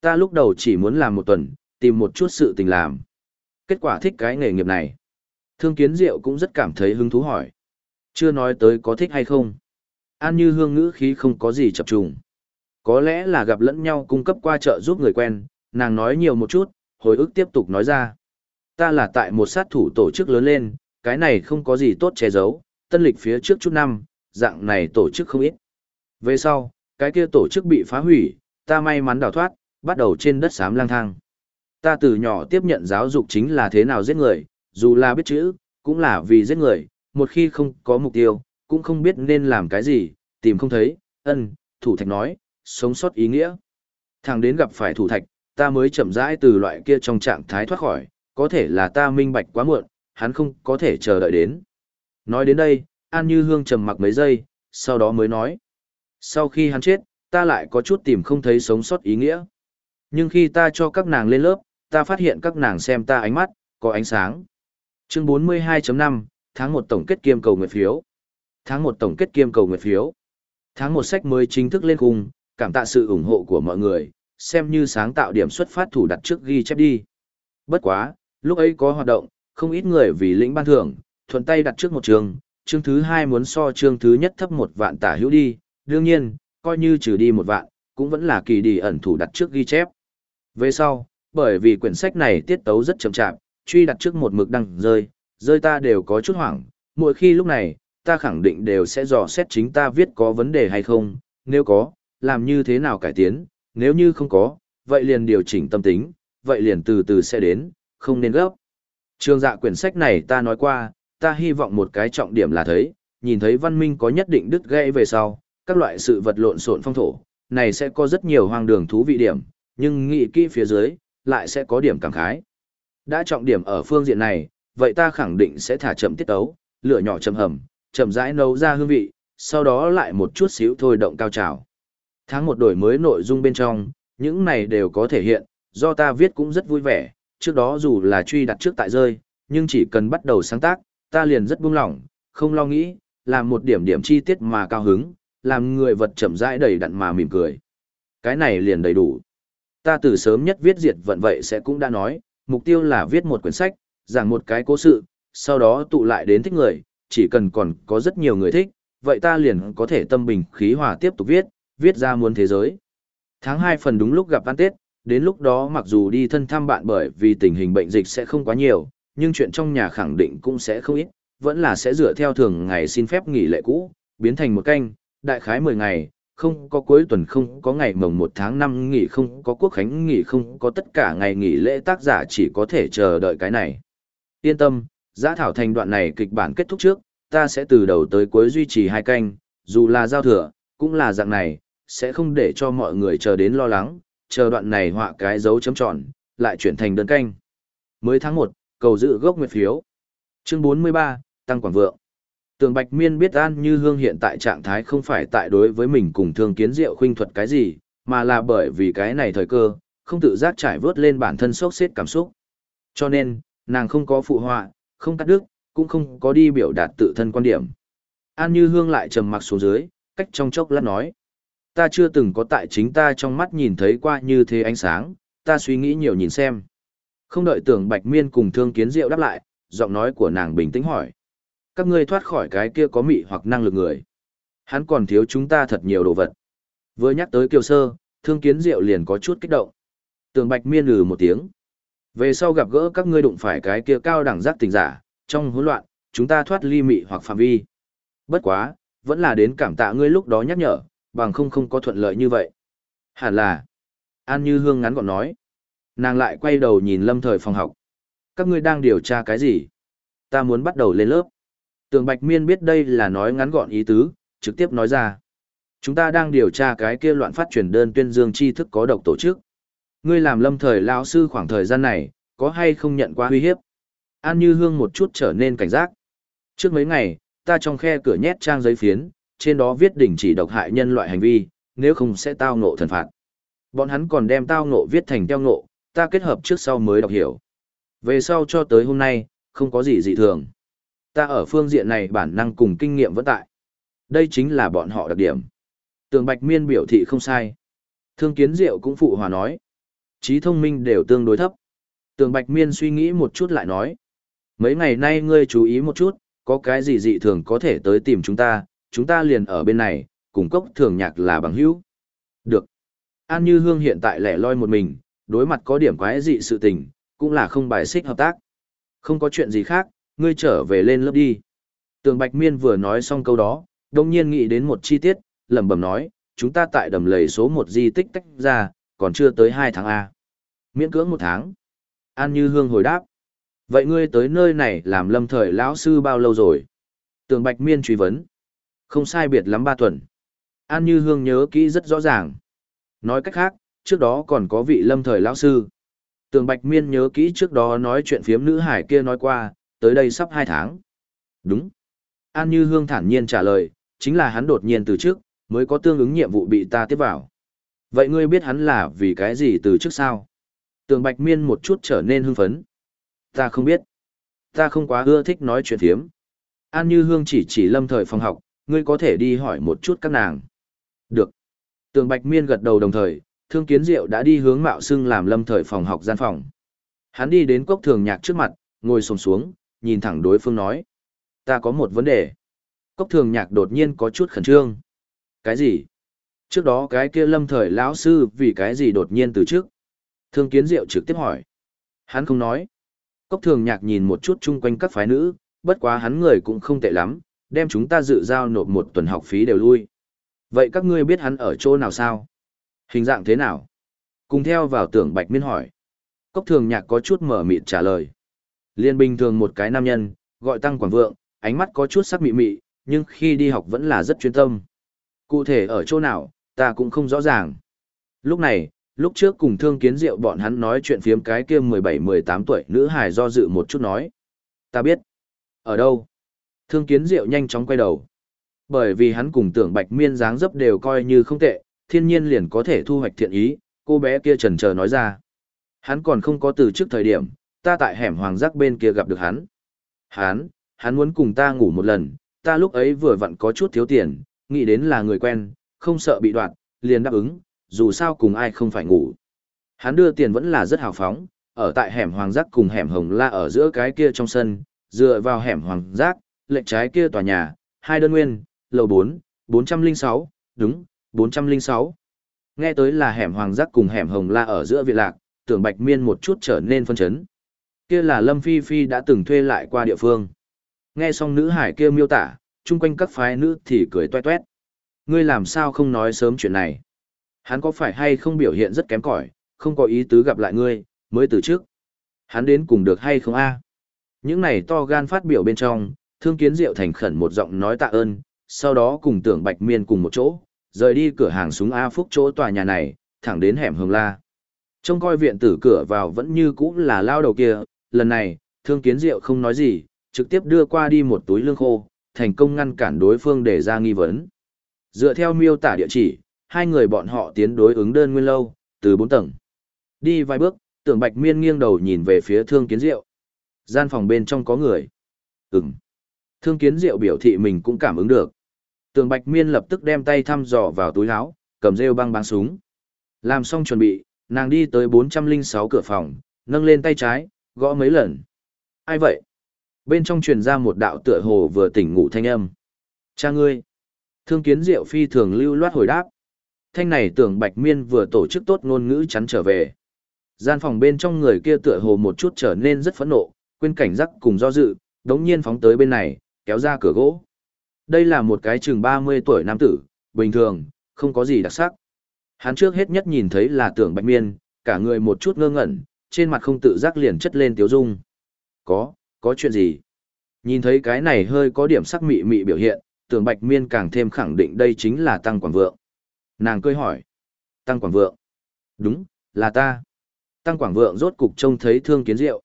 Ta lúc đầu chỉ muốn làm một tuần, tìm một chút sự tình làm. Kết quả thích cái nghề nghiệp này. Thương Kiến Diệu cũng rất cảm thấy hứng thú hỏi. Chưa nói tới có thích hay không. An Như Hương ngữ khí không có gì chập trùng. Có lẽ là gặp lẫn nhau cung cấp qua chợ giúp người quen, nàng nói nhiều một chút, hồi ức tiếp tục nói ra. Ta là tại một sát thủ tổ chức lớn lên, cái này không có gì tốt che giấu, tân lịch phía trước chút năm, dạng này tổ chức không ít. Về sau, cái kia tổ chức bị phá hủy, ta may mắn đào thoát, bắt đầu trên đất xám lang thang. Ta từ nhỏ tiếp nhận giáo dục chính là thế nào giết người, dù là biết chữ, cũng là vì giết người, một khi không có mục tiêu, cũng không biết nên làm cái gì, tìm không thấy, ân, thủ thạch nói, sống sót ý nghĩa. Thằng đến gặp phải thủ thạch, ta mới chậm rãi từ loại kia trong trạng thái thoát khỏi, có thể là ta minh bạch quá muộn, hắn không có thể chờ đợi đến. Nói đến đây, An Như Hương trầm mặc mấy giây, sau đó mới nói. Sau khi hắn chết, ta lại có chút tìm không thấy sống sót ý nghĩa. Nhưng khi ta cho các nàng lên lớp, ta phát hiện các nàng xem ta ánh mắt, có ánh sáng. Chương 42.5, tháng 1 tổng kết kiêm cầu nguyện phiếu. Tháng 1 tổng kết kiêm cầu nguyện phiếu. Tháng 1 sách mới chính thức lên khung, cảm tạ sự ủng hộ của mọi người, xem như sáng tạo điểm xuất phát thủ đặt trước ghi chép đi. Bất quá, lúc ấy có hoạt động, không ít người vì lĩnh ban thưởng, thuận tay đặt trước một trường, chương thứ hai muốn so chương thứ nhất thấp một vạn tả hữu đi, đương nhiên, coi như trừ đi một vạn, cũng vẫn là kỳ đi ẩn thủ đặt trước ghi chép. Về sau, bởi vì quyển sách này tiết tấu rất chậm chạp, truy đặt trước một mực đăng rơi, rơi ta đều có chút hoảng, mỗi khi lúc này, ta khẳng định đều sẽ dò xét chính ta viết có vấn đề hay không, nếu có, làm như thế nào cải tiến, nếu như không có, vậy liền điều chỉnh tâm tính, vậy liền từ từ sẽ đến, không nên gấp. Trường dạ quyển sách này ta nói qua, ta hy vọng một cái trọng điểm là thấy, nhìn thấy văn minh có nhất định đứt gãy về sau, các loại sự vật lộn xộn phong thổ, này sẽ có rất nhiều hoang đường thú vị điểm, nhưng nghị kỹ phía dưới, lại sẽ có điểm cảm khái. Đã trọng điểm ở phương diện này, vậy ta khẳng định sẽ thả chậm tiết tấu, lửa nhỏ chậm hầm, chậm rãi nấu ra hương vị, sau đó lại một chút xíu thôi động cao trào. Tháng một đổi mới nội dung bên trong, Những này đều có thể hiện, do ta viết cũng rất vui vẻ, trước đó dù là truy đặt trước tại rơi, nhưng chỉ cần bắt đầu sáng tác, ta liền rất buông lỏng, không lo nghĩ, làm một điểm điểm chi tiết mà cao hứng, làm người vật chậm rãi đầy đặn mà mỉm cười. Cái này liền đầy đủ. Ta từ sớm nhất viết diệt vận vậy sẽ cũng đã nói, mục tiêu là viết một quyển sách, giảng một cái cố sự, sau đó tụ lại đến thích người, chỉ cần còn có rất nhiều người thích, vậy ta liền có thể tâm bình khí hòa tiếp tục viết, viết ra muôn thế giới. Tháng 2 phần đúng lúc gặp ăn Tết, đến lúc đó mặc dù đi thân thăm bạn bởi vì tình hình bệnh dịch sẽ không quá nhiều, nhưng chuyện trong nhà khẳng định cũng sẽ không ít, vẫn là sẽ dựa theo thường ngày xin phép nghỉ lệ cũ, biến thành một canh, đại khái 10 ngày, không có cuối tuần không có ngày mồng 1 tháng 5 nghỉ không có quốc khánh nghỉ không có tất cả ngày nghỉ lễ tác giả chỉ có thể chờ đợi cái này. Yên tâm, giã thảo thành đoạn này kịch bản kết thúc trước, ta sẽ từ đầu tới cuối duy trì hai canh, dù là giao thừa, cũng là dạng này, sẽ không để cho mọi người chờ đến lo lắng, chờ đoạn này họa cái dấu chấm tròn, lại chuyển thành đơn canh. Mới tháng 1, cầu dự gốc nguyệt phiếu. Chương 43, Tăng Quảng Vượng. Tường Bạch Miên biết An Như Hương hiện tại trạng thái không phải tại đối với mình cùng thương kiến diệu khuynh thuật cái gì, mà là bởi vì cái này thời cơ, không tự giác trải vớt lên bản thân sốc xếp cảm xúc. Cho nên, nàng không có phụ họa, không cắt đứt, cũng không có đi biểu đạt tự thân quan điểm. An Như Hương lại trầm mặc xuống dưới, cách trong chốc lát nói. Ta chưa từng có tại chính ta trong mắt nhìn thấy qua như thế ánh sáng, ta suy nghĩ nhiều nhìn xem. Không đợi tưởng Bạch Miên cùng Thương Kiến Diệu đáp lại, giọng nói của nàng bình tĩnh hỏi. Các ngươi thoát khỏi cái kia có mị hoặc năng lực người. Hắn còn thiếu chúng ta thật nhiều đồ vật. Vừa nhắc tới Kiều Sơ, Thương Kiến Diệu liền có chút kích động. Tưởng Bạch Miên lừ một tiếng. Về sau gặp gỡ các ngươi đụng phải cái kia cao đẳng giác tình giả, trong hỗn loạn, chúng ta thoát ly mị hoặc phạm vi. Bất quá, vẫn là đến cảm tạ ngươi lúc đó nhắc nhở, bằng không không có thuận lợi như vậy. Hẳn là, An Như Hương ngắn gọn nói. Nàng lại quay đầu nhìn lâm thời phòng học. Các ngươi đang điều tra cái gì? Ta muốn bắt đầu lên lớp. Tường Bạch Miên biết đây là nói ngắn gọn ý tứ, trực tiếp nói ra. Chúng ta đang điều tra cái kia loạn phát truyền đơn tuyên dương tri thức có độc tổ chức. Ngươi làm lâm thời lão sư khoảng thời gian này, có hay không nhận qua uy hiếp? An Như Hương một chút trở nên cảnh giác. Trước mấy ngày, ta trong khe cửa nhét trang giấy phiến, trên đó viết đình chỉ độc hại nhân loại hành vi, nếu không sẽ tao ngộ thần phạt. Bọn hắn còn đem tao ngộ viết thành teo ngộ, ta kết hợp trước sau mới đọc hiểu. Về sau cho tới hôm nay, không có gì dị thường. Ta ở phương diện này bản năng cùng kinh nghiệm vẫn tại. Đây chính là bọn họ đặc điểm. Tường Bạch Miên biểu thị không sai. Thương Kiến Diệu cũng phụ hòa nói. Trí thông minh đều tương đối thấp. Tường Bạch Miên suy nghĩ một chút lại nói. Mấy ngày nay ngươi chú ý một chút, có cái gì dị thường có thể tới tìm chúng ta, chúng ta liền ở bên này, cùng cốc thường nhạc là bằng hữu. Được. An Như Hương hiện tại lẻ loi một mình, đối mặt có điểm quái dị sự tình, cũng là không bài xích hợp tác. Không có chuyện gì khác, ngươi trở về lên lớp đi. Tường Bạch Miên vừa nói xong câu đó, đồng nhiên nghĩ đến một chi tiết, lẩm bẩm nói, chúng ta tại đầm lầy số một di tích tách ra, còn chưa tới 2 tháng A. Miễn cưỡng một tháng. An Như Hương hồi đáp. Vậy ngươi tới nơi này làm lâm thời lão sư bao lâu rồi? Tường Bạch Miên truy vấn. Không sai biệt lắm ba tuần. An Như Hương nhớ kỹ rất rõ ràng. Nói cách khác, trước đó còn có vị lâm thời lão sư. Tường Bạch Miên nhớ kỹ trước đó nói chuyện phiếm nữ hải kia nói qua, tới đây sắp hai tháng. Đúng. An Như Hương thản nhiên trả lời, chính là hắn đột nhiên từ trước, mới có tương ứng nhiệm vụ bị ta tiếp vào. Vậy ngươi biết hắn là vì cái gì từ trước sao? Tường Bạch Miên một chút trở nên hưng phấn. Ta không biết. Ta không quá ưa thích nói chuyện phiếm. An Như Hương chỉ chỉ lâm thời phòng học, ngươi có thể đi hỏi một chút các nàng. Được. Tường Bạch Miên gật đầu đồng thời, Thương Kiến Diệu đã đi hướng Mạo Sưng làm lâm thời phòng học gian phòng. Hắn đi đến cốc thường nhạc trước mặt, ngồi xổm xuống, nhìn thẳng đối phương nói. Ta có một vấn đề. Cốc thường nhạc đột nhiên có chút khẩn trương. Cái gì? Trước đó cái kia lâm thời lão sư vì cái gì đột nhiên từ trước? Thương Kiến Diệu trực tiếp hỏi. Hắn không nói. Cốc thường nhạc nhìn một chút chung quanh các phái nữ, bất quá hắn người cũng không tệ lắm, đem chúng ta dự giao nộp một tuần học phí đều lui. Vậy các ngươi biết hắn ở chỗ nào sao? Hình dạng thế nào? Cùng theo vào tưởng Bạch Miên hỏi. Cốc thường nhạc có chút mở mịt trả lời. Liên bình thường một cái nam nhân, gọi tăng quảng vượng, ánh mắt có chút sắc mị mị, nhưng khi đi học vẫn là rất chuyên tâm. Cụ thể ở chỗ nào, ta cũng không rõ ràng. Lúc này, lúc trước cùng thương kiến diệu bọn hắn nói chuyện phiếm cái kia 17-18 tuổi nữ hài do dự một chút nói. Ta biết. Ở đâu? Thương kiến diệu nhanh chóng quay đầu. Bởi vì hắn cùng tưởng bạch miên dáng dấp đều coi như không tệ, thiên nhiên liền có thể thu hoạch thiện ý, Cô bé kia trần chờ nói ra. Hắn còn không có từ trước thời điểm, ta tại hẻm hoàng giác bên kia gặp được hắn. Hắn, hắn muốn cùng ta ngủ một lần, ta lúc ấy vừa vặn có chút thiếu tiền, nghĩ đến là người quen, không sợ bị đoạt, liền đáp ứng, dù sao cùng ai không phải ngủ. Hắn đưa tiền vẫn là rất hào phóng, ở tại hẻm hoàng giác cùng hẻm hồng la ở giữa cái kia trong sân, dựa vào hẻm hoàng giác, lệnh trái kia tòa nhà, hai đơn nguyên, lầu 4, 406, đúng, 406. Nghe tới là hẻm hoàng giác cùng hẻm hồng la ở giữa viện lạc, tưởng bạch miên một chút trở nên phân chấn. Kia là Lâm Phi Phi đã từng thuê lại qua địa phương. Nghe xong nữ hải kia miêu tả, chung quanh các phái nữ thì cười toe toét. Ngươi làm sao không nói sớm chuyện này? Hắn có phải hay không biểu hiện rất kém cỏi, không có ý tứ gặp lại ngươi, mới từ trước. Hắn đến cùng được hay không a? Những này to gan phát biểu bên trong, thương kiến diệu thành khẩn một giọng nói tạ ơn, sau đó cùng tưởng bạch miên cùng một chỗ, rời đi cửa hàng súng A Phúc chỗ tòa nhà này, thẳng đến hẻm hương la. Trông coi viện tử cửa vào vẫn như cũ là lao đầu kia, lần này, thương kiến diệu không nói gì, trực tiếp đưa qua đi một túi lương khô, thành công ngăn cản đối phương để ra nghi vấn. Dựa theo miêu tả địa chỉ, hai người bọn họ tiến đối ứng đơn nguyên lâu, từ bốn tầng. Đi vài bước, tưởng bạch miên nghiêng đầu nhìn về phía thương kiến diệu. Gian phòng bên trong có người. Ừm. Thương kiến diệu biểu thị mình cũng cảm ứng được. Tường Bạch Miên lập tức đem tay thăm dò vào túi áo, cầm rêu băng bắn súng. Làm xong chuẩn bị, nàng đi tới 406 cửa phòng, nâng lên tay trái, gõ mấy lần. Ai vậy? Bên trong truyền ra một đạo tựa hồ vừa tỉnh ngủ thanh âm. Cha ngươi. Thương kiến diệu phi thường lưu loát hồi đáp. Thanh này tưởng Bạch Miên vừa tổ chức tốt ngôn ngữ chắn trở về. Gian phòng bên trong người kia tựa hồ một chút trở nên rất phẫn nộ, quên cảnh giác cùng do dự, đống nhiên phóng tới bên này, kéo ra cửa gỗ. Đây là một cái chừng 30 tuổi nam tử, bình thường, không có gì đặc sắc. Hắn trước hết nhất nhìn thấy là tưởng bạch miên, cả người một chút ngơ ngẩn, trên mặt không tự giác liền chất lên tiếu dung. Có, có chuyện gì? Nhìn thấy cái này hơi có điểm sắc mị mị biểu hiện, tưởng bạch miên càng thêm khẳng định đây chính là Tăng Quảng Vượng. Nàng cười hỏi. Tăng Quảng Vượng. Đúng, là ta. Tăng Quảng Vượng rốt cục trông thấy thương kiến diệu.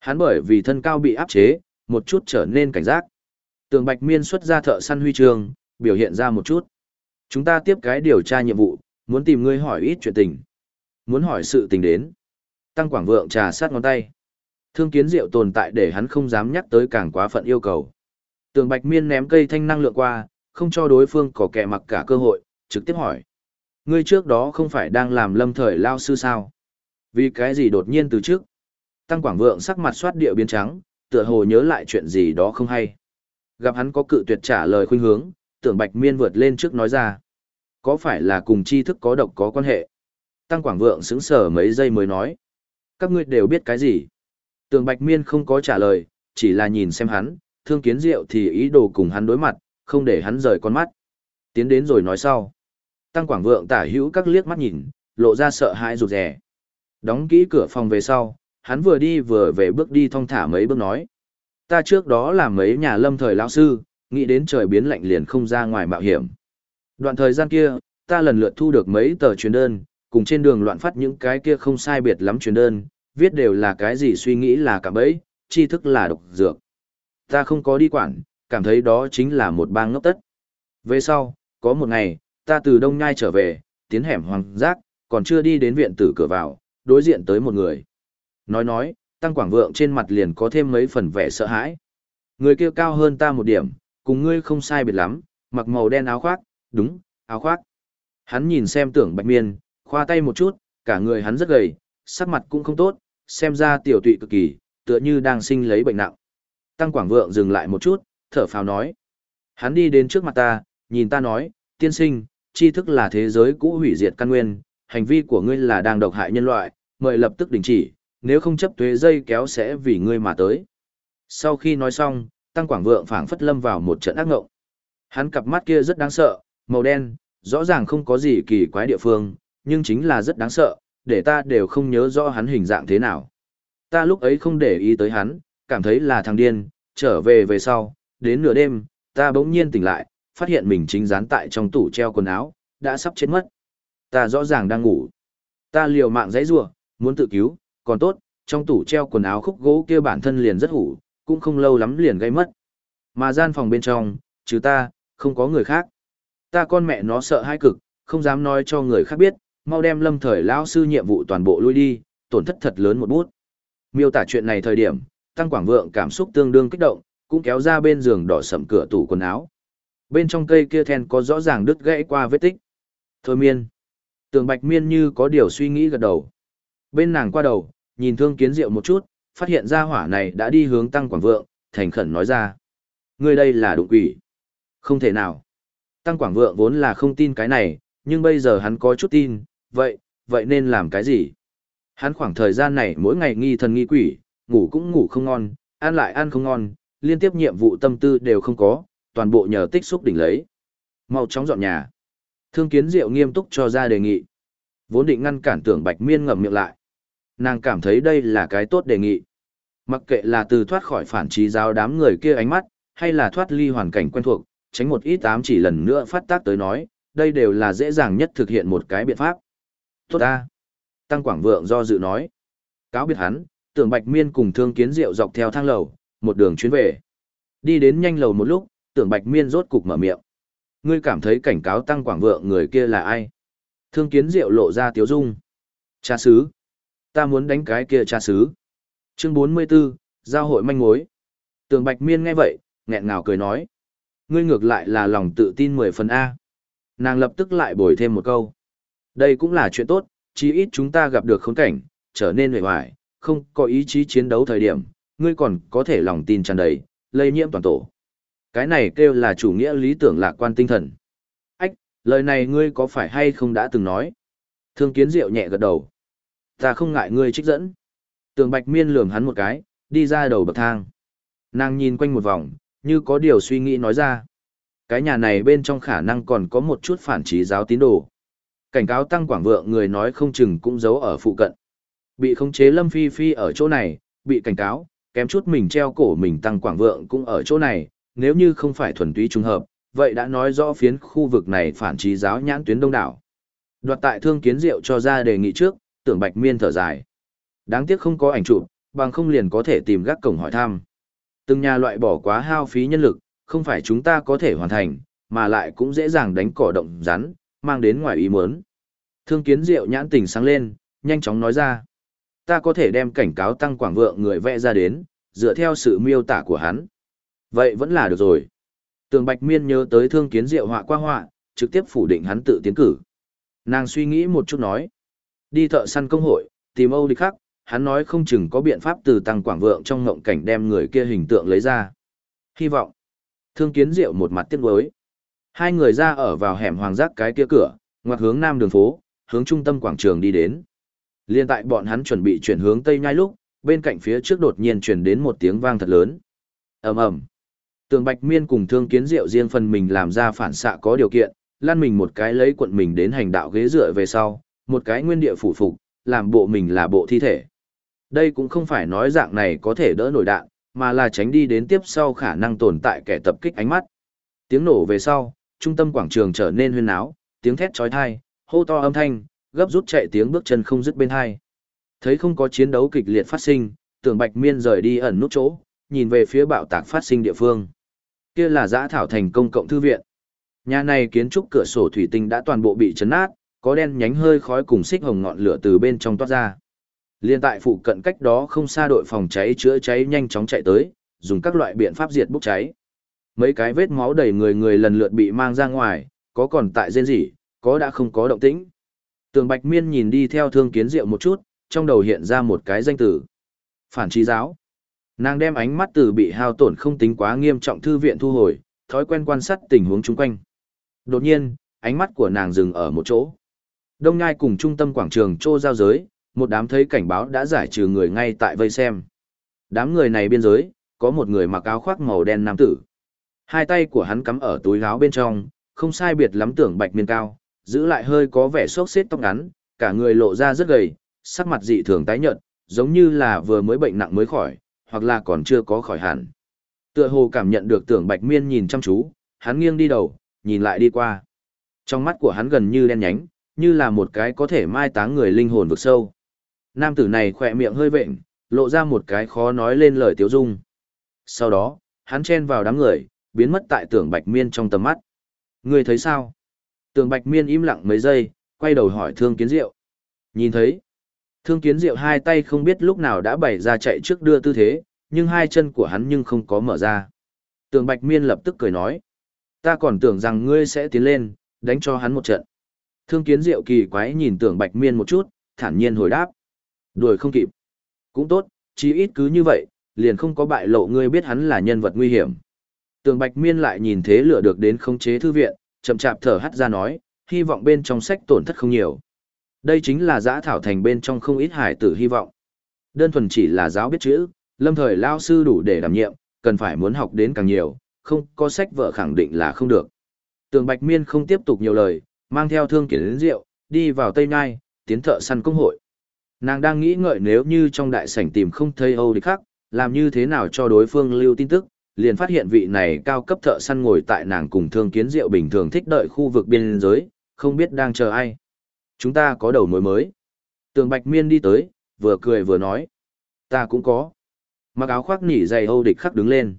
Hắn bởi vì thân cao bị áp chế, một chút trở nên cảnh giác. Tường Bạch Miên xuất ra thợ săn huy chương, biểu hiện ra một chút. Chúng ta tiếp cái điều tra nhiệm vụ, muốn tìm ngươi hỏi ít chuyện tình. Muốn hỏi sự tình đến. Tăng Quảng Vượng trà sát ngón tay. Thương kiến diệu tồn tại để hắn không dám nhắc tới càng quá phận yêu cầu. Tường Bạch Miên ném cây thanh năng lượng qua, không cho đối phương có kẻ mặc cả cơ hội, trực tiếp hỏi. Ngươi trước đó không phải đang làm lâm thời lao sư sao? Vì cái gì đột nhiên từ trước? Tăng Quảng Vượng sắc mặt soát địa biến trắng, tựa hồ nhớ lại chuyện gì đó không hay. Gặp hắn có cự tuyệt trả lời khuynh hướng, tưởng bạch miên vượt lên trước nói ra. Có phải là cùng tri thức có độc có quan hệ? Tăng Quảng Vượng sững sờ mấy giây mới nói. Các ngươi đều biết cái gì? Tưởng bạch miên không có trả lời, chỉ là nhìn xem hắn, thương kiến diệu thì ý đồ cùng hắn đối mặt, không để hắn rời con mắt. Tiến đến rồi nói sau. Tăng Quảng Vượng tả hữu các liếc mắt nhìn, lộ ra sợ hãi rụt rè. Đóng kỹ cửa phòng về sau, hắn vừa đi vừa về bước đi thong thả mấy bước nói. Ta trước đó làm mấy nhà lâm thời lão sư, nghĩ đến trời biến lạnh liền không ra ngoài mạo hiểm. Đoạn thời gian kia, ta lần lượt thu được mấy tờ truyền đơn, cùng trên đường loạn phát những cái kia không sai biệt lắm truyền đơn, viết đều là cái gì suy nghĩ là cả bẫy, tri thức là độc dược. Ta không có đi quản, cảm thấy đó chính là một bang ngốc tất. Về sau, có một ngày, ta từ Đông Nhai trở về, tiến hẻm hoàng giác, còn chưa đi đến viện tử cửa vào, đối diện tới một người. Nói nói, Tăng Quảng Vượng trên mặt liền có thêm mấy phần vẻ sợ hãi. Người kia cao hơn ta một điểm, cùng ngươi không sai biệt lắm, mặc màu đen áo khoác, đúng, áo khoác. Hắn nhìn xem tưởng bạch miên, khoa tay một chút, cả người hắn rất gầy, sắc mặt cũng không tốt, xem ra tiểu tụy cực kỳ, tựa như đang sinh lấy bệnh nặng. Tăng Quảng Vượng dừng lại một chút, thở phào nói. Hắn đi đến trước mặt ta, nhìn ta nói, tiên sinh, tri thức là thế giới cũ hủy diệt căn nguyên, hành vi của ngươi là đang độc hại nhân loại, mời lập tức đình chỉ, nếu không chấp thuế dây kéo sẽ vì ngươi mà tới. Sau khi nói xong, Tăng Quảng Vượng phảng phất lâm vào một trận ác ngộng. Hắn cặp mắt kia rất đáng sợ, màu đen, rõ ràng không có gì kỳ quái địa phương, nhưng chính là rất đáng sợ, để ta đều không nhớ rõ hắn hình dạng thế nào. Ta lúc ấy không để ý tới hắn, cảm thấy là thằng điên, trở về về sau, đến nửa đêm, ta bỗng nhiên tỉnh lại, phát hiện mình chính dán tại trong tủ treo quần áo, đã sắp chết mất. Ta rõ ràng đang ngủ. Ta liều mạng giãy giụa, muốn tự cứu, còn tốt, trong tủ treo quần áo khúc gỗ kia bản thân liền rất hủ, cũng không lâu lắm liền gây mất. Mà gian phòng bên trong, trừ ta, không có người khác. Ta con mẹ nó sợ hai cực, không dám nói cho người khác biết, mau đem lâm thời lão sư nhiệm vụ toàn bộ lui đi, tổn thất thật lớn một bút. Miêu tả chuyện này thời điểm, Tăng Quảng Vượng cảm xúc tương đương kích động, cũng kéo ra bên giường đỏ sậm cửa tủ quần áo. Bên trong cây kia then có rõ ràng đứt gãy qua vết tích. Thôi miên. Tường Bạch Miên như có điều suy nghĩ gật đầu. Bên nàng qua đầu, nhìn Thương Kiến Diệu một chút, phát hiện ra hỏa này đã đi hướng Tăng Quảng Vượng, thành khẩn nói ra. Ngươi đây là đụng quỷ. Không thể nào. Tăng Quảng Vượng vốn là không tin cái này, nhưng bây giờ hắn có chút tin, vậy, vậy nên làm cái gì? Hắn khoảng thời gian này mỗi ngày nghi thần nghi quỷ, ngủ cũng ngủ không ngon, ăn lại ăn không ngon, liên tiếp nhiệm vụ tâm tư đều không có, toàn bộ nhờ tích xúc đỉnh lấy. Mau chóng dọn nhà. Thương kiến diệu nghiêm túc cho ra đề nghị. Vốn định ngăn cản tưởng bạch miên ngậm miệng lại. Nàng cảm thấy đây là cái tốt đề nghị. Mặc kệ là từ thoát khỏi phản trí giáo đám người kia ánh mắt, hay là thoát ly hoàn cảnh quen thuộc, tránh một ít ám chỉ lần nữa phát tác tới nói, đây đều là dễ dàng nhất thực hiện một cái biện pháp. Tốt ta. Tăng Quảng Vượng do dự nói. Cáo biệt hắn, tưởng Bạch Miên cùng Thương Kiến Diệu dọc theo thang lầu, một đường chuyến về. Đi đến nhanh lầu một lúc, tưởng Bạch Miên rốt cục mở miệng. Ngươi cảm thấy cảnh cáo Tăng Quảng Vượng người kia là ai? Thương Kiến Diệu lộ ra tiếu dung. Cha sứ. Ta muốn đánh cái kia cha sứ. Chương 44, Giao hội manh mối. tường Bạch Miên nghe vậy, nghẹn ngào cười nói. Ngươi ngược lại là lòng tự tin 10 phần A. Nàng lập tức lại bồi thêm một câu. Đây cũng là chuyện tốt, chí ít chúng ta gặp được khốn cảnh, trở nên hề hoài, không có ý chí chiến đấu thời điểm, ngươi còn có thể lòng tin tràn đầy, lây nhiễm toàn tổ. Cái này kêu là chủ nghĩa lý tưởng lạc quan tinh thần. Ách, lời này ngươi có phải hay không đã từng nói? Thương kiến diệu nhẹ gật đầu. Ta không ngại ngươi trích dẫn. Tường bạch miên lườm hắn một cái, đi ra đầu bậc thang. Nàng nhìn quanh một vòng, như có điều suy nghĩ nói ra. Cái nhà này bên trong khả năng còn có một chút phản trí giáo tín đồ. Cảnh cáo tăng quảng vượng người nói không chừng cũng giấu ở phụ cận. Bị khống chế Lâm Phi Phi ở chỗ này, bị cảnh cáo, kém chút mình treo cổ mình tăng quảng vượng cũng ở chỗ này, nếu như không phải thuần túy trùng hợp, vậy đã nói rõ phiến khu vực này phản trí giáo nhãn tuyến đông đảo. Đoạt tại thương kiến diệu cho ra đề nghị trước, tưởng bạch miên thở dài. Đáng tiếc không có ảnh chụp, bằng không liền có thể tìm gác cổng hỏi thăm. Từng nhà loại bỏ quá hao phí nhân lực, không phải chúng ta có thể hoàn thành, mà lại cũng dễ dàng đánh cỏ động rắn, mang đến ngoài ý muốn. Thương kiến diệu nhãn tình sáng lên, nhanh chóng nói ra. Ta có thể đem cảnh cáo tăng quảng vượng người vẽ ra đến, dựa theo sự miêu tả của hắn. Vậy vẫn là được rồi. Tường Bạch Miên nhớ tới thương kiến diệu họa qua họa, trực tiếp phủ định hắn tự tiến cử. Nàng suy nghĩ một chút nói. Đi thợ săn công hội, tìm Âu đi khắc, hắn nói không chừng có biện pháp từ tăng quảng vượng trong ngộng cảnh đem người kia hình tượng lấy ra. Hy vọng. Thương kiến diệu một mặt tiếc nuối. Hai người ra ở vào hẻm hoàng giác cái kia cửa, ngoặt hướng nam đường phố, hướng trung tâm quảng trường đi đến. Liên tại bọn hắn chuẩn bị chuyển hướng tây nhai lúc, bên cạnh phía trước đột nhiên truyền đến một tiếng vang thật lớn. Ầm ầm. Tường Bạch Miên cùng Thương Kiến Diệu riêng phần mình làm ra phản xạ có điều kiện, lan mình một cái lấy quận mình đến hành đạo ghế dựa về sau, một cái nguyên địa phủ phục, làm bộ mình là bộ thi thể. Đây cũng không phải nói dạng này có thể đỡ nổi đạn, mà là tránh đi đến tiếp sau khả năng tồn tại kẻ tập kích ánh mắt. Tiếng nổ về sau, trung tâm quảng trường trở nên huyên náo, tiếng thét chói tai, hô to âm thanh, gấp rút chạy tiếng bước chân không dứt bên hai. Thấy không có chiến đấu kịch liệt phát sinh, tưởng Bạch Miên rời đi ẩn nút chỗ, nhìn về phía bạo tạc phát sinh địa phương. Kia là giã thảo thành công cộng thư viện. Nhà này kiến trúc cửa sổ thủy tinh đã toàn bộ bị chấn nát, có đen nhánh hơi khói cùng xích hồng ngọn lửa từ bên trong toát ra. Liên tại phụ cận cách đó không xa đội phòng cháy chữa cháy nhanh chóng chạy tới, dùng các loại biện pháp diệt bốc cháy. Mấy cái vết máu đầy người người lần lượt bị mang ra ngoài, có còn tại rên rỉ, có đã không có động tĩnh. Tường Bạch Miên nhìn đi theo thương kiến diệu một chút, trong đầu hiện ra một cái danh từ. Phản trí giáo. Nàng đem ánh mắt từ bị hao tổn không tính quá nghiêm trọng thư viện thu hồi, thói quen quan sát tình huống chung quanh. Đột nhiên, ánh mắt của nàng dừng ở một chỗ. Đông Nhai cùng trung tâm quảng trường Trô Giao Giới, một đám thấy cảnh báo đã giải trừ người ngay tại vây xem. Đám người này biên giới, có một người mặc áo khoác màu đen nam tử. Hai tay của hắn cắm ở túi áo bên trong, không sai biệt lắm tưởng bạch miên cao, giữ lại hơi có vẻ sốt xếp tóc ngắn, cả người lộ ra rất gầy, sắc mặt dị thường tái nhợt, giống như là vừa mới bệnh nặng mới khỏi, hoặc là còn chưa có khỏi hẳn. Tựa hồ cảm nhận được tưởng bạch miên nhìn chăm chú, hắn nghiêng đi đầu, nhìn lại đi qua. Trong mắt của hắn gần như đen nhánh, như là một cái có thể mai táng người linh hồn vực sâu. Nam tử này khỏe miệng hơi vệnh, lộ ra một cái khó nói lên lời tiếu dung. Sau đó, hắn chen vào đám người, biến mất tại tưởng bạch miên trong tầm mắt. Người thấy sao? Tưởng bạch miên im lặng mấy giây, quay đầu hỏi Thương Kiến Diệu. Nhìn thấy, Thương Kiến Diệu hai tay không biết lúc nào đã bày ra chạy trước đưa tư thế, nhưng hai chân của hắn nhưng không có mở ra. Tường Bạch Miên lập tức cười nói. Ta còn tưởng rằng ngươi sẽ tiến lên, đánh cho hắn một trận. Thương Kiến Diệu kỳ quái nhìn Tường Bạch Miên một chút, thản nhiên hồi đáp. Đuổi không kịp. Cũng tốt, chí ít cứ như vậy, liền không có bại lộ ngươi biết hắn là nhân vật nguy hiểm. Tường Bạch Miên lại nhìn thế lửa được đến khống chế thư viện, chậm chạp thở hắt ra nói, hy vọng bên trong sách tổn thất không nhiều. Đây chính là giã thảo thành bên trong không ít hải tử hy vọng. Đơn thuần chỉ là giáo biết chữ, lâm thời lao sư đủ để đảm nhiệm, cần phải muốn học đến càng nhiều, không có sách vợ khẳng định là không được. Tường Bạch Miên không tiếp tục nhiều lời, mang theo thương kiển đến rượu, đi vào Tây Nhai, tiến thợ săn công hội. Nàng đang nghĩ ngợi nếu như trong đại sảnh tìm không thấy Âu địch khác, làm như thế nào cho đối phương lưu tin tức, liền phát hiện vị này cao cấp thợ săn ngồi tại nàng cùng thương kiến rượu bình thường thích đợi khu vực biên giới, không biết đang chờ ai. Chúng ta có đầu mối mới. Tường Bạch Miên đi tới, vừa cười vừa nói. Ta cũng có. Mặc áo khoác nỉ dày Âu địch khắc đứng lên.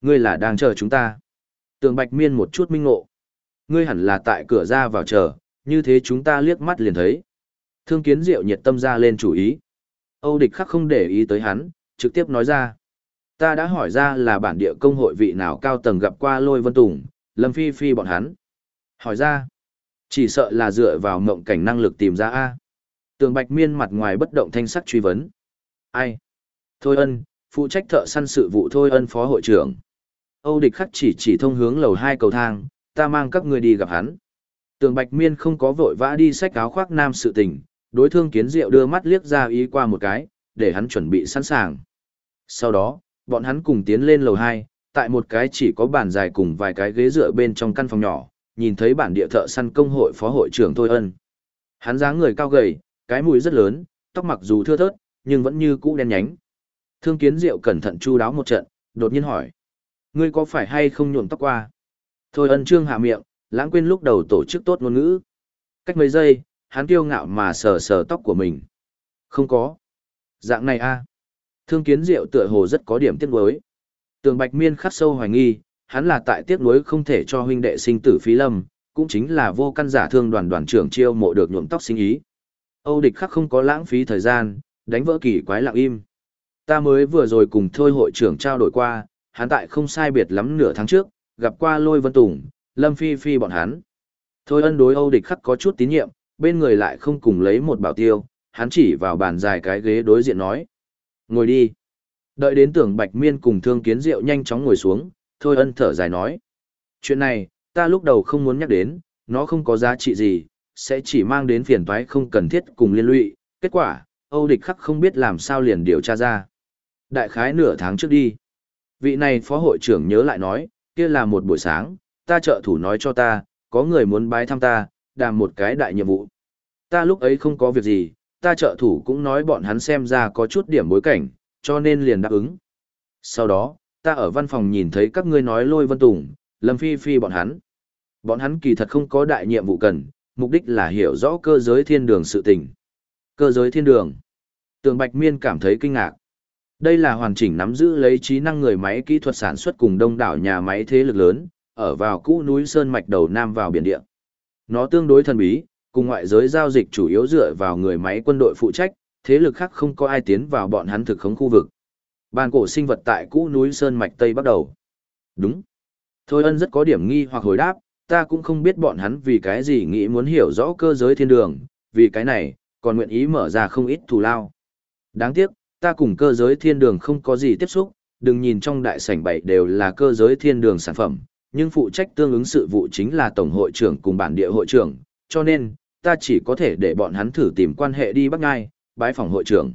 Ngươi là đang chờ chúng ta. Tường Bạch Miên một chút minh ngộ. Ngươi hẳn là tại cửa ra vào chờ, như thế chúng ta liếc mắt liền thấy. Thương kiến diệu nhiệt tâm ra lên chủ ý. Âu địch khắc không để ý tới hắn, trực tiếp nói ra. Ta đã hỏi ra là bản địa công hội vị nào cao tầng gặp qua lôi vân tùng, lâm phi phi bọn hắn. Hỏi ra. Chỉ sợ là dựa vào mộng cảnh năng lực tìm ra A. Tường bạch miên mặt ngoài bất động thanh sắc truy vấn. Ai? Thôi ân, phụ trách thợ săn sự vụ thôi ân phó hội trưởng. Âu địch khắc chỉ chỉ thông hướng lầu hai cầu thang, ta mang các ngươi đi gặp hắn. Tường bạch miên không có vội vã đi xách áo khoác nam sự tình, đối thương kiến diệu đưa mắt liếc ra ý qua một cái, để hắn chuẩn bị sẵn sàng. Sau đó, bọn hắn cùng tiến lên lầu 2, tại một cái chỉ có bàn dài cùng vài cái ghế dựa bên trong căn phòng nhỏ, nhìn thấy bản địa thợ săn công hội phó hội trưởng Thôi Ân. Hắn dáng người cao gầy, cái mũi rất lớn, tóc mặc dù thưa thớt, nhưng vẫn như cũ đen nhánh. Thương Kiến Diệu cẩn thận chu đáo một trận, đột nhiên hỏi: "Ngươi có phải hay không nhuộm tóc qua?" Thôi Ân trương hạ miệng, lãng quên lúc đầu tổ chức tốt ngôn ngữ. Cách mấy giây, hắn kiêu ngạo mà sờ sờ tóc của mình. "Không có." Dạng này a Thương kiến diệu tựa hồ rất có điểm tiếc nuối. Tường Bạch Miên khắc sâu hoài nghi, hắn là tại tiếc nuối không thể cho huynh đệ sinh tử phí lâm, cũng chính là vô căn giả thương đoàn đoàn trưởng chiêu mộ được nhuộm tóc sinh ý. Âu địch khắc không có lãng phí thời gian, đánh vỡ kỳ quái lặng im. Ta mới vừa rồi cùng thôi hội trưởng trao đổi qua, hắn tại không sai biệt lắm nửa tháng trước, gặp qua Lôi Vân Tùng, Lâm Phi Phi bọn hắn. Thôi ân đối Âu địch khắc có chút tín nhiệm, bên người lại không cùng lấy một bảo tiêu, hắn chỉ vào bàn dài cái ghế đối diện nói. Ngồi đi. Đợi đến tưởng Bạch Miên cùng Thương Kiến Diệu nhanh chóng ngồi xuống, Thôi ân thở dài nói. Chuyện này, ta lúc đầu không muốn nhắc đến, nó không có giá trị gì, sẽ chỉ mang đến phiền toái không cần thiết cùng liên lụy. Kết quả, Âu địch khắc không biết làm sao liền điều tra ra. Đại khái nửa tháng trước đi. Vị này phó hội trưởng nhớ lại nói, kia là một buổi sáng, ta trợ thủ nói cho ta, có người muốn bái thăm ta, đàm một cái đại nhiệm vụ. Ta lúc ấy không có việc gì, ta trợ thủ cũng nói bọn hắn xem ra có chút điểm bối cảnh, cho nên liền đáp ứng. Sau đó, ta ở văn phòng nhìn thấy các ngươi nói lôi vân tùng, lâm phi phi bọn hắn. Bọn hắn kỳ thật không có đại nhiệm vụ cần, mục đích là hiểu rõ cơ giới thiên đường sự tình. Cơ giới thiên đường. Tường Bạch Miên cảm thấy kinh ngạc. Đây là hoàn chỉnh nắm giữ lấy trí năng người máy kỹ thuật sản xuất cùng đông đảo nhà máy thế lực lớn, ở vào cũ núi Sơn Mạch đầu Nam vào biển địa. Nó tương đối thần bí, cùng ngoại giới giao dịch chủ yếu dựa vào người máy quân đội phụ trách, thế lực khác không có ai tiến vào bọn hắn thực khống khu vực. Bàn cổ sinh vật tại cũ núi Sơn Mạch Tây bắt đầu. Đúng. Thôi ân rất có điểm nghi hoặc hồi đáp, ta cũng không biết bọn hắn vì cái gì nghĩ muốn hiểu rõ cơ giới thiên đường, vì cái này, còn nguyện ý mở ra không ít thù lao. Đáng tiếc, ta cùng cơ giới thiên đường không có gì tiếp xúc, đừng nhìn trong đại sảnh bảy đều là cơ giới thiên đường sản phẩm, nhưng phụ trách tương ứng sự vụ chính là tổng hội trưởng cùng bản địa hội trưởng, cho nên, ta chỉ có thể để bọn hắn thử tìm quan hệ đi Bắc Ngai, bái phòng hội trưởng.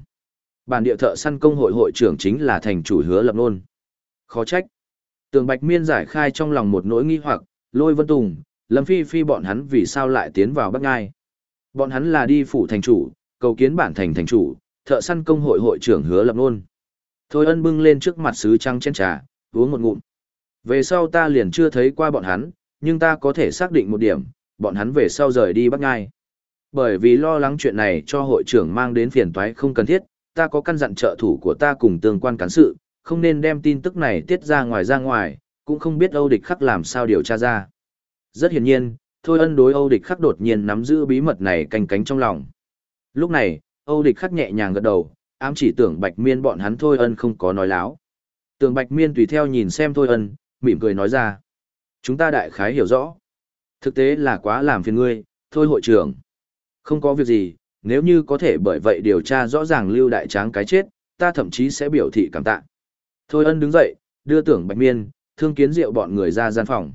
Bản địa thợ săn công hội hội trưởng chính là thành chủ hứa lập nôn. Khó trách. Tường Bạch Miên giải khai trong lòng một nỗi nghi hoặc, lôi vân tùng, lâm phi phi bọn hắn vì sao lại tiến vào Bắc Ngai. Bọn hắn là đi phủ thành chủ, cầu kiến bản thành thành chủ, thợ săn công hội hội trưởng hứa lập nôn. Thôi ân bưng lên trước mặt sứ trăng chén trà, uống một ngụm. Về sau ta liền chưa thấy qua bọn hắn, nhưng ta có thể xác định một điểm, bọn hắn về sau rời đi Bắc Ngai. Bởi vì lo lắng chuyện này cho hội trưởng mang đến phiền toái không cần thiết, ta có căn dặn trợ thủ của ta cùng tương quan cán sự, không nên đem tin tức này tiết ra ngoài ra ngoài, cũng không biết Âu địch khắc làm sao điều tra ra. Rất hiển nhiên, Thôi ân đối Âu địch khắc đột nhiên nắm giữ bí mật này canh cánh trong lòng. Lúc này, Âu địch khắc nhẹ nhàng gật đầu, ám chỉ tưởng bạch miên bọn hắn Thôi ân không có nói láo. Tưởng bạch miên tùy theo nhìn xem Thôi ân, mỉm cười nói ra. Chúng ta đại khái hiểu rõ. Thực tế là quá làm phiền ngươi, thôi hội trưởng. Không có việc gì, nếu như có thể bởi vậy điều tra rõ ràng lưu đại tráng cái chết, ta thậm chí sẽ biểu thị cảm tạ. Thôi ân đứng dậy, đưa tưởng bạch miên, thương kiến rượu bọn người ra gian phòng.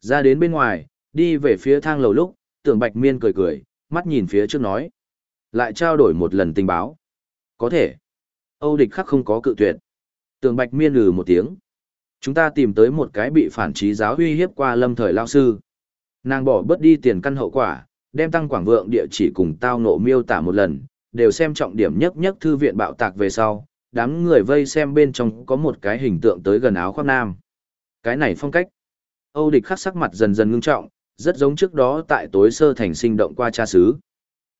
Ra đến bên ngoài, đi về phía thang lầu lúc, tưởng bạch miên cười cười, mắt nhìn phía trước nói. Lại trao đổi một lần tình báo. Có thể. Âu địch khắc không có cự tuyệt. Tường bạch miên lừ một tiếng. Chúng ta tìm tới một cái bị phản trí giáo uy hiếp qua lâm thời lao sư. Nàng bỏ bớt đi tiền căn hậu quả, đem tăng quảng vượng địa chỉ cùng tao nộ miêu tả một lần, đều xem trọng điểm nhất nhất thư viện bạo tạc về sau, đám người vây xem bên trong có một cái hình tượng tới gần áo khoác nam. Cái này phong cách. Âu địch khắc sắc mặt dần dần ngưng trọng, rất giống trước đó tại tối sơ thành sinh động qua cha xứ.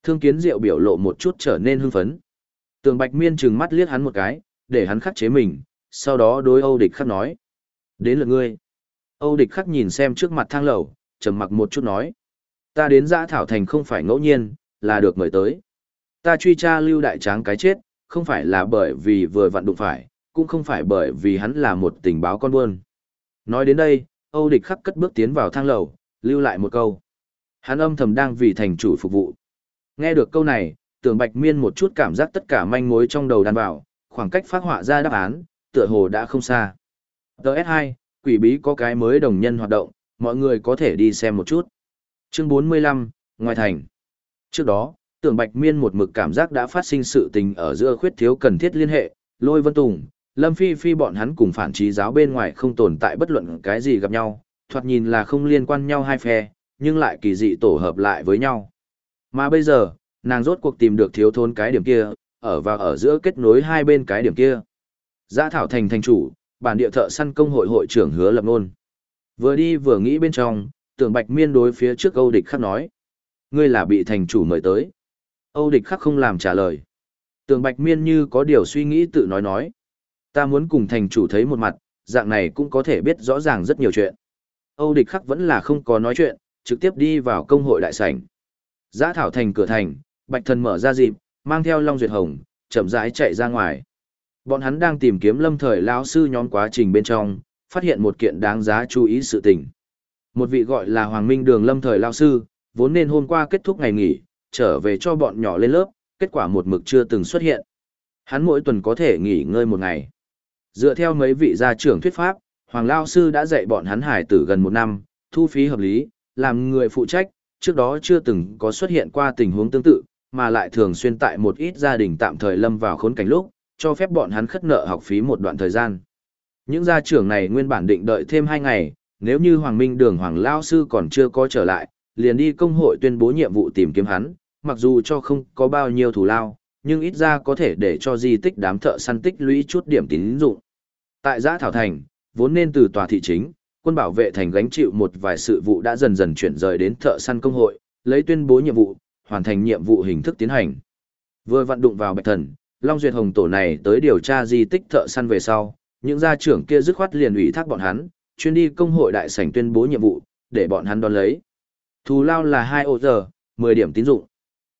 Thương kiến diệu biểu lộ một chút trở nên hưng phấn. Tường bạch miên trừng mắt liếc hắn một cái, để hắn khắc chế mình, sau đó đối Âu địch khắc nói. Đến lượt ngươi. Âu địch khắc nhìn xem trước mặt thang lầu, trầm mặc một chút nói. Ta đến giã thảo thành không phải ngẫu nhiên, là được mời tới. Ta truy tra lưu đại tráng cái chết, không phải là bởi vì vừa vặn đụng phải, cũng không phải bởi vì hắn là một tình báo con buôn. Nói đến đây, Âu địch khắc cất bước tiến vào thang lầu, lưu lại một câu. Hắn âm thầm đang vì thành chủ phục vụ. Nghe được câu này, tưởng bạch miên một chút cảm giác tất cả manh mối trong đầu đàn vào, khoảng cách phát họa ra đáp án, tựa hồ đã không xa. TS2, quỷ bí có cái mới đồng nhân hoạt động, mọi người có thể đi xem một chút. Chương 45, ngoài thành. Trước đó, tưởng Bạch Miên một mực cảm giác đã phát sinh sự tình ở giữa khuyết thiếu cần thiết liên hệ, lôi vân tùng, Lâm Phi Phi bọn hắn cùng phản trí giáo bên ngoài không tồn tại bất luận cái gì gặp nhau, thoạt nhìn là không liên quan nhau hai phe, nhưng lại kỳ dị tổ hợp lại với nhau. Mà bây giờ, nàng rốt cuộc tìm được thiếu thốn cái điểm kia, ở và ở giữa kết nối hai bên cái điểm kia. Giã Thảo Thành thành chủ, bản địa thợ săn công hội hội trưởng hứa lập nôn. Vừa đi vừa nghĩ bên trong, tưởng bạch miên đối phía trước Âu Địch Khắc nói. Ngươi là bị thành chủ mời tới. Âu Địch Khắc không làm trả lời. Tưởng bạch miên như có điều suy nghĩ tự nói nói. Ta muốn cùng thành chủ thấy một mặt, dạng này cũng có thể biết rõ ràng rất nhiều chuyện. Âu Địch Khắc vẫn là không có nói chuyện, trực tiếp đi vào công hội đại sảnh. Giã thảo thành cửa thành, Bạch Thần mở ra dịp, mang theo Long Duyệt Hồng, chậm rãi chạy ra ngoài. Bọn hắn đang tìm kiếm lâm thời lão sư nhóm quá trình bên trong, phát hiện một kiện đáng giá chú ý sự tình. Một vị gọi là Hoàng Minh Đường lâm thời lão sư, vốn nên hôm qua kết thúc ngày nghỉ, trở về cho bọn nhỏ lên lớp, kết quả một mực chưa từng xuất hiện. Hắn mỗi tuần có thể nghỉ ngơi một ngày. Dựa theo mấy vị gia trưởng thuyết pháp, Hoàng Lao Sư đã dạy bọn hắn hải tử gần một năm, thu phí hợp lý, làm người phụ trách, trước đó chưa từng có xuất hiện qua tình huống tương tự, mà lại thường xuyên tại một ít gia đình tạm thời lâm vào khốn cảnh lúc, cho phép bọn hắn khất nợ học phí một đoạn thời gian. Những gia trưởng này nguyên bản định đợi thêm 2 ngày, nếu như Hoàng Minh Đường Hoàng Lao Sư còn chưa có trở lại, liền đi công hội tuyên bố nhiệm vụ tìm kiếm hắn, mặc dù cho không có bao nhiêu thủ lao, nhưng ít ra có thể để cho di tích đám thợ săn tích lũy chút điểm tín dụng. Tại giã Thảo Thành, vốn nên từ tòa thị chính, quân bảo vệ thành gánh chịu một vài sự vụ đã dần dần chuyển rời đến thợ săn công hội, lấy tuyên bố nhiệm vụ, hoàn thành nhiệm vụ hình thức tiến hành. Vừa vận đụng vào Bạch Thần, Long Duyệt Hồng tổ này tới điều tra di tích thợ săn về sau, những gia trưởng kia dứt khoát liền ủy thác bọn hắn, chuyên đi công hội đại sảnh tuyên bố nhiệm vụ, để bọn hắn đón lấy. Thù lao là 2 ô giờ, 10 điểm tín dụng.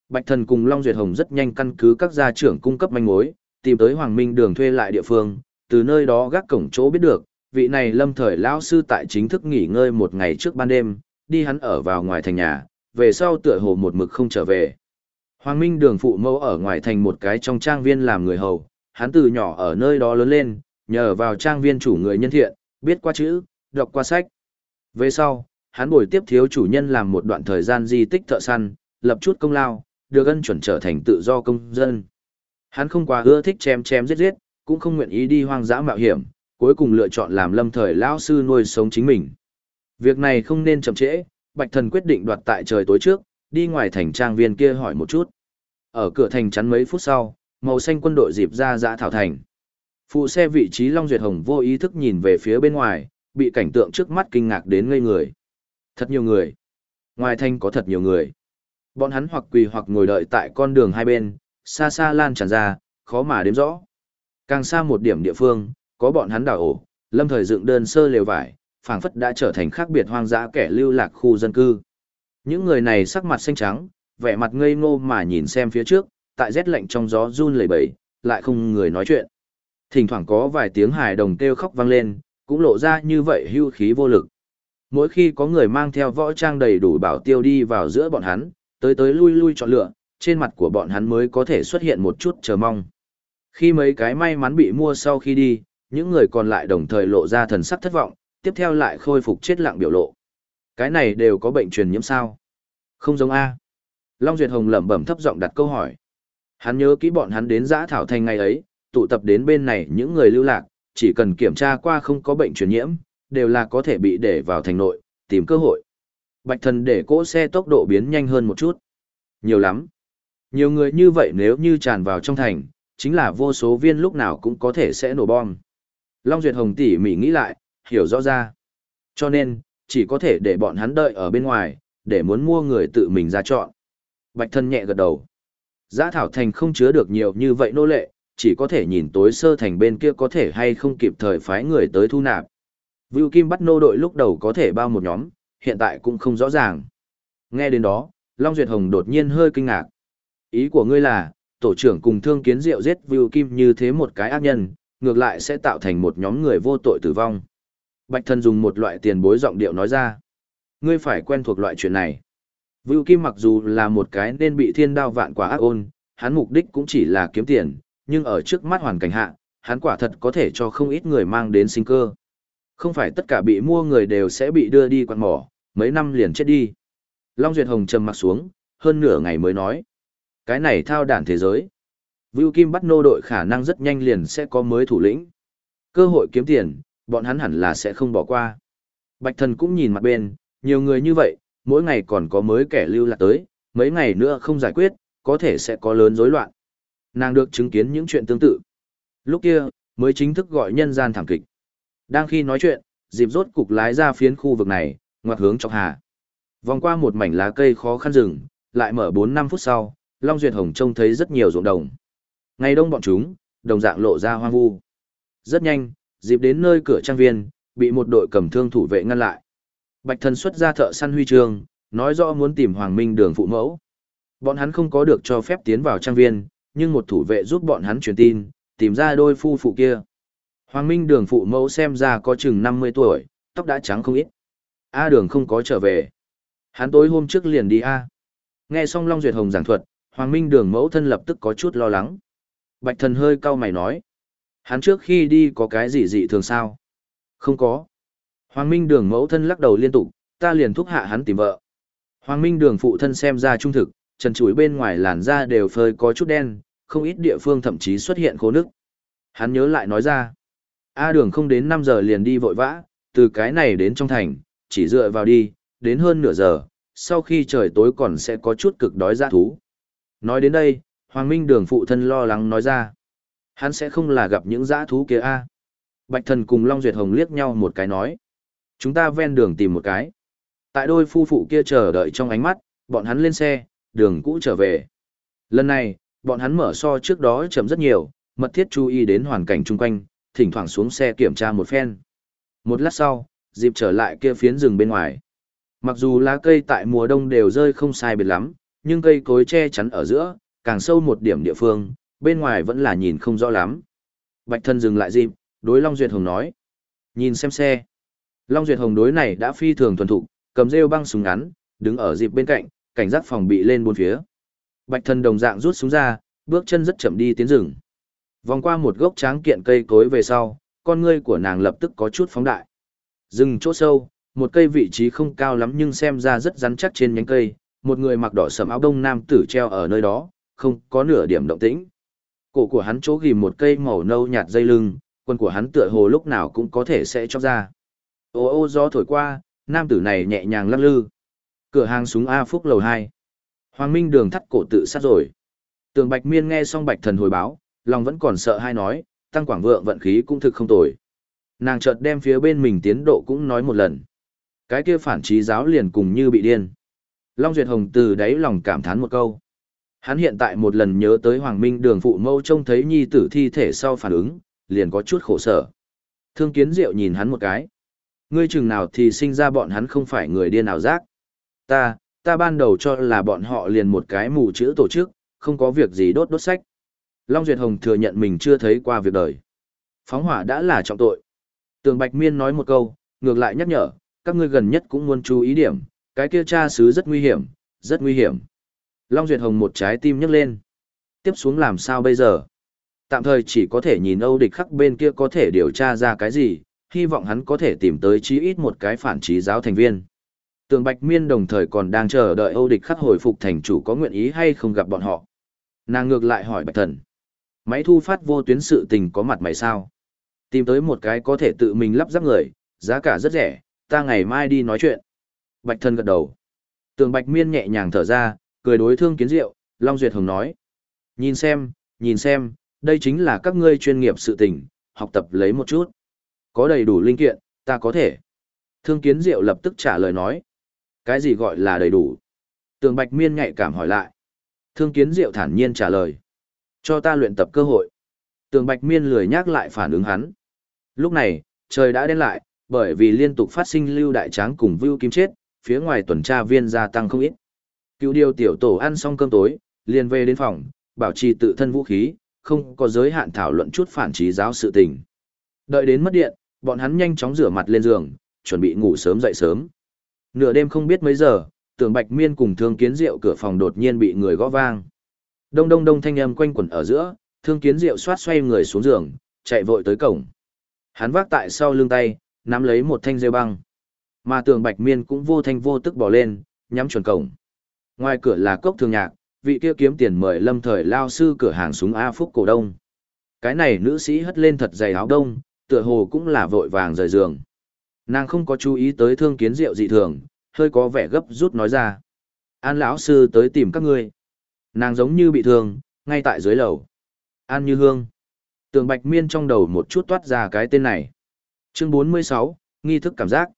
Bạch Thần cùng Long Duyệt Hồng rất nhanh căn cứ các gia trưởng cung cấp manh mối, tìm tới Hoàng Minh Đường thuê lại địa phương, từ nơi đó gác cổng chỗ biết được, vị này lâm thời lão sư tại chính thức nghỉ ngơi một ngày trước ban đêm, đi hắn ở vào ngoài thành nhà, về sau tựa hồ một mực không trở về. Hoàng Minh Đường phụ mẫu ở ngoài thành một cái trong trang viên làm người hầu, hắn từ nhỏ ở nơi đó lớn lên, nhờ vào trang viên chủ người nhân thiện, biết qua chữ, đọc qua sách. Về sau, hắn bồi tiếp thiếu chủ nhân làm một đoạn thời gian di tích thợ săn, lập chút công lao, được ân chuẩn trở thành tự do công dân. Hắn không quá ưa thích chém chém giết giết, cũng không nguyện ý đi hoang dã mạo hiểm, cuối cùng lựa chọn làm lâm thời lão sư nuôi sống chính mình. Việc này không nên chậm trễ, Bạch Thần quyết định đoạt tại trời tối trước, đi ngoài thành trang viên kia hỏi một chút. Ở cửa thành chắn mấy phút sau, màu xanh quân đội dịp ra dã thảo thành. Phụ xe vị trí Long Duyệt Hồng vô ý thức nhìn về phía bên ngoài, bị cảnh tượng trước mắt kinh ngạc đến ngây người. Thật nhiều người. Ngoài thành có thật nhiều người. Bọn hắn hoặc quỳ hoặc ngồi đợi tại con đường hai bên, xa xa lan tràn ra, khó mà đếm rõ. Càng xa một điểm địa phương, có bọn hắn đào ổ, lâm thời dựng đơn sơ lều vải, phảng phất đã trở thành khác biệt hoang dã kẻ lưu lạc khu dân cư. Những người này sắc mặt xanh trắng, vẻ mặt ngây ngô mà nhìn xem phía trước, tại rét lạnh trong gió run lẩy bẩy, lại không người nói chuyện. Thỉnh thoảng có vài tiếng hài đồng kêu khóc vang lên, cũng lộ ra như vậy hưu khí vô lực. Mỗi khi có người mang theo võ trang đầy đủ bảo tiêu đi vào giữa bọn hắn, tới tới lui lui chọn lựa, trên mặt của bọn hắn mới có thể xuất hiện một chút chờ mong. Khi mấy cái may mắn bị mua sau khi đi, những người còn lại đồng thời lộ ra thần sắc thất vọng, tiếp theo lại khôi phục chết lặng biểu lộ. Cái này đều có bệnh truyền nhiễm sao? Không giống A. Long Duyệt Hồng lẩm bẩm thấp giọng đặt câu hỏi. Hắn nhớ kỹ bọn hắn đến giã thảo thành ngày ấy, tụ tập đến bên này những người lưu lạc, chỉ cần kiểm tra qua không có bệnh truyền nhiễm, đều là có thể bị để vào thành nội, tìm cơ hội. Bạch thần để cỗ xe tốc độ biến nhanh hơn một chút. Nhiều lắm. Nhiều người như vậy nếu như tràn vào trong thành, chính là vô số viên lúc nào cũng có thể sẽ nổ bom. Long Duyệt Hồng tỉ mỉ nghĩ lại, hiểu rõ ra. Cho nên, chỉ có thể để bọn hắn đợi ở bên ngoài, để muốn mua người tự mình ra chọn. Bạch thân nhẹ gật đầu. Giá thảo thành không chứa được nhiều như vậy nô lệ, chỉ có thể nhìn tối sơ thành bên kia có thể hay không kịp thời phái người tới thu nạp. Vưu Kim bắt nô đội lúc đầu có thể bao một nhóm, hiện tại cũng không rõ ràng. Nghe đến đó, Long Duyệt Hồng đột nhiên hơi kinh ngạc. Ý của ngươi là, tổ trưởng cùng thương kiến diệu giết Vưu Kim như thế một cái ác nhân, ngược lại sẽ tạo thành một nhóm người vô tội tử vong. Bạch thần dùng một loại tiền bối giọng điệu nói ra. Ngươi phải quen thuộc loại chuyện này. Vưu Kim mặc dù là một cái nên bị thiên đao vạn quả ác ôn, hắn mục đích cũng chỉ là kiếm tiền, nhưng ở trước mắt hoàn cảnh hạ, hắn quả thật có thể cho không ít người mang đến sinh cơ. Không phải tất cả bị mua người đều sẽ bị đưa đi quạt mỏ, mấy năm liền chết đi. Long Duyệt Hồng trầm mặt xuống, hơn nửa ngày mới nói. Cái này thao đản thế giới. Vưu Kim bắt nô đội khả năng rất nhanh liền sẽ có mới thủ lĩnh. Cơ hội kiếm tiền, bọn hắn hẳn là sẽ không bỏ qua. Bạch thần cũng nhìn mặt bên, nhiều người như vậy, mỗi ngày còn có mới kẻ lưu lạc tới, mấy ngày nữa không giải quyết, có thể sẽ có lớn rối loạn. Nàng được chứng kiến những chuyện tương tự. Lúc kia, mới chính thức gọi nhân gian thảm kịch. Đang khi nói chuyện, dịp rốt cục lái ra phiến khu vực này, ngoặt hướng trong hà. Vòng qua một mảnh lá cây khó khăn rừng, lại mở 4-5 phút sau, Long Duyệt Hồng trông thấy rất nhiều ruộng đồng. Ngày đông bọn chúng, đồng dạng lộ ra hoang vu. Rất nhanh, dịp đến nơi cửa trang viên, bị một đội cầm thương thủ vệ ngăn lại. Bạch thần xuất ra thợ săn huy chương, nói rõ muốn tìm Hoàng Minh đường phụ mẫu. Bọn hắn không có được cho phép tiến vào trang viên, nhưng một thủ vệ giúp bọn hắn truyền tin, tìm ra đôi phu phụ kia. Hoàng Minh đường phụ mẫu xem ra có chừng 50 tuổi, tóc đã trắng không ít. A đường không có trở về. Hắn tối hôm trước liền đi A. Nghe xong Long Duyệt Hồng giảng thuật, Hoàng Minh đường mẫu thân lập tức có chút lo lắng. Bạch thần hơi cau mày nói. Hắn trước khi đi có cái gì dị thường sao? Không có. Hoàng Minh đường mẫu thân lắc đầu liên tục, ta liền thúc hạ hắn tìm vợ. Hoàng Minh đường phụ thân xem ra trung thực, trần chuối bên ngoài làn da đều phơi có chút đen, không ít địa phương thậm chí xuất hiện khô nước. Hắn nhớ lại nói ra. A đường không đến 5 giờ liền đi vội vã, từ cái này đến trong thành, chỉ dựa vào đi, đến hơn nửa giờ, sau khi trời tối còn sẽ có chút cực đói ra thú. Nói đến đây, Hoàng Minh đường phụ thân lo lắng nói ra. Hắn sẽ không là gặp những dã thú kia a Bạch thần cùng Long Duyệt Hồng liếc nhau một cái nói. Chúng ta ven đường tìm một cái. Tại đôi phu phụ kia chờ đợi trong ánh mắt, bọn hắn lên xe, đường cũ trở về. Lần này, bọn hắn mở so trước đó chậm rất nhiều, mật thiết chú ý đến hoàn cảnh chung quanh, thỉnh thoảng xuống xe kiểm tra một phen. Một lát sau, dịp trở lại kia phiến rừng bên ngoài. Mặc dù lá cây tại mùa đông đều rơi không sai biệt lắm, nhưng cây cối che chắn ở giữa, càng sâu một điểm địa phương, bên ngoài vẫn là nhìn không rõ lắm. Bạch thân dừng lại dịp, đối Long Duyệt Hồng nói. Nhìn xem xe. Long Duyệt Hồng đối này đã phi thường thuần thục, cầm rêu băng súng ngắn, đứng ở dịp bên cạnh, cảnh giác phòng bị lên bốn phía. Bạch thân đồng dạng rút súng ra, bước chân rất chậm đi tiến rừng. Vòng qua một gốc tráng kiện cây cối về sau, con ngươi của nàng lập tức có chút phóng đại. Rừng chỗ sâu, một cây vị trí không cao lắm nhưng xem ra rất rắn chắc trên nhánh cây, một người mặc đỏ sẫm áo đông nam tử treo ở nơi đó, không có nửa điểm động tĩnh. Cổ của hắn chỗ ghim một cây màu nâu nhạt dây lưng, quần của hắn tựa hồ lúc nào cũng có thể sẽ chóc ra. Ô ô gió thổi qua, nam tử này nhẹ nhàng lắc lư. Cửa hàng súng A Phúc lầu 2. Hoàng Minh đường thắt cổ tự sát rồi. Tường Bạch Miên nghe xong Bạch Thần hồi báo, lòng vẫn còn sợ hai nói, tăng quảng vượng vận khí cũng thực không tồi. Nàng chợt đem phía bên mình tiến độ cũng nói một lần. Cái kia phản trí giáo liền cùng như bị điên. Long Duyệt Hồng từ đáy lòng cảm thán một câu. Hắn hiện tại một lần nhớ tới Hoàng Minh đường phụ mâu trông thấy nhi tử thi thể sau phản ứng, liền có chút khổ sở. Thương kiến diệu nhìn hắn một cái. Ngươi chừng nào thì sinh ra bọn hắn không phải người điên nào giác. Ta, ta ban đầu cho là bọn họ liền một cái mù chữ tổ chức, không có việc gì đốt đốt sách. Long Duyệt Hồng thừa nhận mình chưa thấy qua việc đời. Phóng hỏa đã là trọng tội. Tường Bạch Miên nói một câu, ngược lại nhắc nhở, các ngươi gần nhất cũng muốn chú ý điểm, cái kia cha xứ rất nguy hiểm, rất nguy hiểm. Long Duyệt Hồng một trái tim nhấc lên. Tiếp xuống làm sao bây giờ? Tạm thời chỉ có thể nhìn Âu địch khắc bên kia có thể điều tra ra cái gì, hy vọng hắn có thể tìm tới chí ít một cái phản trí giáo thành viên. Tường Bạch Miên đồng thời còn đang chờ đợi Âu địch khắc hồi phục thành chủ có nguyện ý hay không gặp bọn họ. Nàng ngược lại hỏi Bạch Thần. Máy thu phát vô tuyến sự tình có mặt mày sao? Tìm tới một cái có thể tự mình lắp ráp người, giá cả rất rẻ, ta ngày mai đi nói chuyện. Bạch Thần gật đầu. Tường Bạch Miên nhẹ nhàng thở ra, cười đối thương kiến diệu, Long Duyệt Hồng nói. Nhìn xem, nhìn xem, đây chính là các ngươi chuyên nghiệp sự tình, học tập lấy một chút. Có đầy đủ linh kiện, ta có thể. Thương kiến diệu lập tức trả lời nói. Cái gì gọi là đầy đủ? Tường Bạch Miên nhạy cảm hỏi lại. Thương kiến diệu thản nhiên trả lời. Cho ta luyện tập cơ hội. Tường Bạch Miên lười nhắc lại phản ứng hắn. Lúc này, trời đã đen lại, bởi vì liên tục phát sinh lưu đại tráng cùng Vưu Kim chết, phía ngoài tuần tra viên gia tăng không ít. Cựu điều tiểu tổ ăn xong cơm tối, liền về đến phòng, bảo trì tự thân vũ khí, không có giới hạn thảo luận chút phản trí giáo sự tình. Đợi đến mất điện, bọn hắn nhanh chóng rửa mặt lên giường, chuẩn bị ngủ sớm dậy sớm. Nửa đêm không biết mấy giờ, tưởng Bạch Miên cùng Thương Kiến Diệu cửa phòng đột nhiên bị người gõ vang. Đông đông đông thanh âm quanh quẩn ở giữa, Thương Kiến Diệu xoát xoay người xuống giường, chạy vội tới cổng. Hắn vác tại sau lưng tay, nắm lấy một thanh rêu băng. Mà tường Bạch Miên cũng vô thanh vô tức bỏ lên, nhắm chuẩn cổng. Ngoài cửa là cốc thường nhạc, vị kia kiếm tiền mời lâm thời lao sư cửa hàng súng A Phúc cổ đông. Cái này nữ sĩ hất lên thật dày áo đông, tựa hồ cũng là vội vàng rời giường. Nàng không có chú ý tới thương kiến rượu dị thường, hơi có vẻ gấp rút nói ra. An lão sư tới tìm các ngươi. Nàng giống như bị thương, ngay tại dưới lầu. An như hương. Tường bạch miên trong đầu một chút toát ra cái tên này. Chương 46, nghi thức cảm giác.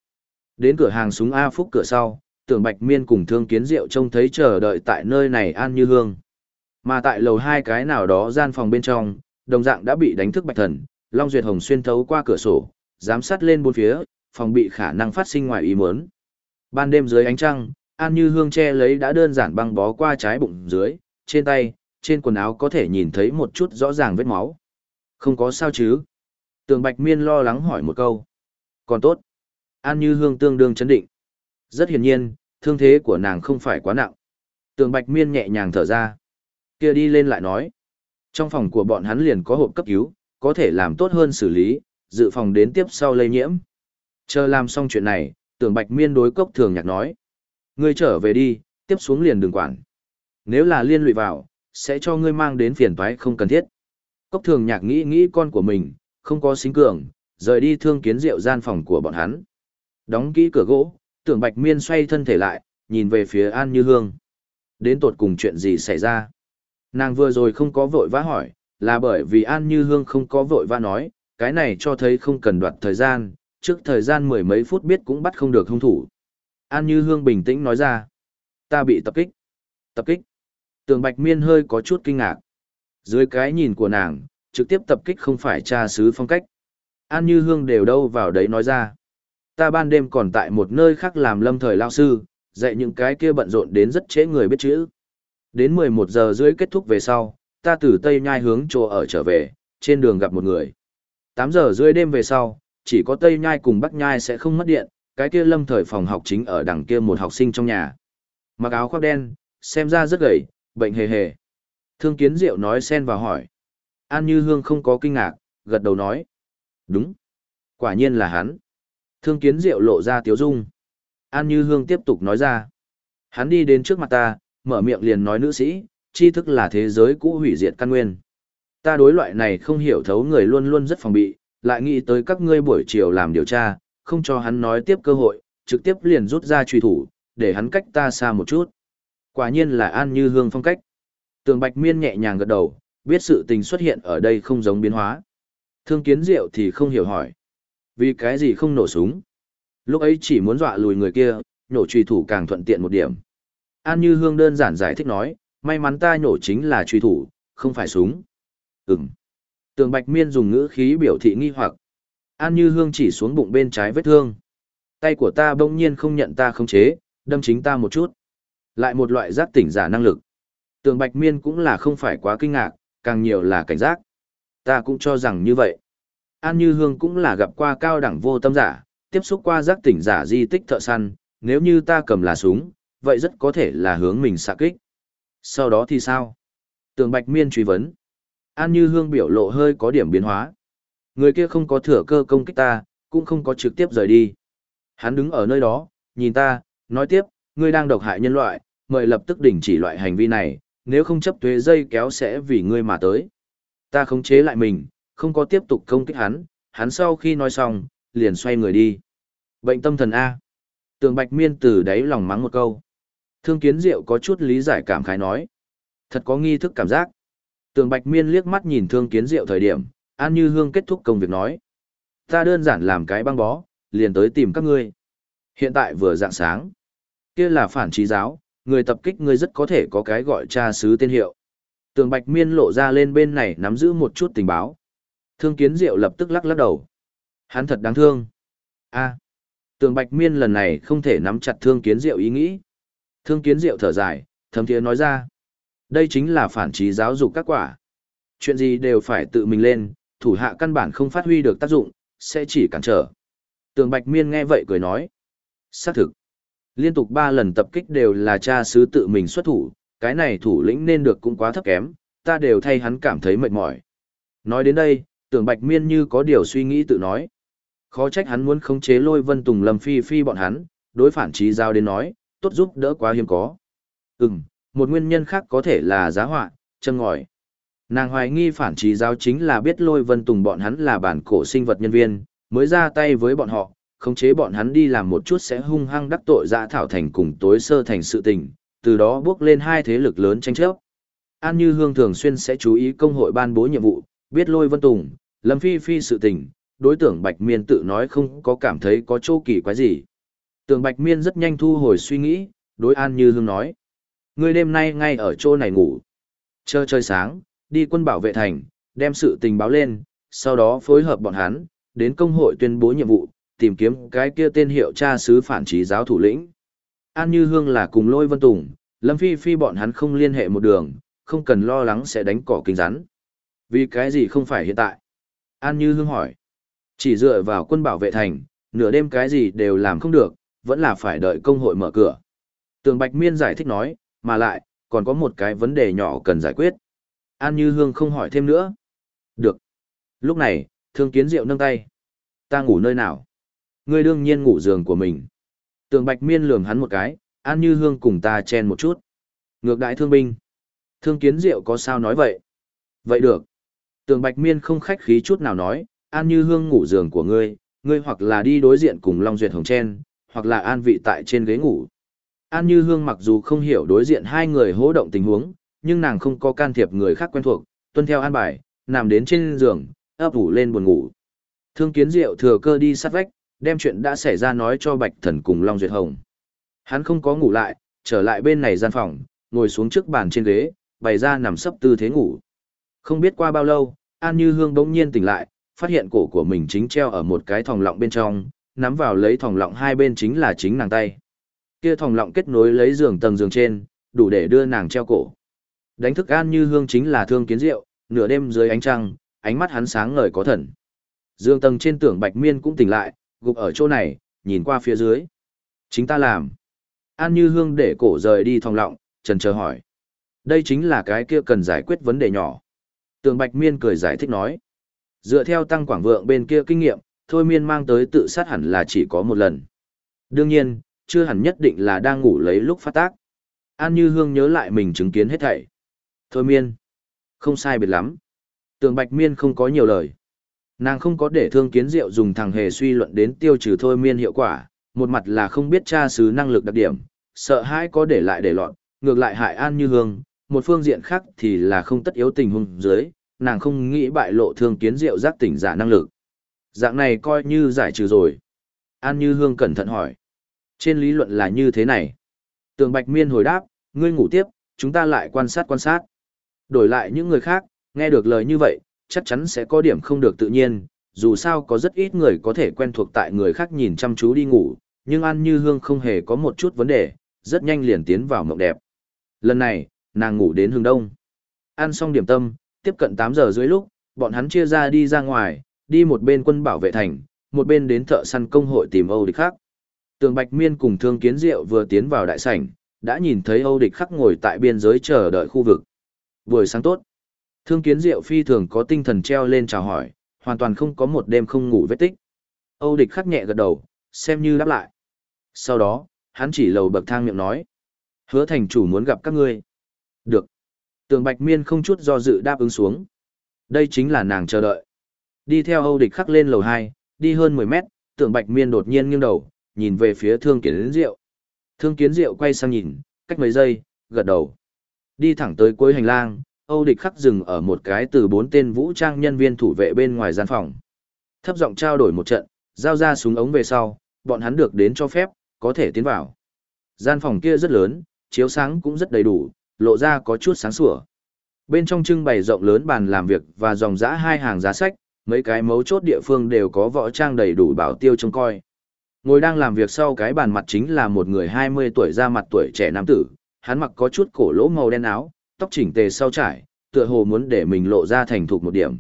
Đến cửa hàng súng A Phúc cửa sau, tưởng bạch miên cùng thương kiến diệu trông thấy chờ đợi tại nơi này an như hương. Mà tại lầu hai cái nào đó gian phòng bên trong, đồng dạng đã bị đánh thức bạch thần, Long Duyệt Hồng xuyên thấu qua cửa sổ, giám sát lên bốn phía, phòng bị khả năng phát sinh ngoài ý muốn. Ban đêm dưới ánh trăng, An Như Hương che lấy đã đơn giản băng bó qua trái bụng dưới, trên tay, trên quần áo có thể nhìn thấy một chút rõ ràng vết máu. Không có sao chứ? Tường Bạch Miên lo lắng hỏi một câu. Còn tốt. An Như Hương tương đương chấn định. Rất hiển nhiên, thương thế của nàng không phải quá nặng. Tường Bạch Miên nhẹ nhàng thở ra. Kia đi lên lại nói. Trong phòng của bọn hắn liền có hộp cấp cứu, có thể làm tốt hơn xử lý, dự phòng đến tiếp sau lây nhiễm. Chờ làm xong chuyện này, Tường Bạch Miên đối cốc thường nhạc nói. Ngươi trở về đi, tiếp xuống liền đừng quản. Nếu là liên lụy vào, sẽ cho ngươi mang đến phiền toái không cần thiết. Cốc thường nhạc nghĩ nghĩ con của mình, không có xính cường, rời đi thương kiến rượu gian phòng của bọn hắn. Đóng kỹ cửa gỗ, tưởng bạch miên xoay thân thể lại, nhìn về phía An Như Hương. Đến tột cùng chuyện gì xảy ra? Nàng vừa rồi không có vội vã hỏi, là bởi vì An Như Hương không có vội vã nói, cái này cho thấy không cần đoạt thời gian, trước thời gian mười mấy phút biết cũng bắt không được hung thủ. An Như Hương bình tĩnh nói ra, ta bị tập kích. Tập kích. Tường Bạch Miên hơi có chút kinh ngạc. Dưới cái nhìn của nàng, trực tiếp tập kích không phải tra sứ phong cách. An Như Hương đều đâu vào đấy nói ra. Ta ban đêm còn tại một nơi khác làm lâm thời lao sư, dạy những cái kia bận rộn đến rất trễ người biết chữ. Đến 11 giờ rưỡi kết thúc về sau, ta từ Tây Nhai hướng chỗ ở trở về, trên đường gặp một người. 8 giờ rưỡi đêm về sau, chỉ có Tây Nhai cùng Bắc Nhai sẽ không mất điện, cái kia lâm thời phòng học chính ở đằng kia một học sinh trong nhà. Mặc áo khoác đen, xem ra rất gầy, bệnh hề hề. Thương kiến diệu nói xen vào hỏi. An Như Hương không có kinh ngạc, gật đầu nói. Đúng. Quả nhiên là hắn. Thương kiến diệu lộ ra tiếu dung. An Như Hương tiếp tục nói ra. Hắn đi đến trước mặt ta, mở miệng liền nói nữ sĩ, tri thức là thế giới cũ hủy diệt căn nguyên. Ta đối loại này không hiểu thấu người luôn luôn rất phòng bị, lại nghĩ tới các ngươi buổi chiều làm điều tra, không cho hắn nói tiếp cơ hội, trực tiếp liền rút ra truy thủ, để hắn cách ta xa một chút. Quả nhiên là An Như Hương phong cách. Tường Bạch Miên nhẹ nhàng gật đầu, biết sự tình xuất hiện ở đây không giống biến hóa. Thương Kiến Diệu thì không hiểu hỏi. Vì cái gì không nổ súng? Lúc ấy chỉ muốn dọa lùi người kia, nổ truy thủ càng thuận tiện một điểm. An Như Hương đơn giản giải thích nói, may mắn ta nổ chính là truy thủ, không phải súng. Ừm. Tường Bạch Miên dùng ngữ khí biểu thị nghi hoặc. An Như Hương chỉ xuống bụng bên trái vết thương. Tay của ta bỗng nhiên không nhận ta khống chế, đâm chính ta một chút. Lại một loại giác tỉnh giả năng lực. Tường Bạch Miên cũng là không phải quá kinh ngạc, càng nhiều là cảnh giác. Ta cũng cho rằng như vậy. An Như Hương cũng là gặp qua cao đẳng vô tâm giả, tiếp xúc qua giác tỉnh giả di tích thợ săn, nếu như ta cầm là súng, vậy rất có thể là hướng mình xạ kích. Sau đó thì sao? Tường Bạch Miên truy vấn. An Như Hương biểu lộ hơi có điểm biến hóa. Người kia không có thừa cơ công kích ta, cũng không có trực tiếp rời đi. Hắn đứng ở nơi đó, nhìn ta, nói tiếp, ngươi đang độc hại nhân loại, mời lập tức đình chỉ loại hành vi này, nếu không chấp thuế dây kéo sẽ vì ngươi mà tới. Ta khống chế lại mình, không có tiếp tục công kích hắn, hắn sau khi nói xong, liền xoay người đi. Bệnh tâm thần A. Tường Bạch Miên từ đáy lòng mắng một câu. Thương Kiến Diệu có chút lý giải cảm khái nói. Thật có nghi thức cảm giác. Tường Bạch Miên liếc mắt nhìn Thương Kiến Diệu thời điểm, An Như Hương kết thúc công việc nói. Ta đơn giản làm cái băng bó, liền tới tìm các ngươi. Hiện tại vừa dạng sáng. kia là phản trí giáo, người tập kích ngươi rất có thể có cái gọi cha sứ tên hiệu. Tường Bạch Miên lộ ra lên bên này nắm giữ một chút tình báo. Thương Kiến Diệu lập tức lắc lắc đầu. Hắn thật đáng thương. A. Tường Bạch Miên lần này không thể nắm chặt Thương Kiến Diệu ý nghĩ. Thương Kiến Diệu thở dài, thấm thiế nói ra. Đây chính là phản trí giáo dục các quả. Chuyện gì đều phải tự mình lên, thủ hạ căn bản không phát huy được tác dụng, sẽ chỉ cản trở. Tường Bạch Miên nghe vậy cười nói. Xác thực. Liên tục ba lần tập kích đều là cha sứ tự mình xuất thủ, cái này thủ lĩnh nên được cũng quá thấp kém, ta đều thay hắn cảm thấy mệt mỏi. Nói đến đây, tưởng Bạch Miên như có điều suy nghĩ tự nói. Khó trách hắn muốn khống chế lôi vân tùng lâm phi phi bọn hắn, đối phản trí giao đến nói, tốt giúp đỡ quá hiếm có. Ừm, một nguyên nhân khác có thể là giá họa, chân ngòi. Nàng hoài nghi phản trí giáo chính là biết lôi vân tùng bọn hắn là bản cổ sinh vật nhân viên, mới ra tay với bọn họ, khống chế bọn hắn đi làm một chút sẽ hung hăng đắc tội dã thảo thành cùng tối sơ thành sự tình, từ đó bước lên hai thế lực lớn tranh chấp. An Như Hương thường xuyên sẽ chú ý công hội ban bố nhiệm vụ, biết lôi vân tùng, lâm phi phi sự tình, đối tượng Bạch Miên tự nói không có cảm thấy có chỗ kỳ quái gì. Tưởng Bạch Miên rất nhanh thu hồi suy nghĩ, đối An Như Hương nói. Ngươi đêm nay ngay ở chỗ này ngủ. Chờ chơi sáng, đi quân bảo vệ thành, đem sự tình báo lên, sau đó phối hợp bọn hắn, đến công hội tuyên bố nhiệm vụ, tìm kiếm cái kia tên hiệu cha sứ phản trí giáo thủ lĩnh. An Như Hương là cùng lôi vân tùng, Lâm Phi Phi bọn hắn không liên hệ một đường, không cần lo lắng sẽ đánh cỏ kinh rắn. Vì cái gì không phải hiện tại? An Như Hương hỏi. Chỉ dựa vào quân bảo vệ thành, nửa đêm cái gì đều làm không được, vẫn là phải đợi công hội mở cửa. Tường Bạch Miên giải thích nói, mà lại, còn có một cái vấn đề nhỏ cần giải quyết. An Như Hương không hỏi thêm nữa. Được. Lúc này, Thương Kiến Diệu nâng tay. Ta ngủ nơi nào? Ngươi đương nhiên ngủ giường của mình. Tường Bạch Miên lườm hắn một cái, An Như Hương cùng ta chen một chút. Ngược đại thương binh. Thương Kiến Diệu có sao nói vậy? Vậy được. Tường Bạch Miên không khách khí chút nào nói, An Như Hương ngủ giường của ngươi, ngươi hoặc là đi đối diện cùng Long Duyệt Hồng chen, hoặc là an vị tại trên ghế ngủ. An Như Hương mặc dù không hiểu đối diện hai người hỗ động tình huống, nhưng nàng không có can thiệp người khác quen thuộc, tuân theo an bài, nằm đến trên giường, ấp ủ lên buồn ngủ. Thương Kiến Diệu thừa cơ đi sát vách, đem chuyện đã xảy ra nói cho Bạch Thần cùng Long Duyệt Hồng. Hắn không có ngủ lại, trở lại bên này gian phòng, ngồi xuống trước bàn trên ghế, bày ra nằm sấp tư thế ngủ. Không biết qua bao lâu, An Như Hương bỗng nhiên tỉnh lại, phát hiện cổ của mình chính treo ở một cái thòng lọng bên trong, nắm vào lấy thòng lọng hai bên chính là chính nàng tay. Kia thòng lọng kết nối lấy giường tầng giường trên, đủ để đưa nàng treo cổ. Đánh thức An Như Hương chính là thương kiến rượu, nửa đêm dưới ánh trăng, ánh mắt hắn sáng ngời có thần. Dương tầng trên tưởng Bạch Miên cũng tỉnh lại, gục ở chỗ này, nhìn qua phía dưới. Chính ta làm. An Như Hương để cổ rời đi thòng lọng, trần chờ hỏi. Đây chính là cái kia cần giải quyết vấn đề nhỏ. Tường Bạch Miên cười giải thích nói. Dựa theo tăng quảng vượng bên kia kinh nghiệm, Thôi Miên mang tới tự sát hẳn là chỉ có một lần. Đương nhiên, chưa hẳn nhất định là đang ngủ lấy lúc phát tác. An Như Hương nhớ lại mình chứng kiến hết thảy. Thôi Miên. Không sai biệt lắm. Tường Bạch Miên không có nhiều lời. Nàng không có để thương kiến diệu dùng thằng hề suy luận đến tiêu trừ Thôi Miên hiệu quả, một mặt là không biết tra sứ năng lực đặc điểm, sợ hãi có để lại để loạn, ngược lại hại An Như Hương, một phương diện khác thì là không tất yếu tình huống dưới, nàng không nghĩ bại lộ thương kiến diệu giác tỉnh giả năng lực. Dạng này coi như giải trừ rồi. An Như Hương cẩn thận hỏi. Trên lý luận là như thế này. Tường Bạch Miên hồi đáp, ngươi ngủ tiếp, chúng ta lại quan sát quan sát. Đổi lại những người khác, nghe được lời như vậy, chắc chắn sẽ có điểm không được tự nhiên, dù sao có rất ít người có thể quen thuộc tại người khác nhìn chăm chú đi ngủ, nhưng An Như Hương không hề có một chút vấn đề, rất nhanh liền tiến vào mộng đẹp. Lần này, nàng ngủ đến hướng đông. Ăn xong điểm tâm, tiếp cận 8 giờ dưới lúc, bọn hắn chia ra đi ra ngoài, đi một bên quân bảo vệ thành, một bên đến thợ săn công hội tìm Âu Địch Khắc. Tường Bạch Miên cùng Thương Kiến Diệu vừa tiến vào đại sảnh, đã nhìn thấy Âu Địch Khắc ngồi tại biên giới chờ đợi khu vực. Buổi sáng tốt. Thương Kiến Diệu phi thường có tinh thần treo lên chào hỏi, hoàn toàn không có một đêm không ngủ vết tích. Âu Địch Khắc nhẹ gật đầu, xem như đáp lại. Sau đó, hắn chỉ lầu bậc thang miệng nói. Hứa thành chủ muốn gặp các ngươi. Được. Tường Bạch Miên không chút do dự đáp ứng xuống. Đây chính là nàng chờ đợi. Đi theo Âu Địch khắc lên lầu 2, đi hơn 10 mét, Tường Bạch Miên đột nhiên nghiêng đầu, nhìn về phía Thương Kiến Diệu. Thương Kiến Diệu quay sang nhìn, cách mấy giây, gật đầu. Đi thẳng tới cuối hành lang, Âu Địch khắc dừng ở một cái từ bốn tên vũ trang nhân viên thủ vệ bên ngoài gian phòng. Thấp giọng trao đổi một trận, giao ra súng ống về sau, bọn hắn được đến cho phép, có thể tiến vào. Gian phòng kia rất lớn, chiếu sáng cũng rất đầy đủ, lộ ra có chút sáng sủa. Bên trong trưng bày rộng lớn bàn làm việc và dòng dã hai hàng giá sách, mấy cái mấu chốt địa phương đều có võ trang đầy đủ bảo tiêu trông coi. Ngồi đang làm việc sau cái bàn mặt chính là một người 20 tuổi ra mặt tuổi trẻ nam tử, hắn mặc có chút cổ lỗ màu đen áo, tóc chỉnh tề sau trải, tựa hồ muốn để mình lộ ra thành thục một điểm.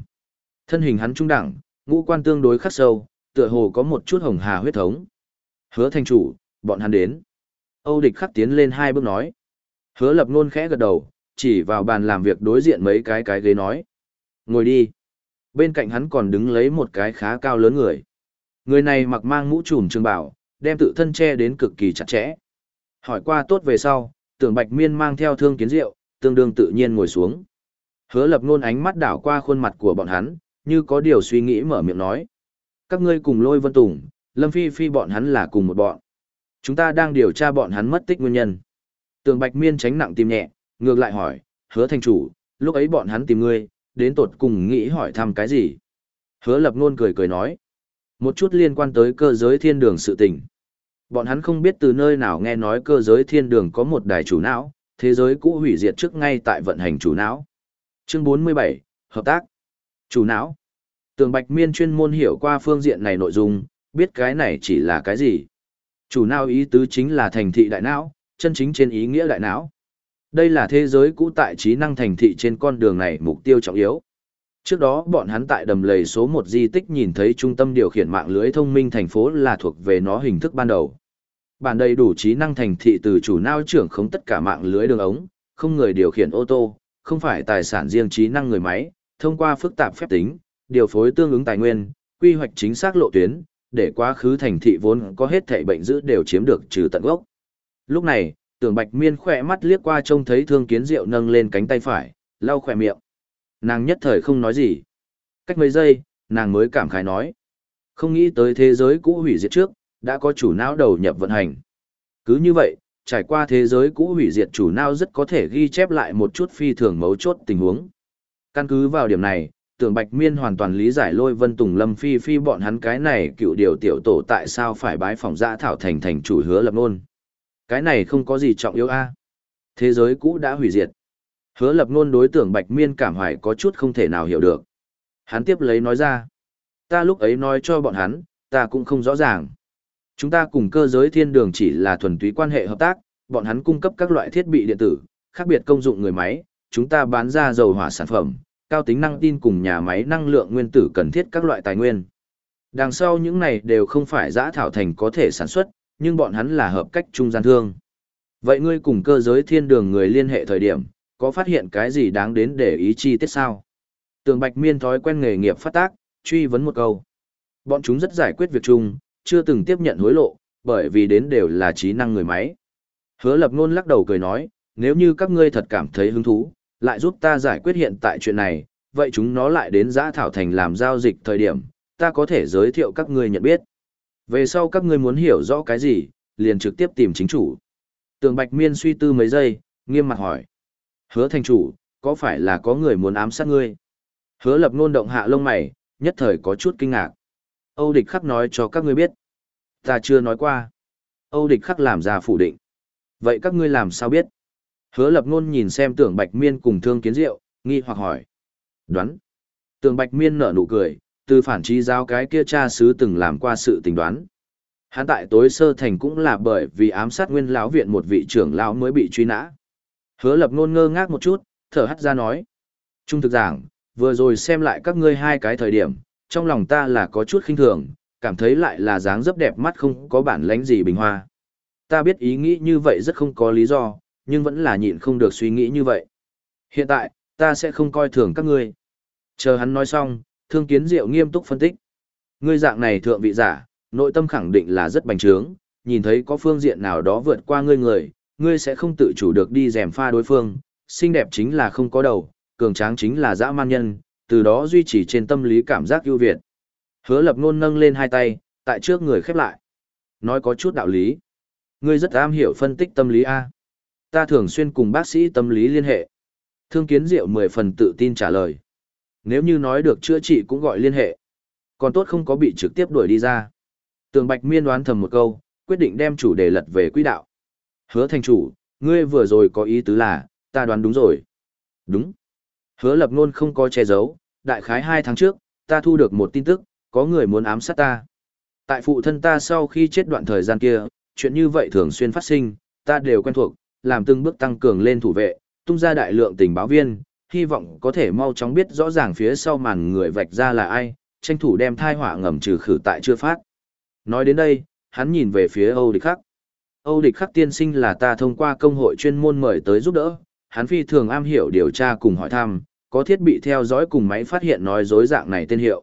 Thân hình hắn trung đẳng, ngũ quan tương đối khắc sâu, tựa hồ có một chút hồng hà huyết thống. Hứa thành chủ, bọn hắn đến. Âu địch khắc tiến lên hai bước nói. Hứa lập nôn khẽ gật đầu, chỉ vào bàn làm việc đối diện mấy cái cái ghế nói. Ngồi đi. Bên cạnh hắn còn đứng lấy một cái khá cao lớn người. Người này mặc mang mũ trùm trường bảo, đem tự thân che đến cực kỳ chặt chẽ. Hỏi qua tốt về sau, tưởng bạch miên mang theo thương kiến rượu, tương đương tự nhiên ngồi xuống. Hứa lập nôn ánh mắt đảo qua khuôn mặt của bọn hắn, như có điều suy nghĩ mở miệng nói. Các ngươi cùng lôi vân tùng, lâm phi phi bọn hắn là cùng một bọn. Chúng ta đang điều tra bọn hắn mất tích nguyên nhân. Tường Bạch Miên tránh nặng tim nhẹ, ngược lại hỏi, hứa thành chủ, lúc ấy bọn hắn tìm ngươi, đến tột cùng nghĩ hỏi thăm cái gì? Hứa lập nôn cười cười nói, một chút liên quan tới cơ giới thiên đường sự tình. Bọn hắn không biết từ nơi nào nghe nói cơ giới thiên đường có một đài chủ não, thế giới cũ hủy diệt trước ngay tại vận hành chủ não. Chương 47, Hợp tác. Chủ não. Tường Bạch Miên chuyên môn hiểu qua phương diện này nội dung, biết cái này chỉ là cái gì. Chủ não ý tứ chính là thành thị đại não, chân chính trên ý nghĩa đại não. Đây là thế giới cũ tại trí năng thành thị trên con đường này mục tiêu trọng yếu. Trước đó bọn hắn tại đầm lầy số một di tích nhìn thấy trung tâm điều khiển mạng lưới thông minh thành phố là thuộc về nó hình thức ban đầu. Bản đầy đủ trí năng thành thị từ chủ nao trưởng không tất cả mạng lưới đường ống, không người điều khiển ô tô, không phải tài sản riêng trí năng người máy, thông qua phức tạp phép tính, điều phối tương ứng tài nguyên, quy hoạch chính xác lộ tuyến, để quá khứ thành thị vốn có hết thảy bệnh dữ đều chiếm được trừ tận gốc. Lúc này, tưởng bạch miên khỏe mắt liếc qua trông thấy thương kiến diệu nâng lên cánh tay phải, lau khỏe miệng. Nàng nhất thời không nói gì. Cách mấy giây, nàng mới cảm khái nói. Không nghĩ tới thế giới cũ hủy diệt trước, đã có chủ não đầu nhập vận hành. Cứ như vậy, trải qua thế giới cũ hủy diệt chủ não rất có thể ghi chép lại một chút phi thường mấu chốt tình huống. Căn cứ vào điểm này, tưởng Bạch Miên hoàn toàn lý giải lôi vân tùng lâm phi phi bọn hắn cái này cựu điều tiểu tổ tại sao phải bái phòng giã dạ thảo thành thành chủ hứa lập nôn. Cái này không có gì trọng yếu a. Thế giới cũ đã hủy diệt. Hứa lập ngôn đối tượng bạch miên cảm hoài có chút không thể nào hiểu được. Hắn tiếp lấy nói ra. Ta lúc ấy nói cho bọn hắn, ta cũng không rõ ràng. Chúng ta cùng cơ giới thiên đường chỉ là thuần túy quan hệ hợp tác, bọn hắn cung cấp các loại thiết bị điện tử, khác biệt công dụng người máy, chúng ta bán ra dầu hỏa sản phẩm, cao tính năng tin cùng nhà máy năng lượng nguyên tử cần thiết các loại tài nguyên. Đằng sau những này đều không phải giã thảo thành có thể sản xuất, nhưng bọn hắn là hợp cách trung gian thương. Vậy ngươi cùng cơ giới thiên đường người liên hệ thời điểm, có phát hiện cái gì đáng đến để ý chi tiết sao? Tường Bạch Miên thói quen nghề nghiệp phát tác, truy vấn một câu. Bọn chúng rất giải quyết việc chung, chưa từng tiếp nhận hối lộ, bởi vì đến đều là trí năng người máy. Hứa lập ngôn lắc đầu cười nói, nếu như các ngươi thật cảm thấy hứng thú, lại giúp ta giải quyết hiện tại chuyện này, vậy chúng nó lại đến giã thảo thành làm giao dịch thời điểm, ta có thể giới thiệu các ngươi nhận biết. Về sau các ngươi muốn hiểu rõ cái gì, liền trực tiếp tìm chính chủ. Tường Bạch Miên suy tư mấy giây, nghiêm mặt hỏi. Hứa thành chủ, có phải là có người muốn ám sát ngươi? Hứa lập nôn động hạ lông mày, nhất thời có chút kinh ngạc. Âu địch khắc nói cho các ngươi biết. Ta chưa nói qua. Âu địch khắc làm ra phủ định. Vậy các ngươi làm sao biết? Hứa lập nôn nhìn xem tưởng Bạch Miên cùng thương kiến diệu, nghi hoặc hỏi. Đoán. Tưởng Bạch Miên nở nụ cười, từ phản trí giáo cái kia cha sứ từng làm qua sự tình đoán. Hắn tại tối sơ thành cũng là bởi vì ám sát nguyên lão viện một vị trưởng lão mới bị truy nã. Hứa lập ngôn ngơ ngác một chút, thở hắt ra nói. Trung thực giảng, vừa rồi xem lại các ngươi hai cái thời điểm, trong lòng ta là có chút khinh thường, cảm thấy lại là dáng dấp đẹp mắt không có bản lánh gì bình hoa. Ta biết ý nghĩ như vậy rất không có lý do, nhưng vẫn là nhịn không được suy nghĩ như vậy. Hiện tại, ta sẽ không coi thường các ngươi. Chờ hắn nói xong, thương kiến diệu nghiêm túc phân tích. Ngươi dạng này thượng vị giả, nội tâm khẳng định là rất bành trướng, nhìn thấy có phương diện nào đó vượt qua ngươi người, ngươi sẽ không tự chủ được đi rèm pha đối phương, xinh đẹp chính là không có đầu, cường tráng chính là dã man nhân, từ đó duy trì trên tâm lý cảm giác ưu việt. Hứa lập nôn nâng lên hai tay, tại trước người khép lại. Nói có chút đạo lý. Ngươi rất am hiểu phân tích tâm lý A. Ta thường xuyên cùng bác sĩ tâm lý liên hệ. Thương kiến diệu mười phần tự tin trả lời. Nếu như nói được chữa trị cũng gọi liên hệ. Còn tốt không có bị trực tiếp đuổi đi ra. Tường Bạch Miên đoán thầm một câu, quyết định đem chủ đề lật về quỹ đạo. Hứa thành chủ, ngươi vừa rồi có ý tứ là, ta đoán đúng rồi. Đúng. Hứa lập ngôn không có che giấu, đại khái hai tháng trước, ta thu được một tin tức, có người muốn ám sát ta. Tại phụ thân ta sau khi chết đoạn thời gian kia, chuyện như vậy thường xuyên phát sinh, ta đều quen thuộc, làm từng bước tăng cường lên thủ vệ, tung ra đại lượng tình báo viên, hy vọng có thể mau chóng biết rõ ràng phía sau màn người vạch ra là ai, tranh thủ đem thai họa ngầm trừ khử tại chưa phát. Nói đến đây, hắn nhìn về phía Âu Địch Khắc. Âu Địch Khắc tiên sinh là ta thông qua công hội chuyên môn mời tới giúp đỡ, hắn phi thường am hiểu điều tra cùng hỏi thăm, có thiết bị theo dõi cùng máy phát hiện nói dối dạng này tên hiệu.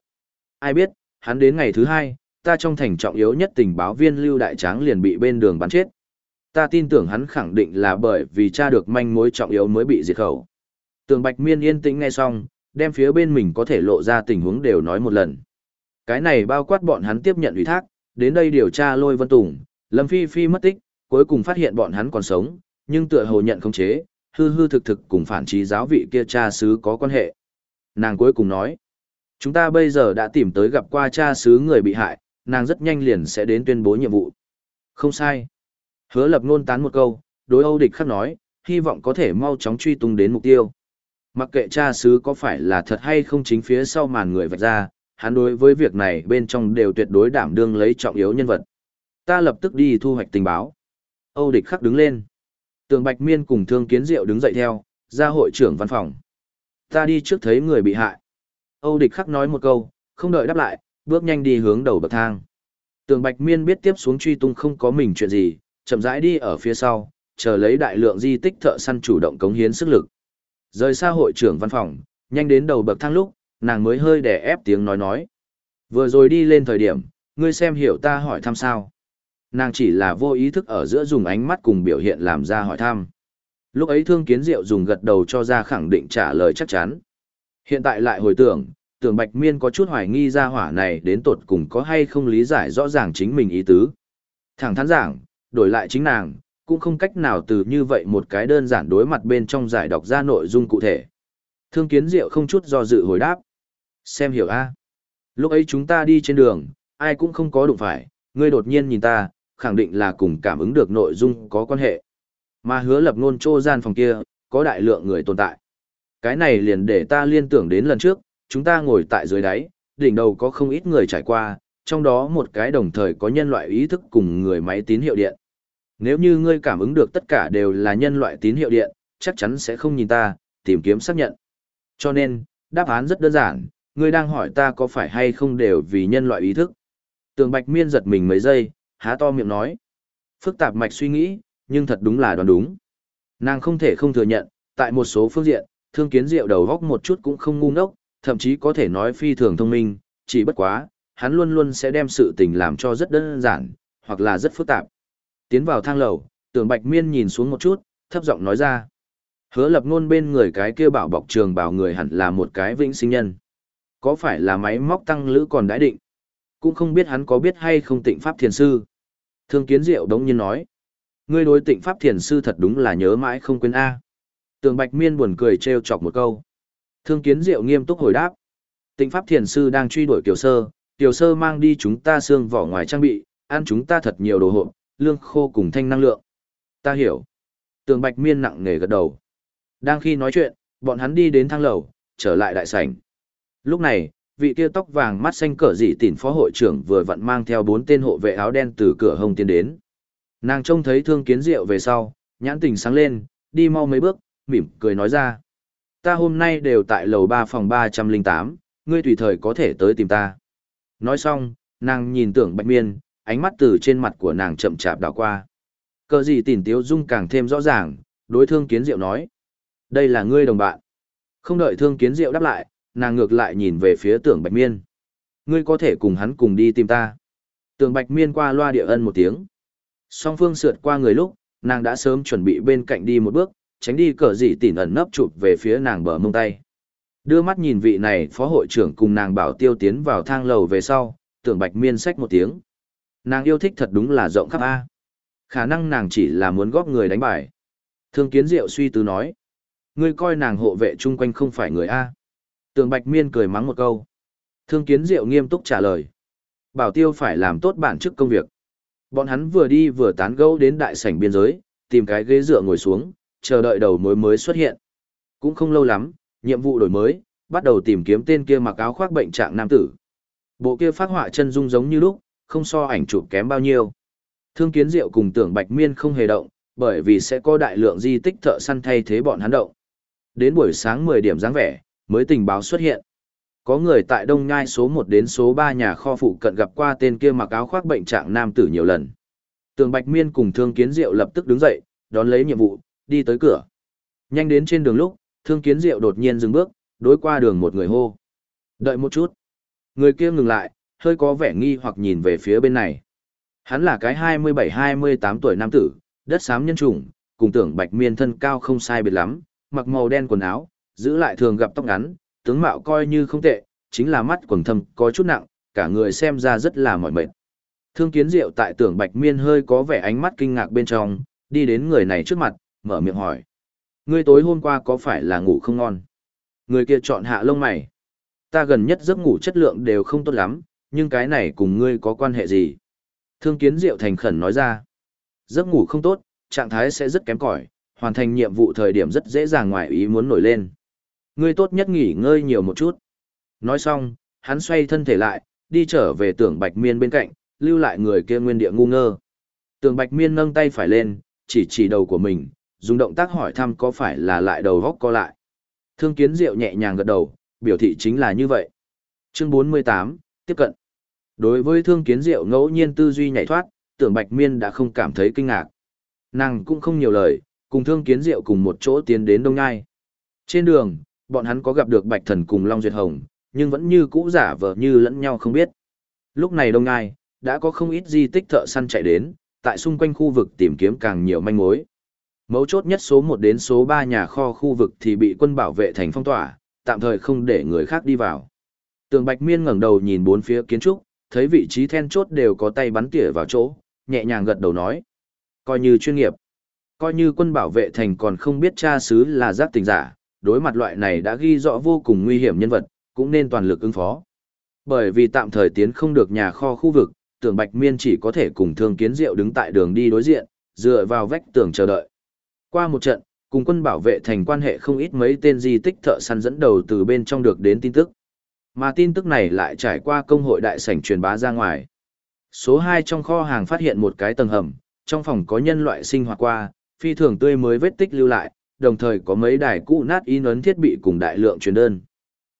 Ai biết, hắn đến ngày thứ hai, ta trong thành trọng yếu nhất tình báo viên Lưu Đại Tráng liền bị bên đường bắn chết. Ta tin tưởng hắn khẳng định là bởi vì tra được manh mối trọng yếu mới bị diệt khẩu. Tường Bạch Miên yên tĩnh nghe xong, đem phía bên mình có thể lộ ra tình huống đều nói một lần. Cái này bao quát bọn hắn tiếp nhận ủy thác, đến đây điều tra Lôi Vân Tùng, Lâm Phi Phi mất tích, cuối cùng phát hiện bọn hắn còn sống, nhưng tựa hồ nhận không chế, hư hư thực thực cùng phản trí giáo vị kia cha sứ có quan hệ. Nàng cuối cùng nói, chúng ta bây giờ đã tìm tới gặp qua cha sứ người bị hại, nàng rất nhanh liền sẽ đến tuyên bố nhiệm vụ. Không sai. Hứa lập ngôn tán một câu, đối Âu địch khắc nói, hy vọng có thể mau chóng truy tung đến mục tiêu. Mặc kệ cha sứ có phải là thật hay không chính phía sau màn người vạch ra, hắn đối với việc này bên trong đều tuyệt đối đảm đương lấy trọng yếu nhân vật. Ta lập tức đi thu hoạch tình báo. Âu địch khắc đứng lên. Tường Bạch Miên cùng Thương Kiến Diệu đứng dậy theo, ra hội trưởng văn phòng. Ta đi trước thấy người bị hại. Âu địch khắc nói một câu, không đợi đáp lại, bước nhanh đi hướng đầu bậc thang. Tường Bạch Miên biết tiếp xuống truy tung không có mình chuyện gì, chậm rãi đi ở phía sau, chờ lấy đại lượng di tích thợ săn chủ động cống hiến sức lực. Rời xa hội trưởng văn phòng, nhanh đến đầu bậc thang lúc, nàng mới hơi đè ép tiếng nói nói. Vừa rồi đi lên thời điểm, ngươi xem hiểu ta hỏi thăm sao. Nàng chỉ là vô ý thức ở giữa dùng ánh mắt cùng biểu hiện làm ra hỏi thăm. Lúc ấy thương kiến diệu dùng gật đầu cho ra khẳng định trả lời chắc chắn. Hiện tại lại hồi tưởng, tưởng bạch miên có chút hoài nghi ra hỏa này đến tột cùng có hay không lý giải rõ ràng chính mình ý tứ. Thẳng thắn giảng, đổi lại chính nàng, cũng không cách nào từ như vậy một cái đơn giản đối mặt bên trong giải đọc ra nội dung cụ thể. Thương kiến diệu không chút do dự hồi đáp. Xem hiểu a Lúc ấy chúng ta đi trên đường, ai cũng không có đụng phải, ngươi đột nhiên nhìn ta, khẳng định là cùng cảm ứng được nội dung có quan hệ. Mà hứa lập ngôn trô gian phòng kia, có đại lượng người tồn tại. Cái này liền để ta liên tưởng đến lần trước, chúng ta ngồi tại dưới đáy, đỉnh đầu có không ít người trải qua, trong đó một cái đồng thời có nhân loại ý thức cùng người máy tín hiệu điện. Nếu như ngươi cảm ứng được tất cả đều là nhân loại tín hiệu điện, chắc chắn sẽ không nhìn ta, tìm kiếm xác nhận. Cho nên, đáp án rất đơn giản, ngươi đang hỏi ta có phải hay không đều vì nhân loại ý thức. Tường Bạch Miên giật mình mấy giây, há to miệng nói. Phức tạp mạch suy nghĩ, nhưng thật đúng là đoán đúng. Nàng không thể không thừa nhận, tại một số phương diện, thương kiến diệu đầu góc một chút cũng không ngu ngốc, thậm chí có thể nói phi thường thông minh, chỉ bất quá, hắn luôn luôn sẽ đem sự tình làm cho rất đơn giản, hoặc là rất phức tạp. Tiến vào thang lầu, tưởng bạch miên nhìn xuống một chút, thấp giọng nói ra. Hứa lập ngôn bên người cái kia bảo bọc trường bảo người hẳn là một cái vĩnh sinh nhân. Có phải là máy móc tăng lữ còn đãi định? Cũng không biết hắn có biết hay không tịnh pháp thiền sư. Thương kiến diệu đống nhiên nói. Ngươi đối tịnh pháp thiền sư thật đúng là nhớ mãi không quên A. Tường bạch miên buồn cười trêu chọc một câu. Thương kiến diệu nghiêm túc hồi đáp. Tịnh pháp thiền sư đang truy đuổi kiều sơ. Kiều sơ mang đi chúng ta xương vỏ ngoài trang bị, ăn chúng ta thật nhiều đồ hộp, lương khô cùng thanh năng lượng. Ta hiểu. Tường bạch miên nặng nề gật đầu. Đang khi nói chuyện, bọn hắn đi đến thang lầu, trở lại đại sảnh. Lúc này, vị kia tóc vàng mắt xanh cỡ dị tỉnh phó hội trưởng vừa vặn mang theo bốn tên hộ vệ áo đen từ cửa hông tiến đến. Nàng trông thấy thương kiến diệu về sau, nhãn tình sáng lên, đi mau mấy bước, mỉm cười nói ra. Ta hôm nay đều tại lầu ba phòng ba trăm linh tám, ngươi tùy thời có thể tới tìm ta. Nói xong, nàng nhìn tưởng bạch miên, ánh mắt từ trên mặt của nàng chậm chạp đảo qua. Cờ gì tỉn tiếu dung càng thêm rõ ràng, đối thương kiến diệu nói. Đây là ngươi đồng bạn. Không đợi thương kiến diệu đáp lại, nàng ngược lại nhìn về phía tưởng bạch miên. Ngươi có thể cùng hắn cùng đi tìm ta. Tưởng bạch miên qua loa địa ân một tiếng. Song phương sượt qua người lúc, nàng đã sớm chuẩn bị bên cạnh đi một bước, tránh đi cờ dị tỉn ẩn nấp chụp về phía nàng bờ mông tay. Đưa mắt nhìn vị này phó hội trưởng cùng nàng bảo tiêu tiến vào thang lầu về sau, tưởng bạch miên sách một tiếng. Nàng yêu thích thật đúng là rộng khắp A. Khả năng nàng chỉ là muốn góp người đánh bài. Thương kiến diệu suy tư nói. Ngươi coi nàng hộ vệ chung quanh không phải người A. tường bạch miên cười mắng một câu. Thương kiến diệu nghiêm túc trả lời. Bảo tiêu phải làm tốt bản chức công việc. Bọn hắn vừa đi vừa tán gẫu đến đại sảnh biên giới, tìm cái ghế dựa ngồi xuống, chờ đợi đầu mối mới xuất hiện. Cũng không lâu lắm, nhiệm vụ đổi mới, bắt đầu tìm kiếm tên kia mặc áo khoác bệnh trạng nam tử. Bộ kia phát họa chân dung giống như lúc, không so ảnh chụp kém bao nhiêu. Thương kiến diệu cùng tưởng bạch miên không hề động, bởi vì sẽ có đại lượng di tích thợ săn thay thế bọn hắn động. Đến buổi sáng 10 điểm dáng vẻ, mới tình báo xuất hiện. Có người tại Đông Nhai số 1 đến số 3 nhà kho phụ cận gặp qua tên kia mặc áo khoác bệnh trạng nam tử nhiều lần. Tường Bạch Miên cùng Thương Kiến Diệu lập tức đứng dậy, đón lấy nhiệm vụ, đi tới cửa. Nhanh đến trên đường lúc, Thương Kiến Diệu đột nhiên dừng bước, đối qua đường một người hô. Đợi một chút. Người kia ngừng lại, hơi có vẻ nghi hoặc nhìn về phía bên này. Hắn là cái 27-28 tuổi nam tử, đất xám nhân trùng, cùng tưởng Bạch Miên thân cao không sai biệt lắm, mặc màu đen quần áo, giữ lại thường gặp tóc ngắn, tướng mạo coi như không tệ, chính là mắt quầng thâm có chút nặng, cả người xem ra rất là mỏi mệt. Thương kiến diệu tại tưởng bạch miên hơi có vẻ ánh mắt kinh ngạc bên trong, đi đến người này trước mặt, mở miệng hỏi. Ngươi tối hôm qua có phải là ngủ không ngon? Người kia chọn hạ lông mày. Ta gần nhất giấc ngủ chất lượng đều không tốt lắm, nhưng cái này cùng ngươi có quan hệ gì? Thương kiến diệu thành khẩn nói ra. Giấc ngủ không tốt, trạng thái sẽ rất kém cỏi, hoàn thành nhiệm vụ thời điểm rất dễ dàng ngoài ý muốn nổi lên. Ngươi tốt nhất nghỉ ngơi nhiều một chút. Nói xong, hắn xoay thân thể lại, đi trở về tưởng bạch miên bên cạnh, lưu lại người kia nguyên địa ngu ngơ. Tưởng bạch miên nâng tay phải lên, chỉ chỉ đầu của mình, dùng động tác hỏi thăm có phải là lại đầu góc co lại. Thương kiến diệu nhẹ nhàng gật đầu, biểu thị chính là như vậy. Chương 48, tiếp cận. Đối với thương kiến diệu ngẫu nhiên tư duy nhảy thoát, tưởng bạch miên đã không cảm thấy kinh ngạc. Nàng cũng không nhiều lời, cùng thương kiến diệu cùng một chỗ tiến đến Đông Ngai. Trên đường, bọn hắn có gặp được Bạch Thần cùng Long Duyệt Hồng, nhưng vẫn như cũ giả vờ như lẫn nhau không biết. Lúc này Đông Ngai, đã có không ít di tích thợ săn chạy đến, tại xung quanh khu vực tìm kiếm càng nhiều manh mối. Mấu chốt nhất số 1 đến số 3 nhà kho khu vực thì bị quân bảo vệ thành phong tỏa, tạm thời không để người khác đi vào. Tường Bạch Miên ngẩng đầu nhìn bốn phía kiến trúc, thấy vị trí then chốt đều có tay bắn tỉa vào chỗ, nhẹ nhàng gật đầu nói. Coi như chuyên nghiệp. Coi như quân bảo vệ thành còn không biết cha xứ là giác tình giả, đối mặt loại này đã ghi rõ vô cùng nguy hiểm nhân vật, cũng nên toàn lực ứng phó. Bởi vì tạm thời tiến không được nhà kho khu vực, tưởng Bạch Miên chỉ có thể cùng Thương Kiến Diệu đứng tại đường đi đối diện, dựa vào vách tường chờ đợi. Qua một trận, cùng quân bảo vệ thành quan hệ không ít mấy tên di tích thợ săn dẫn đầu từ bên trong được đến tin tức. Mà tin tức này lại trải qua công hội đại sảnh truyền bá ra ngoài. Số 2 trong kho hàng phát hiện một cái tầng hầm, trong phòng có nhân loại sinh hoạt qua, phi thường tươi mới vết tích lưu lại, đồng thời có mấy đài cũ nát in ấn thiết bị cùng đại lượng truyền đơn.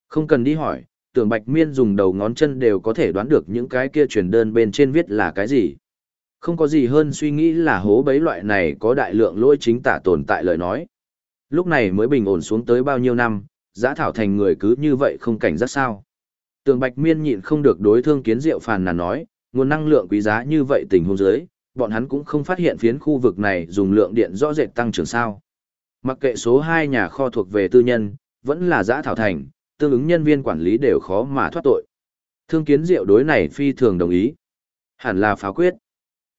Không cần đi hỏi, tưởng Bạch Miên dùng đầu ngón chân đều có thể đoán được những cái kia truyền đơn bên trên viết là cái gì. Không có gì hơn suy nghĩ là hố bấy loại này có đại lượng lỗi chính tả tồn tại lời nói. Lúc này mới bình ổn xuống tới bao nhiêu năm, giã thảo thành người cứ như vậy không cảnh giác sao. Tường Bạch Miên nhịn không được đối thương kiến diệu phàn nàn nói, nguồn năng lượng quý giá như vậy tình huống dưới, bọn hắn cũng không phát hiện phiến khu vực này dùng lượng điện rõ rệt tăng trưởng sao. Mặc kệ số 2 nhà kho thuộc về tư nhân, vẫn là giã thảo thành, tương ứng nhân viên quản lý đều khó mà thoát tội. Thương kiến diệu đối này phi thường đồng ý. Hẳn là phá quyết.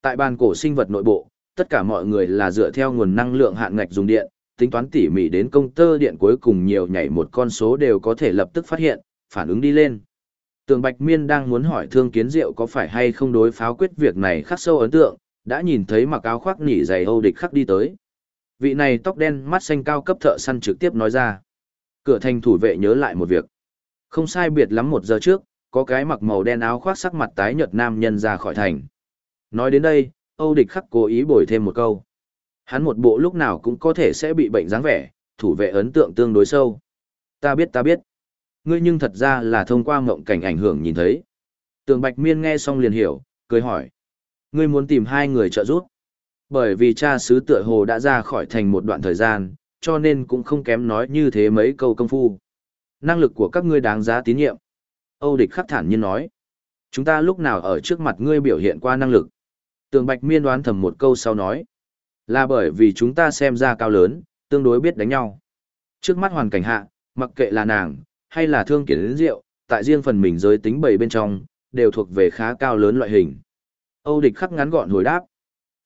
Tại bàn cổ sinh vật nội bộ, tất cả mọi người là dựa theo nguồn năng lượng hạn ngạch dùng điện, tính toán tỉ mỉ đến công tơ điện cuối cùng nhiều nhảy một con số đều có thể lập tức phát hiện, phản ứng đi lên. Tường Bạch Miên đang muốn hỏi Thương Kiến Diệu có phải hay không đối pháo quyết việc này khắc sâu ấn tượng, đã nhìn thấy mặc áo khoác nỉ giày Âu địch khắc đi tới. Vị này tóc đen mắt xanh cao cấp thợ săn trực tiếp nói ra. Cửa thành thủ vệ nhớ lại một việc. Không sai biệt lắm một giờ trước, có cái mặc màu đen áo khoác sắc mặt tái nhợt nam nhân ra khỏi thành. Nói đến đây, Âu Địch Khắc cố ý bồi thêm một câu. Hắn một bộ lúc nào cũng có thể sẽ bị bệnh dáng vẻ, thủ vệ ấn tượng tương đối sâu. Ta biết ta biết. Ngươi nhưng thật ra là thông qua mộng cảnh ảnh hưởng nhìn thấy. Tường Bạch Miên nghe xong liền hiểu, cười hỏi. Ngươi muốn tìm hai người trợ giúp. Bởi vì cha sứ tựa hồ đã ra khỏi thành một đoạn thời gian, cho nên cũng không kém nói như thế mấy câu công phu. Năng lực của các ngươi đáng giá tín nhiệm. Âu địch khắc thản nhiên nói. Chúng ta lúc nào ở trước mặt ngươi biểu hiện qua năng lực. Tường Bạch Miên đoán thầm một câu sau nói. Là bởi vì chúng ta xem ra cao lớn, tương đối biết đánh nhau. Trước mắt hoàn cảnh hạ, mặc kệ là nàng, hay là thương kiển đến rượu, tại riêng phần mình giới tính bầy bên trong, đều thuộc về khá cao lớn loại hình. Âu địch khắc ngắn gọn hồi đáp.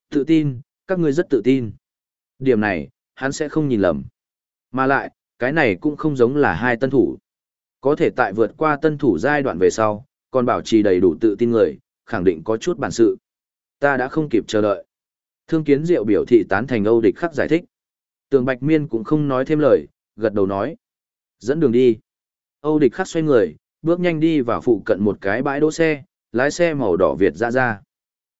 Tự tin, các ngươi rất tự tin. Điểm này, hắn sẽ không nhìn lầm. Mà lại, cái này cũng không giống là hai tân thủ. Có thể tại vượt qua tân thủ giai đoạn về sau, còn bảo trì đầy đủ tự tin người, khẳng định có chút bản sự. Ta đã không kịp chờ đợi. Thương kiến diệu biểu thị tán thành Âu địch khắc giải thích. Tường Bạch Miên cũng không nói thêm lời, gật đầu nói. Dẫn đường đi. Âu địch khắc xoay người, bước nhanh đi vào phụ cận một cái bãi đỗ xe, lái xe màu đỏ Việt ra ra.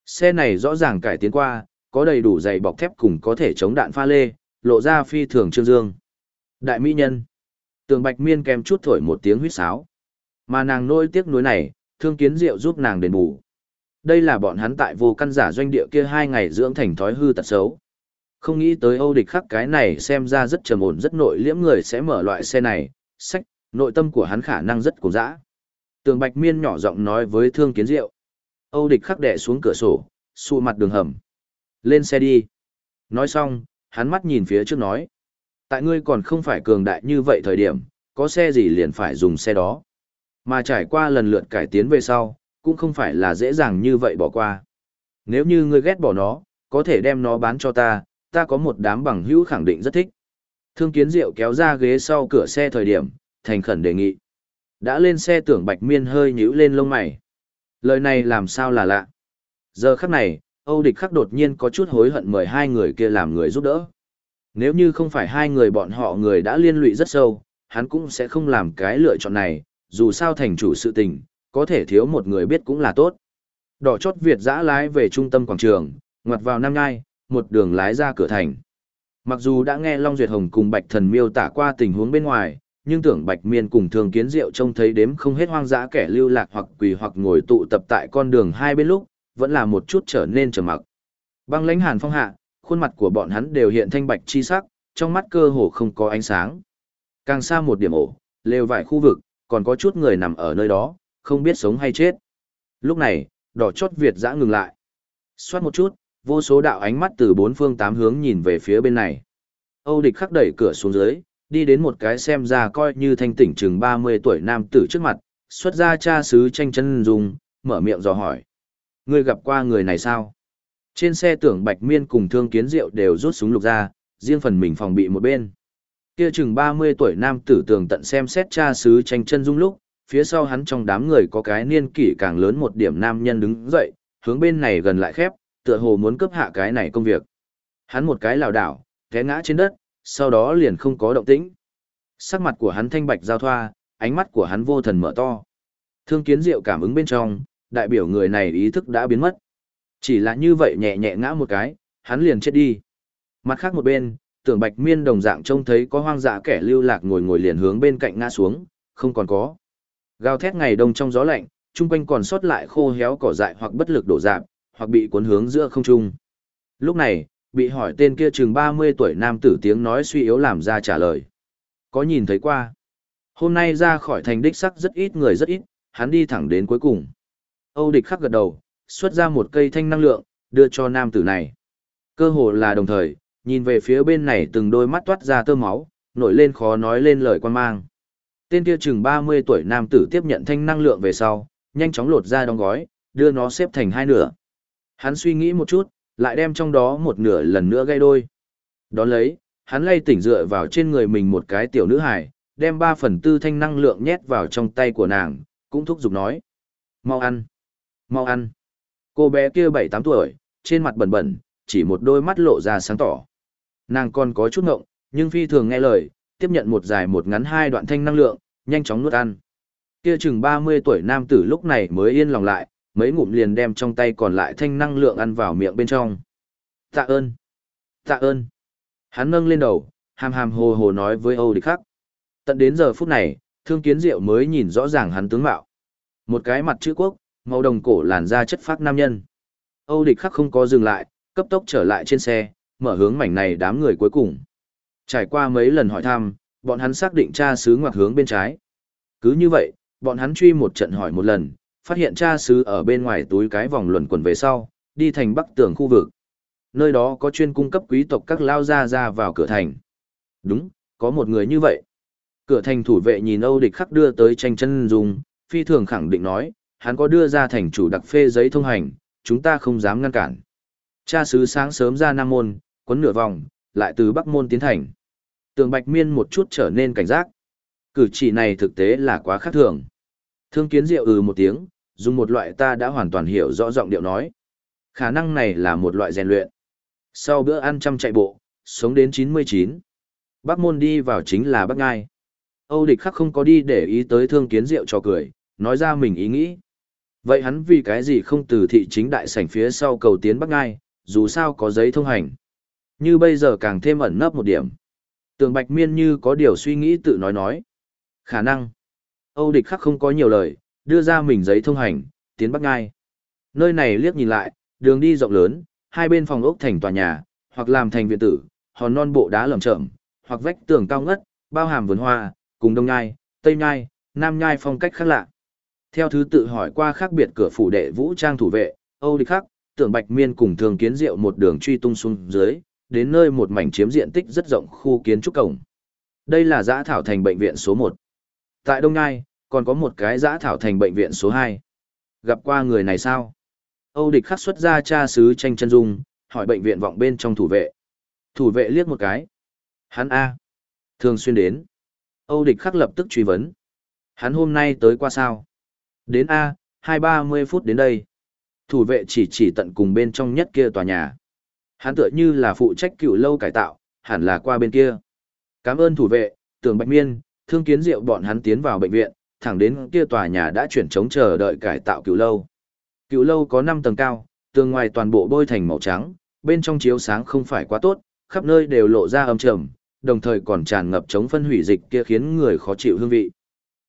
Xe này rõ ràng cải tiến qua, có đầy đủ dày bọc thép cùng có thể chống đạn pha lê, lộ ra phi thường trương dương. Đại mỹ nhân. Tường Bạch Miên kèm chút thổi một tiếng huýt sáo. Mà nàng nỗi tiếc nuối này, thương kiến diệu giúp nàng đền bù. Đây là bọn hắn tại vô căn giả doanh địa kia hai ngày dưỡng thành thói hư tật xấu. Không nghĩ tới Âu địch khắc cái này xem ra rất trầm ổn rất nội liễm người sẽ mở loại xe này, sách, nội tâm của hắn khả năng rất cổ dã. Tường Bạch Miên nhỏ giọng nói với Thương Kiến Diệu. Âu địch khắc đẻ xuống cửa sổ, xù mặt đường hầm. Lên xe đi. Nói xong, hắn mắt nhìn phía trước nói. Tại ngươi còn không phải cường đại như vậy thời điểm, có xe gì liền phải dùng xe đó. Mà trải qua lần lượt cải tiến về sau, cũng không phải là dễ dàng như vậy bỏ qua. Nếu như ngươi ghét bỏ nó, có thể đem nó bán cho ta, ta có một đám bằng hữu khẳng định rất thích. Thương kiến diệu kéo ra ghế sau cửa xe thời điểm, thành khẩn đề nghị. Đã lên xe tưởng bạch miên hơi nhíu lên lông mày. Lời này làm sao là lạ. Giờ khắc này, Âu địch khắc đột nhiên có chút hối hận mời hai người kia làm người giúp đỡ. Nếu như không phải hai người bọn họ người đã liên lụy rất sâu, hắn cũng sẽ không làm cái lựa chọn này, dù sao thành chủ sự tình, có thể thiếu một người biết cũng là tốt. Đỏ chót Việt dã lái về trung tâm quảng trường, ngoặt vào Nam ngai, một đường lái ra cửa thành. Mặc dù đã nghe Long Duyệt Hồng cùng Bạch Thần miêu tả qua tình huống bên ngoài, nhưng tưởng Bạch Miên cùng Thường Kiến Diệu trông thấy đếm không hết hoang dã kẻ lưu lạc hoặc quỳ hoặc ngồi tụ tập tại con đường hai bên lúc, vẫn là một chút trở nên trầm mặc. Băng lãnh hàn phong hạ, khuôn mặt của bọn hắn đều hiện thanh bạch chi sắc, trong mắt cơ hồ không có ánh sáng. Càng xa một điểm ổ, lều vải khu vực, còn có chút người nằm ở nơi đó, không biết sống hay chết. Lúc này, đỏ chót Việt dã ngừng lại. Xoát một chút, vô số đạo ánh mắt từ bốn phương tám hướng nhìn về phía bên này. Âu địch khắc đẩy cửa xuống dưới, đi đến một cái xem ra coi như thanh tỉnh chừng 30 tuổi nam tử trước mặt, xuất ra cha sứ tranh chân dùng, mở miệng dò hỏi. Ngươi gặp qua người này sao? Trên xe tưởng Bạch Miên cùng Thương Kiến Diệu đều rút súng lục ra, riêng phần mình phòng bị một bên. Kia chừng 30 tuổi nam tử tường tận xem xét cha sứ tranh chân dung lúc, phía sau hắn trong đám người có cái niên kỷ càng lớn một điểm nam nhân đứng dậy, hướng bên này gần lại khép, tựa hồ muốn cướp hạ cái này công việc. Hắn một cái lảo đảo, té ngã trên đất, sau đó liền không có động tĩnh. Sắc mặt của hắn thanh bạch giao thoa, ánh mắt của hắn vô thần mở to. Thương kiến diệu cảm ứng bên trong, đại biểu người này ý thức đã biến mất. Chỉ là như vậy nhẹ nhẹ ngã một cái, hắn liền chết đi. Mặt khác một bên, tưởng bạch miên đồng dạng trông thấy có hoang dã kẻ lưu lạc ngồi ngồi liền hướng bên cạnh ngã xuống, không còn có. Gào thét ngày đông trong gió lạnh, chung quanh còn sót lại khô héo cỏ dại hoặc bất lực đổ dạp, hoặc bị cuốn hướng giữa không trung. Lúc này, bị hỏi tên kia chừng 30 tuổi nam tử tiếng nói suy yếu làm ra trả lời. Có nhìn thấy qua. Hôm nay ra khỏi thành đích sắc rất ít người rất ít, hắn đi thẳng đến cuối cùng. Âu địch khắc gật đầu, xuất ra một cây thanh năng lượng, đưa cho nam tử này. Cơ hồ là đồng thời, nhìn về phía bên này từng đôi mắt toát ra tơ máu, nổi lên khó nói lên lời quan mang. Tên kia chừng 30 tuổi nam tử tiếp nhận thanh năng lượng về sau, nhanh chóng lột ra đóng gói, đưa nó xếp thành hai nửa. Hắn suy nghĩ một chút, lại đem trong đó một nửa lần nữa gây đôi. Đón lấy, hắn lay tỉnh dựa vào trên người mình một cái tiểu nữ hài, đem 3 phần tư thanh năng lượng nhét vào trong tay của nàng, cũng thúc giục nói. Mau ăn! Mau ăn! Cô bé kia 7-8 tuổi, trên mặt bẩn bẩn, chỉ một đôi mắt lộ ra sáng tỏ. Nàng còn có chút ngộng, nhưng phi thường nghe lời, tiếp nhận một dài một ngắn hai đoạn thanh năng lượng, nhanh chóng nuốt ăn. Kia chừng 30 tuổi nam tử lúc này mới yên lòng lại, mấy ngụm liền đem trong tay còn lại thanh năng lượng ăn vào miệng bên trong. Tạ ơn! Tạ ơn! Hắn nâng lên đầu, hàm hàm hồ hồ nói với Âu Địch Khắc. Tận đến giờ phút này, thương kiến diệu mới nhìn rõ ràng hắn tướng mạo. Một cái mặt chữ quốc, màu đồng cổ làn da chất phác nam nhân. Âu Địch Khắc không có dừng lại, cấp tốc trở lại trên xe, mở hướng mảnh này đám người cuối cùng. Trải qua mấy lần hỏi thăm, bọn hắn xác định cha xứ ngoặt hướng bên trái. Cứ như vậy, bọn hắn truy một trận hỏi một lần, phát hiện cha xứ ở bên ngoài túi cái vòng luẩn quẩn về sau, đi thành bắc tường khu vực. Nơi đó có chuyên cung cấp quý tộc các lao ra ra vào cửa thành. Đúng, có một người như vậy. Cửa thành thủ vệ nhìn Âu Địch Khắc đưa tới tranh chân dùng, phi thường khẳng định nói, hắn có đưa ra thành chủ đặc phê giấy thông hành, chúng ta không dám ngăn cản. Cha sứ sáng sớm ra Nam Môn, quấn nửa vòng, lại từ Bắc Môn tiến thành. Tường Bạch Miên một chút trở nên cảnh giác. Cử chỉ này thực tế là quá khác thường. Thương kiến diệu ừ một tiếng, dùng một loại ta đã hoàn toàn hiểu rõ giọng điệu nói. Khả năng này là một loại rèn luyện. Sau bữa ăn chăm chạy bộ, sống đến 99. Bắc môn đi vào chính là Bắc Ngai. Âu địch khắc không có đi để ý tới thương kiến diệu cho cười, nói ra mình ý nghĩ. Vậy hắn vì cái gì không từ thị chính đại sảnh phía sau cầu tiến Bắc Ngai, dù sao có giấy thông hành. Như bây giờ càng thêm ẩn nấp một điểm. Tường Bạch Miên như có điều suy nghĩ tự nói nói. Khả năng. Âu địch khắc không có nhiều lời, đưa ra mình giấy thông hành, tiến Bắc Ngai. Nơi này liếc nhìn lại, đường đi rộng lớn, hai bên phòng ốc thành tòa nhà, hoặc làm thành viện tử, hòn non bộ đá lởm chởm, hoặc vách tường cao ngất, bao hàm vườn hoa, cùng đông nhai, tây nhai, nam nhai phong cách khác lạ. Theo thứ tự hỏi qua khác biệt cửa phủ đệ vũ trang thủ vệ, Âu Địch Khắc, Tưởng Bạch Miên cùng Thường Kiến Diệu một đường truy tung xuống dưới, đến nơi một mảnh chiếm diện tích rất rộng khu kiến trúc cổng. Đây là giã thảo thành bệnh viện số 1. Tại Đông Nai còn có một cái giã thảo thành bệnh viện số 2. Gặp qua người này sao? Âu địch khắc xuất ra cha sứ tranh chân dung, hỏi bệnh viện vọng bên trong thủ vệ. Thủ vệ liếc một cái. Hắn A. Thường xuyên đến. Âu địch khắc lập tức truy vấn. Hắn hôm nay tới qua sao? Đến A, hai ba mươi phút đến đây. Thủ vệ chỉ chỉ tận cùng bên trong nhất kia tòa nhà. Hắn tựa như là phụ trách cựu lâu cải tạo, hẳn là qua bên kia. Cảm ơn thủ vệ, tưởng bạch miên, thương kiến diệu bọn hắn tiến vào bệnh viện, thẳng đến kia tòa nhà đã chuyển chống chờ đợi cải tạo cựu lâu. Cựu lâu có 5 tầng cao, tường ngoài toàn bộ bôi thành màu trắng, bên trong chiếu sáng không phải quá tốt, khắp nơi đều lộ ra âm trầm, đồng thời còn tràn ngập chống phân hủy dịch kia khiến người khó chịu hương vị.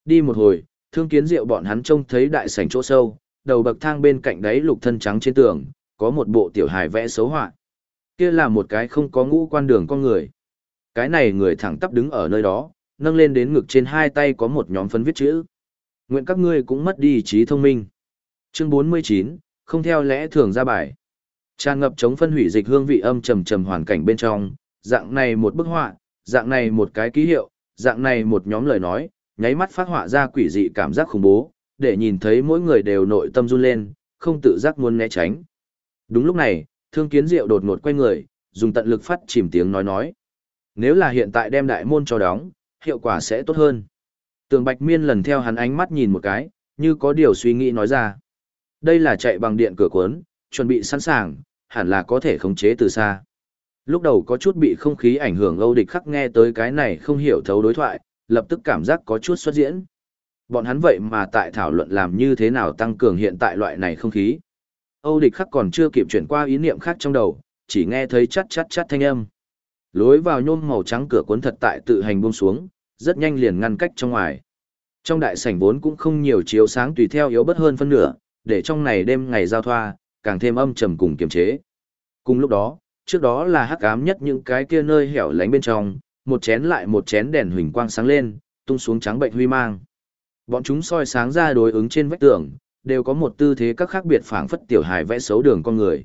Đi một hồi, thương kiến diệu bọn hắn trông thấy đại sảnh chỗ sâu, đầu bậc thang bên cạnh đáy lục thân trắng trên tường, có một bộ tiểu hài vẽ xấu họa. Kia là một cái không có ngũ quan đường con người. Cái này người thẳng tắp đứng ở nơi đó, nâng lên đến ngực trên hai tay có một nhóm phấn viết chữ. Nguyện các ngươi cũng mất đi trí thông minh. Chương 49, không theo lẽ thường ra bài. Tràn ngập chống phân hủy dịch hương vị âm trầm trầm hoàn cảnh bên trong, dạng này một bức họa, dạng này một cái ký hiệu, dạng này một nhóm lời nói, nháy mắt phát họa ra quỷ dị cảm giác khủng bố, để nhìn thấy mỗi người đều nội tâm run lên, không tự giác muốn né tránh. Đúng lúc này, Thương Kiến Diệu đột ngột quay người, dùng tận lực phát chìm tiếng nói nói. Nếu là hiện tại đem đại môn cho đóng, hiệu quả sẽ tốt hơn. Tường Bạch Miên lần theo hắn ánh mắt nhìn một cái, như có điều suy nghĩ nói ra. Đây là chạy bằng điện cửa cuốn, chuẩn bị sẵn sàng, hẳn là có thể khống chế từ xa. Lúc đầu có chút bị không khí ảnh hưởng Âu Địch khắc nghe tới cái này không hiểu thấu đối thoại, lập tức cảm giác có chút xuất diễn. Bọn hắn vậy mà tại thảo luận làm như thế nào tăng cường hiện tại loại này không khí. Âu Địch khắc còn chưa kịp chuyển qua ý niệm khác trong đầu, chỉ nghe thấy chát chát chát thanh âm. Lối vào nhôm màu trắng cửa cuốn thật tại tự hành buông xuống, rất nhanh liền ngăn cách trong ngoài. Trong đại sảnh vốn cũng không nhiều chiếu sáng tùy theo yếu bất hơn phân nửa, để trong này đêm ngày giao thoa, càng thêm âm trầm cùng kiềm chế. Cùng lúc đó, trước đó là hắc ám nhất những cái kia nơi hẻo lánh bên trong, một chén lại một chén đèn huỳnh quang sáng lên, tung xuống trắng bệnh huy mang. Bọn chúng soi sáng ra đối ứng trên vách tường, đều có một tư thế các khác biệt phảng phất tiểu hài vẽ xấu đường con người.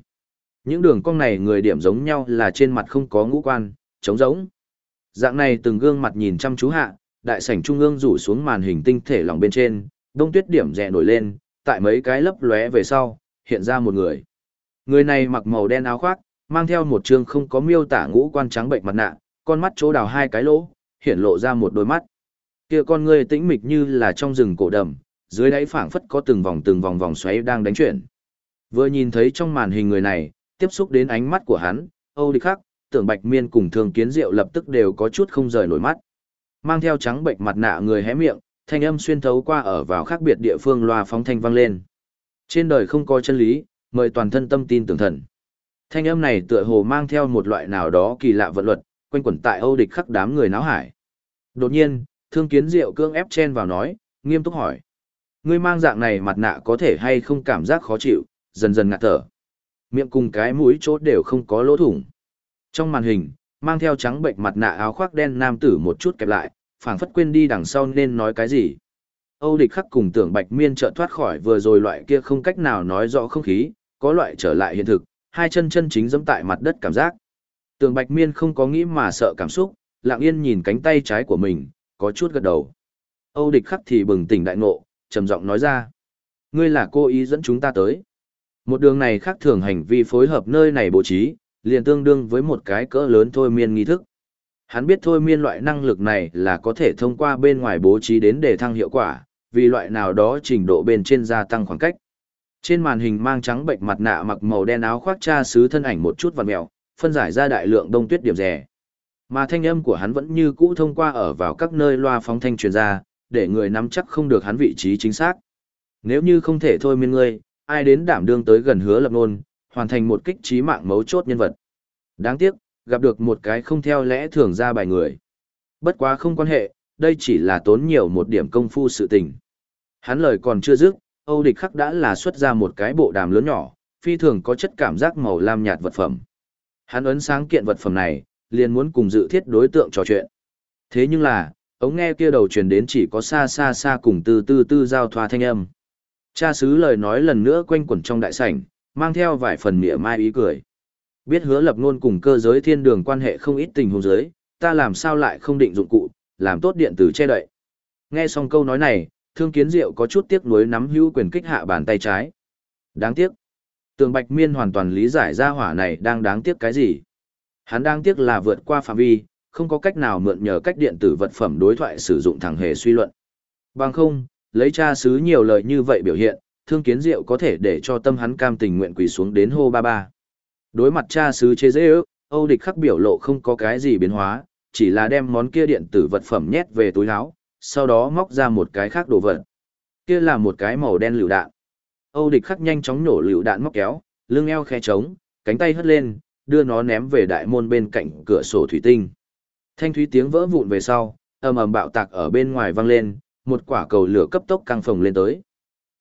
Những đường cong này người điểm giống nhau là trên mặt không có ngũ quan, trống giống. Dạng này từng gương mặt nhìn chăm chú hạ, đại sảnh trung ương rủ xuống màn hình tinh thể lòng bên trên, đông tuyết điểm rẽ nổi lên, tại mấy cái lấp lóe về sau, hiện ra một người. Người này mặc màu đen áo khoác, mang theo một trương không có miêu tả ngũ quan trắng bệnh mặt nạ, con mắt chỗ đào hai cái lỗ, hiện lộ ra một đôi mắt. Kia con người tĩnh mịch như là trong rừng cổ đầm, dưới đáy phảng phất có từng vòng từng vòng vòng xoáy đang đánh chuyển. Vừa nhìn thấy trong màn hình người này, tiếp xúc đến ánh mắt của hắn, Âu Địch Khắc, Tưởng Bạch Miên cùng Thường Kiến Diệu lập tức đều có chút không rời nổi mắt. Mang theo trắng bệnh mặt nạ người hé miệng, thanh âm xuyên thấu qua ở vào khác biệt địa phương loa phóng thanh vang lên. Trên đời không có chân lý, mời toàn thân tâm tin tưởng thần. Thanh âm này tựa hồ mang theo một loại nào đó kỳ lạ vận luật, quanh quẩn tại Âu địch khắc đám người náo hải. Đột nhiên, Thương Kiến Diệu cương ép chen vào nói, nghiêm túc hỏi: "Ngươi mang dạng này mặt nạ có thể hay không cảm giác khó chịu, dần dần ngạt thở?" Miệng cùng cái mũi chốt đều không có lỗ thủng. Trong màn hình, mang theo trắng bệnh mặt nạ áo khoác đen nam tử một chút kẹp lại, phảng phất quên đi đằng sau nên nói cái gì. Âu địch khắc cùng tưởng bạch miên trợ thoát khỏi vừa rồi loại kia không cách nào nói rõ không khí, có loại trở lại hiện thực, hai chân chân chính dẫm tại mặt đất cảm giác. Tưởng bạch miên không có nghĩ mà sợ cảm xúc, lặng yên nhìn cánh tay trái của mình, có chút gật đầu. Âu địch khắc thì bừng tỉnh đại ngộ, trầm giọng nói ra. Ngươi là cô ý dẫn chúng ta tới. Một đường này khác thường hành vi phối hợp nơi này bố trí, liền tương đương với một cái cỡ lớn thôi miên nghi thức. Hắn biết thôi miên loại năng lực này là có thể thông qua bên ngoài bố trí đến để thăng hiệu quả, vì loại nào đó trình độ bên trên gia tăng khoảng cách. Trên màn hình mang trắng bệnh mặt nạ mặc màu đen áo khoác cha sứ thân ảnh một chút vằn mèo, phân giải ra đại lượng đông tuyết điểm rẻ. Mà thanh âm của hắn vẫn như cũ thông qua ở vào các nơi loa phóng thanh truyền ra, để người nắm chắc không được hắn vị trí chính xác. Nếu như không thể thôi miên ngươi, ai đến đảm đương tới gần hứa lập nôn, hoàn thành một kích trí mạng mấu chốt nhân vật. Đáng tiếc, gặp được một cái không theo lẽ thường ra bài người. Bất quá không quan hệ, đây chỉ là tốn nhiều một điểm công phu sự tình. Hắn lời còn chưa dứt, Âu Địch Khắc đã là xuất ra một cái bộ đàm lớn nhỏ, phi thường có chất cảm giác màu lam nhạt vật phẩm. Hắn ấn sáng kiện vật phẩm này, liền muốn cùng dự thiết đối tượng trò chuyện. Thế nhưng là, ống nghe kia đầu truyền đến chỉ có xa xa xa cùng từ từ từ giao thoa thanh âm. Cha sứ lời nói lần nữa quanh quẩn trong đại sảnh, mang theo vài phần mỉa mai ý cười. Biết hứa lập ngôn cùng cơ giới thiên đường quan hệ không ít tình huống giới, ta làm sao lại không định dụng cụ, làm tốt điện tử che đậy. Nghe xong câu nói này, thương kiến diệu có chút tiếc nuối nắm hữu quyền kích hạ bàn tay trái. Đáng tiếc. Tường Bạch Miên hoàn toàn lý giải ra hỏa này đang đáng tiếc cái gì. Hắn đang tiếc là vượt qua phạm vi, không có cách nào mượn nhờ cách điện tử vật phẩm đối thoại sử dụng thẳng hề suy luận. Bằng không, lấy cha xứ nhiều lời như vậy biểu hiện, thương kiến diệu có thể để cho tâm hắn cam tình nguyện quỳ xuống đến hô ba ba. Đối mặt cha xứ chế dễ ước, Âu địch khắc biểu lộ không có cái gì biến hóa, chỉ là đem món kia điện tử vật phẩm nhét về túi áo, sau đó móc ra một cái khác đồ vật. Kia là một cái màu đen lựu đạn. Âu địch khắc nhanh chóng nổ lựu đạn móc kéo, lưng eo khe trống, cánh tay hất lên, đưa nó ném về đại môn bên cạnh cửa sổ thủy tinh. Thanh thúy tiếng vỡ vụn về sau, ầm ầm bạo tạc ở bên ngoài vang lên, một quả cầu lửa cấp tốc căng phồng lên tới.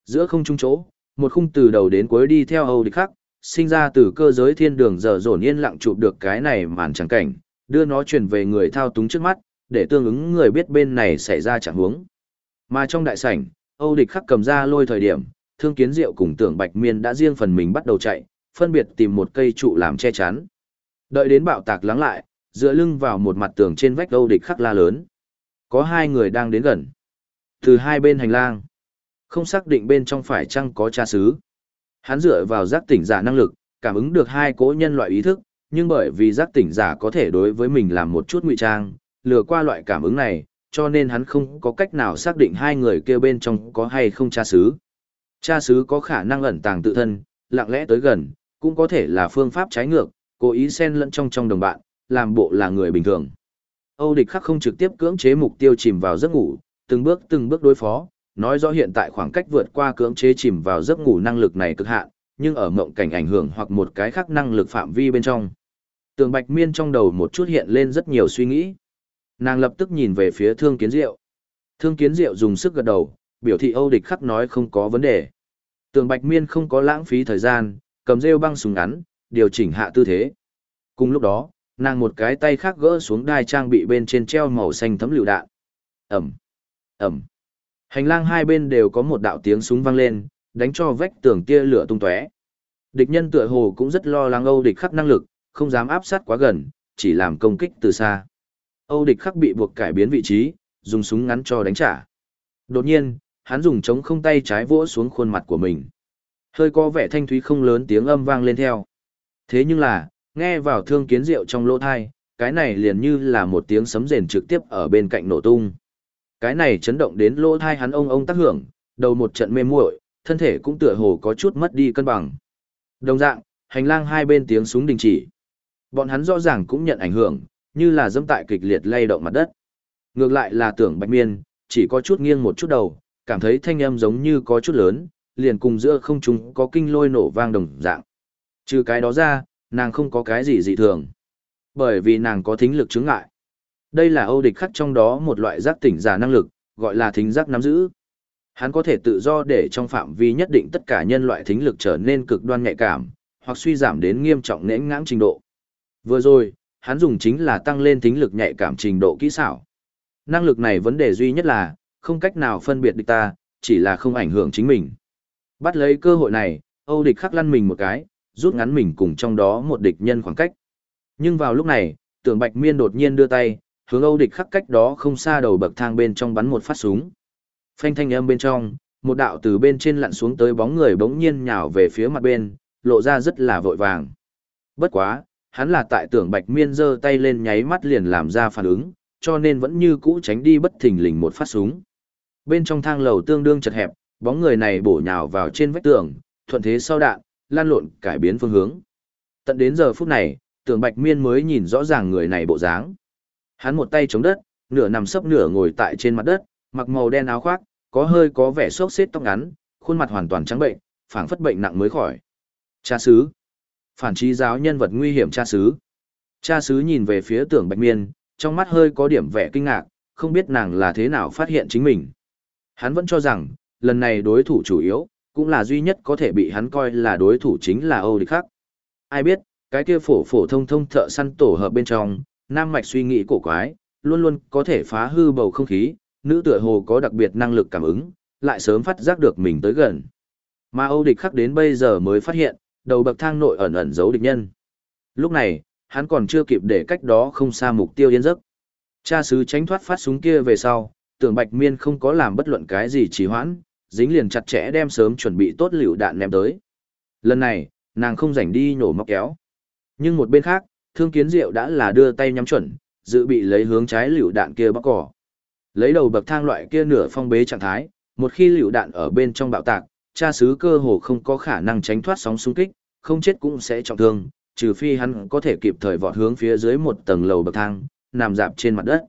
Giữa không trung chỗ, một khung từ đầu đến cuối đi theo Âu Địch Khắc, sinh ra từ cơ giới thiên đường giờ dồn yên lặng chụp được cái này màn trắng cảnh, đưa nó truyền về người thao túng trước mắt, để tương ứng người biết bên này xảy ra chẳng huống. Mà trong đại sảnh, Âu Địch Khắc cầm ra lôi thời điểm, Thương Kiến Diệu cùng Tưởng Bạch Miên đã riêng phần mình bắt đầu chạy, phân biệt tìm một cây trụ làm che chắn. Đợi đến bạo tạc lắng lại, dựa lưng vào một mặt tường trên vách Âu Địch Khắc la lớn. Có hai người đang đến gần. Từ hai bên hành lang, không xác định bên trong phải chăng có cha xứ. Hắn dựa vào giác tỉnh giả năng lực, cảm ứng được hai cỗ nhân loại ý thức, nhưng bởi vì giác tỉnh giả có thể đối với mình làm một chút ngụy trang, lừa qua loại cảm ứng này, cho nên hắn không có cách nào xác định hai người kia bên trong có hay không cha xứ. Cha xứ có khả năng ẩn tàng tự thân, lặng lẽ tới gần, cũng có thể là phương pháp trái ngược, cố ý xen lẫn trong trong đồng bạn, làm bộ là người bình thường. Âu địch khắc không trực tiếp cưỡng chế mục tiêu chìm vào giấc ngủ, từng bước từng bước đối phó, nói rõ hiện tại khoảng cách vượt qua cưỡng chế chìm vào giấc ngủ năng lực này cực hạn, nhưng ở mộng cảnh ảnh hưởng hoặc một cái khác năng lực phạm vi bên trong. Tường Bạch Miên trong đầu một chút hiện lên rất nhiều suy nghĩ. Nàng lập tức nhìn về phía Thương Kiến Diệu. Thương Kiến Diệu dùng sức gật đầu, biểu thị Âu Địch khắc nói không có vấn đề. Tường Bạch Miên không có lãng phí thời gian, cầm rêu băng súng ngắn, điều chỉnh hạ tư thế. Cùng lúc đó, nàng một cái tay khác gỡ xuống đai trang bị bên trên treo màu xanh thấm lựu đạn. Ẩm, Ẩm. Hành lang hai bên đều có một đạo tiếng súng vang lên, đánh cho vách tường tia lửa tung tóe. Địch nhân tựa hồ cũng rất lo lắng Âu địch khắc năng lực, không dám áp sát quá gần, chỉ làm công kích từ xa. Âu địch khắc bị buộc cải biến vị trí, dùng súng ngắn cho đánh trả. Đột nhiên, hắn dùng chống không tay trái vỗ xuống khuôn mặt của mình. Hơi có vẻ thanh thúy không lớn tiếng âm vang lên theo. Thế nhưng là, nghe vào thương kiến rượu trong lỗ thai, cái này liền như là một tiếng sấm rền trực tiếp ở bên cạnh nổ tung. Cái này chấn động đến lỗ thai hắn ông ông tác hưởng, đầu một trận mê muội, thân thể cũng tựa hồ có chút mất đi cân bằng. Đồng dạng, hành lang hai bên tiếng súng đình chỉ. Bọn hắn rõ ràng cũng nhận ảnh hưởng, như là dẫm tại kịch liệt lay động mặt đất. Ngược lại là tưởng Bạch Miên, chỉ có chút nghiêng một chút đầu, cảm thấy thanh âm giống như có chút lớn, liền cùng giữa không trung có kinh lôi nổ vang đồng dạng. Trừ cái đó ra, nàng không có cái gì dị thường. Bởi vì nàng có thính lực chứng ngại. Đây là Âu địch khắc trong đó một loại giác tỉnh giả năng lực, gọi là thính giác nắm giữ. Hắn có thể tự do để trong phạm vi nhất định tất cả nhân loại thính lực trở nên cực đoan nhạy cảm, hoặc suy giảm đến nghiêm trọng nễn ngãng trình độ. Vừa rồi, hắn dùng chính là tăng lên thính lực nhạy cảm trình độ kỹ xảo. Năng lực này vấn đề duy nhất là, không cách nào phân biệt địch ta, chỉ là không ảnh hưởng chính mình. Bắt lấy cơ hội này, Âu địch khắc lăn mình một cái, rút ngắn mình cùng trong đó một địch nhân khoảng cách. Nhưng vào lúc này, tưởng bạch miên đột nhiên đưa tay, hướng Âu địch khắc cách đó không xa đầu bậc thang bên trong bắn một phát súng. Phanh thanh âm bên trong, một đạo từ bên trên lặn xuống tới bóng người bỗng nhiên nhào về phía mặt bên, lộ ra rất là vội vàng. Bất quá, hắn là tại tưởng bạch miên giơ tay lên nháy mắt liền làm ra phản ứng, cho nên vẫn như cũ tránh đi bất thình lình một phát súng. Bên trong thang lầu tương đương chật hẹp, bóng người này bổ nhào vào trên vách tường, thuận thế sau đạn, lan lộn cải biến phương hướng. Tận đến giờ phút này, tưởng bạch miên mới nhìn rõ ràng người này bộ dáng. Hắn một tay chống đất, nửa nằm sấp nửa ngồi tại trên mặt đất, mặc màu đen áo khoác, có hơi có vẻ sốc xếp tóc ngắn, khuôn mặt hoàn toàn trắng bệnh, phảng phất bệnh nặng mới khỏi. Cha sứ. Phản trí giáo nhân vật nguy hiểm cha sứ. Cha sứ nhìn về phía tưởng bạch miên, trong mắt hơi có điểm vẻ kinh ngạc, không biết nàng là thế nào phát hiện chính mình. Hắn vẫn cho rằng, lần này đối thủ chủ yếu, cũng là duy nhất có thể bị hắn coi là đối thủ chính là Âu Địch Khắc. Ai biết, cái kia phổ phổ thông thông thợ săn tổ hợp bên trong, nam mạch suy nghĩ cổ quái, luôn luôn có thể phá hư bầu không khí, nữ tựa hồ có đặc biệt năng lực cảm ứng, lại sớm phát giác được mình tới gần. Mà Âu Địch Khắc đến bây giờ mới phát hiện, đầu bậc thang nội ẩn ẩn giấu địch nhân. Lúc này, hắn còn chưa kịp để cách đó không xa mục tiêu yên giấc. Cha sứ tránh thoát phát súng kia về sau, tưởng Bạch Miên không có làm bất luận cái gì trì hoãn, dính liền chặt chẽ đem sớm chuẩn bị tốt liều đạn ném tới. Lần này, nàng không rảnh đi nhổ móc kéo. Nhưng một bên khác, Thương Kiến Diệu đã là đưa tay nhắm chuẩn, dự bị lấy hướng trái liều đạn kia bóc cỏ. Lấy đầu bậc thang loại kia nửa phong bế trạng thái, một khi liều đạn ở bên trong bạo tạc, cha sứ cơ hồ không có khả năng tránh thoát sóng xung kích, không chết cũng sẽ trọng thương, trừ phi hắn có thể kịp thời vọt hướng phía dưới một tầng lầu bậc thang, nằm dạp trên mặt đất.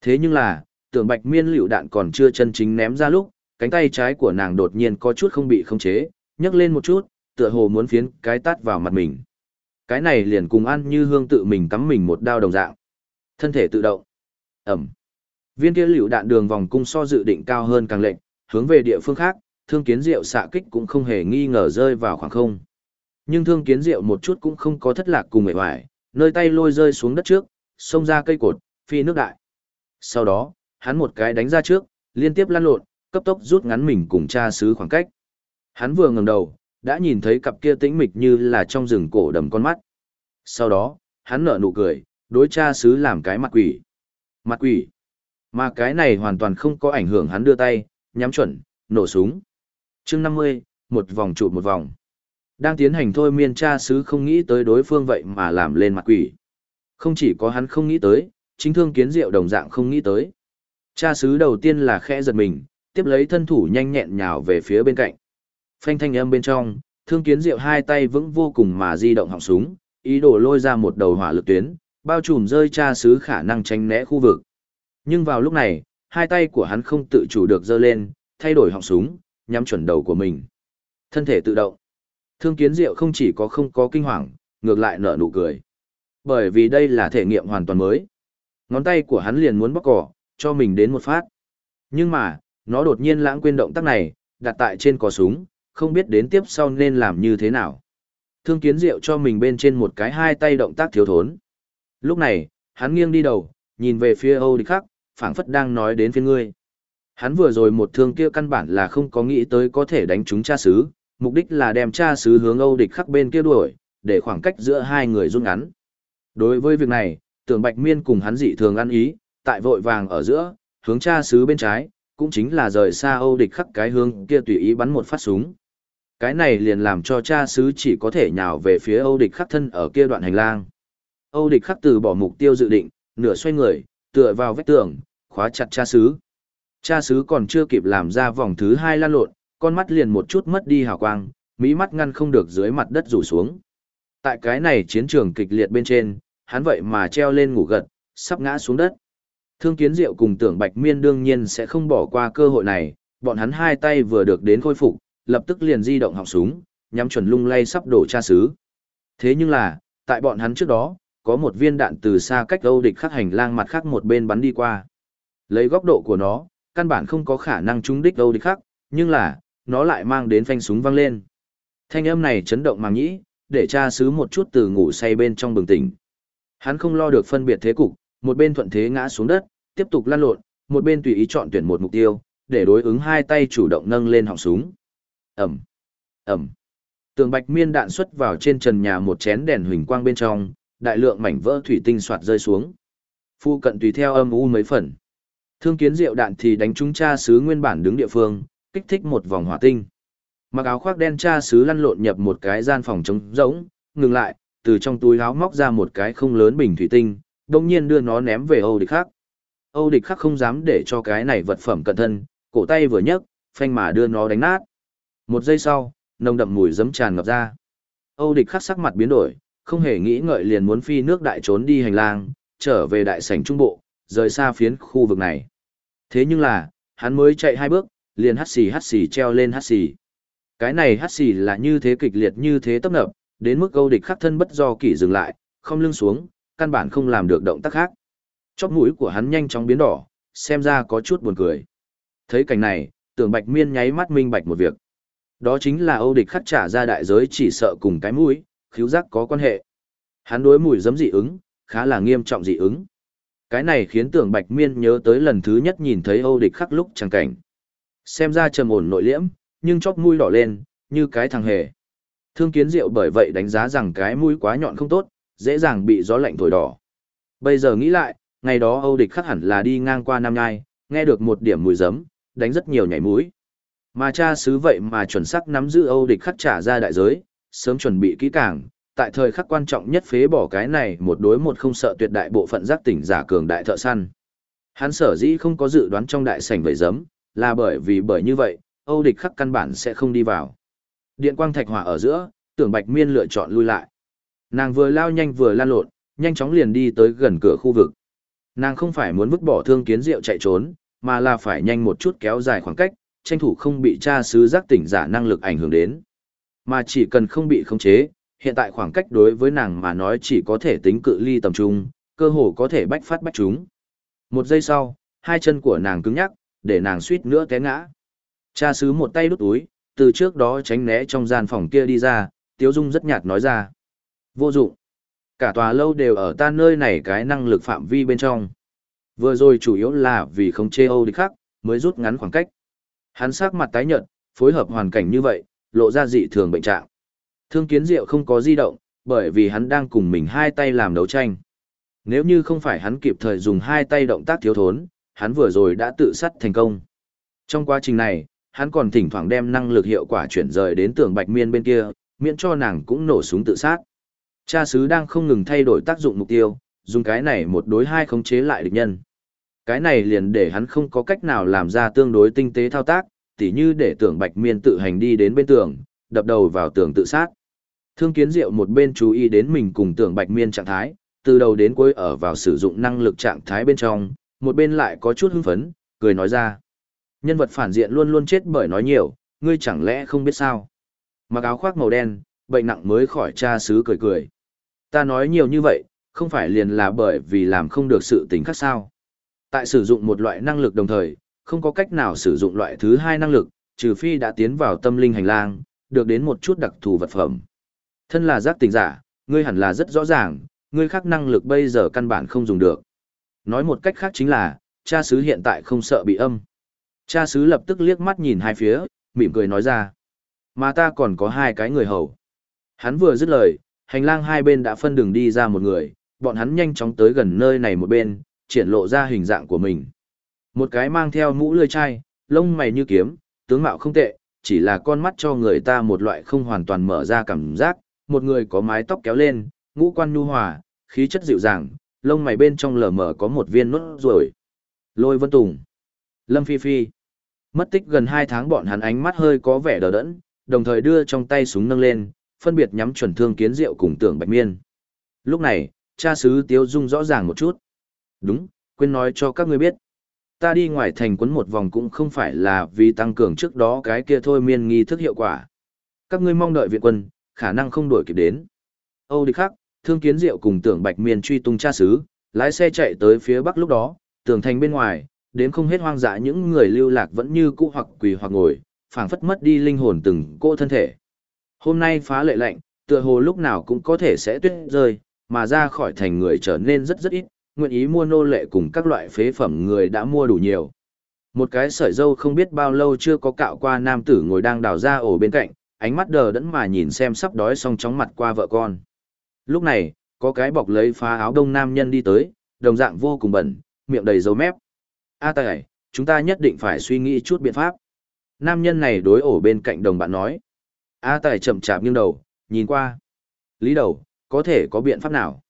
Thế nhưng là, tưởng bạch miên liều đạn còn chưa chân chính ném ra lúc, cánh tay trái của nàng đột nhiên có chút không bị khống chế, nhấc lên một chút, tựa hồ muốn phiến cái tát vào mặt mình. Cái này liền cùng ăn như hương tự mình cắm mình một đao đồng dạng. Thân thể tự động. Ẩm. Viên kia liều đạn đường vòng cung so dự định cao hơn càng lệnh, hướng về địa phương khác, thương kiến diệu xạ kích cũng không hề nghi ngờ rơi vào khoảng không. Nhưng thương kiến diệu một chút cũng không có thất lạc cùng mệt hoài, nơi tay lôi rơi xuống đất trước, xông ra cây cột, phi nước đại. Sau đó, hắn một cái đánh ra trước, liên tiếp lăn lộn, cấp tốc rút ngắn mình cùng cha xứ khoảng cách. Hắn vừa ngẩng đầu, đã nhìn thấy cặp kia tĩnh mịch như là trong rừng cổ đầm con mắt. Sau đó, hắn nở nụ cười, đối cha xứ làm cái mặt quỷ. Mặt quỷ. Mà cái này hoàn toàn không có ảnh hưởng hắn đưa tay, nhắm chuẩn, nổ súng. chương 50, một vòng trụ một vòng. Đang tiến hành thôi miên cha sứ không nghĩ tới đối phương vậy mà làm lên mặt quỷ. Không chỉ có hắn không nghĩ tới, chính thương kiến diệu đồng dạng không nghĩ tới. Cha sứ đầu tiên là khẽ giật mình, tiếp lấy thân thủ nhanh nhẹn nhào về phía bên cạnh. Phanh thanh âm bên trong, thương kiến diệu hai tay vững vô cùng mà di động họng súng, ý đồ lôi ra một đầu hỏa lực tuyến, bao trùm rơi tra sứ khả năng tránh né khu vực. Nhưng vào lúc này, hai tay của hắn không tự chủ được giơ lên, thay đổi họng súng, nhắm chuẩn đầu của mình. Thân thể tự động. Thương kiến diệu không chỉ có không có kinh hoàng, ngược lại nở nụ cười. Bởi vì đây là thể nghiệm hoàn toàn mới. Ngón tay của hắn liền muốn bóc cỏ, cho mình đến một phát. Nhưng mà, nó đột nhiên lãng quên động tác này, đặt tại trên cò súng, không biết đến tiếp sau nên làm như thế nào. Thương kiến diệu cho mình bên trên một cái hai tay động tác thiếu thốn. Lúc này, hắn nghiêng đi đầu, nhìn về phía Âu Địch Khắc, phảng phất đang nói đến phía ngươi. Hắn vừa rồi một thương kia căn bản là không có nghĩ tới có thể đánh trúng cha sứ, mục đích là đem cha sứ hướng Âu địch khắc bên kia đuổi, để khoảng cách giữa hai người rút ngắn. Đối với việc này, tưởng Bạch Miên cùng hắn dị thường ăn ý, tại vội vàng ở giữa, hướng cha sứ bên trái, cũng chính là rời xa Âu địch khắc cái hướng kia tùy ý bắn một phát súng. Cái này liền làm cho cha sứ chỉ có thể nhào về phía Âu địch khắc thân ở kia đoạn hành lang. Âu địch khắc từ bỏ mục tiêu dự định, nửa xoay người, tựa vào vách tường, khóa chặt cha sứ. Cha sứ còn chưa kịp làm ra vòng thứ hai lan lộn, con mắt liền một chút mất đi hào quang, mỹ mắt ngăn không được dưới mặt đất rủ xuống. Tại cái này chiến trường kịch liệt bên trên, hắn vậy mà treo lên ngủ gật, sắp ngã xuống đất. Thương kiến diệu cùng tưởng bạch miên đương nhiên sẽ không bỏ qua cơ hội này, bọn hắn hai tay vừa được đến khôi phục, lập tức liền di động họng súng, nhắm chuẩn lung lay sắp đổ cha xứ. Thế nhưng là, tại bọn hắn trước đó, có một viên đạn từ xa cách Âu địch khắc hành lang mặt khác một bên bắn đi qua. Lấy góc độ của nó, căn bản không có khả năng trúng đích Âu địch khắc, nhưng là, nó lại mang đến phanh súng vang lên. Thanh âm này chấn động màng nhĩ, để cha xứ một chút từ ngủ say bên trong bừng tỉnh. Hắn không lo được phân biệt thế cục, một bên thuận thế ngã xuống đất, tiếp tục lăn lộn, một bên tùy ý chọn tuyển một mục tiêu, để đối ứng hai tay chủ động nâng lên họng súng. Ẩm, Ẩm. Tường bạch miên đạn xuất vào trên trần nhà một chén đèn huỳnh quang bên trong, đại lượng mảnh vỡ thủy tinh soạt rơi xuống. Phu cận tùy theo âm u mấy phần. Thương kiến diệu đạn thì đánh trúng cha sứ nguyên bản đứng địa phương, kích thích một vòng hỏa tinh. Mặc áo khoác đen cha sứ lăn lộn nhập một cái gian phòng trống rỗng, ngừng lại, từ trong túi áo móc ra một cái không lớn bình thủy tinh, đồng nhiên đưa nó ném về Âu địch khác. Âu địch khác không dám để cho cái này vật phẩm cận thân, cổ tay vừa nhấc, phanh mà đưa nó đánh nát. Một giây sau, nồng đậm mùi giấm tràn ngập ra. Âu địch khắc sắc mặt biến đổi, không hề nghĩ ngợi liền muốn phi nước đại trốn đi hành lang, trở về đại sảnh trung bộ, rời xa phiến khu vực này. Thế nhưng là, hắn mới chạy hai bước, liền hắt xì hắt xì treo lên hắt xì. Cái này hắt xì là như thế kịch liệt như thế tấp nập, đến mức Âu địch khắc thân bất do kỷ dừng lại, không lưng xuống, căn bản không làm được động tác khác. Chóp mũi của hắn nhanh chóng biến đỏ, xem ra có chút buồn cười. Thấy cảnh này, tưởng bạch miên nháy mắt minh bạch một việc. Đó chính là Âu địch khắc trả ra đại giới chỉ sợ cùng cái mũi, khiếu giác có quan hệ. Hắn đối mùi giấm dị ứng, khá là nghiêm trọng dị ứng. Cái này khiến tưởng bạch miên nhớ tới lần thứ nhất nhìn thấy Âu địch khắc lúc chẳng cảnh. Xem ra trầm ổn nội liễm, nhưng chóp mũi đỏ lên, như cái thằng hề. Thương kiến diệu bởi vậy đánh giá rằng cái mũi quá nhọn không tốt, dễ dàng bị gió lạnh thổi đỏ. Bây giờ nghĩ lại, ngày đó Âu địch khắc hẳn là đi ngang qua Nam Nhai, nghe được một điểm mùi giấm, đánh rất nhiều nhảy mũi. Mà cha sứ vậy mà chuẩn xác nắm giữ Âu địch khắc trả ra đại giới, sớm chuẩn bị kỹ càng, tại thời khắc quan trọng nhất phế bỏ cái này một đối một không sợ tuyệt đại bộ phận giác tỉnh giả cường đại thợ săn. Hắn sở dĩ không có dự đoán trong đại sảnh vậy giấm, là bởi vì bởi như vậy, Âu địch khắc căn bản sẽ không đi vào. Điện quang thạch hỏa ở giữa, tưởng bạch miên lựa chọn lui lại. Nàng vừa lao nhanh vừa lan lộn, nhanh chóng liền đi tới gần cửa khu vực. Nàng không phải muốn vứt bỏ thương kiến rượu chạy trốn, mà là phải nhanh một chút kéo dài khoảng cách, tranh thủ không bị cha sứ giác tỉnh giả năng lực ảnh hưởng đến. Mà chỉ cần không bị khống chế, hiện tại khoảng cách đối với nàng mà nói chỉ có thể tính cự ly tầm trung, cơ hồ có thể bách phát bách chúng. Một giây sau, hai chân của nàng cứng nhắc, để nàng suýt nữa té ngã. Cha sứ một tay đút túi, từ trước đó tránh né trong gian phòng kia đi ra, Tiếu Dung rất nhạt nói ra. Vô dụng. Cả tòa lâu đều ở ta nơi này cái năng lực phạm vi bên trong. Vừa rồi chủ yếu là vì không chê Âu địch khác mới rút ngắn khoảng cách. Hắn sắc mặt tái nhợt, phối hợp hoàn cảnh như vậy, lộ ra dị thường bệnh trạng. Thương kiến diệu không có di động, bởi vì hắn đang cùng mình hai tay làm đấu tranh. Nếu như không phải hắn kịp thời dùng hai tay động tác thiếu thốn, hắn vừa rồi đã tự sát thành công. Trong quá trình này, hắn còn thỉnh thoảng đem năng lực hiệu quả chuyển rời đến tường bạch miên bên kia, miễn cho nàng cũng nổ súng tự sát. Cha sứ đang không ngừng thay đổi tác dụng mục tiêu, dùng cái này một đối hai khống chế lại địch nhân. Cái này liền để hắn không có cách nào làm ra tương đối tinh tế thao tác, tỉ như để tưởng bạch miên tự hành đi đến bên tường, đập đầu vào tường tự sát. Thương kiến diệu một bên chú ý đến mình cùng tưởng bạch miên trạng thái, từ đầu đến cuối ở vào sử dụng năng lực trạng thái bên trong, một bên lại có chút hưng phấn, cười nói ra. Nhân vật phản diện luôn luôn chết bởi nói nhiều, ngươi chẳng lẽ không biết sao. Mặc áo khoác màu đen, bệnh nặng mới khỏi cha xứ cười cười. Ta nói nhiều như vậy, không phải liền là bởi vì làm không được sự tình khác sao. Tại sử dụng một loại năng lực đồng thời, không có cách nào sử dụng loại thứ hai năng lực, trừ phi đã tiến vào tâm linh hành lang, được đến một chút đặc thù vật phẩm. Thân là giác tình giả, ngươi hẳn là rất rõ ràng, ngươi khác năng lực bây giờ căn bản không dùng được. Nói một cách khác chính là, cha sứ hiện tại không sợ bị âm. Cha sứ lập tức liếc mắt nhìn hai phía, mỉm cười nói ra. Mà ta còn có hai cái người hầu. Hắn vừa dứt lời, hành lang hai bên đã phân đường đi ra một người, bọn hắn nhanh chóng tới gần nơi này một bên, triển lộ ra hình dạng của mình. Một cái mang theo mũ lưỡi chai, lông mày như kiếm, tướng mạo không tệ, chỉ là con mắt cho người ta một loại không hoàn toàn mở ra cảm giác, một người có mái tóc kéo lên, ngũ quan nhu hòa, khí chất dịu dàng, lông mày bên trong lờ mờ có một viên nốt ruồi. Lôi Vân Tùng, Lâm Phi Phi. Mất tích gần 2 tháng bọn hắn ánh mắt hơi có vẻ đờ đẫn, đồng thời đưa trong tay súng nâng lên, phân biệt nhắm chuẩn thương kiến diệu cùng tưởng bạch miên. Lúc này, cha sứ Tiếu Dung rõ ràng một chút. Đúng, quên nói cho các ngươi biết. Ta đi ngoài thành quấn một vòng cũng không phải là vì tăng cường trước đó cái kia thôi miên nghi thức hiệu quả. Các ngươi mong đợi viện quân, khả năng không đổi kịp đến. Âu Địch Khắc, Thương Kiến Diệu cùng Tưởng Bạch Miên truy tung cha sứ lái xe chạy tới phía bắc lúc đó, tường thành bên ngoài, đến không hết hoang dã những người lưu lạc vẫn như cũ hoặc quỳ hoặc ngồi, phảng phất mất đi linh hồn từng cô thân thể. Hôm nay phá lệ lạnh, tựa hồ lúc nào cũng có thể sẽ tuyết rơi, mà ra khỏi thành người trở nên rất rất ít, nguyện ý mua nô lệ cùng các loại phế phẩm người đã mua đủ nhiều. Một cái sợi dâu không biết bao lâu chưa có cạo qua nam tử ngồi đang đào ra ổ bên cạnh, ánh mắt đờ đẫn mà nhìn xem sắp đói xong chóng mặt qua vợ con. Lúc này, có cái bọc lấy phá áo đông nam nhân đi tới, đồng dạng vô cùng bẩn, miệng đầy dấu mép. A tài, chúng ta nhất định phải suy nghĩ chút biện pháp. Nam nhân này đối ổ bên cạnh đồng bạn nói. A tài chậm chạp nghiêng đầu, nhìn qua. Lý đầu, có thể có biện pháp nào?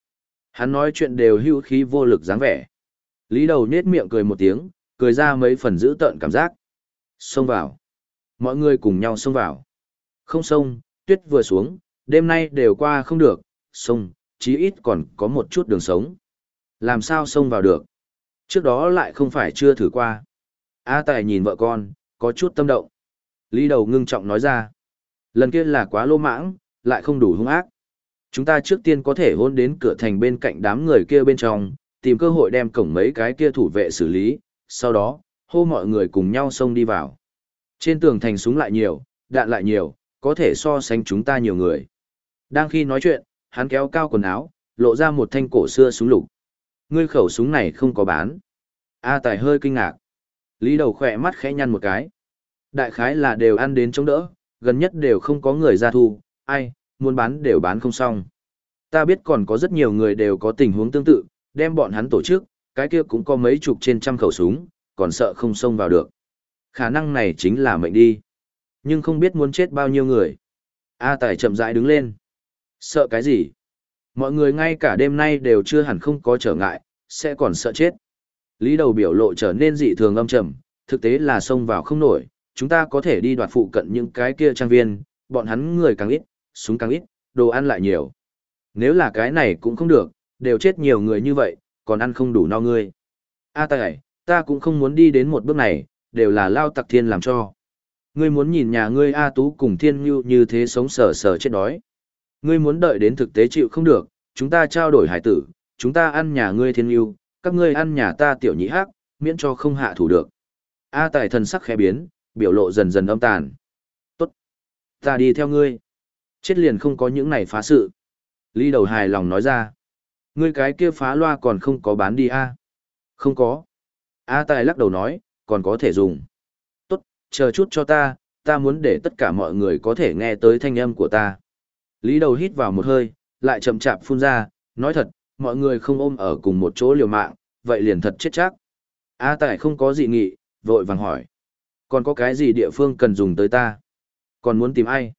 Hắn nói chuyện đều hưu khí vô lực dáng vẻ. Lý đầu nết miệng cười một tiếng, cười ra mấy phần giữ tợn cảm giác. Xông vào. Mọi người cùng nhau xông vào. Không xông, tuyết vừa xuống, đêm nay đều qua không được, xông, chí ít còn có một chút đường sống. Làm sao xông vào được? Trước đó lại không phải chưa thử qua. A Tài nhìn vợ con, có chút tâm động. Lý đầu ngưng trọng nói ra. Lần kia là quá lô mãng, lại không đủ hung ác. Chúng ta trước tiên có thể hôn đến cửa thành bên cạnh đám người kia bên trong, tìm cơ hội đem cổng mấy cái kia thủ vệ xử lý, sau đó, hô mọi người cùng nhau xông đi vào. Trên tường thành súng lại nhiều, đạn lại nhiều, có thể so sánh chúng ta nhiều người. Đang khi nói chuyện, hắn kéo cao quần áo, lộ ra một thanh cổ xưa súng lục. Ngươi khẩu súng này không có bán. A Tài hơi kinh ngạc. Lý đầu khỏe mắt khẽ nhăn một cái. Đại khái là đều ăn đến chống đỡ, gần nhất đều không có người ra thu, ai, muốn bán đều bán không xong. Ta biết còn có rất nhiều người đều có tình huống tương tự, đem bọn hắn tổ chức, cái kia cũng có mấy chục trên trăm khẩu súng, còn sợ không xông vào được. Khả năng này chính là mệnh đi. Nhưng không biết muốn chết bao nhiêu người. A Tài chậm rãi đứng lên. Sợ cái gì? Mọi người ngay cả đêm nay đều chưa hẳn không có trở ngại, sẽ còn sợ chết. Lý đầu biểu lộ trở nên dị thường âm trầm, thực tế là xông vào không nổi, chúng ta có thể đi đoạt phụ cận những cái kia trang viên, bọn hắn người càng ít, súng càng ít, đồ ăn lại nhiều. Nếu là cái này cũng không được, đều chết nhiều người như vậy, còn ăn không đủ no ngươi. A tài, ta cũng không muốn đi đến một bước này, đều là lao tặc thiên làm cho. Ngươi muốn nhìn nhà ngươi A Tú cùng thiên như như thế sống sờ sờ chết đói. Ngươi muốn đợi đến thực tế chịu không được, chúng ta trao đổi hải tử, chúng ta ăn nhà ngươi thiên như, các ngươi ăn nhà ta tiểu nhị hắc, miễn cho không hạ thủ được. A tài thần sắc khẽ biến, biểu lộ dần dần âm tàn. Tốt. Ta đi theo ngươi. Chết liền không có những này phá sự. Lý đầu hài lòng nói ra. Ngươi cái kia phá loa còn không có bán đi a Không có. A tài lắc đầu nói, còn có thể dùng. Tốt, chờ chút cho ta, ta muốn để tất cả mọi người có thể nghe tới thanh âm của ta. Lý đầu hít vào một hơi, lại chậm chạp phun ra, nói thật, mọi người không ôm ở cùng một chỗ liều mạng, vậy liền thật chết chắc. A tài không có gì nghị, vội vàng hỏi. Còn có cái gì địa phương cần dùng tới ta? Còn muốn tìm ai?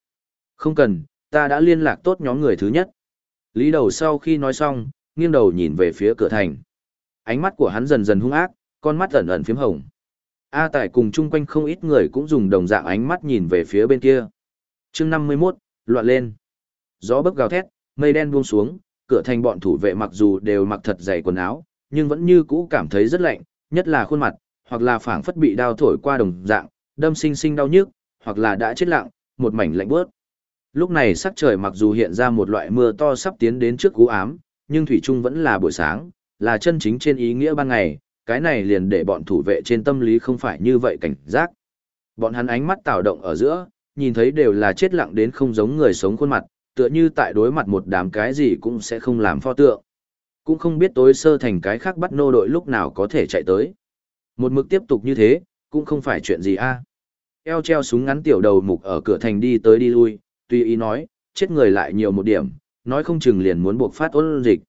Không cần, ta đã liên lạc tốt nhóm người thứ nhất. Lý đầu sau khi nói xong, nghiêng đầu nhìn về phía cửa thành. Ánh mắt của hắn dần dần hung ác, con mắt ẩn ẩn phím hồng. A Tài cùng chung quanh không ít người cũng dùng đồng dạng ánh mắt nhìn về phía bên kia. chương 51, loạn lên. Gió bấc gào thét, mây đen buông xuống, cửa thành bọn thủ vệ mặc dù đều mặc thật dày quần áo, nhưng vẫn như cũ cảm thấy rất lạnh, nhất là khuôn mặt, hoặc là phảng phất bị đao thổi qua đồng dạng, đâm sinh sinh đau nhức, hoặc là đã chết lặng, một mảnh lạnh bớt. Lúc này sắc trời mặc dù hiện ra một loại mưa to sắp tiến đến trước cú ám, nhưng thủy trung vẫn là buổi sáng, là chân chính trên ý nghĩa ban ngày, cái này liền để bọn thủ vệ trên tâm lý không phải như vậy cảnh giác. Bọn hắn ánh mắt tạo động ở giữa, nhìn thấy đều là chết lặng đến không giống người sống khuôn mặt, tựa như tại đối mặt một đám cái gì cũng sẽ không làm pho tượng. Cũng không biết tối sơ thành cái khác bắt nô đội lúc nào có thể chạy tới. Một mực tiếp tục như thế, cũng không phải chuyện gì a. Eo treo súng ngắn tiểu đầu mục ở cửa thành đi tới đi lui, tùy ý nói, chết người lại nhiều một điểm, nói không chừng liền muốn buộc phát ôn dịch.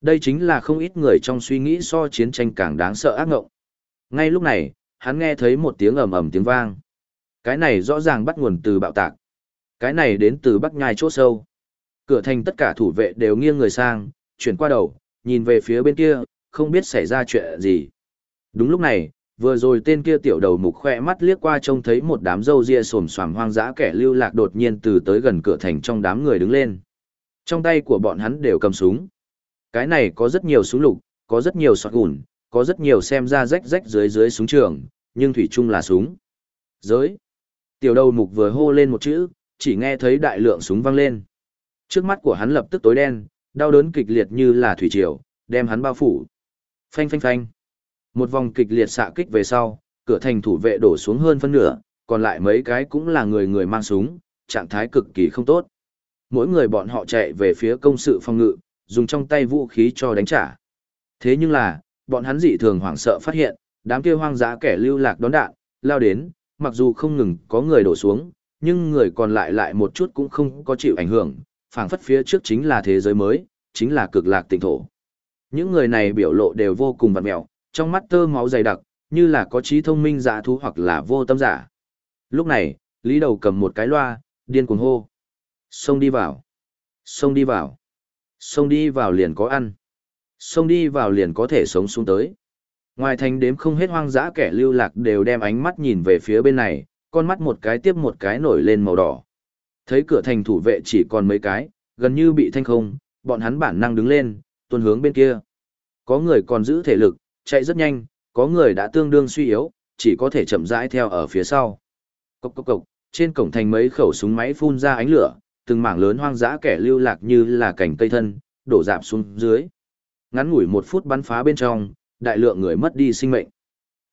Đây chính là không ít người trong suy nghĩ so chiến tranh càng đáng sợ ác ngộng. Ngay lúc này, hắn nghe thấy một tiếng ầm ầm tiếng vang. Cái này rõ ràng bắt nguồn từ bạo tạc. Cái này đến từ bắc nhai chỗ sâu. Cửa thành tất cả thủ vệ đều nghiêng người sang, chuyển qua đầu, nhìn về phía bên kia, không biết xảy ra chuyện gì. Đúng lúc này, vừa rồi tên kia tiểu đầu mục khoe mắt liếc qua trông thấy một đám râu ria xồm xoàm hoang dã kẻ lưu lạc đột nhiên từ tới gần cửa thành trong đám người đứng lên. Trong tay của bọn hắn đều cầm súng. Cái này có rất nhiều súng lục, có rất nhiều sọt gùn, có rất nhiều xem ra rách rách dưới dưới súng trường, nhưng thủy chung là súng. Giới. Tiểu đầu mục vừa hô lên một chữ, chỉ nghe thấy đại lượng súng vang lên. Trước mắt của hắn lập tức tối đen, đau đớn kịch liệt như là thủy triều, đem hắn bao phủ. Phanh phanh phanh. Một vòng kịch liệt xạ kích về sau, cửa thành thủ vệ đổ xuống hơn phân nửa, còn lại mấy cái cũng là người người mang súng, trạng thái cực kỳ không tốt. Mỗi người bọn họ chạy về phía công sự phòng ngự, dùng trong tay vũ khí cho đánh trả. Thế nhưng là, bọn hắn dị thường hoảng sợ phát hiện, đám kia hoang dã kẻ lưu lạc đón đạn, lao đến, mặc dù không ngừng có người đổ xuống, nhưng người còn lại lại một chút cũng không có chịu ảnh hưởng, phảng phất phía trước chính là thế giới mới, chính là cực lạc tịnh thổ. Những người này biểu lộ đều vô cùng vặn mẹo, trong mắt tơ máu dày đặc, như là có trí thông minh giả thú hoặc là vô tâm giả. Lúc này, Lý Đầu cầm một cái loa, điên cuồng hô. Xông đi vào. Xông đi vào. Xông đi vào liền có ăn. Xông đi vào liền có thể sống xuống tới. Ngoài thành đếm không hết hoang dã kẻ lưu lạc đều đem ánh mắt nhìn về phía bên này, con mắt một cái tiếp một cái nổi lên màu đỏ. Thấy cửa thành thủ vệ chỉ còn mấy cái, gần như bị thanh không, bọn hắn bản năng đứng lên, tuôn hướng bên kia. Có người còn giữ thể lực, chạy rất nhanh, có người đã tương đương suy yếu, chỉ có thể chậm rãi theo ở phía sau. Cốc cốc cốc, trên cổng thành mấy khẩu súng máy phun ra ánh lửa, từng mảng lớn hoang dã kẻ lưu lạc như là cảnh cây thân, đổ dạp xuống dưới. Ngắn ngủi một phút bắn phá bên trong, đại lượng người mất đi sinh mệnh.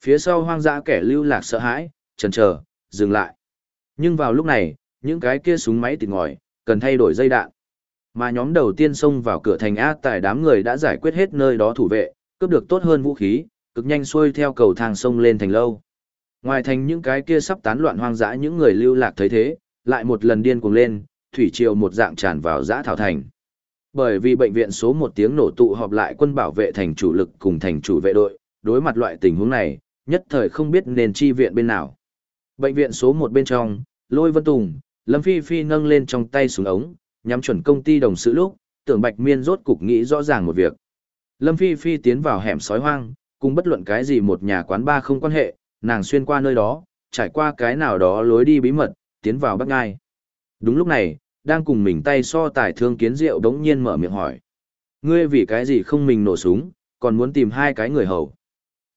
Phía sau hoang dã kẻ lưu lạc sợ hãi, chần chờ, dừng lại. Nhưng vào lúc này, những cái kia súng máy tịt ngòi, cần thay đổi dây đạn. Mà nhóm đầu tiên xông vào cửa thành A tại đám người đã giải quyết hết nơi đó thủ vệ, cướp được tốt hơn vũ khí, cực nhanh xuôi theo cầu thang sông lên thành lâu. Ngoài thành những cái kia sắp tán loạn hoang dã những người lưu lạc thấy thế, lại một lần điên cuồng lên, thủy triều một dạng tràn vào dã thảo thành. Bởi vì bệnh viện số một tiếng nổ tụ họp lại quân bảo vệ thành chủ lực cùng thành chủ vệ đội, đối mặt loại tình huống này, nhất thời không biết nên chi viện bên nào. Bệnh viện số một bên trong, Lôi Vân Tùng, Lâm Phi Phi nâng lên trong tay súng ống, nhắm chuẩn công ty đồng sự lúc, tưởng Bạch Miên rốt cục nghĩ rõ ràng một việc. Lâm Phi Phi tiến vào hẻm sói hoang, cùng bất luận cái gì một nhà quán ba không quan hệ, nàng xuyên qua nơi đó, trải qua cái nào đó lối đi bí mật, tiến vào bắt ngai. Đúng lúc này, đang cùng mình tay so tài thương kiến rượu đống nhiên mở miệng hỏi. Ngươi vì cái gì không mình nổ súng, còn muốn tìm hai cái người hầu.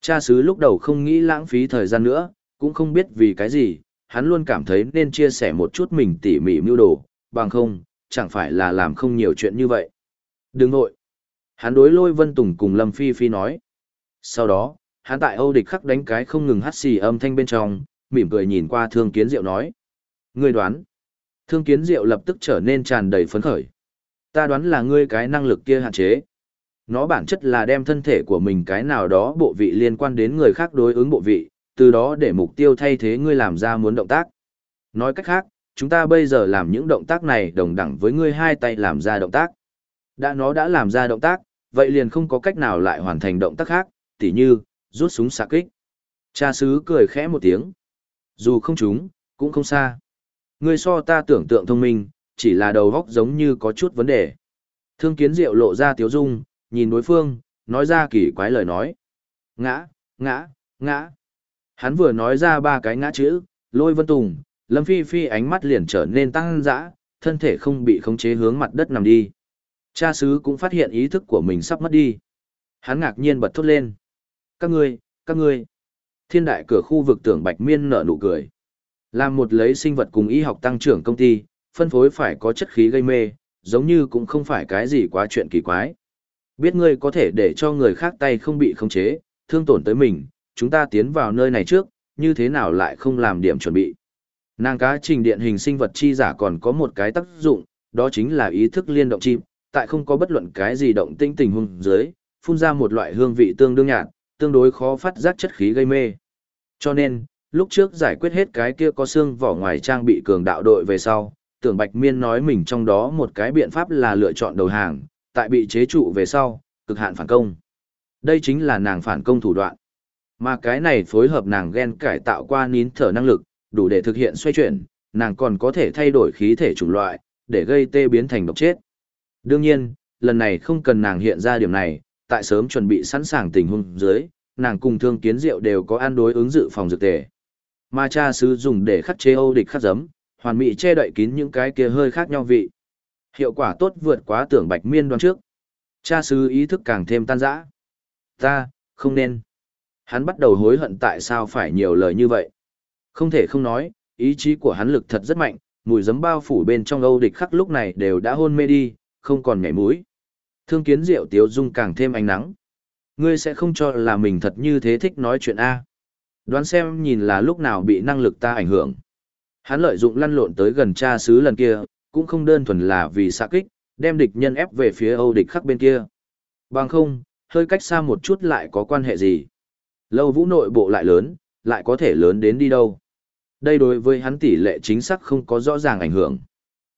Cha xứ lúc đầu không nghĩ lãng phí thời gian nữa, cũng không biết vì cái gì, hắn luôn cảm thấy nên chia sẻ một chút mình tỉ mỉ mưu đồ, bằng không, chẳng phải là làm không nhiều chuyện như vậy. Đừng nội. Hắn đối lôi Vân Tùng cùng Lâm Phi Phi nói. Sau đó, hắn tại Âu địch khắc đánh cái không ngừng hắt xì âm thanh bên trong, mỉm cười nhìn qua thương kiến diệu nói. Ngươi đoán. Thương kiến diệu lập tức trở nên tràn đầy phấn khởi. Ta đoán là ngươi cái năng lực kia hạn chế. Nó bản chất là đem thân thể của mình cái nào đó bộ vị liên quan đến người khác đối ứng bộ vị, từ đó để mục tiêu thay thế ngươi làm ra muốn động tác. Nói cách khác, chúng ta bây giờ làm những động tác này đồng đẳng với ngươi hai tay làm ra động tác. Đã nó đã làm ra động tác, vậy liền không có cách nào lại hoàn thành động tác khác, tỉ như, rút súng xạ kích. Cha sứ cười khẽ một tiếng. Dù không trúng, cũng không xa. Ngươi so ta tưởng tượng thông minh, chỉ là đầu góc giống như có chút vấn đề. Thương kiến diệu lộ ra tiếu dung, nhìn đối phương, nói ra kỳ quái lời nói. Ngã, ngã, ngã. Hắn vừa nói ra ba cái ngã chữ, lôi vân tùng, lâm phi phi ánh mắt liền trở nên tăng dã, thân thể không bị khống chế hướng mặt đất nằm đi. Cha sứ cũng phát hiện ý thức của mình sắp mất đi. Hắn ngạc nhiên bật thốt lên. Các ngươi, các ngươi. Thiên đại cửa khu vực tưởng bạch miên nở nụ cười. Làm một lấy sinh vật cùng y học tăng trưởng công ty, phân phối phải có chất khí gây mê, giống như cũng không phải cái gì quá chuyện kỳ quái. Biết ngươi có thể để cho người khác tay không bị khống chế, thương tổn tới mình, chúng ta tiến vào nơi này trước, như thế nào lại không làm điểm chuẩn bị. Nàng cá trình điện hình sinh vật chi giả còn có một cái tác dụng, đó chính là ý thức liên động chim, tại không có bất luận cái gì động tinh tình huống dưới, phun ra một loại hương vị tương đương nhạt, tương đối khó phát giác chất khí gây mê. Cho nên, lúc trước giải quyết hết cái kia có xương vỏ ngoài trang bị cường đạo đội về sau, tưởng Bạch Miên nói mình trong đó một cái biện pháp là lựa chọn đầu hàng, tại bị chế trụ về sau, cực hạn phản công. Đây chính là nàng phản công thủ đoạn. Mà cái này phối hợp nàng gen cải tạo qua nín thở năng lực, đủ để thực hiện xoay chuyển, nàng còn có thể thay đổi khí thể chủng loại, để gây tê biến thành độc chết. Đương nhiên, lần này không cần nàng hiện ra điểm này, tại sớm chuẩn bị sẵn sàng tình huống dưới, nàng cùng thương kiến diệu đều có ăn đối ứng dự phòng dược tề. Mà cha sứ dùng để khắc chế Âu địch khắc giấm, hoàn mỹ che đậy kín những cái kia hơi khác nhau vị. Hiệu quả tốt vượt quá tưởng bạch miên đoán trước. Cha sứ ý thức càng thêm tan rã. Ta, Không nên. Hắn bắt đầu hối hận tại sao phải nhiều lời như vậy. Không thể không nói, ý chí của hắn lực thật rất mạnh, mùi giấm bao phủ bên trong Âu địch khắc lúc này đều đã hôn mê đi, không còn nhảy mũi. Thương kiến diệu tiếu dung càng thêm ánh nắng. Ngươi sẽ không cho là mình thật như thế thích nói chuyện A. Đoán xem nhìn là lúc nào bị năng lực ta ảnh hưởng. Hắn lợi dụng lăn lộn tới gần cha xứ lần kia, cũng không đơn thuần là vì xạ kích, đem địch nhân ép về phía Âu địch khắc bên kia. Bằng không, hơi cách xa một chút lại có quan hệ gì. Lâu vũ nội bộ lại lớn, lại có thể lớn đến đi đâu. Đây đối với hắn tỷ lệ chính xác không có rõ ràng ảnh hưởng.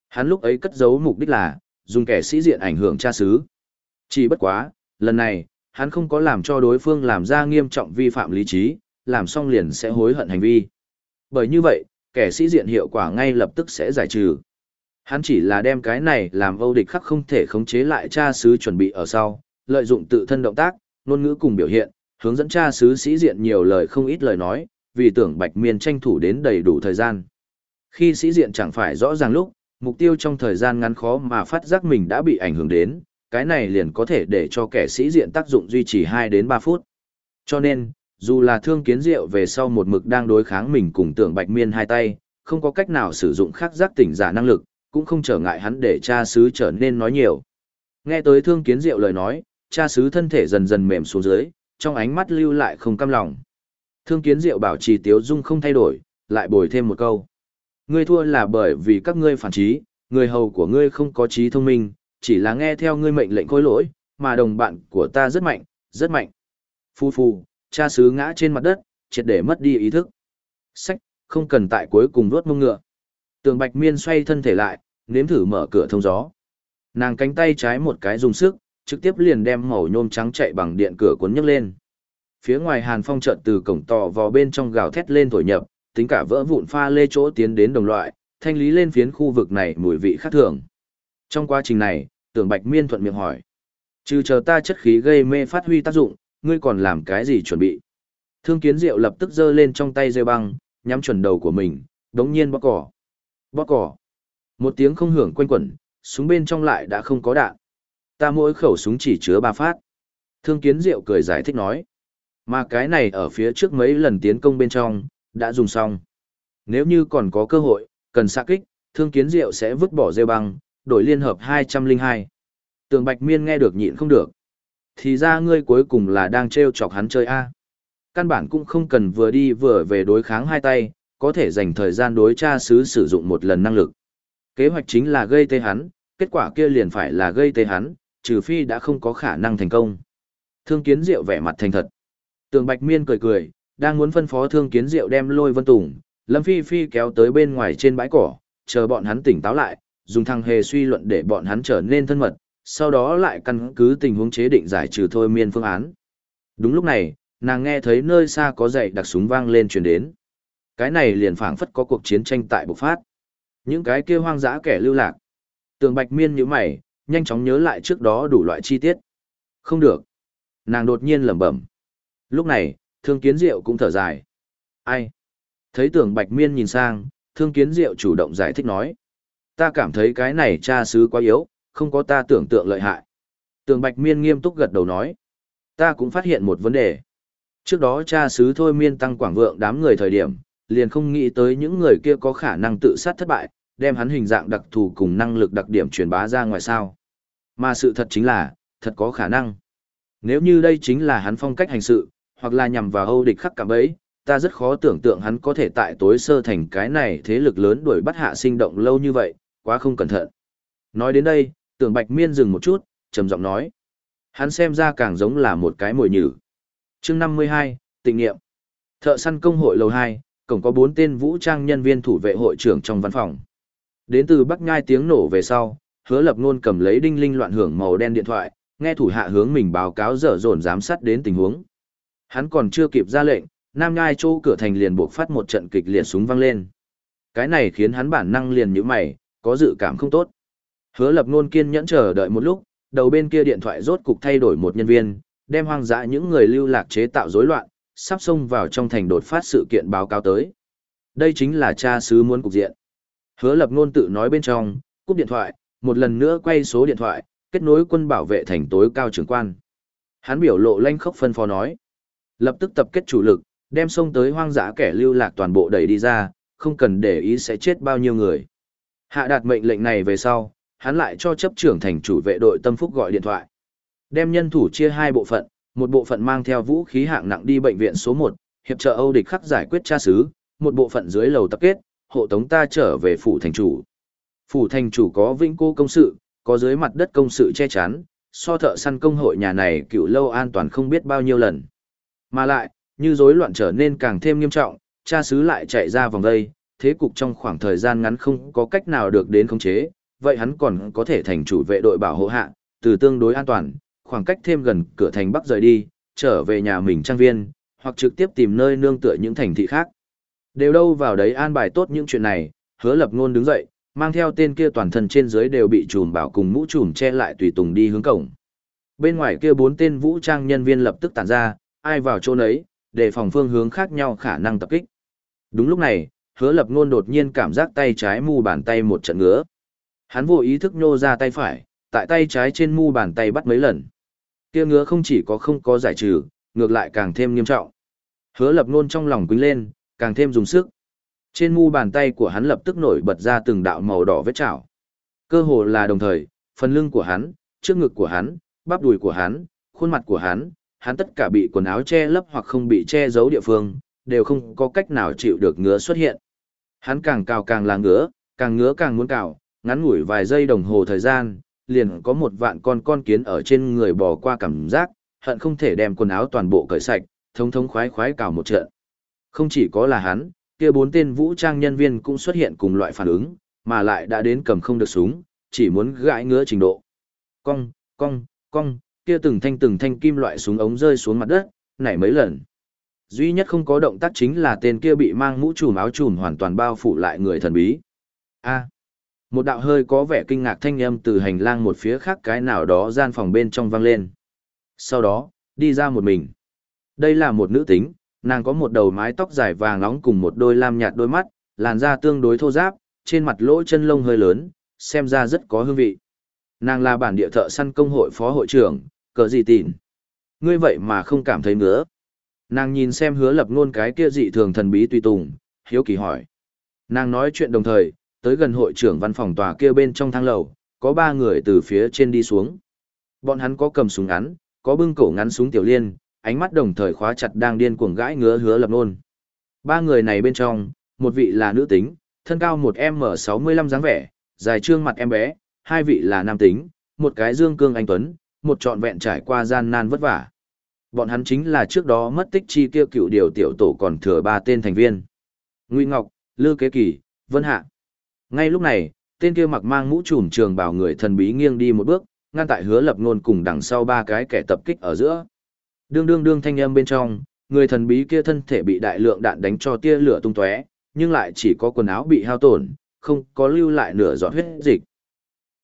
Hắn lúc ấy cất giấu mục đích là, dùng kẻ sĩ diện ảnh hưởng cha xứ. Chỉ bất quá, lần này, hắn không có làm cho đối phương làm ra nghiêm trọng vi phạm lý trí, làm xong liền sẽ hối hận hành vi. Bởi như vậy, kẻ sĩ diện hiệu quả ngay lập tức sẽ giải trừ. Hắn chỉ là đem cái này làm vô địch khắc không thể khống chế lại cha xứ chuẩn bị ở sau, lợi dụng tự thân động tác, ngôn ngữ cùng biểu hiện, hướng dẫn cha xứ sĩ diện nhiều lời không ít lời nói, vì tưởng Bạch Miên tranh thủ đến đầy đủ thời gian. Khi sĩ diện chẳng phải rõ ràng lúc, mục tiêu trong thời gian ngắn khó mà phát giác mình đã bị ảnh hưởng đến, cái này liền có thể để cho kẻ sĩ diện tác dụng duy trì 2 đến 3 phút. Cho nên, dù là thương kiến diệu về sau một mực đang đối kháng mình cùng tưởng Bạch Miên hai tay, không có cách nào sử dụng khắc giác tỉnh giả năng lực, cũng không trở ngại hắn để cha xứ trở nên nói nhiều. Nghe tới thương kiến diệu lời nói, cha xứ thân thể dần dần mềm xuống dưới, trong ánh mắt lưu lại không cam lòng. Thương kiến diệu bảo trì tiếu dung không thay đổi, lại bồi thêm một câu. Ngươi thua là bởi vì các ngươi phản trí, người hầu của ngươi không có trí thông minh, chỉ là nghe theo ngươi mệnh lệnh khôi lỗi, mà đồng bạn của ta rất mạnh, rất mạnh. Phu phu, cha xứ ngã trên mặt đất, triệt để mất đi ý thức. Sách, không cần tại cuối cùng đuốt mông ngựa. Tường Bạch Miên xoay thân thể lại, nếm thử mở cửa thông gió. Nàng cánh tay trái một cái dùng sức, trực tiếp liền đem màu nhôm trắng chạy bằng điện cửa cuốn nhấc lên. Phía ngoài Hàn Phong chợt từ cổng tò vào bên trong gào thét lên thổi nhập, tính cả vỡ vụn pha lê chỗ tiến đến đồng loại, thanh lý lên phiến khu vực này mùi vị khác thường. Trong quá trình này, Tưởng Bạch Miên thuận miệng hỏi: "Trừ chờ ta chất khí gây mê phát huy tác dụng, ngươi còn làm cái gì chuẩn bị?" Thương Kiến Diệu lập tức giơ lên trong tay dây băng, nhắm chuẩn đầu của mình, đống nhiên bóc cỏ. Bóc cỏ. Một tiếng không hưởng quanh quẩn, súng bên trong lại đã không có đạn. Ta mỗi khẩu súng chỉ chứa ba phát. Thương Kiến Diệu cười giải thích nói. Mà cái này ở phía trước mấy lần tiến công bên trong, đã dùng xong. Nếu như còn có cơ hội, cần xạ kích, Thương Kiến Diệu sẽ vứt bỏ dây băng, đổi liên hợp 202. Tường Bạch Miên nghe được nhịn không được. Thì ra ngươi cuối cùng là đang treo chọc hắn chơi A. Căn bản cũng không cần vừa đi vừa về đối kháng hai tay, có thể dành thời gian đối tra sứ sử dụng một lần năng lực. Kế hoạch chính là gây tê hắn, kết quả kia liền phải là gây tê hắn, trừ phi đã không có khả năng thành công. Thương Kiến Diệu vẻ mặt thành thật. Tường Bạch Miên cười cười, đang muốn phân phó Thương Kiến Diệu đem lôi Vân Tùng, Lâm Phi Phi kéo tới bên ngoài trên bãi cỏ, chờ bọn hắn tỉnh táo lại, dùng thằng hề suy luận để bọn hắn trở nên thân mật, sau đó lại căn cứ tình huống chế định giải trừ thôi miên phương án. Đúng lúc này, nàng nghe thấy nơi xa có dậy đặc súng vang lên truyền đến. Cái này liền phảng phất có cuộc chiến tranh tại bộc phát. Những cái kia hoang dã kẻ lưu lạc. Tường Bạch Miên nhíu mày, nhanh chóng nhớ lại trước đó đủ loại chi tiết. Không được. Nàng đột nhiên lẩm bẩm. Lúc này, Thương Kiến Diệu cũng thở dài. Ai? Thấy Tường Bạch Miên nhìn sang, Thương Kiến Diệu chủ động giải thích nói. Ta cảm thấy cái này cha sứ quá yếu, không có ta tưởng tượng lợi hại. Tường Bạch Miên nghiêm túc gật đầu nói. Ta cũng phát hiện một vấn đề. Trước đó cha sứ thôi miên tăng quảng vượng đám người thời điểm, liền không nghĩ tới những người kia có khả năng tự sát thất bại, đem hắn hình dạng đặc thù cùng năng lực đặc điểm truyền bá ra ngoài sao. Mà sự thật chính là, thật có khả năng. Nếu như đây chính là hắn phong cách hành sự, hoặc là nhằm vào Âu địch khắc cảm ấy, ta rất khó tưởng tượng hắn có thể tại tối sơ thành cái này thế lực lớn đuổi bắt hạ sinh động lâu như vậy, quá không cẩn thận. Nói đến đây, tưởng Bạch Miên dừng một chút, trầm giọng nói. Hắn xem ra càng giống là một cái mồi nhử. chương 52, tình nghiệm. Thợ săn công hội lầu 2, cổng có 4 tên vũ trang nhân viên thủ vệ hội trưởng trong văn phòng. Đến từ Bắc Nhai tiếng nổ về sau, hứa lập ngôn cầm lấy đinh linh loạn hưởng màu đen điện thoại, nghe thủ hạ hướng mình báo cáo dở dồn giám sát đến tình huống. Hắn còn chưa kịp ra lệnh, Nam Nhai chỗ cửa thành liền buộc phát một trận kịch liệt súng vang lên. Cái này khiến hắn bản năng liền nhíu mày, có dự cảm không tốt. Hứa lập nôn kiên nhẫn chờ đợi một lúc, đầu bên kia điện thoại rốt cục thay đổi một nhân viên, đem hoang dã những người lưu lạc chế tạo rối loạn, sắp xông vào trong thành đột phát sự kiện báo cáo tới. Đây chính là cha sứ muốn cục diện. Hứa lập nôn tự nói bên trong, cúp điện thoại, một lần nữa quay số điện thoại, kết nối quân bảo vệ thành tối cao trưởng quan. Hắn biểu lộ lanh khốc phân phó nói. Lập tức tập kết chủ lực, đem sông tới hoang dã kẻ lưu lạc toàn bộ đẩy đi ra, không cần để ý sẽ chết bao nhiêu người. Hạ đạt mệnh lệnh này về sau, hắn lại cho chấp trưởng thành chủ vệ đội Tâm Phúc gọi điện thoại. Đem nhân thủ chia hai bộ phận, một bộ phận mang theo vũ khí hạng nặng đi bệnh viện số 1, hiệp trợ Âu địch khắc giải quyết tra xứ, một bộ phận dưới lầu tập kết, hộ tống ta trở về phủ thành chủ. Phủ thành chủ có vĩnh cô công sự, có dưới mặt đất công sự che chắn, so thợ săn công hội nhà này cựu lâu an toàn không biết bao nhiêu lần. Mà lại, như rối loạn trở nên càng thêm nghiêm trọng, cha xứ lại chạy ra vòng đây, thế cục trong khoảng thời gian ngắn không có cách nào được đến khống chế, vậy hắn còn có thể thành chủ vệ đội bảo hộ hạ, từ tương đối an toàn, khoảng cách thêm gần cửa thành Bắc rời đi, trở về nhà mình trang viên, hoặc trực tiếp tìm nơi nương tựa những thành thị khác. Đều đâu vào đấy an bài tốt những chuyện này, hứa lập ngôn đứng dậy, mang theo tên kia toàn thân trên dưới đều bị trùm bảo cùng mũ trùm che lại tùy tùng đi hướng cổng. Bên ngoài kia bốn tên vũ trang nhân viên lập tức tản ra, ai vào chỗ nấy, để phòng phương hướng khác nhau khả năng tập kích. Đúng lúc này, hứa lập ngôn đột nhiên cảm giác tay trái mu bàn tay một trận ngứa. Hắn vô ý thức nhô ra tay phải, tại tay trái trên mu bàn tay bắt mấy lần. Kia ngứa không chỉ có không có giải trừ, ngược lại càng thêm nghiêm trọng. Hứa lập ngôn trong lòng quýnh lên, càng thêm dùng sức. Trên mu bàn tay của hắn lập tức nổi bật ra từng đạo màu đỏ vết chảo. Cơ hồ là đồng thời, phần lưng của hắn, trước ngực của hắn, bắp đùi của hắn, khuôn mặt của hắn, hắn tất cả bị quần áo che lấp hoặc không bị che giấu địa phương, đều không có cách nào chịu được ngứa xuất hiện. Hắn càng cào càng là ngứa, càng ngứa càng muốn cào, ngắn ngủi vài giây đồng hồ thời gian, liền có một vạn con con kiến ở trên người bò qua cảm giác, hận không thể đem quần áo toàn bộ cởi sạch, thống thống khoái khoái cào một trận. Không chỉ có là hắn, kia bốn tên vũ trang nhân viên cũng xuất hiện cùng loại phản ứng, mà lại đã đến cầm không được súng, chỉ muốn gãi ngứa trình độ. Cong, cong, cong, kia từng thanh từng thanh kim loại súng ống rơi xuống mặt đất, nảy mấy lần. Duy nhất không có động tác chính là tên kia bị mang mũ trùm áo trùm hoàn toàn bao phủ lại người thần bí. A. một đạo hơi có vẻ kinh ngạc thanh âm từ hành lang một phía khác cái nào đó gian phòng bên trong vang lên. Sau đó, đi ra một mình. Đây là một nữ tính, nàng có một đầu mái tóc dài vàng nóng cùng một đôi lam nhạt đôi mắt, làn da tương đối thô ráp, trên mặt lỗ chân lông hơi lớn, xem ra rất có hương vị. Nàng là bản địa thợ săn công hội phó hội trưởng, cờ gì tịn. Ngươi vậy mà không cảm thấy nữa. Nàng nhìn xem hứa lập ngôn cái kia dị thường thần bí tùy tùng, hiếu kỳ hỏi. Nàng nói chuyện đồng thời, tới gần hội trưởng văn phòng tòa kia bên trong thang lầu, có ba người từ phía trên đi xuống. Bọn hắn có cầm súng ngắn, có bưng cổ ngắn súng tiểu liên, ánh mắt đồng thời khóa chặt đang điên cuồng gãi ngứa hứa lập nôn. Ba người này bên trong, một vị là nữ tính, thân cao một m sáu mươi lăm dáng vẻ, dài trương mặt em bé, hai vị là nam tính, một cái dương cương anh tuấn, một trọn vẹn trải qua gian nan vất vả. Bọn hắn chính là trước đó mất tích chi kia cựu điều tiểu tổ còn thừa ba tên thành viên. Ngụy Ngọc, Lư Kế Kỳ, Vân Hạ. Ngay lúc này, tên kia mặc mang mũ trùm trường bảo người thần bí nghiêng đi một bước, ngăn tại hứa lập ngôn cùng đằng sau ba cái kẻ tập kích ở giữa. Đương đương đương thanh âm bên trong, người thần bí kia thân thể bị đại lượng đạn đánh cho tia lửa tung tóe, nhưng lại chỉ có quần áo bị hao tổn, không có lưu lại nửa giọt huyết dịch.